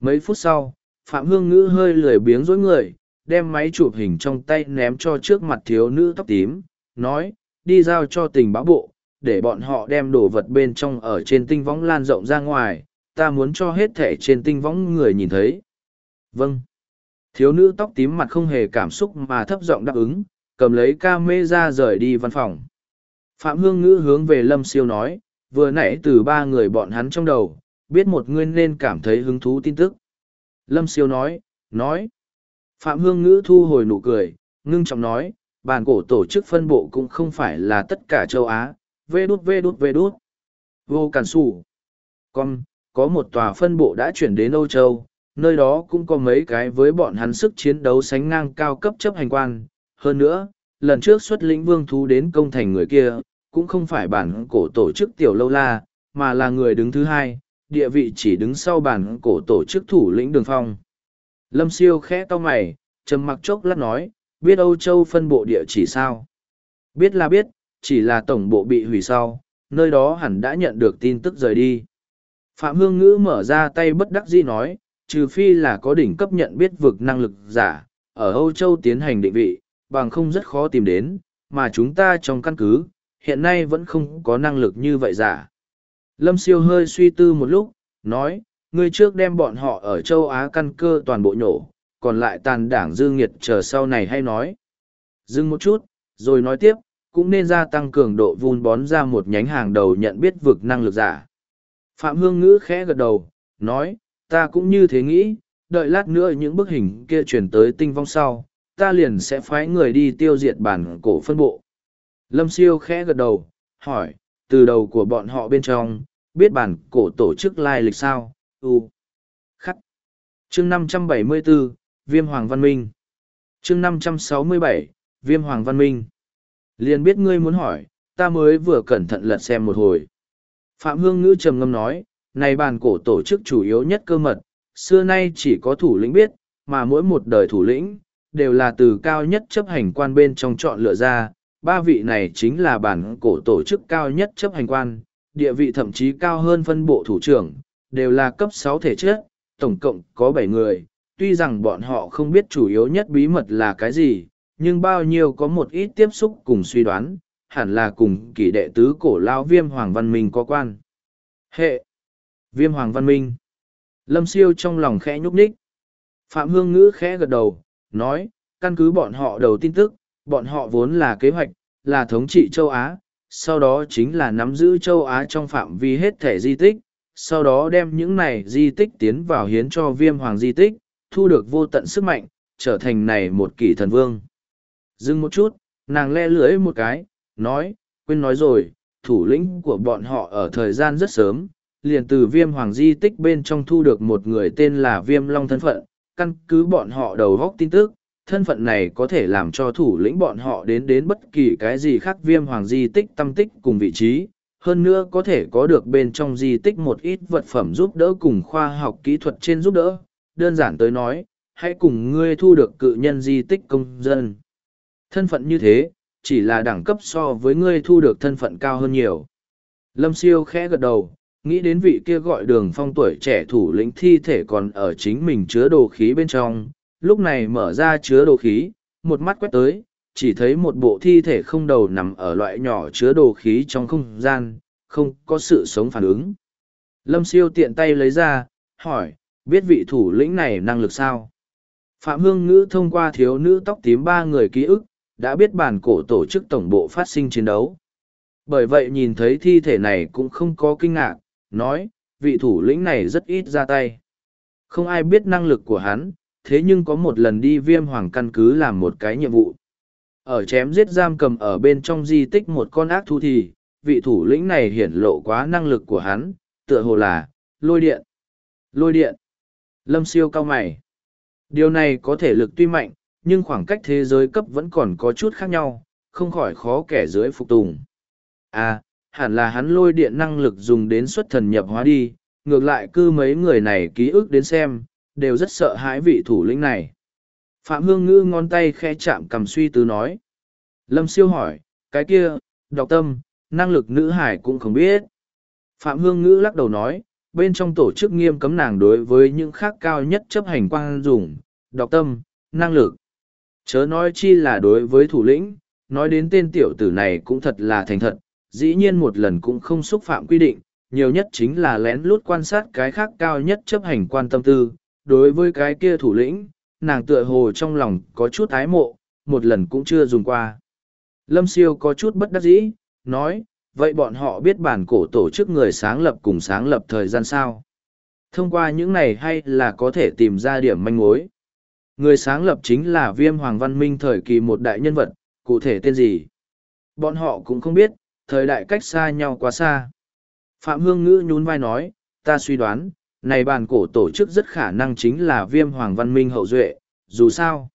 Mấy phút sau, Phạm Hương Ngữ hơi lười biếng rối người, đem máy chụp hình trong tay ném cho trước mặt thiếu nữ tóc tím, nói, đi giao cho tình báo bộ, để bọn họ đem đồ vật bên trong ở trên tinh võng lan rộng ra ngoài, ta muốn cho hết thể trên tinh võng người nhìn thấy. Vâng. Thiếu nữ tóc tím mặt không hề cảm xúc mà thấp giọng đáp ứng, cầm lấy ca mê ra rời đi văn phòng. Phạm Hương Ngữ hướng về Lâm Siêu nói, vừa nãy từ ba người bọn hắn trong đầu, biết một nguyên nên cảm thấy hứng thú tin tức. Lâm Siêu nói, nói. Phạm Hương Ngữ thu hồi nụ cười, ngưng trọng nói, bản cổ tổ chức phân bộ cũng không phải là tất cả châu Á, vê đút vê đút vê đút. Vô Cản Sủ. Con, có một tòa phân bộ đã chuyển đến Âu Châu, nơi đó cũng có mấy cái với bọn hắn sức chiến đấu sánh ngang cao cấp chấp hành quan. Hơn nữa, lần trước xuất lĩnh vương thú đến công thành người kia, cũng không phải bản cổ tổ chức tiểu lâu la, mà là người đứng thứ hai, địa vị chỉ đứng sau bàn cổ tổ chức thủ lĩnh đường phong. Lâm siêu khẽ to mày, trầm mặc chốc lát nói, biết Âu Châu phân bộ địa chỉ sao? Biết là biết, chỉ là tổng bộ bị hủy sau, nơi đó hẳn đã nhận được tin tức rời đi. Phạm Hương Ngữ mở ra tay bất đắc dĩ nói, trừ phi là có đỉnh cấp nhận biết vực năng lực giả, ở Âu Châu tiến hành định vị, bằng không rất khó tìm đến, mà chúng ta trong căn cứ, hiện nay vẫn không có năng lực như vậy giả. Lâm Siêu hơi suy tư một lúc, nói, ngươi trước đem bọn họ ở châu Á căn cơ toàn bộ nhổ, còn lại tàn đảng dư nghiệt chờ sau này hay nói. Dừng một chút, rồi nói tiếp, cũng nên gia tăng cường độ vun bón ra một nhánh hàng đầu nhận biết vực năng lực giả. Phạm Hương Ngữ khẽ gật đầu, nói, ta cũng như thế nghĩ, đợi lát nữa những bức hình kia chuyển tới tinh vong sau, ta liền sẽ phái người đi tiêu diệt bản cổ phân bộ. Lâm Siêu khẽ gật đầu, hỏi, từ đầu của bọn họ bên trong, biết bản cổ tổ chức lai lịch sao? U. Khắc. Chương 574, Viêm Hoàng Văn Minh. Chương 567, Viêm Hoàng Văn Minh. Liền biết ngươi muốn hỏi, ta mới vừa cẩn thận lật xem một hồi. Phạm Hương Ngữ trầm ngâm nói, này bản cổ tổ chức chủ yếu nhất cơ mật, xưa nay chỉ có thủ lĩnh biết, mà mỗi một đời thủ lĩnh, đều là từ cao nhất chấp hành quan bên trong chọn lựa ra, ba vị này chính là bản cổ tổ chức cao nhất chấp hành quan, địa vị thậm chí cao hơn phân bộ thủ trưởng, đều là cấp sáu thể chất, tổng cộng có bảy người, tuy rằng bọn họ không biết chủ yếu nhất bí mật là cái gì, nhưng bao nhiêu có một ít tiếp xúc cùng suy đoán, hẳn là cùng kỷ đệ tứ cổ lao viêm hoàng văn minh có quan. Hệ! Viêm hoàng văn minh! Lâm siêu trong lòng khẽ nhúc nhích. Phạm Hương Ngữ khẽ gật đầu, nói, căn cứ bọn họ đầu tin tức, bọn họ vốn là kế hoạch, là thống trị châu Á, sau đó chính là nắm giữ châu Á trong phạm vi hết thể di tích, sau đó đem những này di tích tiến vào hiến cho viêm hoàng di tích, thu được vô tận sức mạnh, trở thành này một kỷ thần vương. Dừng một chút, nàng le lưỡi một cái, nói, quên nói rồi, thủ lĩnh của bọn họ ở thời gian rất sớm, liền từ viêm hoàng di tích bên trong thu được một người tên là viêm long thân phận, căn cứ bọn họ đầu góc tin tức, thân phận này có thể làm cho thủ lĩnh bọn họ đến đến bất kỳ cái gì khác viêm hoàng di tích tâm tích cùng vị trí, hơn nữa có thể có được bên trong di tích một ít vật phẩm giúp đỡ cùng khoa học kỹ thuật trên giúp đỡ. Đơn giản tới nói, hãy cùng ngươi thu được cự nhân di tích công dân. Thân phận như thế, chỉ là đẳng cấp so với ngươi thu được thân phận cao hơn nhiều. Lâm siêu khẽ gật đầu, nghĩ đến vị kia gọi đường phong tuổi trẻ thủ lĩnh thi thể còn ở chính mình chứa đồ khí bên trong, lúc này mở ra chứa đồ khí, một mắt quét tới, chỉ thấy một bộ thi thể không đầu nằm ở loại nhỏ chứa đồ khí trong không gian, không có sự sống phản ứng. Lâm siêu tiện tay lấy ra, hỏi, biết vị thủ lĩnh này năng lực sao? Phạm Hương Ngữ thông qua thiếu nữ tóc tím ba người ký ức, đã biết bản cổ tổ chức tổng bộ phát sinh chiến đấu. Bởi vậy nhìn thấy thi thể này cũng không có kinh ngạc, nói, vị thủ lĩnh này rất ít ra tay. Không ai biết năng lực của hắn, thế nhưng có một lần đi viêm hoàng căn cứ làm một cái nhiệm vụ. Ở chém giết giam cầm ở bên trong di tích một con ác thú thì, vị thủ lĩnh này hiển lộ quá năng lực của hắn, tựa hồ là, lôi điện. Lôi điện. Lâm siêu cao mày. Điều này có thể lực tuy mạnh, nhưng khoảng cách thế giới cấp vẫn còn có chút khác nhau, không khỏi khó kẻ dưới phục tùng. À, hẳn là hắn lôi điện năng lực dùng đến xuất thần nhập hóa đi, ngược lại cư mấy người này ký ức đến xem, đều rất sợ hãi vị thủ lĩnh này. Phạm Hương Ngư ngón tay khe chạm cầm suy tư nói. Lâm siêu hỏi, cái kia, đọc tâm, năng lực nữ hải cũng không biết. Phạm Hương Ngữ lắc đầu nói, bên trong tổ chức nghiêm cấm nàng đối với những khác cao nhất chấp hành quan dùng, đọc tâm, năng lực. Chớ nói chi là đối với thủ lĩnh, nói đến tên tiểu tử này cũng thật là thành thật, dĩ nhiên một lần cũng không xúc phạm quy định, nhiều nhất chính là lén lút quan sát cái khác cao nhất chấp hành quan tâm tư. Đối với cái kia thủ lĩnh, nàng tựa hồ trong lòng có chút ái mộ, một lần cũng chưa dùng qua. Lâm siêu có chút bất đắc dĩ, nói, vậy bọn họ biết bản cổ tổ chức người sáng lập cùng sáng lập thời gian sao? Thông qua những này hay là có thể tìm ra điểm manh mối? Người sáng lập chính là viêm hoàng văn minh thời kỳ một đại nhân vật, cụ thể tên gì? Bọn họ cũng không biết, thời đại cách xa nhau quá xa. Phạm Hương Ngữ nhún vai nói, ta suy đoán, này bản cổ tổ chức rất khả năng chính là viêm hoàng văn minh hậu duệ, dù sao.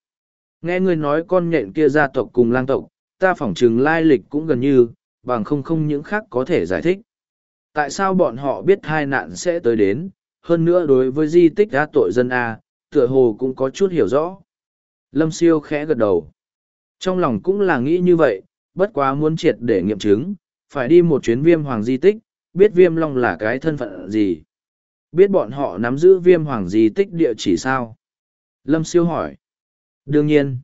Nghe người nói con nhện kia gia tộc cùng lang tộc, ta phỏng chừng lai lịch cũng gần như, bằng không không những khác có thể giải thích. Tại sao bọn họ biết hai nạn sẽ tới đến, hơn nữa đối với di tích đã tội dân A, tựa hồ cũng có chút hiểu rõ. Lâm siêu khẽ gật đầu. Trong lòng cũng là nghĩ như vậy, bất quá muốn triệt để nghiệm chứng, phải đi một chuyến viêm hoàng di tích, biết viêm long là cái thân phận gì. Biết bọn họ nắm giữ viêm hoàng di tích địa chỉ sao? Lâm siêu hỏi. Đương nhiên.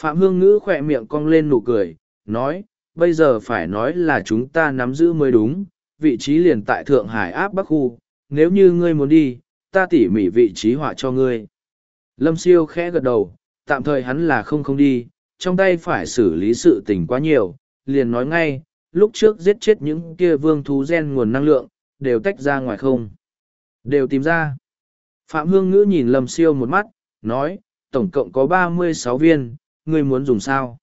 Phạm Hương Ngữ khỏe miệng cong lên nụ cười, nói, bây giờ phải nói là chúng ta nắm giữ mới đúng, vị trí liền tại Thượng Hải áp Bắc Khu, nếu như ngươi muốn đi, ta tỉ mỉ vị trí họa cho ngươi. Lâm siêu khẽ gật đầu, tạm thời hắn là không không đi, trong tay phải xử lý sự tình quá nhiều, liền nói ngay, lúc trước giết chết những kia vương thú gen nguồn năng lượng, đều tách ra ngoài không. Đều tìm ra. Phạm Hương Ngữ nhìn Lâm siêu một mắt, nói, tổng cộng có ba mươi sáu viên, ngươi muốn dùng sao?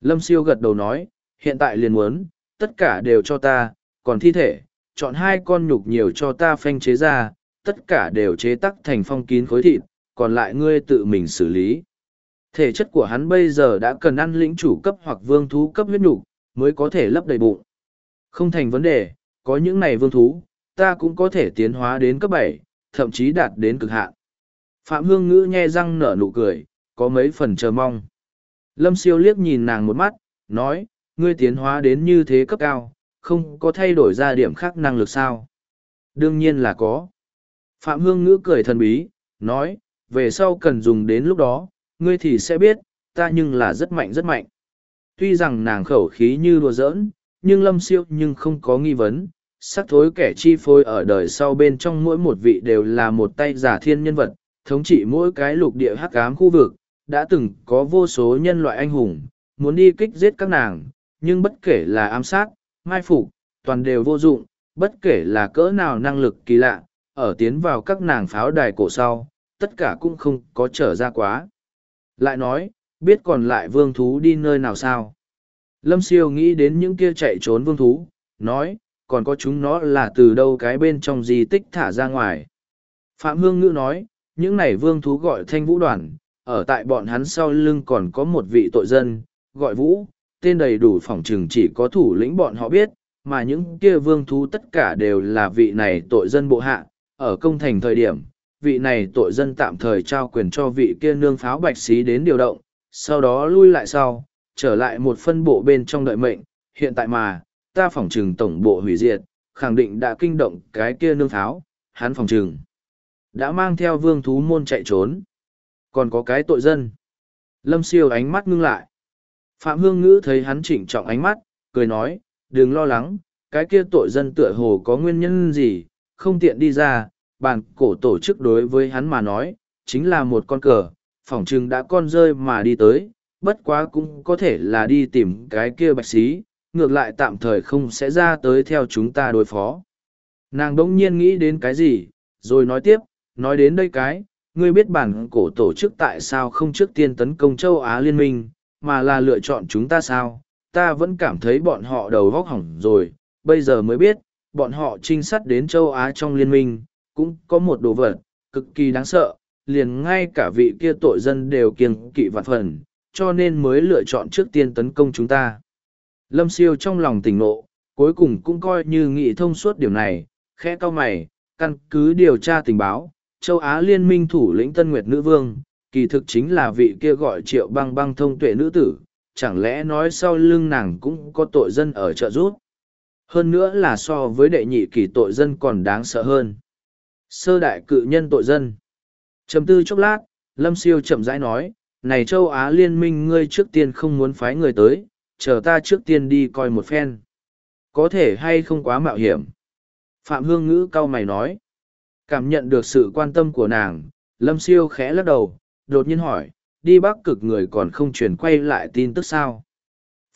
Lâm siêu gật đầu nói, hiện tại liền muốn, tất cả đều cho ta, còn thi thể, chọn hai con nhục nhiều cho ta phanh chế ra, tất cả đều chế tắc thành phong kín khối thịt, còn lại ngươi tự mình xử lý. Thể chất của hắn bây giờ đã cần ăn lĩnh chủ cấp hoặc vương thú cấp huyết nhục mới có thể lấp đầy bụng. Không thành vấn đề, có những này vương thú, ta cũng có thể tiến hóa đến cấp bảy, thậm chí đạt đến cực hạn. Phạm Hương Ngữ nhe răng nở nụ cười, có mấy phần chờ mong. Lâm siêu liếc nhìn nàng một mắt, nói, ngươi tiến hóa đến như thế cấp cao, không có thay đổi ra điểm khác năng lực sao? Đương nhiên là có. Phạm Hương Ngữ cười thần bí, nói, về sau cần dùng đến lúc đó, ngươi thì sẽ biết, ta nhưng là rất mạnh rất mạnh. Tuy rằng nàng khẩu khí như đùa giỡn, nhưng lâm siêu nhưng không có nghi vấn, sắc thối kẻ chi phối ở đời sau bên trong mỗi một vị đều là một tay giả thiên nhân vật, thống trị mỗi cái lục địa hắc ám khu vực, đã từng có vô số nhân loại anh hùng, muốn đi kích giết các nàng, nhưng bất kể là ám sát, mai phục, toàn đều vô dụng, bất kể là cỡ nào năng lực kỳ lạ, ở tiến vào các nàng pháo đài cổ sau, tất cả cũng không có trở ra quá. Lại nói, biết còn lại vương thú đi nơi nào sao? Lâm siêu nghĩ đến những kia chạy trốn vương thú, nói, còn có chúng nó là từ đâu cái bên trong di tích thả ra ngoài. Phạm Hương Ngữ nói, những này vương thú gọi thanh vũ đoàn, ở tại bọn hắn sau lưng còn có một vị tội dân, gọi vũ, tên đầy đủ phỏng trừng chỉ có thủ lĩnh bọn họ biết, mà những kia vương thú tất cả đều là vị này tội dân bộ hạ, ở công thành thời điểm, vị này tội dân tạm thời trao quyền cho vị kia nương pháo bạch xí đến điều động, sau đó lui lại sau, trở lại một phân bộ bên trong đợi mệnh, hiện tại mà, ta phỏng trừng tổng bộ hủy diệt, khẳng định đã kinh động cái kia nương tháo, hắn phỏng trừng. Đã mang theo vương thú môn chạy trốn. Còn có cái tội dân. Lâm siêu ánh mắt ngưng lại. Phạm Hương Ngữ thấy hắn chỉnh trọng ánh mắt, cười nói, đừng lo lắng, cái kia tội dân tựa hồ có nguyên nhân gì, không tiện đi ra, bản cổ tổ chức đối với hắn mà nói, chính là một con cờ, phỏng chừng đã con rơi mà đi tới, bất quá cũng có thể là đi tìm cái kia bạch xí, ngược lại tạm thời không sẽ ra tới theo chúng ta đối phó. Nàng đỗng nhiên nghĩ đến cái gì, rồi nói tiếp, nói đến đây cái, ngươi biết bản cổ tổ chức tại sao không trước tiên tấn công châu Á liên minh, mà là lựa chọn chúng ta sao? Ta vẫn cảm thấy bọn họ đầu vóc hỏng rồi, bây giờ mới biết, bọn họ trinh sát đến châu Á trong liên minh, cũng có một đồ vật, cực kỳ đáng sợ, liền ngay cả vị kia tội dân đều kiêng kỵ vạn phần, cho nên mới lựa chọn trước tiên tấn công chúng ta. Lâm siêu trong lòng tỉnh nộ, cuối cùng cũng coi như nghị thông suốt điều này, khẽ cao mày, căn cứ điều tra tình báo, châu Á liên minh thủ lĩnh Tân Nguyệt Nữ Vương, kỳ thực chính là vị kia gọi triệu băng băng thông tuệ nữ tử, chẳng lẽ nói sau lưng nàng cũng có tội dân ở trợ giúp hơn nữa là so với đệ nhị kỳ tội dân còn đáng sợ hơn. Sơ đại cự nhân tội dân. Trầm tư chốc lát lâm siêu chậm rãi nói này châu á liên minh ngươi trước tiên không muốn phái người tới chờ ta trước tiên đi coi một phen. Có thể hay không quá mạo hiểm? Phạm hương ngữ cau mày nói. Cảm nhận được sự quan tâm của nàng, lâm siêu khẽ lắc đầu, đột nhiên hỏi, đi bắc cực người còn không truyền quay lại tin tức sao?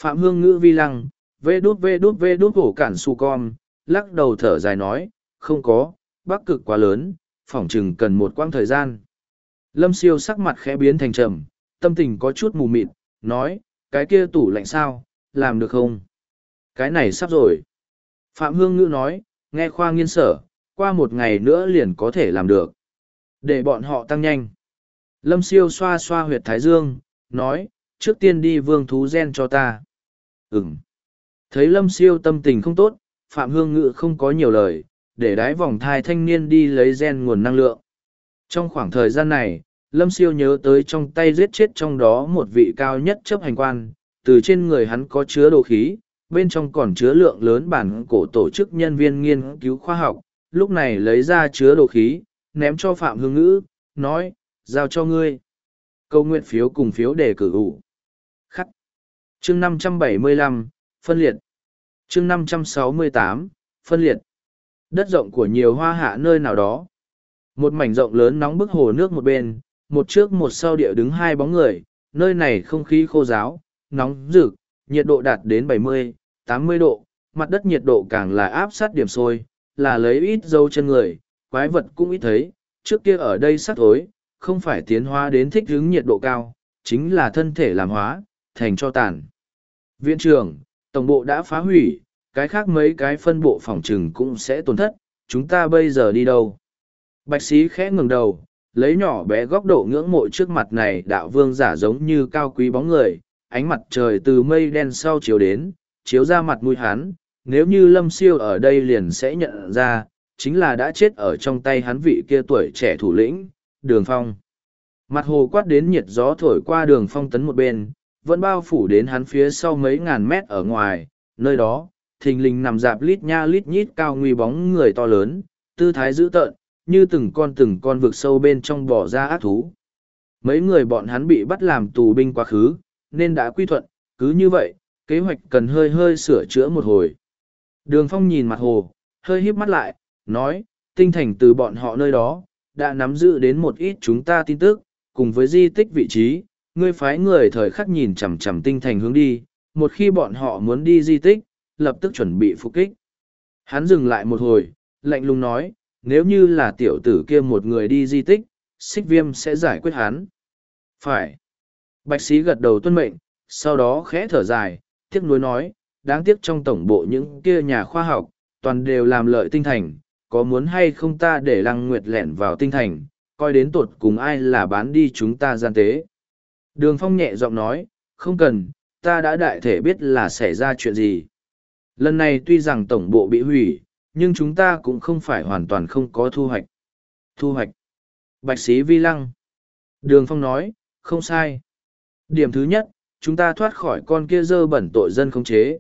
Phạm hương ngữ vi lăng, vê đút vê đút vê đút cổ cản su con lắc đầu thở dài nói, không có, bắc cực quá lớn, phỏng chừng cần một quãng thời gian. Lâm siêu sắc mặt khẽ biến thành trầm, tâm tình có chút mù mịt, nói cái kia tủ lạnh sao, làm được không? Cái này sắp rồi. Phạm hương ngữ nói, nghe khoa nghiên sở, qua một ngày nữa liền có thể làm được. Để bọn họ tăng nhanh. Lâm siêu xoa xoa huyệt thái dương, nói, trước tiên đi vương thú gen cho ta. Ừm. thấy lâm siêu tâm tình không tốt, phạm hương ngự không có nhiều lời, để đái vòng thai thanh niên đi lấy gen nguồn năng lượng. Trong khoảng thời gian này lâm siêu nhớ tới trong tay giết chết trong đó một vị cao nhất chấp hành quan, từ trên người hắn có chứa đồ khí, bên trong còn chứa lượng lớn bản cổ tổ chức nhân viên nghiên cứu khoa học, lúc này lấy ra chứa đồ khí, ném cho phạm hương ngữ, nói, giao cho ngươi. Câu nguyện phiếu cùng phiếu đề cử ủ khắc. Chương năm trăm bảy mươi lăm, phân liệt. Chương năm trăm sáu mươi tám, phân liệt. Đất rộng của nhiều hoa hạ nơi nào đó. Một mảnh rộng lớn nóng bức hồ nước một bên một trước một sau địa đứng hai bóng người nơi này không khí khô giáo nóng rực nhiệt độ đạt đến bảy mươi tám mươi độ mặt đất nhiệt độ càng là áp sát điểm sôi là lấy ít dâu chân người quái vật cũng ít thấy trước kia ở đây sắc tối, không phải tiến hóa đến thích ứng nhiệt độ cao chính là thân thể làm hóa thành cho tàn viện trưởng tổng bộ đã phá hủy, cái khác mấy cái phân bộ phòng trừng cũng sẽ tổn thất, chúng ta bây giờ đi đâu? Bạch sĩ khẽ ngừng đầu, lấy nhỏ bé góc độ ngưỡng mộ trước mặt này đạo vương giả giống như cao quý bóng người, ánh mặt trời từ mây đen sau chiếu đến, chiếu ra mặt mũi hắn, nếu như lâm siêu ở đây liền sẽ nhận ra, chính là đã chết ở trong tay hắn vị kia tuổi trẻ thủ lĩnh, đường phong. Mặt hồ quát đến nhiệt gió thổi qua đường phong tấn một bên, vẫn bao phủ đến hắn phía sau mấy ngàn mét ở ngoài, nơi đó, thình lình nằm dạp lít nha lít nhít cao nguy bóng người to lớn, tư thái dữ tợn, như từng con từng con vực sâu bên trong bỏ ra ác thú. Mấy người bọn hắn bị bắt làm tù binh quá khứ, nên đã quy thuận, cứ như vậy, kế hoạch cần hơi hơi sửa chữa một hồi. Đường phong nhìn mặt hồ, hơi híp mắt lại, nói, tinh thành từ bọn họ nơi đó, đã nắm giữ đến một ít chúng ta tin tức, cùng với di tích vị trí, ngươi phái người thời khắc nhìn chằm chằm tinh thành hướng đi, một khi bọn họ muốn đi di tích, lập tức chuẩn bị phục kích. Hắn dừng lại một hồi, lạnh lùng nói, nếu như là tiểu tử kia một người đi di tích, xích viêm sẽ giải quyết hắn. Phải. Bạch sĩ gật đầu tuân mệnh, sau đó khẽ thở dài, tiếc nuối nói, đáng tiếc trong tổng bộ những kia nhà khoa học, toàn đều làm lợi tinh thành, có muốn hay không ta để lăng nguyệt lẻn vào tinh thành, coi đến tột cùng ai là bán đi chúng ta gian tế. Đường phong nhẹ giọng nói, không cần, ta đã đại thể biết là xảy ra chuyện gì. Lần này tuy rằng tổng bộ bị hủy, nhưng chúng ta cũng không phải hoàn toàn không có thu hoạch. Thu hoạch. Bạch sĩ vi lăng. Đường phong nói, không sai. Điểm thứ nhất, chúng ta thoát khỏi con kia dơ bẩn tội dân không chế.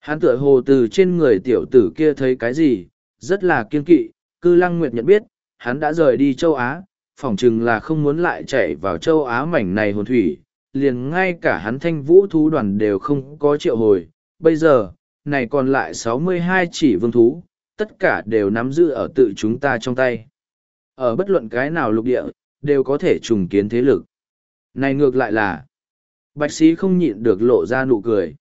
Hắn tựa hồ từ trên người tiểu tử kia thấy cái gì, rất là kiên kỵ, cư lăng nguyệt nhận biết, hắn đã rời đi châu Á, phỏng chừng là không muốn lại chạy vào châu Á mảnh này hồn thủy, liền ngay cả hắn thanh vũ thú đoàn đều không có triệu hồi. Bây giờ, này còn lại sáu mươi hai chỉ vương thú, tất cả đều nắm giữ ở tự chúng ta trong tay. Ở bất luận cái nào lục địa, đều có thể trùng kiến thế lực. Này ngược lại là, bạch sĩ không nhịn được lộ ra nụ cười.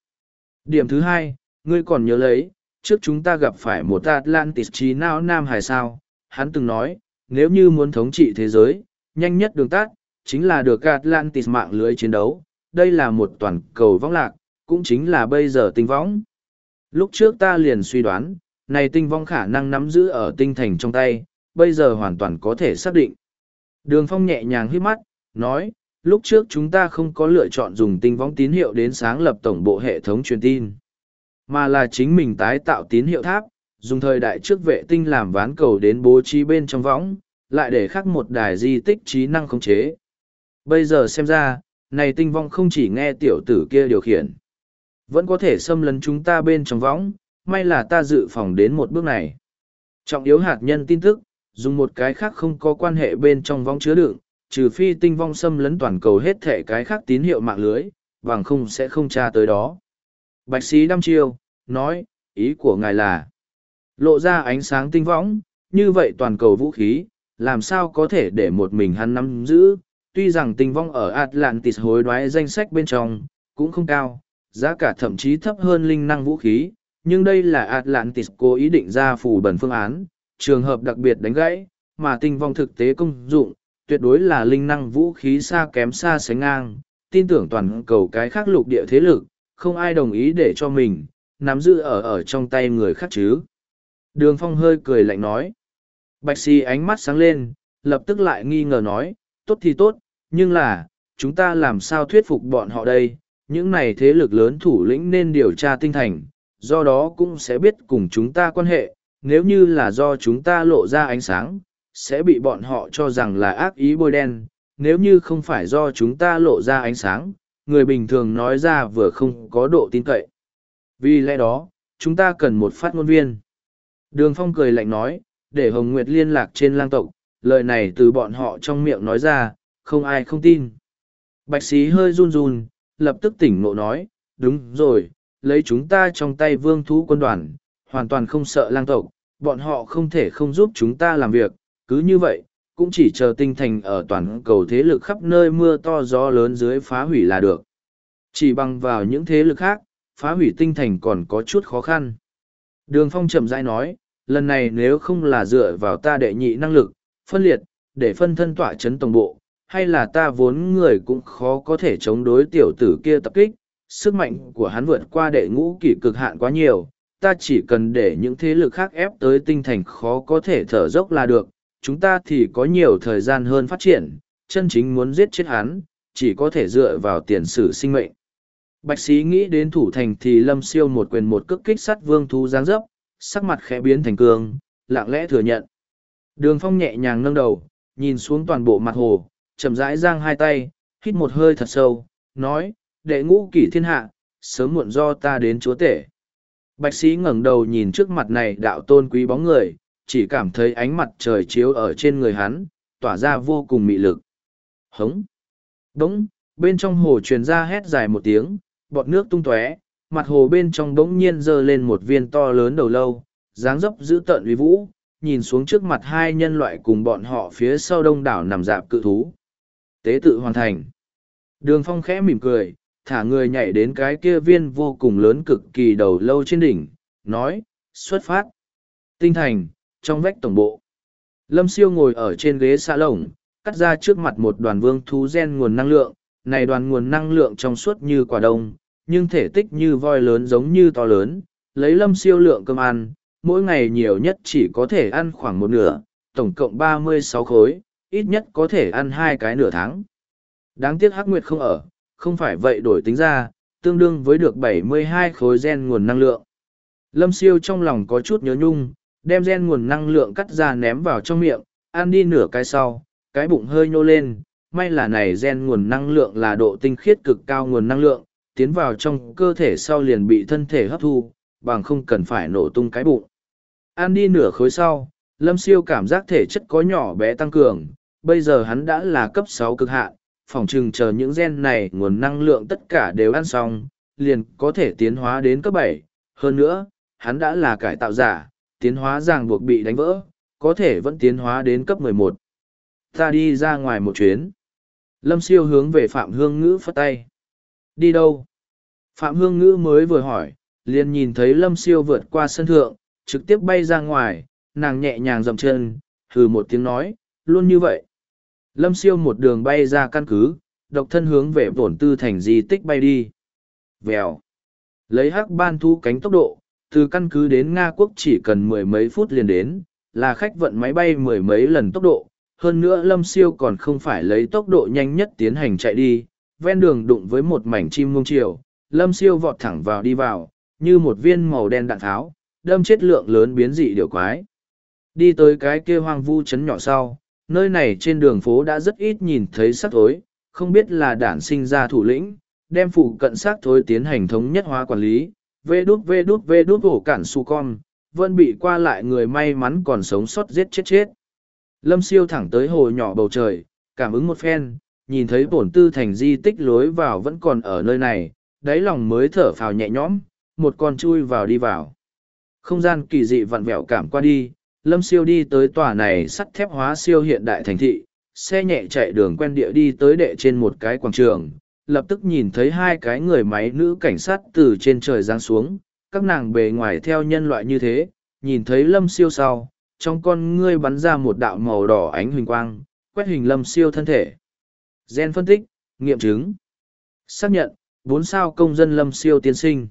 Điểm thứ hai, ngươi còn nhớ lấy, trước chúng ta gặp phải một Atlantis trí não Nam Hải sao, hắn từng nói, nếu như muốn thống trị thế giới, nhanh nhất đường tắt, chính là được Atlantis mạng lưới chiến đấu. Đây là một toàn cầu vong lạc, cũng chính là bây giờ tinh võng. Lúc trước ta liền suy đoán, này tinh vong khả năng nắm giữ ở tinh thành trong tay, bây giờ hoàn toàn có thể xác định. Đường phong nhẹ nhàng hít mắt, nói, lúc trước chúng ta không có lựa chọn dùng tinh vong tín hiệu đến sáng lập tổng bộ hệ thống truyền tin, mà là chính mình tái tạo tín hiệu tháp, dùng thời đại trước vệ tinh làm ván cầu đến bố trí bên trong võng, lại để khắc một đài di tích trí năng khống chế. Bây giờ xem ra, này tinh vong không chỉ nghe tiểu tử kia điều khiển. Vẫn có thể xâm lấn chúng ta bên trong võng, may là ta dự phòng đến một bước này. Trọng yếu hạt nhân tin tức, dùng một cái khác không có quan hệ bên trong vong chứa đựng, trừ phi tinh vong xâm lấn toàn cầu hết thể cái khác tín hiệu mạng lưới, bằng không sẽ không tra tới đó. Bạch sĩ đăm chiêu, nói, ý của ngài là, lộ ra ánh sáng tinh võng, như vậy toàn cầu vũ khí, làm sao có thể để một mình hắn nắm giữ, tuy rằng tinh vong ở Atlantis hối đoái danh sách bên trong, cũng không cao, giá cả thậm chí thấp hơn linh năng vũ khí, nhưng đây là Atlantis cố ý định ra phủ bẩn phương án, trường hợp đặc biệt đánh gãy, mà tinh vong thực tế công dụng, tuyệt đối là linh năng vũ khí xa kém xa sánh ngang, tin tưởng toàn cầu cái khác lục địa thế lực, không ai đồng ý để cho mình, nắm giữ ở ở trong tay người khác chứ. Đường phong hơi cười lạnh nói. Bạch si ánh mắt sáng lên, lập tức lại nghi ngờ nói, tốt thì tốt, nhưng là, chúng ta làm sao thuyết phục bọn họ đây, những này thế lực lớn thủ lĩnh nên điều tra tinh thành, do đó cũng sẽ biết cùng chúng ta quan hệ, nếu như là do chúng ta lộ ra ánh sáng, sẽ bị bọn họ cho rằng là ác ý bôi đen, nếu như không phải do chúng ta lộ ra ánh sáng, người bình thường nói ra vừa không có độ tin cậy. Vì lẽ đó, chúng ta cần một phát ngôn viên. Đường Phong cười lạnh nói, để Hồng Nguyệt liên lạc trên lang tộc, lời này từ bọn họ trong miệng nói ra, không ai không tin. Bạch sĩ hơi run run, lập tức tỉnh ngộ nói, đúng rồi, lấy chúng ta trong tay vương thú quân đoàn, hoàn toàn không sợ lang tộc, bọn họ không thể không giúp chúng ta làm việc, cứ như vậy, cũng chỉ chờ tinh thành ở toàn cầu thế lực khắp nơi mưa to gió lớn dưới phá hủy là được. Chỉ bằng vào những thế lực khác, phá hủy tinh thành còn có chút khó khăn. Đường Phong chậm rãi nói, lần này nếu không là dựa vào ta đệ nhị năng lực, phân liệt, để phân thân tỏa chấn tổng bộ, hay là ta vốn người cũng khó có thể chống đối tiểu tử kia tập kích, sức mạnh của hắn vượt qua đệ ngũ kỷ cực hạn quá nhiều, ta chỉ cần để những thế lực khác ép tới tinh thành khó có thể thở dốc là được, chúng ta thì có nhiều thời gian hơn phát triển, chân chính muốn giết chết hắn, chỉ có thể dựa vào tiền sử sinh mệnh. Bạch sĩ nghĩ đến thủ thành thì lâm siêu một quyền một cước kích sắt vương thú giáng dấp, sắc mặt khẽ biến thành cương, lặng lẽ thừa nhận. Đường phong nhẹ nhàng nâng đầu, nhìn xuống toàn bộ mặt hồ, chậm rãi giang hai tay, hít một hơi thật sâu, nói, đệ ngũ kỷ thiên hạ, sớm muộn do ta đến chúa tể. Bạch sĩ ngẩng đầu nhìn trước mặt này đạo tôn quý bóng người, chỉ cảm thấy ánh mặt trời chiếu ở trên người hắn, tỏa ra vô cùng mị lực. Hống! Đống! Bên trong hồ truyền ra hét dài một tiếng, bọt nước tung tóe, mặt hồ bên trong bỗng nhiên giơ lên một viên to lớn đầu lâu, dáng dấp giữ tợn uy vũ, nhìn xuống trước mặt hai nhân loại cùng bọn họ phía sau đông đảo nằm dạp cự thú. Tế tự hoàn thành. Đường phong khẽ mỉm cười, thả người nhảy đến cái kia viên vô cùng lớn cực kỳ đầu lâu trên đỉnh, nói, xuất phát. Tinh thành, trong vách tổng bộ. Lâm siêu ngồi ở trên ghế xa lồng, cắt ra trước mặt một đoàn vương thú gen nguồn năng lượng, này đoàn nguồn năng lượng trong suốt như quả đông, nhưng thể tích như voi lớn giống như to lớn, lấy lâm siêu lượng cơm ăn, mỗi ngày nhiều nhất chỉ có thể ăn khoảng một nửa, tổng cộng ba mươi sáu khối, ít nhất có thể ăn hai cái nửa tháng. Đáng tiếc Hắc Nguyệt không ở, không phải vậy đổi tính ra, tương đương với được bảy mươi hai khối gen nguồn năng lượng. Lâm siêu trong lòng có chút nhớ nhung, đem gen nguồn năng lượng cắt ra ném vào trong miệng, ăn đi nửa cái sau, cái bụng hơi nhô lên, may là này gen nguồn năng lượng là độ tinh khiết cực cao nguồn năng lượng, tiến vào trong cơ thể sau liền bị thân thể hấp thu, bằng không cần phải nổ tung cái bụng. Ăn đi nửa khối sau, Lâm Siêu cảm giác thể chất có nhỏ bé tăng cường, bây giờ hắn đã là cấp sáu cực hạn, phòng trừng chờ những gen này nguồn năng lượng tất cả đều ăn xong, liền có thể tiến hóa đến cấp bảy. Hơn nữa, hắn đã là cải tạo giả, tiến hóa ràng buộc bị đánh vỡ, có thể vẫn tiến hóa đến cấp 11. Ta đi ra ngoài một chuyến. Lâm siêu hướng về Phạm Hương Ngữ phất tay. Đi đâu? Phạm Hương Ngữ mới vừa hỏi, liền nhìn thấy Lâm siêu vượt qua sân thượng, trực tiếp bay ra ngoài, nàng nhẹ nhàng dậm chân, hừ một tiếng nói, luôn như vậy. Lâm siêu một đường bay ra căn cứ, độc thân hướng về vổn tư thành di tích bay đi. Vèo. Lấy hắc ban thu cánh tốc độ, từ căn cứ đến Nga quốc chỉ cần mười mấy phút liền đến, là khách vận máy bay mười mấy lần tốc độ. Hơn nữa Lâm Siêu còn không phải lấy tốc độ nhanh nhất tiến hành chạy đi, ven đường đụng với một mảnh chim ngông chiều, Lâm Siêu vọt thẳng vào đi vào, như một viên màu đen đạn tháo, đâm chết lượng lớn biến dị điều quái. Đi tới cái kia hoang vu chấn nhỏ sau, nơi này trên đường phố đã rất ít nhìn thấy sắc thối, không biết là đản sinh ra thủ lĩnh, đem phụ cận xác thối tiến hành thống nhất hóa quản lý, vê đút vê đút vê đút hổ cản su con, vẫn bị qua lại người may mắn còn sống sót giết chết chết. Lâm siêu thẳng tới hồ nhỏ bầu trời, cảm ứng một phen, nhìn thấy bổn tư thành di tích lối vào vẫn còn ở nơi này, đáy lòng mới thở phào nhẹ nhõm, một con chui vào đi vào. Không gian kỳ dị vặn vẹo cảm qua đi, Lâm siêu đi tới tòa này sắt thép hóa siêu hiện đại thành thị, xe nhẹ chạy đường quen địa đi tới đệ trên một cái quảng trường, lập tức nhìn thấy hai cái người máy nữ cảnh sát từ trên trời giáng xuống, các nàng bề ngoài theo nhân loại như thế, nhìn thấy lâm siêu sau, trong con ngươi bắn ra một đạo màu đỏ ánh huỳnh quang, quét hình lâm siêu thân thể. Gen phân tích, nghiệm chứng. Xác nhận, bốn sao công dân lâm siêu tiên sinh.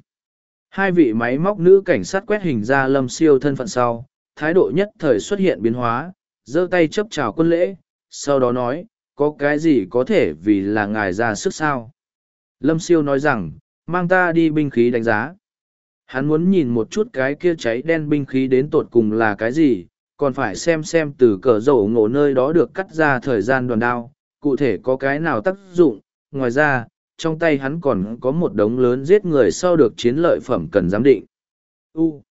Hai vị máy móc nữ cảnh sát quét hình ra lâm siêu thân phận sau, thái độ nhất thời xuất hiện biến hóa, giơ tay chấp chào quân lễ, sau đó nói, có cái gì có thể vì là ngài ra sức sao? Lâm siêu nói rằng, mang ta đi binh khí đánh giá. Hắn muốn nhìn một chút cái kia cháy đen binh khí đến tột cùng là cái gì, còn phải xem xem từ cờ dầu ngộ nơi đó được cắt ra thời gian đoàn đao, cụ thể có cái nào tác dụng. Ngoài ra, trong tay hắn còn có một đống lớn giết người sau được chiến lợi phẩm cần giám định. U.